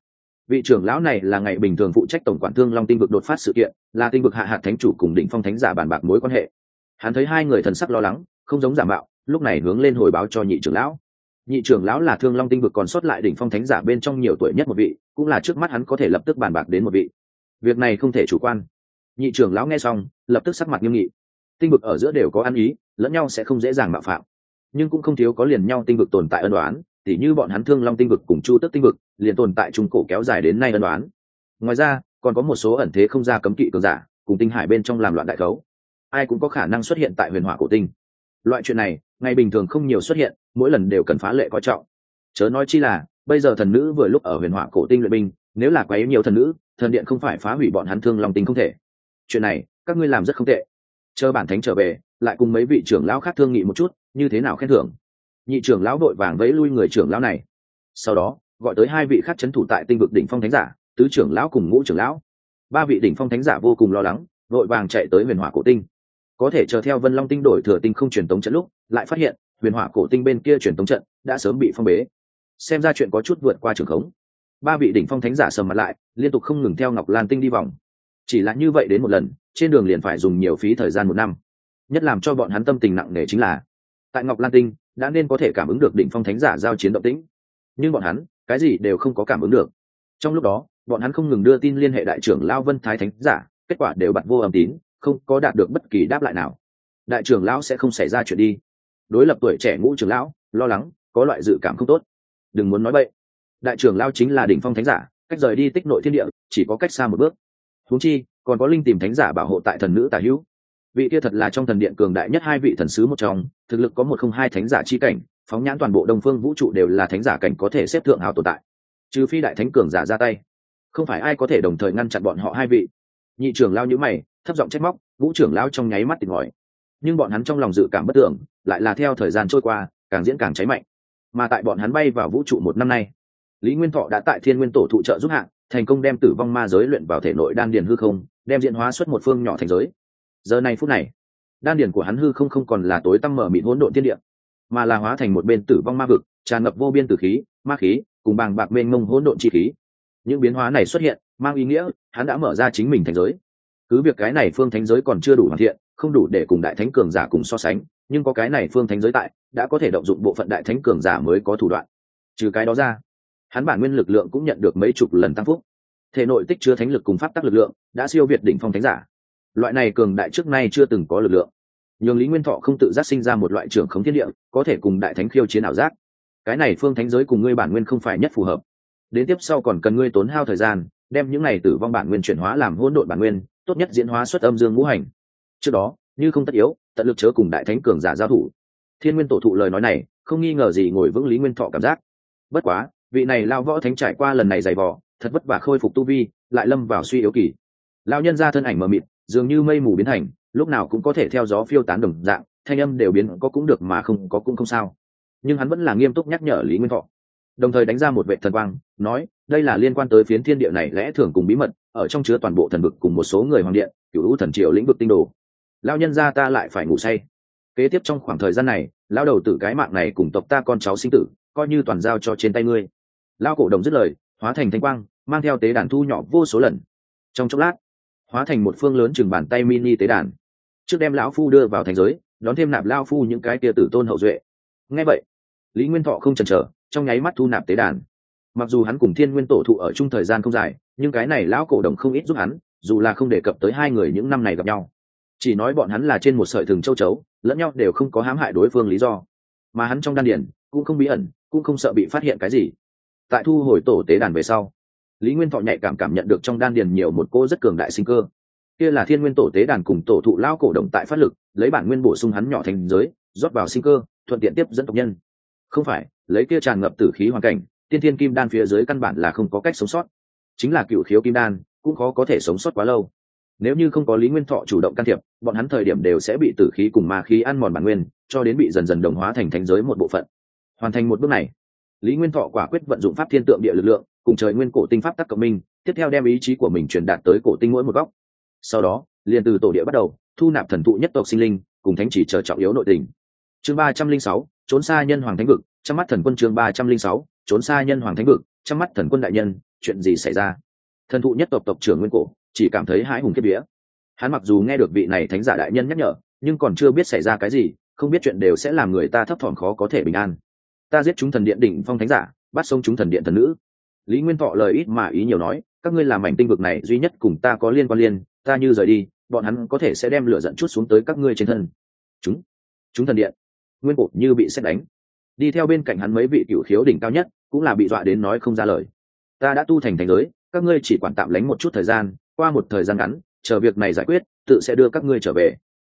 Vị trưởng lão này là ngày bình thường phụ trách tổng quản thương long tinh vực đột phát sự kiện, là tinh vực hạ hạt thánh chủ cùng định phong thánh giả bàn bạc mối quan hệ. Hắn thấy hai người thần sắc lo lắng, không giống giả mạo, lúc này hướng lên hồi báo cho nhị trưởng lão. Nhị trưởng lão là thương long tinh vực còn sót lại đỉnh phong thánh giả bên trong nhiều tuổi nhất một vị, cũng là trước mắt hắn có thể lập tức bàn bạc đến một vị. Việc này không thể chủ quan nhị trưởng lão nghe xong, lập tức sắc mặt nghiêm nghị. Tinh vực ở giữa đều có ăn ý, lẫn nhau sẽ không dễ dàng mạo phạm. Nhưng cũng không thiếu có liền nhau tinh vực tồn tại ân đoán tỉ như bọn hắn thương long tinh vực cùng chu tức tinh vực, liền tồn tại trung cổ kéo dài đến nay ân đoán ngoài ra, còn có một số ẩn thế không ra cấm kỵ cường giả, cùng tinh hải bên trong làm loạn đại khấu ai cũng có khả năng xuất hiện tại huyền hỏa cổ tinh. Loại chuyện này, ngày bình thường không nhiều xuất hiện, mỗi lần đều cần phá lệ coi trọng. Chớ nói chi là, bây giờ thần nữ vừa lúc ở huyền hỏa cổ tinh luyện binh, nếu là quấy nhiều thần nữ, thần điện không phải phá hủy bọn hắn thương long tinh không thể chuyện này, các ngươi làm rất không tệ. Chờ bản thánh trở về, lại cùng mấy vị trưởng lão khác thương nghị một chút, như thế nào khen thưởng? Nhị trưởng lão đội vàng vẫy lui người trưởng lão này. Sau đó, gọi tới hai vị khác c h ấ n thủ tại tinh vực đỉnh phong thánh giả, tứ trưởng lão cùng ngũ trưởng lão. Ba vị đỉnh phong thánh giả vô cùng lo lắng, vội vàng chạy tới huyền hỏa cổ tinh. Có thể chờ theo vân long tinh đổi thừa tinh không truyền tống trận lúc, lại phát hiện, huyền hỏa cổ tinh bên kia truyền tống trận đã sớm bị phong bế. Xem ra chuyện có chút vượt qua trường khống. Ba vị đỉnh phong thánh giả sầm mặt lại, liên tục không ngừng theo ngọc lan tinh đi vòng chỉ là như vậy đến một lần, trên đường liền phải dùng nhiều phí thời gian một năm. Nhất làm cho bọn hắn tâm tình nặng nề chính là, tại ngọc lan tinh, đã nên có thể cảm ứng được đỉnh phong thánh giả giao chiến động tĩnh. Nhưng bọn hắn, cái gì đều không có cảm ứng được. Trong lúc đó, bọn hắn không ngừng đưa tin liên hệ đại trưởng lao vân thái thánh giả, kết quả đều bật vô âm tín, không có đạt được bất kỳ đáp lại nào. Đại trưởng lão sẽ không xảy ra chuyện đi. Đối lập tuổi trẻ ngũ trưởng lão, lo lắng, có loại dự cảm không tốt. Đừng muốn nói vậy đại trưởng lao chính là đỉnh phong thánh giả, cách rời đi tích nội thiên địa, chỉ có cách xa một bước huống chi, còn có linh tìm thánh giả bảo hộ tại thần nữ tả hữu. Vị kia thật là trong thần điện cường đại nhất hai vị thần sứ một trong, thực lực có một không hai thánh giả chi cảnh, phóng nhãn toàn bộ đông phương vũ trụ đều là thánh giả cảnh có thể xếp thượng hào tồn tại. Trừ phi đại thánh cường giả ra tay. Không phải ai có thể đồng thời ngăn chặn bọn họ hai vị. Nhị trưởng lao nhữ mày, thấp giọng trách móc, vũ trưởng lao trong nháy mắt tìm hỏi nhưng bọn hắn trong lòng dự cảm bất tưởng, lại là theo thời gian trôi qua, càng diễn càng cháy mạnh. Mà tại bọn hắn bay vào vũ trụ một năm nay, lý nguyên thọ đã tại thiên nguyên tổ thụ trợ giúp hạng thành công đem tử vong ma giới luyện vào thể nội đan điền hư không, đem diễn hóa xuất một phương nhỏ thành giới. Giờ này phút này, đan điền của hắn hư không không còn là tối tăm mở mịn hỗn độn thiên địa, mà là hóa thành một bên tử vong ma vực, tràn ngập vô biên tử khí, ma khí, cùng bàng bạc mênh mông hỗn độn chi khí. Những biến hóa này xuất hiện, mang ý nghĩa, hắn đã mở ra chính mình thành giới. Cứ việc cái này phương thánh giới còn chưa đủ hoàn thiện, không đủ để cùng đại thánh cường giả cùng so sánh, nhưng có cái này phương thánh giới tại, đã có thể động dụng bộ phận đại thánh cường giả mới có thủ đoạn. Trừ cái đó ra hắn bản nguyên lực lượng cũng nhận được mấy chục lần tăng phúc. Thể nội tích chứa thánh lực cùng pháp tắc lực lượng đã siêu việt đỉnh phong thánh giả. Loại này cường đại trước nay chưa từng có lực lượng. Nhường lý nguyên thọ không tự giác sinh ra một loại trưởng khống thiên địa, có thể cùng đại thánh khiêu chiến ảo giác. Cái này phương thánh giới cùng ngươi bản nguyên không phải nhất phù hợp. Đến tiếp sau còn cần ngươi tốn hao thời gian, đem những này tử vong bản nguyên chuyển hóa làm hỗn độn bản nguyên, tốt nhất diễn hóa xuất âm dương ngũ hành. Trước đó, như không tất yếu, tận lực chớ cùng đại thánh cường giả giao thủ. Thiên nguyên tổ thụ lời nói này, không nghi ngờ gì ngồi vững lý nguyên thọ cảm giác. Bất quá vị này lao võ thánh trải qua lần này dày vò, thật vất vả khôi phục tu vi, lại lâm vào suy yếu kỳ. Lao nhân ra thân ảnh mờ mịt, dường như mây mù biến thành, lúc nào cũng có thể theo gió phiêu tán đồng dạng, thanh âm đều biến có cũng được mà không có cũng không sao. Nhưng hắn vẫn là nghiêm túc nhắc nhở lý nguyên thọ. Đồng thời đánh ra một vệ thần quang, nói, đây là liên quan tới phiến thiên địa này lẽ thường cùng bí mật, ở trong chứa toàn bộ thần vực cùng một số người hoàng điện cựu hữu thần triều lĩnh vực tinh đồ. Lao nhân ra ta lại phải ngủ say. Kế tiếp trong khoảng thời gian này lao đầu tử cái mạng này cùng tộc ta con cháu sinh tử, coi như toàn giao cho trên tay ngươi lao cổ đồng dứt lời, hóa thành thanh quang, mang theo tế đàn thu nhỏ vô số lần. Trong chốc lát, hóa thành một phương lớn chừng bàn tay mini tế đàn. Trước đem lão phu đưa vào thành giới, đón thêm nạp lao phu những cái tia tử tôn hậu duệ. Ngay vậy, lý nguyên thọ không chần chờ, trong nháy mắt thu nạp tế đàn. Mặc dù hắn cùng thiên nguyên tổ thụ ở chung thời gian không dài, nhưng cái này lão cổ đồng không ít giúp hắn, dù là không đề cập tới hai người những năm này gặp nhau. Chỉ nói bọn hắn là trên một sợi thừng châu chấu, lẫn nhau đều không có hãm hại đối phương lý do. Mà hắn trong đan điển cũng không bí ẩn, cũng không sợ bị phát hiện cái gì tại thu hồi tổ tế đàn về sau, lý nguyên thọ nhạy cảm cảm nhận được trong đan điền nhiều một cô rất cường đại sinh cơ. Kia là thiên nguyên tổ tế đàn cùng tổ thụ lao cổ động tại phát lực, lấy bản nguyên bổ sung hắn nhỏ thành giới, rót vào sinh cơ, thuận tiện tiếp dẫn tộc nhân. Không phải, lấy kia tràn ngập tử khí hoàn cảnh, tiên thiên kim đan phía dưới căn bản là không có cách sống sót. Chính là cựu khiếu kim đan, cũng khó có thể sống sót quá lâu. Nếu như không có lý nguyên thọ chủ động can thiệp, bọn hắn thời điểm đều sẽ bị tử khí cùng ma khí ăn mòn bản nguyên, cho đến bị dần dần đồng hóa thành thánh giới một bộ phận. Hoàn thành một bước này lý nguyên thọ quả quyết vận dụng pháp thiên tượng địa lực lượng, cùng trời nguyên cổ tinh pháp tắc cộng minh, tiếp theo đem ý chí của mình truyền đạt tới cổ tinh mỗi một góc. Sau đó, liền từ tổ địa bắt đầu, thu nạp thần thụ nhất tộc sinh linh, cùng thánh chỉ chờ trọng yếu nội tình. Chương ba trăm linh sáu, trốn xa nhân hoàng thánh vực, trong mắt thần quân chương ba trăm linh sáu, trốn xa nhân hoàng thánh vực, trong mắt thần quân đại nhân, chuyện gì xảy ra? Thần thụ nhất tộc tộc trưởng nguyên cổ, chỉ cảm thấy hãi hùng kết vía. Hắn mặc dù nghe được vị này thánh giả đại nhân nhắc nhở, nhưng còn chưa biết xảy ra cái gì, không biết chuyện đều sẽ làm người ta thấp thỏm khó có thể bình an ta giết chúng thần điện đỉnh phong thánh giả, bắt sống chúng thần điện thần nữ. Lý nguyên thọ lời ít mà ý nhiều nói, các ngươi làm mảnh tinh vực này duy nhất cùng ta có liên quan liên, ta như rời đi, bọn hắn có thể sẽ đem lửa dẫn chút xuống tới các ngươi trên thân. Chúng chúng thần điện. Nguyên cổ như bị xét đánh. Đi theo bên cạnh hắn mấy vị cựu khiếu đỉnh cao nhất, cũng là bị dọa đến nói không ra lời. Ta đã tu thành thành giới, các ngươi chỉ quản tạm lánh một chút thời gian, qua một thời gian ngắn, chờ việc này giải quyết, tự sẽ đưa các ngươi trở về.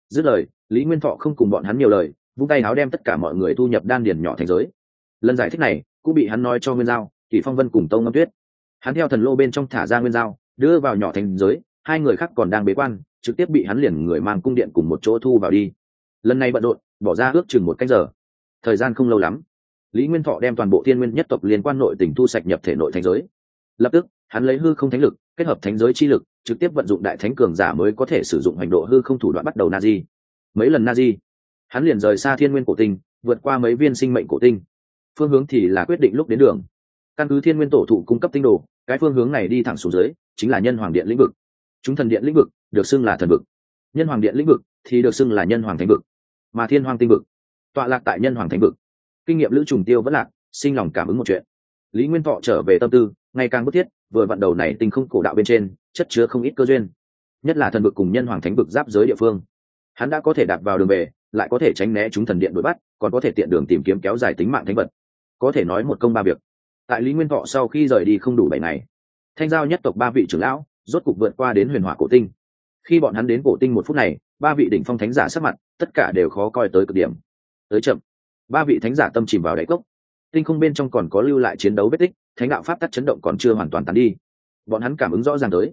Dứt lời, lý nguyên thọ không cùng bọn hắn nhiều lời, vung tay áo đem tất cả mọi người thu nhập đan điền nhỏ thành giới lần giải thích này cũng bị hắn nói cho nguyên giao, kỳ phong vân cùng tông ngâm tuyết. Hắn theo thần lô bên trong thả ra nguyên giao, đưa vào nhỏ thành giới, hai người khác còn đang bế quan, trực tiếp bị hắn liền người mang cung điện cùng một chỗ thu vào đi. Lần này bận rộn, bỏ ra ước chừng một cách giờ. Thời gian không lâu lắm, lý nguyên thọ đem toàn bộ thiên nguyên nhất tộc liên quan nội tỉnh thu sạch nhập thể nội thành giới. Lập tức, hắn lấy hư không thánh lực, kết hợp thánh giới chi lực, trực tiếp vận dụng đại thánh cường giả mới có thể sử dụng hành độ hư không thủ đoạn bắt đầu na di mấy lần na di hắn liền rời xa thiên nguyên cổ tinh, vượt qua mấy viên sinh mệnh cổ tinh phương hướng thì là quyết định lúc đến đường. Căn cứ thiên nguyên tổ thụ cung cấp tinh đồ, cái phương hướng này đi thẳng xuống dưới, chính là nhân hoàng điện lĩnh vực. Chúng thần điện lĩnh vực được xưng là thần vực. Nhân hoàng điện lĩnh vực thì được xưng là nhân hoàng thánh vực. Mà thiên hoàng tinh vực tọa lạc tại nhân hoàng thánh vực. Kinh nghiệm lữ trùng tiêu vẫn lạc, sinh lòng cảm ứng một chuyện. Lý nguyên thọ trở về tâm tư, ngày càng bức thiết, vừa vặn đầu này tinh không cổ đạo bên trên, chất chứa không ít cơ duyên. Nhất là thần vực cùng nhân hoàng thánh vực giáp giới địa phương. Hắn đã có thể đạp vào đường về, lại có thể tránh né chúng thần điện đuổi bắt, còn có thể tiện đường tìm kiếm kéo dài tính mạng thánh vật có thể nói một công ba việc. Tại lý nguyên thọ sau khi rời đi không đủ bảy ngày, thanh giao nhất tộc ba vị trưởng lão rốt cục vượt qua đến huyền hỏa cổ tinh. Khi bọn hắn đến cổ tinh một phút này, ba vị đỉnh phong thánh giả sắc mặt, tất cả đều khó coi tới cực điểm. Tới chậm, ba vị thánh giả tâm chìm vào đáy cốc. Tinh không bên trong còn có lưu lại chiến đấu vết tích, thánh đạo pháp tắc chấn động còn chưa hoàn toàn tàn đi. Bọn hắn cảm ứng rõ ràng tới.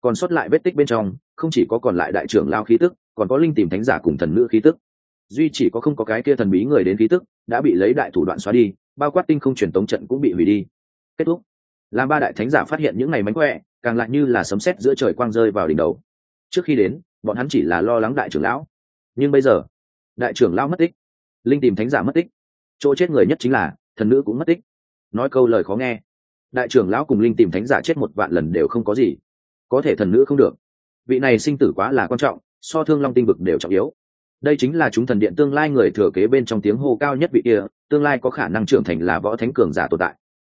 Còn sót lại vết tích bên trong, không chỉ có còn lại đại trưởng lao khí tức, còn có linh tìm thánh giả cùng thần nữ khí tức. Duy chỉ có không có cái kia thần bí người đến khí tức, đã bị lấy đại thủ đoạn xóa đi bao quát tinh không truyền tống trận cũng bị hủy đi. Kết thúc. Làm ba đại thánh giả phát hiện những ngày mánh khỏe, càng lại như là sấm sét giữa trời quang rơi vào đỉnh đầu. Trước khi đến, bọn hắn chỉ là lo lắng đại trưởng lão. Nhưng bây giờ, đại trưởng lão mất tích. Linh tìm thánh giả mất tích. Chỗ chết người nhất chính là, thần nữ cũng mất tích. Nói câu lời khó nghe, đại trưởng lão cùng linh tìm thánh giả chết một vạn lần đều không có gì. Có thể thần nữ không được. Vị này sinh tử quá là quan trọng, so thương long tinh vực đều trọng yếu đây chính là chúng thần điện tương lai người thừa kế bên trong tiếng hô cao nhất vị kia, tương lai có khả năng trưởng thành là võ thánh cường giả tồn tại.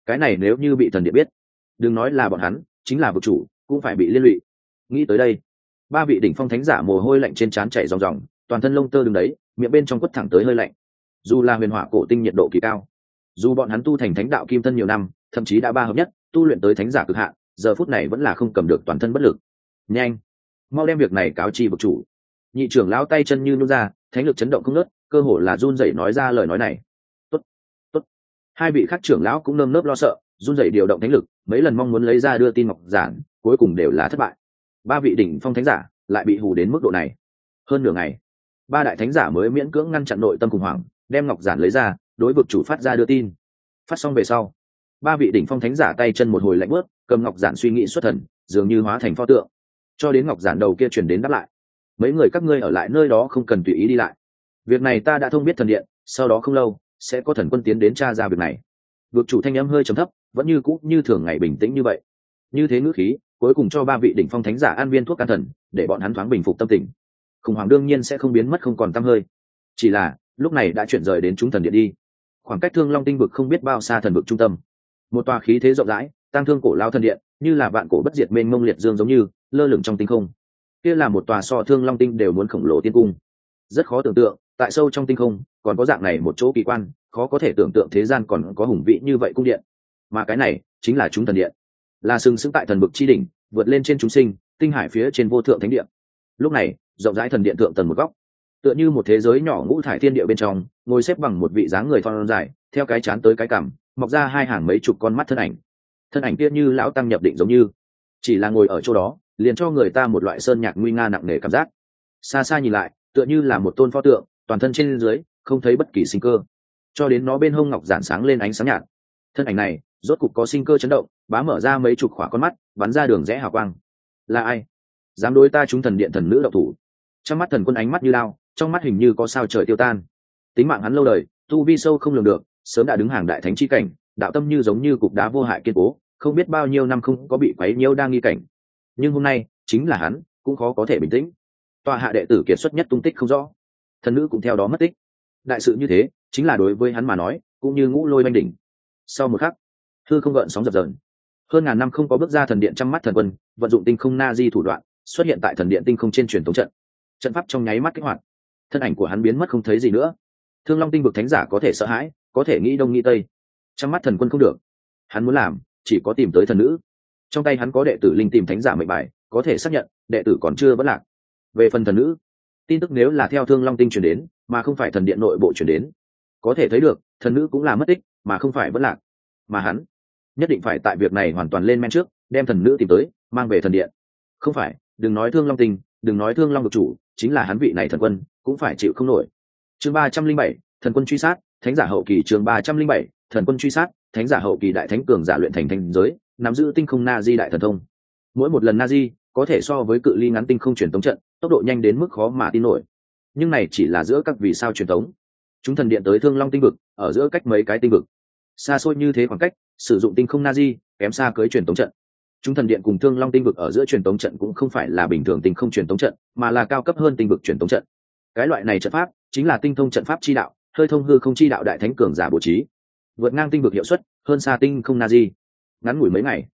Cái này nếu như bị thần điện biết, đừng nói là bọn hắn, chính là vực chủ, cũng phải bị liên lụy. Nghĩ tới đây, ba vị đỉnh phong thánh giả mồ hôi lạnh trên trán chảy ròng ròng, toàn thân lông tơ đứng đấy, miệng bên trong quất thẳng tới hơi lạnh. Dù là huyền hỏa cổ tinh nhiệt độ kỳ cao, dù bọn hắn tu thành thánh đạo kim thân nhiều năm, thậm chí đã ba hợp nhất, tu luyện tới thánh giả cực hạn, giờ phút này vẫn là không cầm được toàn thân bất lực. Nhanh, mau đem việc này cáo chi vực chủ nhị trưởng lão tay chân như nôn ra, thánh lực chấn động không nớt cơ hồ là run rẩy nói ra lời nói này. Tốt tốt. Hai vị khác trưởng lão cũng nơm nớp lo sợ, run rẩy điều động thánh lực, mấy lần mong muốn lấy ra đưa tin ngọc giản, cuối cùng đều là thất bại. Ba vị đỉnh phong thánh giả lại bị hù đến mức độ này. Hơn nửa ngày, ba đại thánh giả mới miễn cưỡng ngăn chặn nội tâm khủng hoảng, đem ngọc giản lấy ra, đối vực chủ phát ra đưa tin. Phát xong về sau, ba vị đỉnh phong thánh giả tay chân một hồi lạnh bớt, cầm ngọc giản suy nghĩ xuất thần, dường như hóa thành pho tượng. Cho đến ngọc giản đầu kia chuyển đến đáp lại mấy người các ngươi ở lại nơi đó không cần tùy ý đi lại. Việc này ta đã thông biết thần điện, sau đó không lâu, sẽ có thần quân tiến đến tra ra việc này. Vực chủ thanh âm hơi trầm thấp, vẫn như cũ như thường ngày bình tĩnh như vậy. Như thế ngữ khí, cuối cùng cho ba vị đỉnh phong thánh giả an viên thuốc an thần, để bọn hắn thoáng bình phục tâm tình. Khủng hoảng đương nhiên sẽ không biến mất không còn t hơi. Chỉ là, lúc này đã chuyển rời đến chúng thần điện đi. Khoảng cách thương long tinh vực không biết bao xa thần vực trung tâm. Một tòa khí thế rộng rãi tăng thương cổ lao thần điện, như là vạn cổ bất diệt mênh mông liệt dương giống như, lơ lửng trong tinh không kia là một tòa so thương long tinh đều muốn khổng lồ tiên cung. Rất khó tưởng tượng, tại sâu trong tinh không, còn có dạng này một chỗ kỳ quan, khó có thể tưởng tượng thế gian còn có hùng vị như vậy cung điện. Mà cái này, chính là chúng thần điện. Là sừng sững tại thần bực chi đỉnh, vượt lên trên chúng sinh, tinh hải phía trên vô thượng thánh điện lúc này, rộng rãi thần điện thượng tầng một góc. Tựa như một thế giới nhỏ ngũ thải thiên địa bên trong, ngồi xếp bằng một vị dáng người thon dài, theo cái chán tới cái cằm, mọc ra hai hàng mấy chục con mắt thân ảnh. Thân ảnh kia như lão tăng nhập định giống như, chỉ là ngồi ở chỗ đó liền cho người ta một loại sơn nhạc nguy nga nặng nề cảm giác. Xa xa nhìn lại, tựa như là một tôn pho tượng, toàn thân trên dưới, không thấy bất kỳ sinh cơ. Cho đến nó bên hông ngọc giản sáng lên ánh sáng nhạt. Thân ảnh này, rốt cục có sinh cơ chấn động, bá mở ra mấy chục khỏa con mắt, bắn ra đường rẽ hào quang. Là ai? Dám đối ta chúng thần điện thần nữ độc thủ. Trong mắt thần quân ánh mắt như lao, trong mắt hình như có sao trời tiêu tan. Tính mạng hắn lâu đời, tu vi sâu không lường được, sớm đã đứng hàng đại thánh chi cảnh, đạo tâm như giống như cục đá vô hại kiên cố, không biết bao nhiêu năm không có bị quấy nhiễu đang nghi cảnh nhưng hôm nay chính là hắn, cũng khó có thể bình tĩnh. Tòa hạ đệ tử kiệt xuất nhất tung tích không rõ. Thần nữ cũng theo đó mất tích. Đại sự như thế, chính là đối với hắn mà nói, cũng như ngũ lôi oanh đỉnh. Sau một khắc thư không gợn sóng dập dờn. Hơn ngàn năm không có bước ra thần điện chăm mắt thần quân, vận dụng tinh không na di thủ đoạn, xuất hiện tại thần điện tinh không trên truyền thống trận. Trận pháp trong nháy mắt kích hoạt. Thân ảnh của hắn biến mất không thấy gì nữa. Thương long tinh vực thánh giả có thể sợ hãi, có thể nghĩ đông nghĩ tây. Trong mắt thần quân không được. Hắn muốn làm, chỉ có tìm tới thần nữ trong tay hắn có đệ tử linh tìm thánh giả mệnh bài, có thể xác nhận, đệ tử còn chưa vẫn lạc. Về phần thần nữ, tin tức nếu là theo thương long tinh chuyển đến, mà không phải thần điện nội bộ chuyển đến, có thể thấy được, thần nữ cũng là mất tích, mà không phải vẫn lạc. Mà hắn, nhất định phải tại việc này hoàn toàn lên men trước, đem thần nữ tìm tới, mang về thần điện. Không phải, đừng nói thương long tinh, đừng nói thương long được chủ, chính là hắn vị này thần quân, cũng phải chịu không nổi. Chương ba trăm linh bảy, thần quân truy sát, thánh giả hậu kỳ chương ba trăm linh bảy, thần quân truy sát, thánh giả hậu kỳ đại thánh cường giả luyện thành thành giới nắm giữ tinh không na di đại thần thông. Mỗi một lần na di có thể so với cự ly ngắn tinh không truyền tống trận, tốc độ nhanh đến mức khó mà tin nổi. Nhưng này chỉ là giữa các vì sao truyền tống. Chúng thần điện tới thương long tinh vực, ở giữa cách mấy cái tinh vực. Xa xôi như thế khoảng cách, sử dụng tinh không na di kém xa cưới truyền tống trận. Chúng thần điện cùng thương long tinh vực ở giữa truyền tống trận cũng không phải là bình thường tinh không truyền tống trận, mà là cao cấp hơn tinh vực truyền tống trận. Cái loại này trận pháp chính là tinh thông trận pháp chi đạo, hơi thông hư không chi đạo đại thánh cường giả bố trí. Vượt ngang tinh vực hiệu suất, hơn xa tinh không na di ngắn ngủi mấy ngày.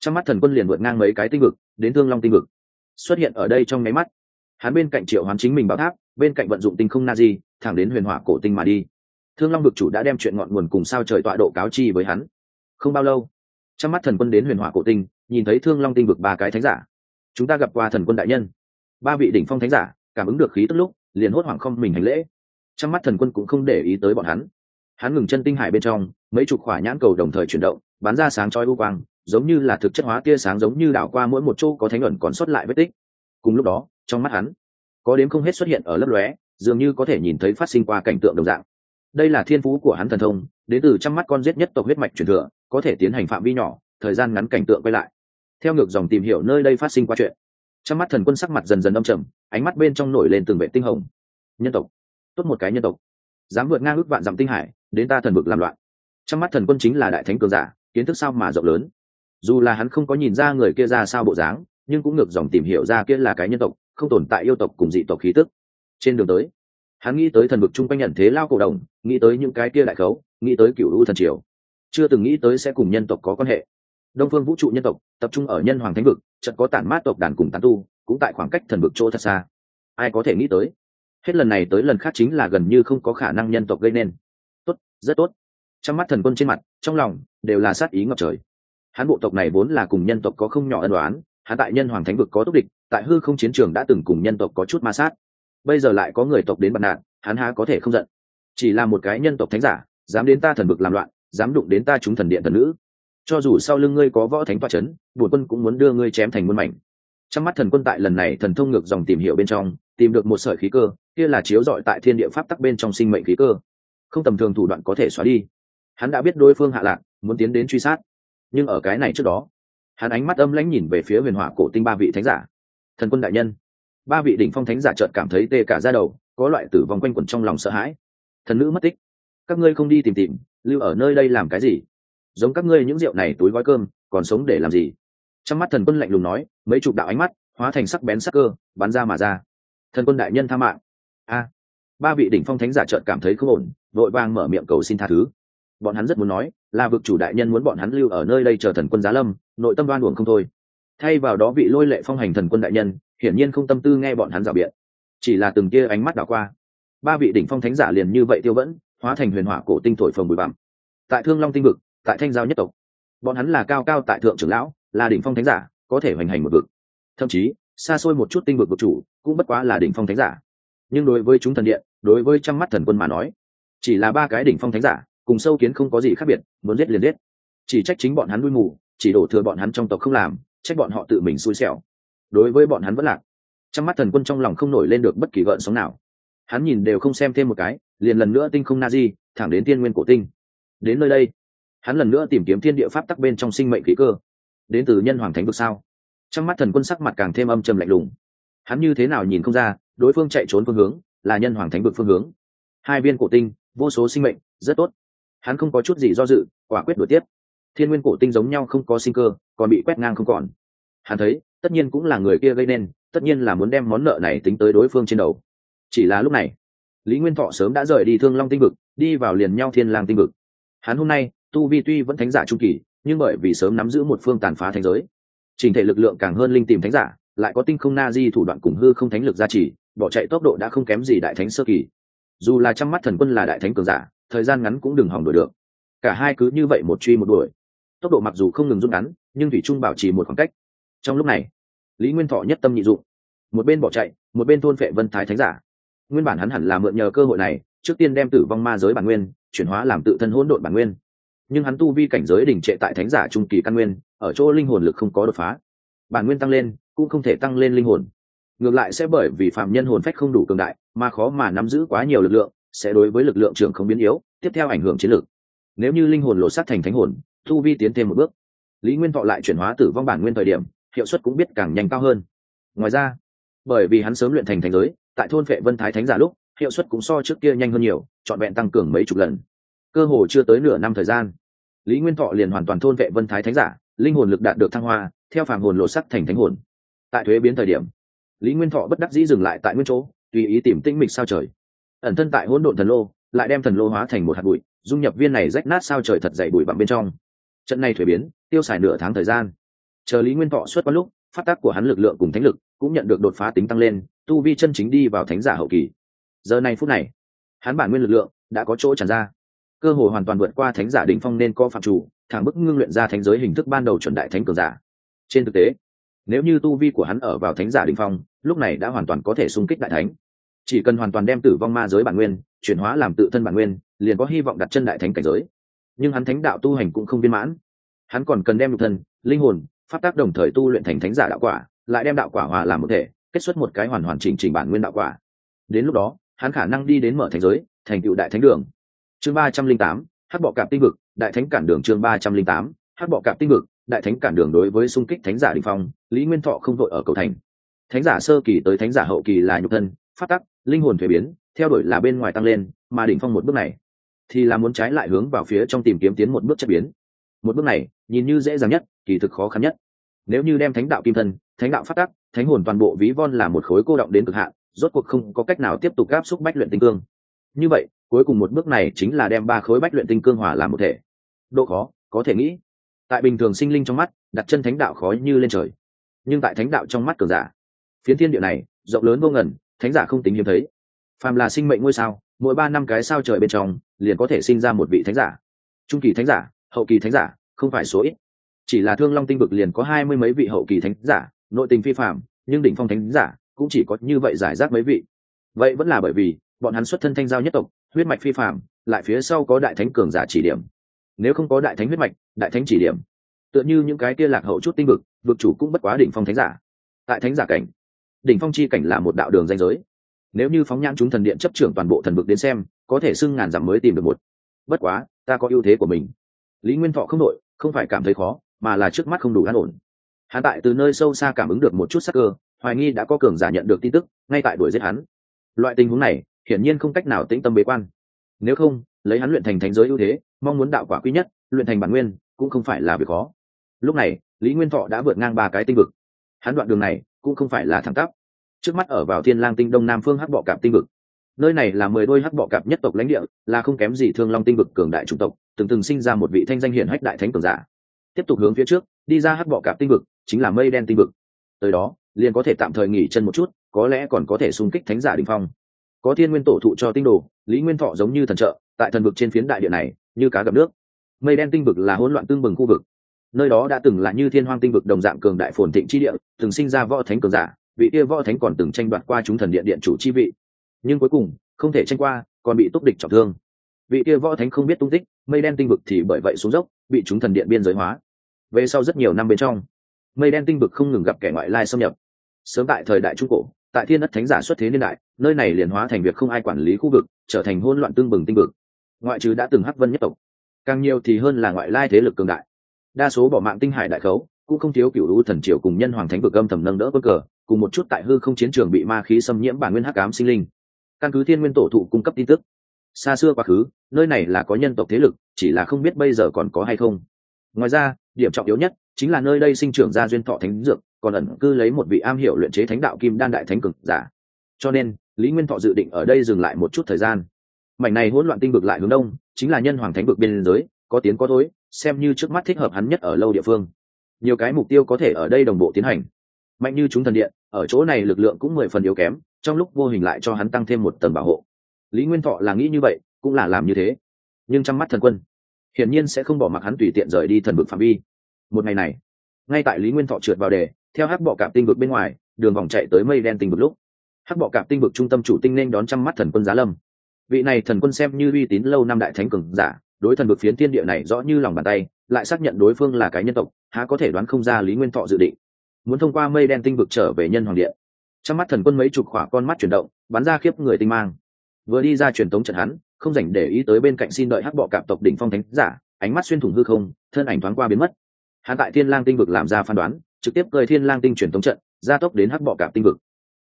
Trong mắt thần quân liền vượt ngang mấy cái tinh vực, đến thương long tinh vực. Xuất hiện ở đây trong nháy mắt, hắn bên cạnh triệu hoán chính mình bảo tháp, bên cạnh vận dụng tinh không na di thẳng đến huyền hỏa cổ tinh mà đi. Thương long vực chủ đã đem chuyện ngọn nguồn cùng sao trời tọa độ cáo chi với hắn. Không bao lâu, trong mắt thần quân đến huyền hỏa cổ tinh, nhìn thấy thương long tinh vực ba cái thánh giả. Chúng ta gặp qua thần quân đại nhân. Ba vị đỉnh phong thánh giả, cảm ứng được khí tức lúc, liền hốt hoảng không mình hành lễ. Trong mắt thần quân cũng không để ý tới bọn hắn. Hắn ngừng chân tinh hải bên trong, mấy chục khỏa nhãn cầu đồng thời chuyển động bắn ra sáng chói u quang, giống như là thực chất hóa tia sáng giống như đảo qua mỗi một chỗ có thánh ẩn còn xuất lại vết tích. Cùng lúc đó, trong mắt hắn, có đếm không hết xuất hiện ở lớp lóe, dường như có thể nhìn thấy phát sinh qua cảnh tượng đồng dạng. Đây là thiên phú của hắn thần thông, đến từ trăm mắt con giết nhất tộc huyết mạch truyền thừa, có thể tiến hành phạm vi nhỏ, thời gian ngắn cảnh tượng quay lại. Theo ngược dòng tìm hiểu nơi đây phát sinh qua chuyện trong mắt thần quân sắc mặt dần dần âm trầm, ánh mắt bên trong nổi lên từng vệ tinh hồng. Nhân tộc, tốt một cái nhân tộc. Dám vượt ngang ước vạn dặm tinh hải, đến ta thần vực làm loạn. Trong mắt thần quân chính là đại thánh cường giả kiến thức sao mà rộng lớn. Dù là hắn không có nhìn ra người kia ra sao bộ dáng, nhưng cũng ngược dòng tìm hiểu ra kia là cái nhân tộc, không tồn tại yêu tộc cùng dị tộc khí tức. Trên đường tới, hắn nghĩ tới thần vực chung quanh nhận thế lao cổ đồng, nghĩ tới những cái kia đại khấu, nghĩ tới cựu u thần triều. Chưa từng nghĩ tới sẽ cùng nhân tộc có quan hệ. Đông phương vũ trụ nhân tộc, tập trung ở nhân hoàng thánh vực chật có tản mát tộc đàn cùng tán tu, cũng tại khoảng cách thần vực chỗ thật xa. Ai có thể nghĩ tới? Hết lần này tới lần khác chính là gần như không có khả năng nhân tộc gây nên. Tốt, rất tốt trong mắt thần quân trên mặt, trong lòng đều là sát ý ngập trời. Hắn bộ tộc này vốn là cùng nhân tộc có không nhỏ ân đoán hắn tại nhân hoàng thánh vực có túc địch, tại hư không chiến trường đã từng cùng nhân tộc có chút ma sát. Bây giờ lại có người tộc đến bật nạn, hắn há có thể không giận. Chỉ là một cái nhân tộc thánh giả, dám đến ta thần vực làm loạn, dám đụng đến ta chúng thần điện thần nữ. Cho dù sau lưng ngươi có võ thánh toa c h ấ n bùn quân cũng muốn đưa ngươi chém thành muôn mảnh. Trong mắt thần quân tại lần này thần thông ngược dòng tìm hiểu bên trong, tìm được một sợi khí cơ, kia là chiếu dọi tại thiên địa pháp tắc bên trong sinh mệnh khí cơ. Không tầm thường thủ đoạn có thể xóa đi hắn đã biết đối phương hạ lạc, muốn tiến đến truy sát. Nhưng ở cái này trước đó, hắn ánh mắt âm lãnh nhìn về phía huyền hỏa cổ tinh ba vị thánh giả. Thần quân đại nhân, ba vị đỉnh phong thánh giả trợt cảm thấy tê cả ra đầu, có loại tử vong quanh quẩn trong lòng sợ hãi. Thần nữ mất tích, các ngươi không đi tìm tìm, lưu ở nơi đây làm cái gì? Giống các ngươi những rượu này túi gói cơm, còn sống để làm gì? Trong mắt thần quân lạnh lùng nói, mấy chục đạo ánh mắt, hóa thành sắc bén sắc cơ, bắn ra mà ra. Thần quân đại nhân tha mạng. A, ba vị đỉnh phong thánh giả trợn cảm thấy không ổn, vội vàng mở miệng cầu xin tha thứ bọn hắn rất muốn nói, là vực chủ đại nhân muốn bọn hắn lưu ở nơi đây chờ thần quân giá lâm, nội tâm đoan uổng không thôi. Thay vào đó vị lôi lệ phong hành thần quân đại nhân, hiển nhiên không tâm tư nghe bọn hắn rào biện. Chỉ là từng kia ánh mắt đảo qua, ba vị đỉnh phong thánh giả liền như vậy tiêu vẫn, hóa thành huyền hỏa cổ tinh thổi phồng bụi bặm. Tại thương long tinh vực, tại thanh giao nhất tộc, bọn hắn là cao cao tại thượng trưởng lão, là đỉnh phong thánh giả, có thể hoành hành một vực. Thậm chí, xa xôi một chút tinh vực vực chủ, cũng bất quá là đỉnh phong thánh giả. Nhưng đối với chúng thần điện, đối với trăm mắt thần quân mà nói, chỉ là ba cái đỉnh phong thánh giả cùng sâu kiến không có gì khác biệt, muốn giết liền giết. Chỉ trách chính bọn hắn đuôi mù, chỉ đổ thừa bọn hắn trong tộc không làm, trách bọn họ tự mình xui xẻo. Đối với bọn hắn vẫn lạc. Trong mắt thần quân trong lòng không nổi lên được bất kỳ gợn sóng nào. Hắn nhìn đều không xem thêm một cái, liền lần nữa tinh không na di, thẳng đến tiên nguyên cổ tinh. Đến nơi đây, hắn lần nữa tìm kiếm thiên địa pháp tắc bên trong sinh mệnh khí cơ. Đến từ nhân hoàng thánh vực sao? Trong mắt thần quân sắc mặt càng thêm âm trầm lạnh lùng. Hắn như thế nào nhìn không ra, đối phương chạy trốn phương hướng là nhân hoàng thánh vực phương hướng. Hai viên cổ tinh, vô số sinh mệnh, rất tốt hắn không có chút gì do dự, quả quyết đuổi tiếp. Thiên nguyên cổ tinh giống nhau không có sinh cơ, còn bị quét ngang không còn. Hắn thấy, tất nhiên cũng là người kia gây nên, tất nhiên là muốn đem món nợ này tính tới đối phương trên đầu. Chỉ là lúc này, lý nguyên thọ sớm đã rời đi thương long tinh vực, đi vào liền nhau thiên lang tinh vực. Hắn hôm nay, tu vi tuy vẫn thánh giả trung kỳ, nhưng bởi vì sớm nắm giữ một phương tàn phá thành giới, trình thể lực lượng càng hơn linh tìm thánh giả, lại có tinh không na di thủ đoạn cùng hư không thánh lực gia trì, bỏ chạy tốc độ đã không kém gì đại thánh sơ kỳ. Dù là trăm mắt thần quân là đại thánh cường giả thời gian ngắn cũng đừng hỏng đuổi được. Cả hai cứ như vậy một truy một đuổi. Tốc độ mặc dù không ngừng rút ngắn, nhưng thủy trung bảo trì một khoảng cách. Trong lúc này, lý nguyên thọ nhất tâm nhị dụng. Một bên bỏ chạy, một bên thôn phệ vân thái thánh giả. Nguyên bản hắn hẳn là mượn nhờ cơ hội này, trước tiên đem tử vong ma giới bản nguyên chuyển hóa làm tự thân hỗn độn bản nguyên. Nhưng hắn tu vi cảnh giới đỉnh trệ tại thánh giả trung kỳ căn nguyên, ở chỗ linh hồn lực không có đột phá. Bản nguyên tăng lên, cũng không thể tăng lên linh hồn. Ngược lại sẽ bởi vì phạm nhân hồn phách không đủ cường đại, mà khó mà nắm giữ quá nhiều lực lượng sẽ đối với lực lượng trưởng không biến yếu, tiếp theo ảnh hưởng chiến lược. Nếu như linh hồn lộ sát thành thánh hồn, tu vi tiến thêm một bước. Lý nguyên thọ lại chuyển hóa tử vong bản nguyên thời điểm, hiệu suất cũng biết càng nhanh cao hơn. Ngoài ra, bởi vì hắn sớm luyện thành thành giới, tại thôn vệ vân thái thánh giả lúc, hiệu suất cũng so trước kia nhanh hơn nhiều, trọn vẹn tăng cường mấy chục lần. Cơ hồ chưa tới nửa năm thời gian, lý nguyên thọ liền hoàn toàn thôn vệ vân thái thánh giả, linh hồn lực đạt được thăng hoa, theo phàm hồn lộ sắc thành thánh hồn. Tại thuế biến thời điểm, lý nguyên thọ bất đắc dĩ dừng lại tại nguyên chỗ, tùy ý tìm tinh mịch sao trời ẩn thân tại hỗn độn thần lô, lại đem thần lô hóa thành một hạt bụi, dung nhập viên này rách nát sao trời thật dày bụi bặm bên trong. Trận này thuế biến, tiêu xài nửa tháng thời gian. Chờ lý nguyên thọ xuất qua lúc, phát tác của hắn lực lượng cùng thánh lực cũng nhận được đột phá tính tăng lên, tu vi chân chính đi vào thánh giả hậu kỳ. Giờ này phút này, hắn bản nguyên lực lượng đã có chỗ tràn ra. Cơ hội hoàn toàn vượt qua thánh giả đỉnh phong nên co phạm chủ, thẳng bức ngưng luyện ra thánh giới hình thức ban đầu chuẩn đại thánh cường giả. Trên thực tế, nếu như tu vi của hắn ở vào thánh giả đỉnh phong, lúc này đã hoàn toàn có thể xung kích đại thánh chỉ cần hoàn toàn đem tử vong ma giới bản nguyên chuyển hóa làm tự thân bản nguyên, liền có hy vọng đặt chân đại thánh cảnh giới. Nhưng hắn thánh đạo tu hành cũng không viên mãn. Hắn còn cần đem nhục thân, linh hồn phát tác đồng thời tu luyện thành thánh giả đạo quả, lại đem đạo quả hòa làm một thể, kết xuất một cái hoàn hoàn chỉnh chỉnh bản nguyên đạo quả. Đến lúc đó, hắn khả năng đi đến mở thành giới, thành cựu đại thánh đường. Chương ba trăm linh tám hát bọ cạp tinh vực, đại thánh cản đường chương ba trăm linh tám hát bọ cạp tinh vực, đại thánh cản đường đối với xung kích thánh giả đình phong, lý nguyên thọ không đội ở cầu thành. Thánh giả sơ kỳ tới thánh giả hậu kỳ là nhục thân phát tắc linh hồn thuế biến, theo đuổi là bên ngoài tăng lên, mà đỉnh phong một bước này, thì là muốn trái lại hướng vào phía trong tìm kiếm tiến một bước chất biến. Một bước này, nhìn như dễ dàng nhất, kỳ thực khó khăn nhất. Nếu như đem thánh đạo kim thân, thánh đạo phát tắc, thánh hồn toàn bộ ví von là một khối cô động đến cực hạn, rốt cuộc không có cách nào tiếp tục gáp xúc bách luyện tinh cương. Như vậy, cuối cùng một bước này chính là đem ba khối bách luyện tinh cương hòa làm một thể. Độ khó, có thể nghĩ. Tại bình thường sinh linh trong mắt, đặt chân thánh đạo khó như lên trời. Nhưng tại thánh đạo trong mắt cường giả, phiến thiên địa này, rộng lớn vô ngần thánh giả không tính hiếm thấy. Phàm là sinh mệnh ngôi sao, mỗi ba năm cái sao trời bên trong, liền có thể sinh ra một vị thánh giả. Trung kỳ thánh giả, hậu kỳ thánh giả, không phải số ít. Chỉ là thương long tinh vực liền có hai mươi mấy vị hậu kỳ thánh giả, nội tình phi phạm nhưng đỉnh phong thánh giả cũng chỉ có như vậy giải rác mấy vị. Vậy vẫn là bởi vì, bọn hắn xuất thân thanh giao nhất tộc, huyết mạch phi phạm lại phía sau có đại thánh cường giả chỉ điểm. Nếu không có đại thánh huyết mạch, đại thánh chỉ điểm. Tựa như những cái kia lạc hậu chút tinh vực vực chủ cũng bất quá đỉnh phong thánh giả. Tại thánh giả cảnh đỉnh phong chi cảnh là một đạo đường danh giới. Nếu như phóng nhãn chúng thần điện chấp trưởng toàn bộ thần vực đến xem, có thể xưng ngàn dặm mới tìm được một. Bất quá, ta có ưu thế của mình. Lý nguyên thọ không đội không phải cảm thấy khó, mà là trước mắt không đủ an ổn. Hắn tại từ nơi sâu xa cảm ứng được một chút sắc cơ, hoài nghi đã có cường giả nhận được tin tức, ngay tại đuổi giết hắn. Loại tình huống này, hiển nhiên không cách nào tĩnh tâm bế quan. Nếu không, lấy hắn luyện thành thánh giới ưu thế, mong muốn đạo quả quý nhất, luyện thành bản nguyên, cũng không phải là việc khó. Lúc này, lý nguyên thọ đã vượt ngang ba cái tinh vực. Hắn đoạn đường này cũng không phải là thẳng tắp. Trước mắt ở vào thiên lang tinh đông nam phương hắc bọ cạp tinh vực. Nơi này là mười đôi hắc bọ cạp nhất tộc lãnh địa, là không kém gì thương long tinh vực cường đại chủng tộc, từng từng sinh ra một vị thanh danh hiển hách đại thánh cường giả. Tiếp tục hướng phía trước, đi ra hắc bọ cạp tinh vực, chính là mây đen tinh vực. Tới đó, liền có thể tạm thời nghỉ chân một chút, có lẽ còn có thể xung kích thánh giả đỉnh phong. Có thiên nguyên tổ thụ cho tinh đồ, lý nguyên thọ giống như thần trợ, tại thần vực trên phiến đại địa này, như cá gặp nước. Mây đen tinh vực là hỗn loạn tương bừng khu vực nơi đó đã từng là như thiên hoang tinh vực đồng dạng cường đại phồn thịnh chi địa, từng sinh ra võ thánh cường giả, vị kia võ thánh còn từng tranh đoạt qua chúng thần điện điện chủ chi vị. Nhưng cuối cùng, không thể tranh qua, còn bị túc địch trọng thương. Vị kia võ thánh không biết tung tích, mây đen tinh vực thì bởi vậy xuống dốc, bị chúng thần điện biên giới hóa. Về sau rất nhiều năm bên trong, mây đen tinh vực không ngừng gặp kẻ ngoại lai xâm nhập. Sớm tại thời đại trung cổ, tại thiên đất thánh giả xuất thế niên đại, nơi này liền hóa thành việc không ai quản lý khu vực, trở thành hỗn loạn tương bừng tinh vực. Ngoại trừ đã từng hắc vân nhất tộc, càng nhiều thì hơn là ngoại lai thế lực cường đại đa số bỏ mạng tinh hải đại khấu, cũng không thiếu cựu lũ thần triều cùng nhân hoàng thánh vực âm thầm nâng đỡ bất cờ, cùng một chút tại hư không chiến trường bị ma khí xâm nhiễm bản nguyên hắc ám sinh linh. Căn cứ thiên nguyên tổ thụ cung cấp tin tức, xa xưa quá khứ, nơi này là có nhân tộc thế lực, chỉ là không biết bây giờ còn có hay không. Ngoài ra, điểm trọng yếu nhất chính là nơi đây sinh trưởng ra duyên thọ thánh dược, còn ẩn cư lấy một vị am hiểu luyện chế thánh đạo kim đan đại thánh cực giả. Cho nên, lý nguyên thọ dự định ở đây dừng lại một chút thời gian. Mảnh này hỗn loạn tinh vực lại hướng đông, chính là nhân hoàng thánh vực biên giới, có tiến có thối xem như trước mắt thích hợp hắn nhất ở lâu địa phương. Nhiều cái mục tiêu có thể ở đây đồng bộ tiến hành. Mạnh như chúng thần điện, ở chỗ này lực lượng cũng mười phần yếu kém, trong lúc vô hình lại cho hắn tăng thêm một tầng bảo hộ. Lý nguyên thọ là nghĩ như vậy, cũng là làm như thế. Nhưng trong mắt thần quân, hiển nhiên sẽ không bỏ mặc hắn tùy tiện rời đi thần vực phạm vi. Một ngày này, ngay tại lý nguyên thọ trượt vào đề, theo hắc bọ cạp tinh vực bên ngoài, đường vòng chạy tới mây đen tinh vực lúc. Hắc bọ cạp tinh vực trung tâm chủ tinh nên đón trăm mắt thần quân giá lâm. Vị này thần quân xem như uy tín lâu năm đại thánh cường giả đối thần vực phiến thiên địa này rõ như lòng bàn tay, lại xác nhận đối phương là cái nhân tộc, há có thể đoán không ra lý nguyên thọ dự định. Muốn thông qua mây đen tinh vực trở về nhân hoàng điện. Trong mắt thần quân mấy chục khỏa con mắt chuyển động, bắn ra khiếp người tinh mang. Vừa đi ra truyền tống trận hắn, không dành để ý tới bên cạnh xin đợi hắc bọ cạp tộc đỉnh phong thánh giả, ánh mắt xuyên thủng hư không, thân ảnh thoáng qua biến mất. Hắn tại thiên lang tinh vực làm ra phán đoán, trực tiếp cười thiên lang tinh truyền tống trận, gia tốc đến hắc bọ cạp tinh vực.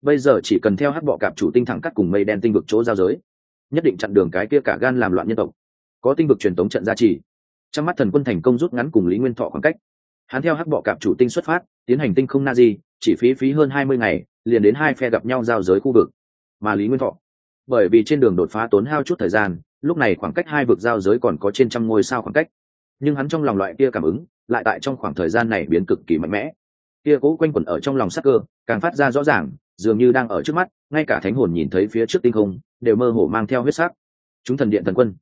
Bây giờ chỉ cần theo hắc bọ cạp chủ tinh thẳng cắt cùng mây đen tinh vực chỗ giao giới, nhất định chặn đường cái kia cả gan làm loạn nhân tộc có tinh vực truyền tống trận gia trì. Trong mắt thần quân thành công rút ngắn cùng lý nguyên thọ khoảng cách. Hắn theo hắc bọ cạp chủ tinh xuất phát, tiến hành tinh không na di, chỉ phí phí hơn hai mươi ngày, liền đến hai phe gặp nhau giao giới khu vực. Mà lý nguyên thọ, bởi vì trên đường đột phá tốn hao chút thời gian, lúc này khoảng cách hai vực giao giới còn có trên trăm ngôi sao khoảng cách. Nhưng hắn trong lòng loại kia cảm ứng, lại tại trong khoảng thời gian này biến cực kỳ mạnh mẽ. Kia cố quanh quẩn ở trong lòng sắc cơ, càng phát ra rõ ràng, dường như đang ở trước mắt, ngay cả thánh hồn nhìn thấy phía trước tinh không, đều mơ hồ mang theo huyết sắc. Chúng thần điện thần quân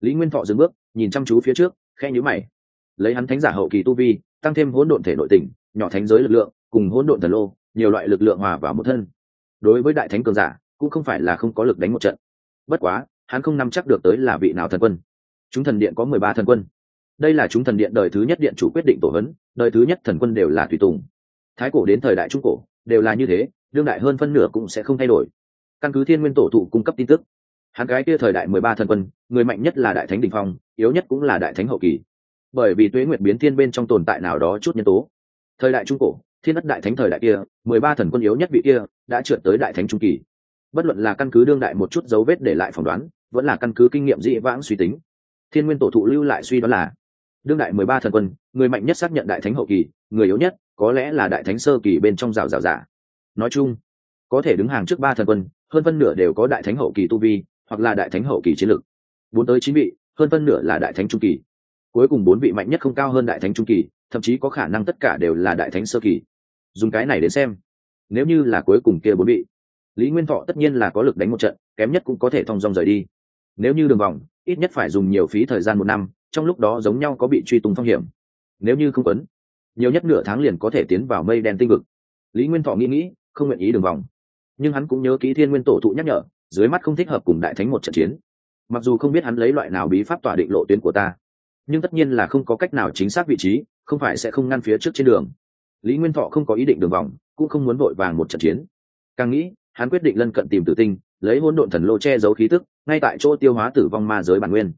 lý nguyên thọ dừng bước, nhìn chăm chú phía trước khe nhữ mày. Lấy hắn thánh giả hậu kỳ tu vi, tăng thêm hỗn độn thể nội tình nhỏ thánh giới lực lượng, cùng hỗn độn thần lô, nhiều loại lực lượng hòa vào một thân. Đối với đại thánh cường giả, cũng không phải là không có lực đánh một trận. Bất quá, hắn không nắm chắc được tới là vị nào thần quân. Chúng thần điện có mười ba thần quân. Đây là chúng thần điện đời thứ nhất điện chủ quyết định tổ hấn đời thứ nhất thần quân đều là tùy tùng. Thái cổ đến thời đại trung cổ, đều là như thế, đương đại hơn phân nửa cũng sẽ không thay đổi. Căn cứ thiên nguyên tổ thụ cung cấp tin tức hắn gái kia thời đại mười ba thần quân, người mạnh nhất là đại thánh đình phong, yếu nhất cũng là đại thánh hậu kỳ. Bởi vì tuế nguyệt biến thiên bên trong tồn tại nào đó chút nhân tố. Thời đại trung cổ, thiên đất đại thánh thời đại kia, mười ba thần quân yếu nhất vị kia, đã trượt tới đại thánh trung kỳ. Bất luận là căn cứ đương đại một chút dấu vết để lại phỏng đoán, vẫn là căn cứ kinh nghiệm dị vãng suy tính, thiên nguyên tổ thụ lưu lại suy đoán là, đương đại mười ba thần quân, người mạnh nhất xác nhận đại thánh hậu kỳ, người yếu nhất, có lẽ là đại thánh sơ kỳ bên trong rào rào giả nói chung, có thể đứng hàng trước ba thần quân, hơn phân nửa đều có đại thánh hậu kỳ tu vi hoặc là đại thánh hậu kỳ chiến lược. Bốn tới chín vị, hơn phân nửa là đại thánh trung kỳ. Cuối cùng bốn vị mạnh nhất không cao hơn đại thánh trung kỳ, thậm chí có khả năng tất cả đều là đại thánh sơ kỳ. Dùng cái này đến xem, nếu như là cuối cùng kia bốn vị, lý nguyên thọ tất nhiên là có lực đánh một trận, kém nhất cũng có thể thong dong rời đi. Nếu như đường vòng, ít nhất phải dùng nhiều phí thời gian một năm, trong lúc đó giống nhau có bị truy tung phong hiểm. Nếu như không quấn, nhiều nhất nửa tháng liền có thể tiến vào mây đen tinh vực. Lý nguyên thọ nghĩ nghĩ, không nguyện ý đường vòng. Nhưng hắn cũng nhớ ký thiên nguyên tổ thụ nhắc nhở dưới mắt không thích hợp cùng đại thánh một trận chiến. Mặc dù không biết hắn lấy loại nào bí pháp tỏa định lộ tuyến của ta, nhưng tất nhiên là không có cách nào chính xác vị trí, không phải sẽ không ngăn phía trước trên đường. Lý nguyên thọ không có ý định đường vòng, cũng không muốn vội vàng một trận chiến. Càng nghĩ, hắn quyết định lân cận tìm tử tinh, lấy hỗn độn thần lô che giấu khí tức, ngay tại chỗ tiêu hóa tử vong ma giới bản nguyên.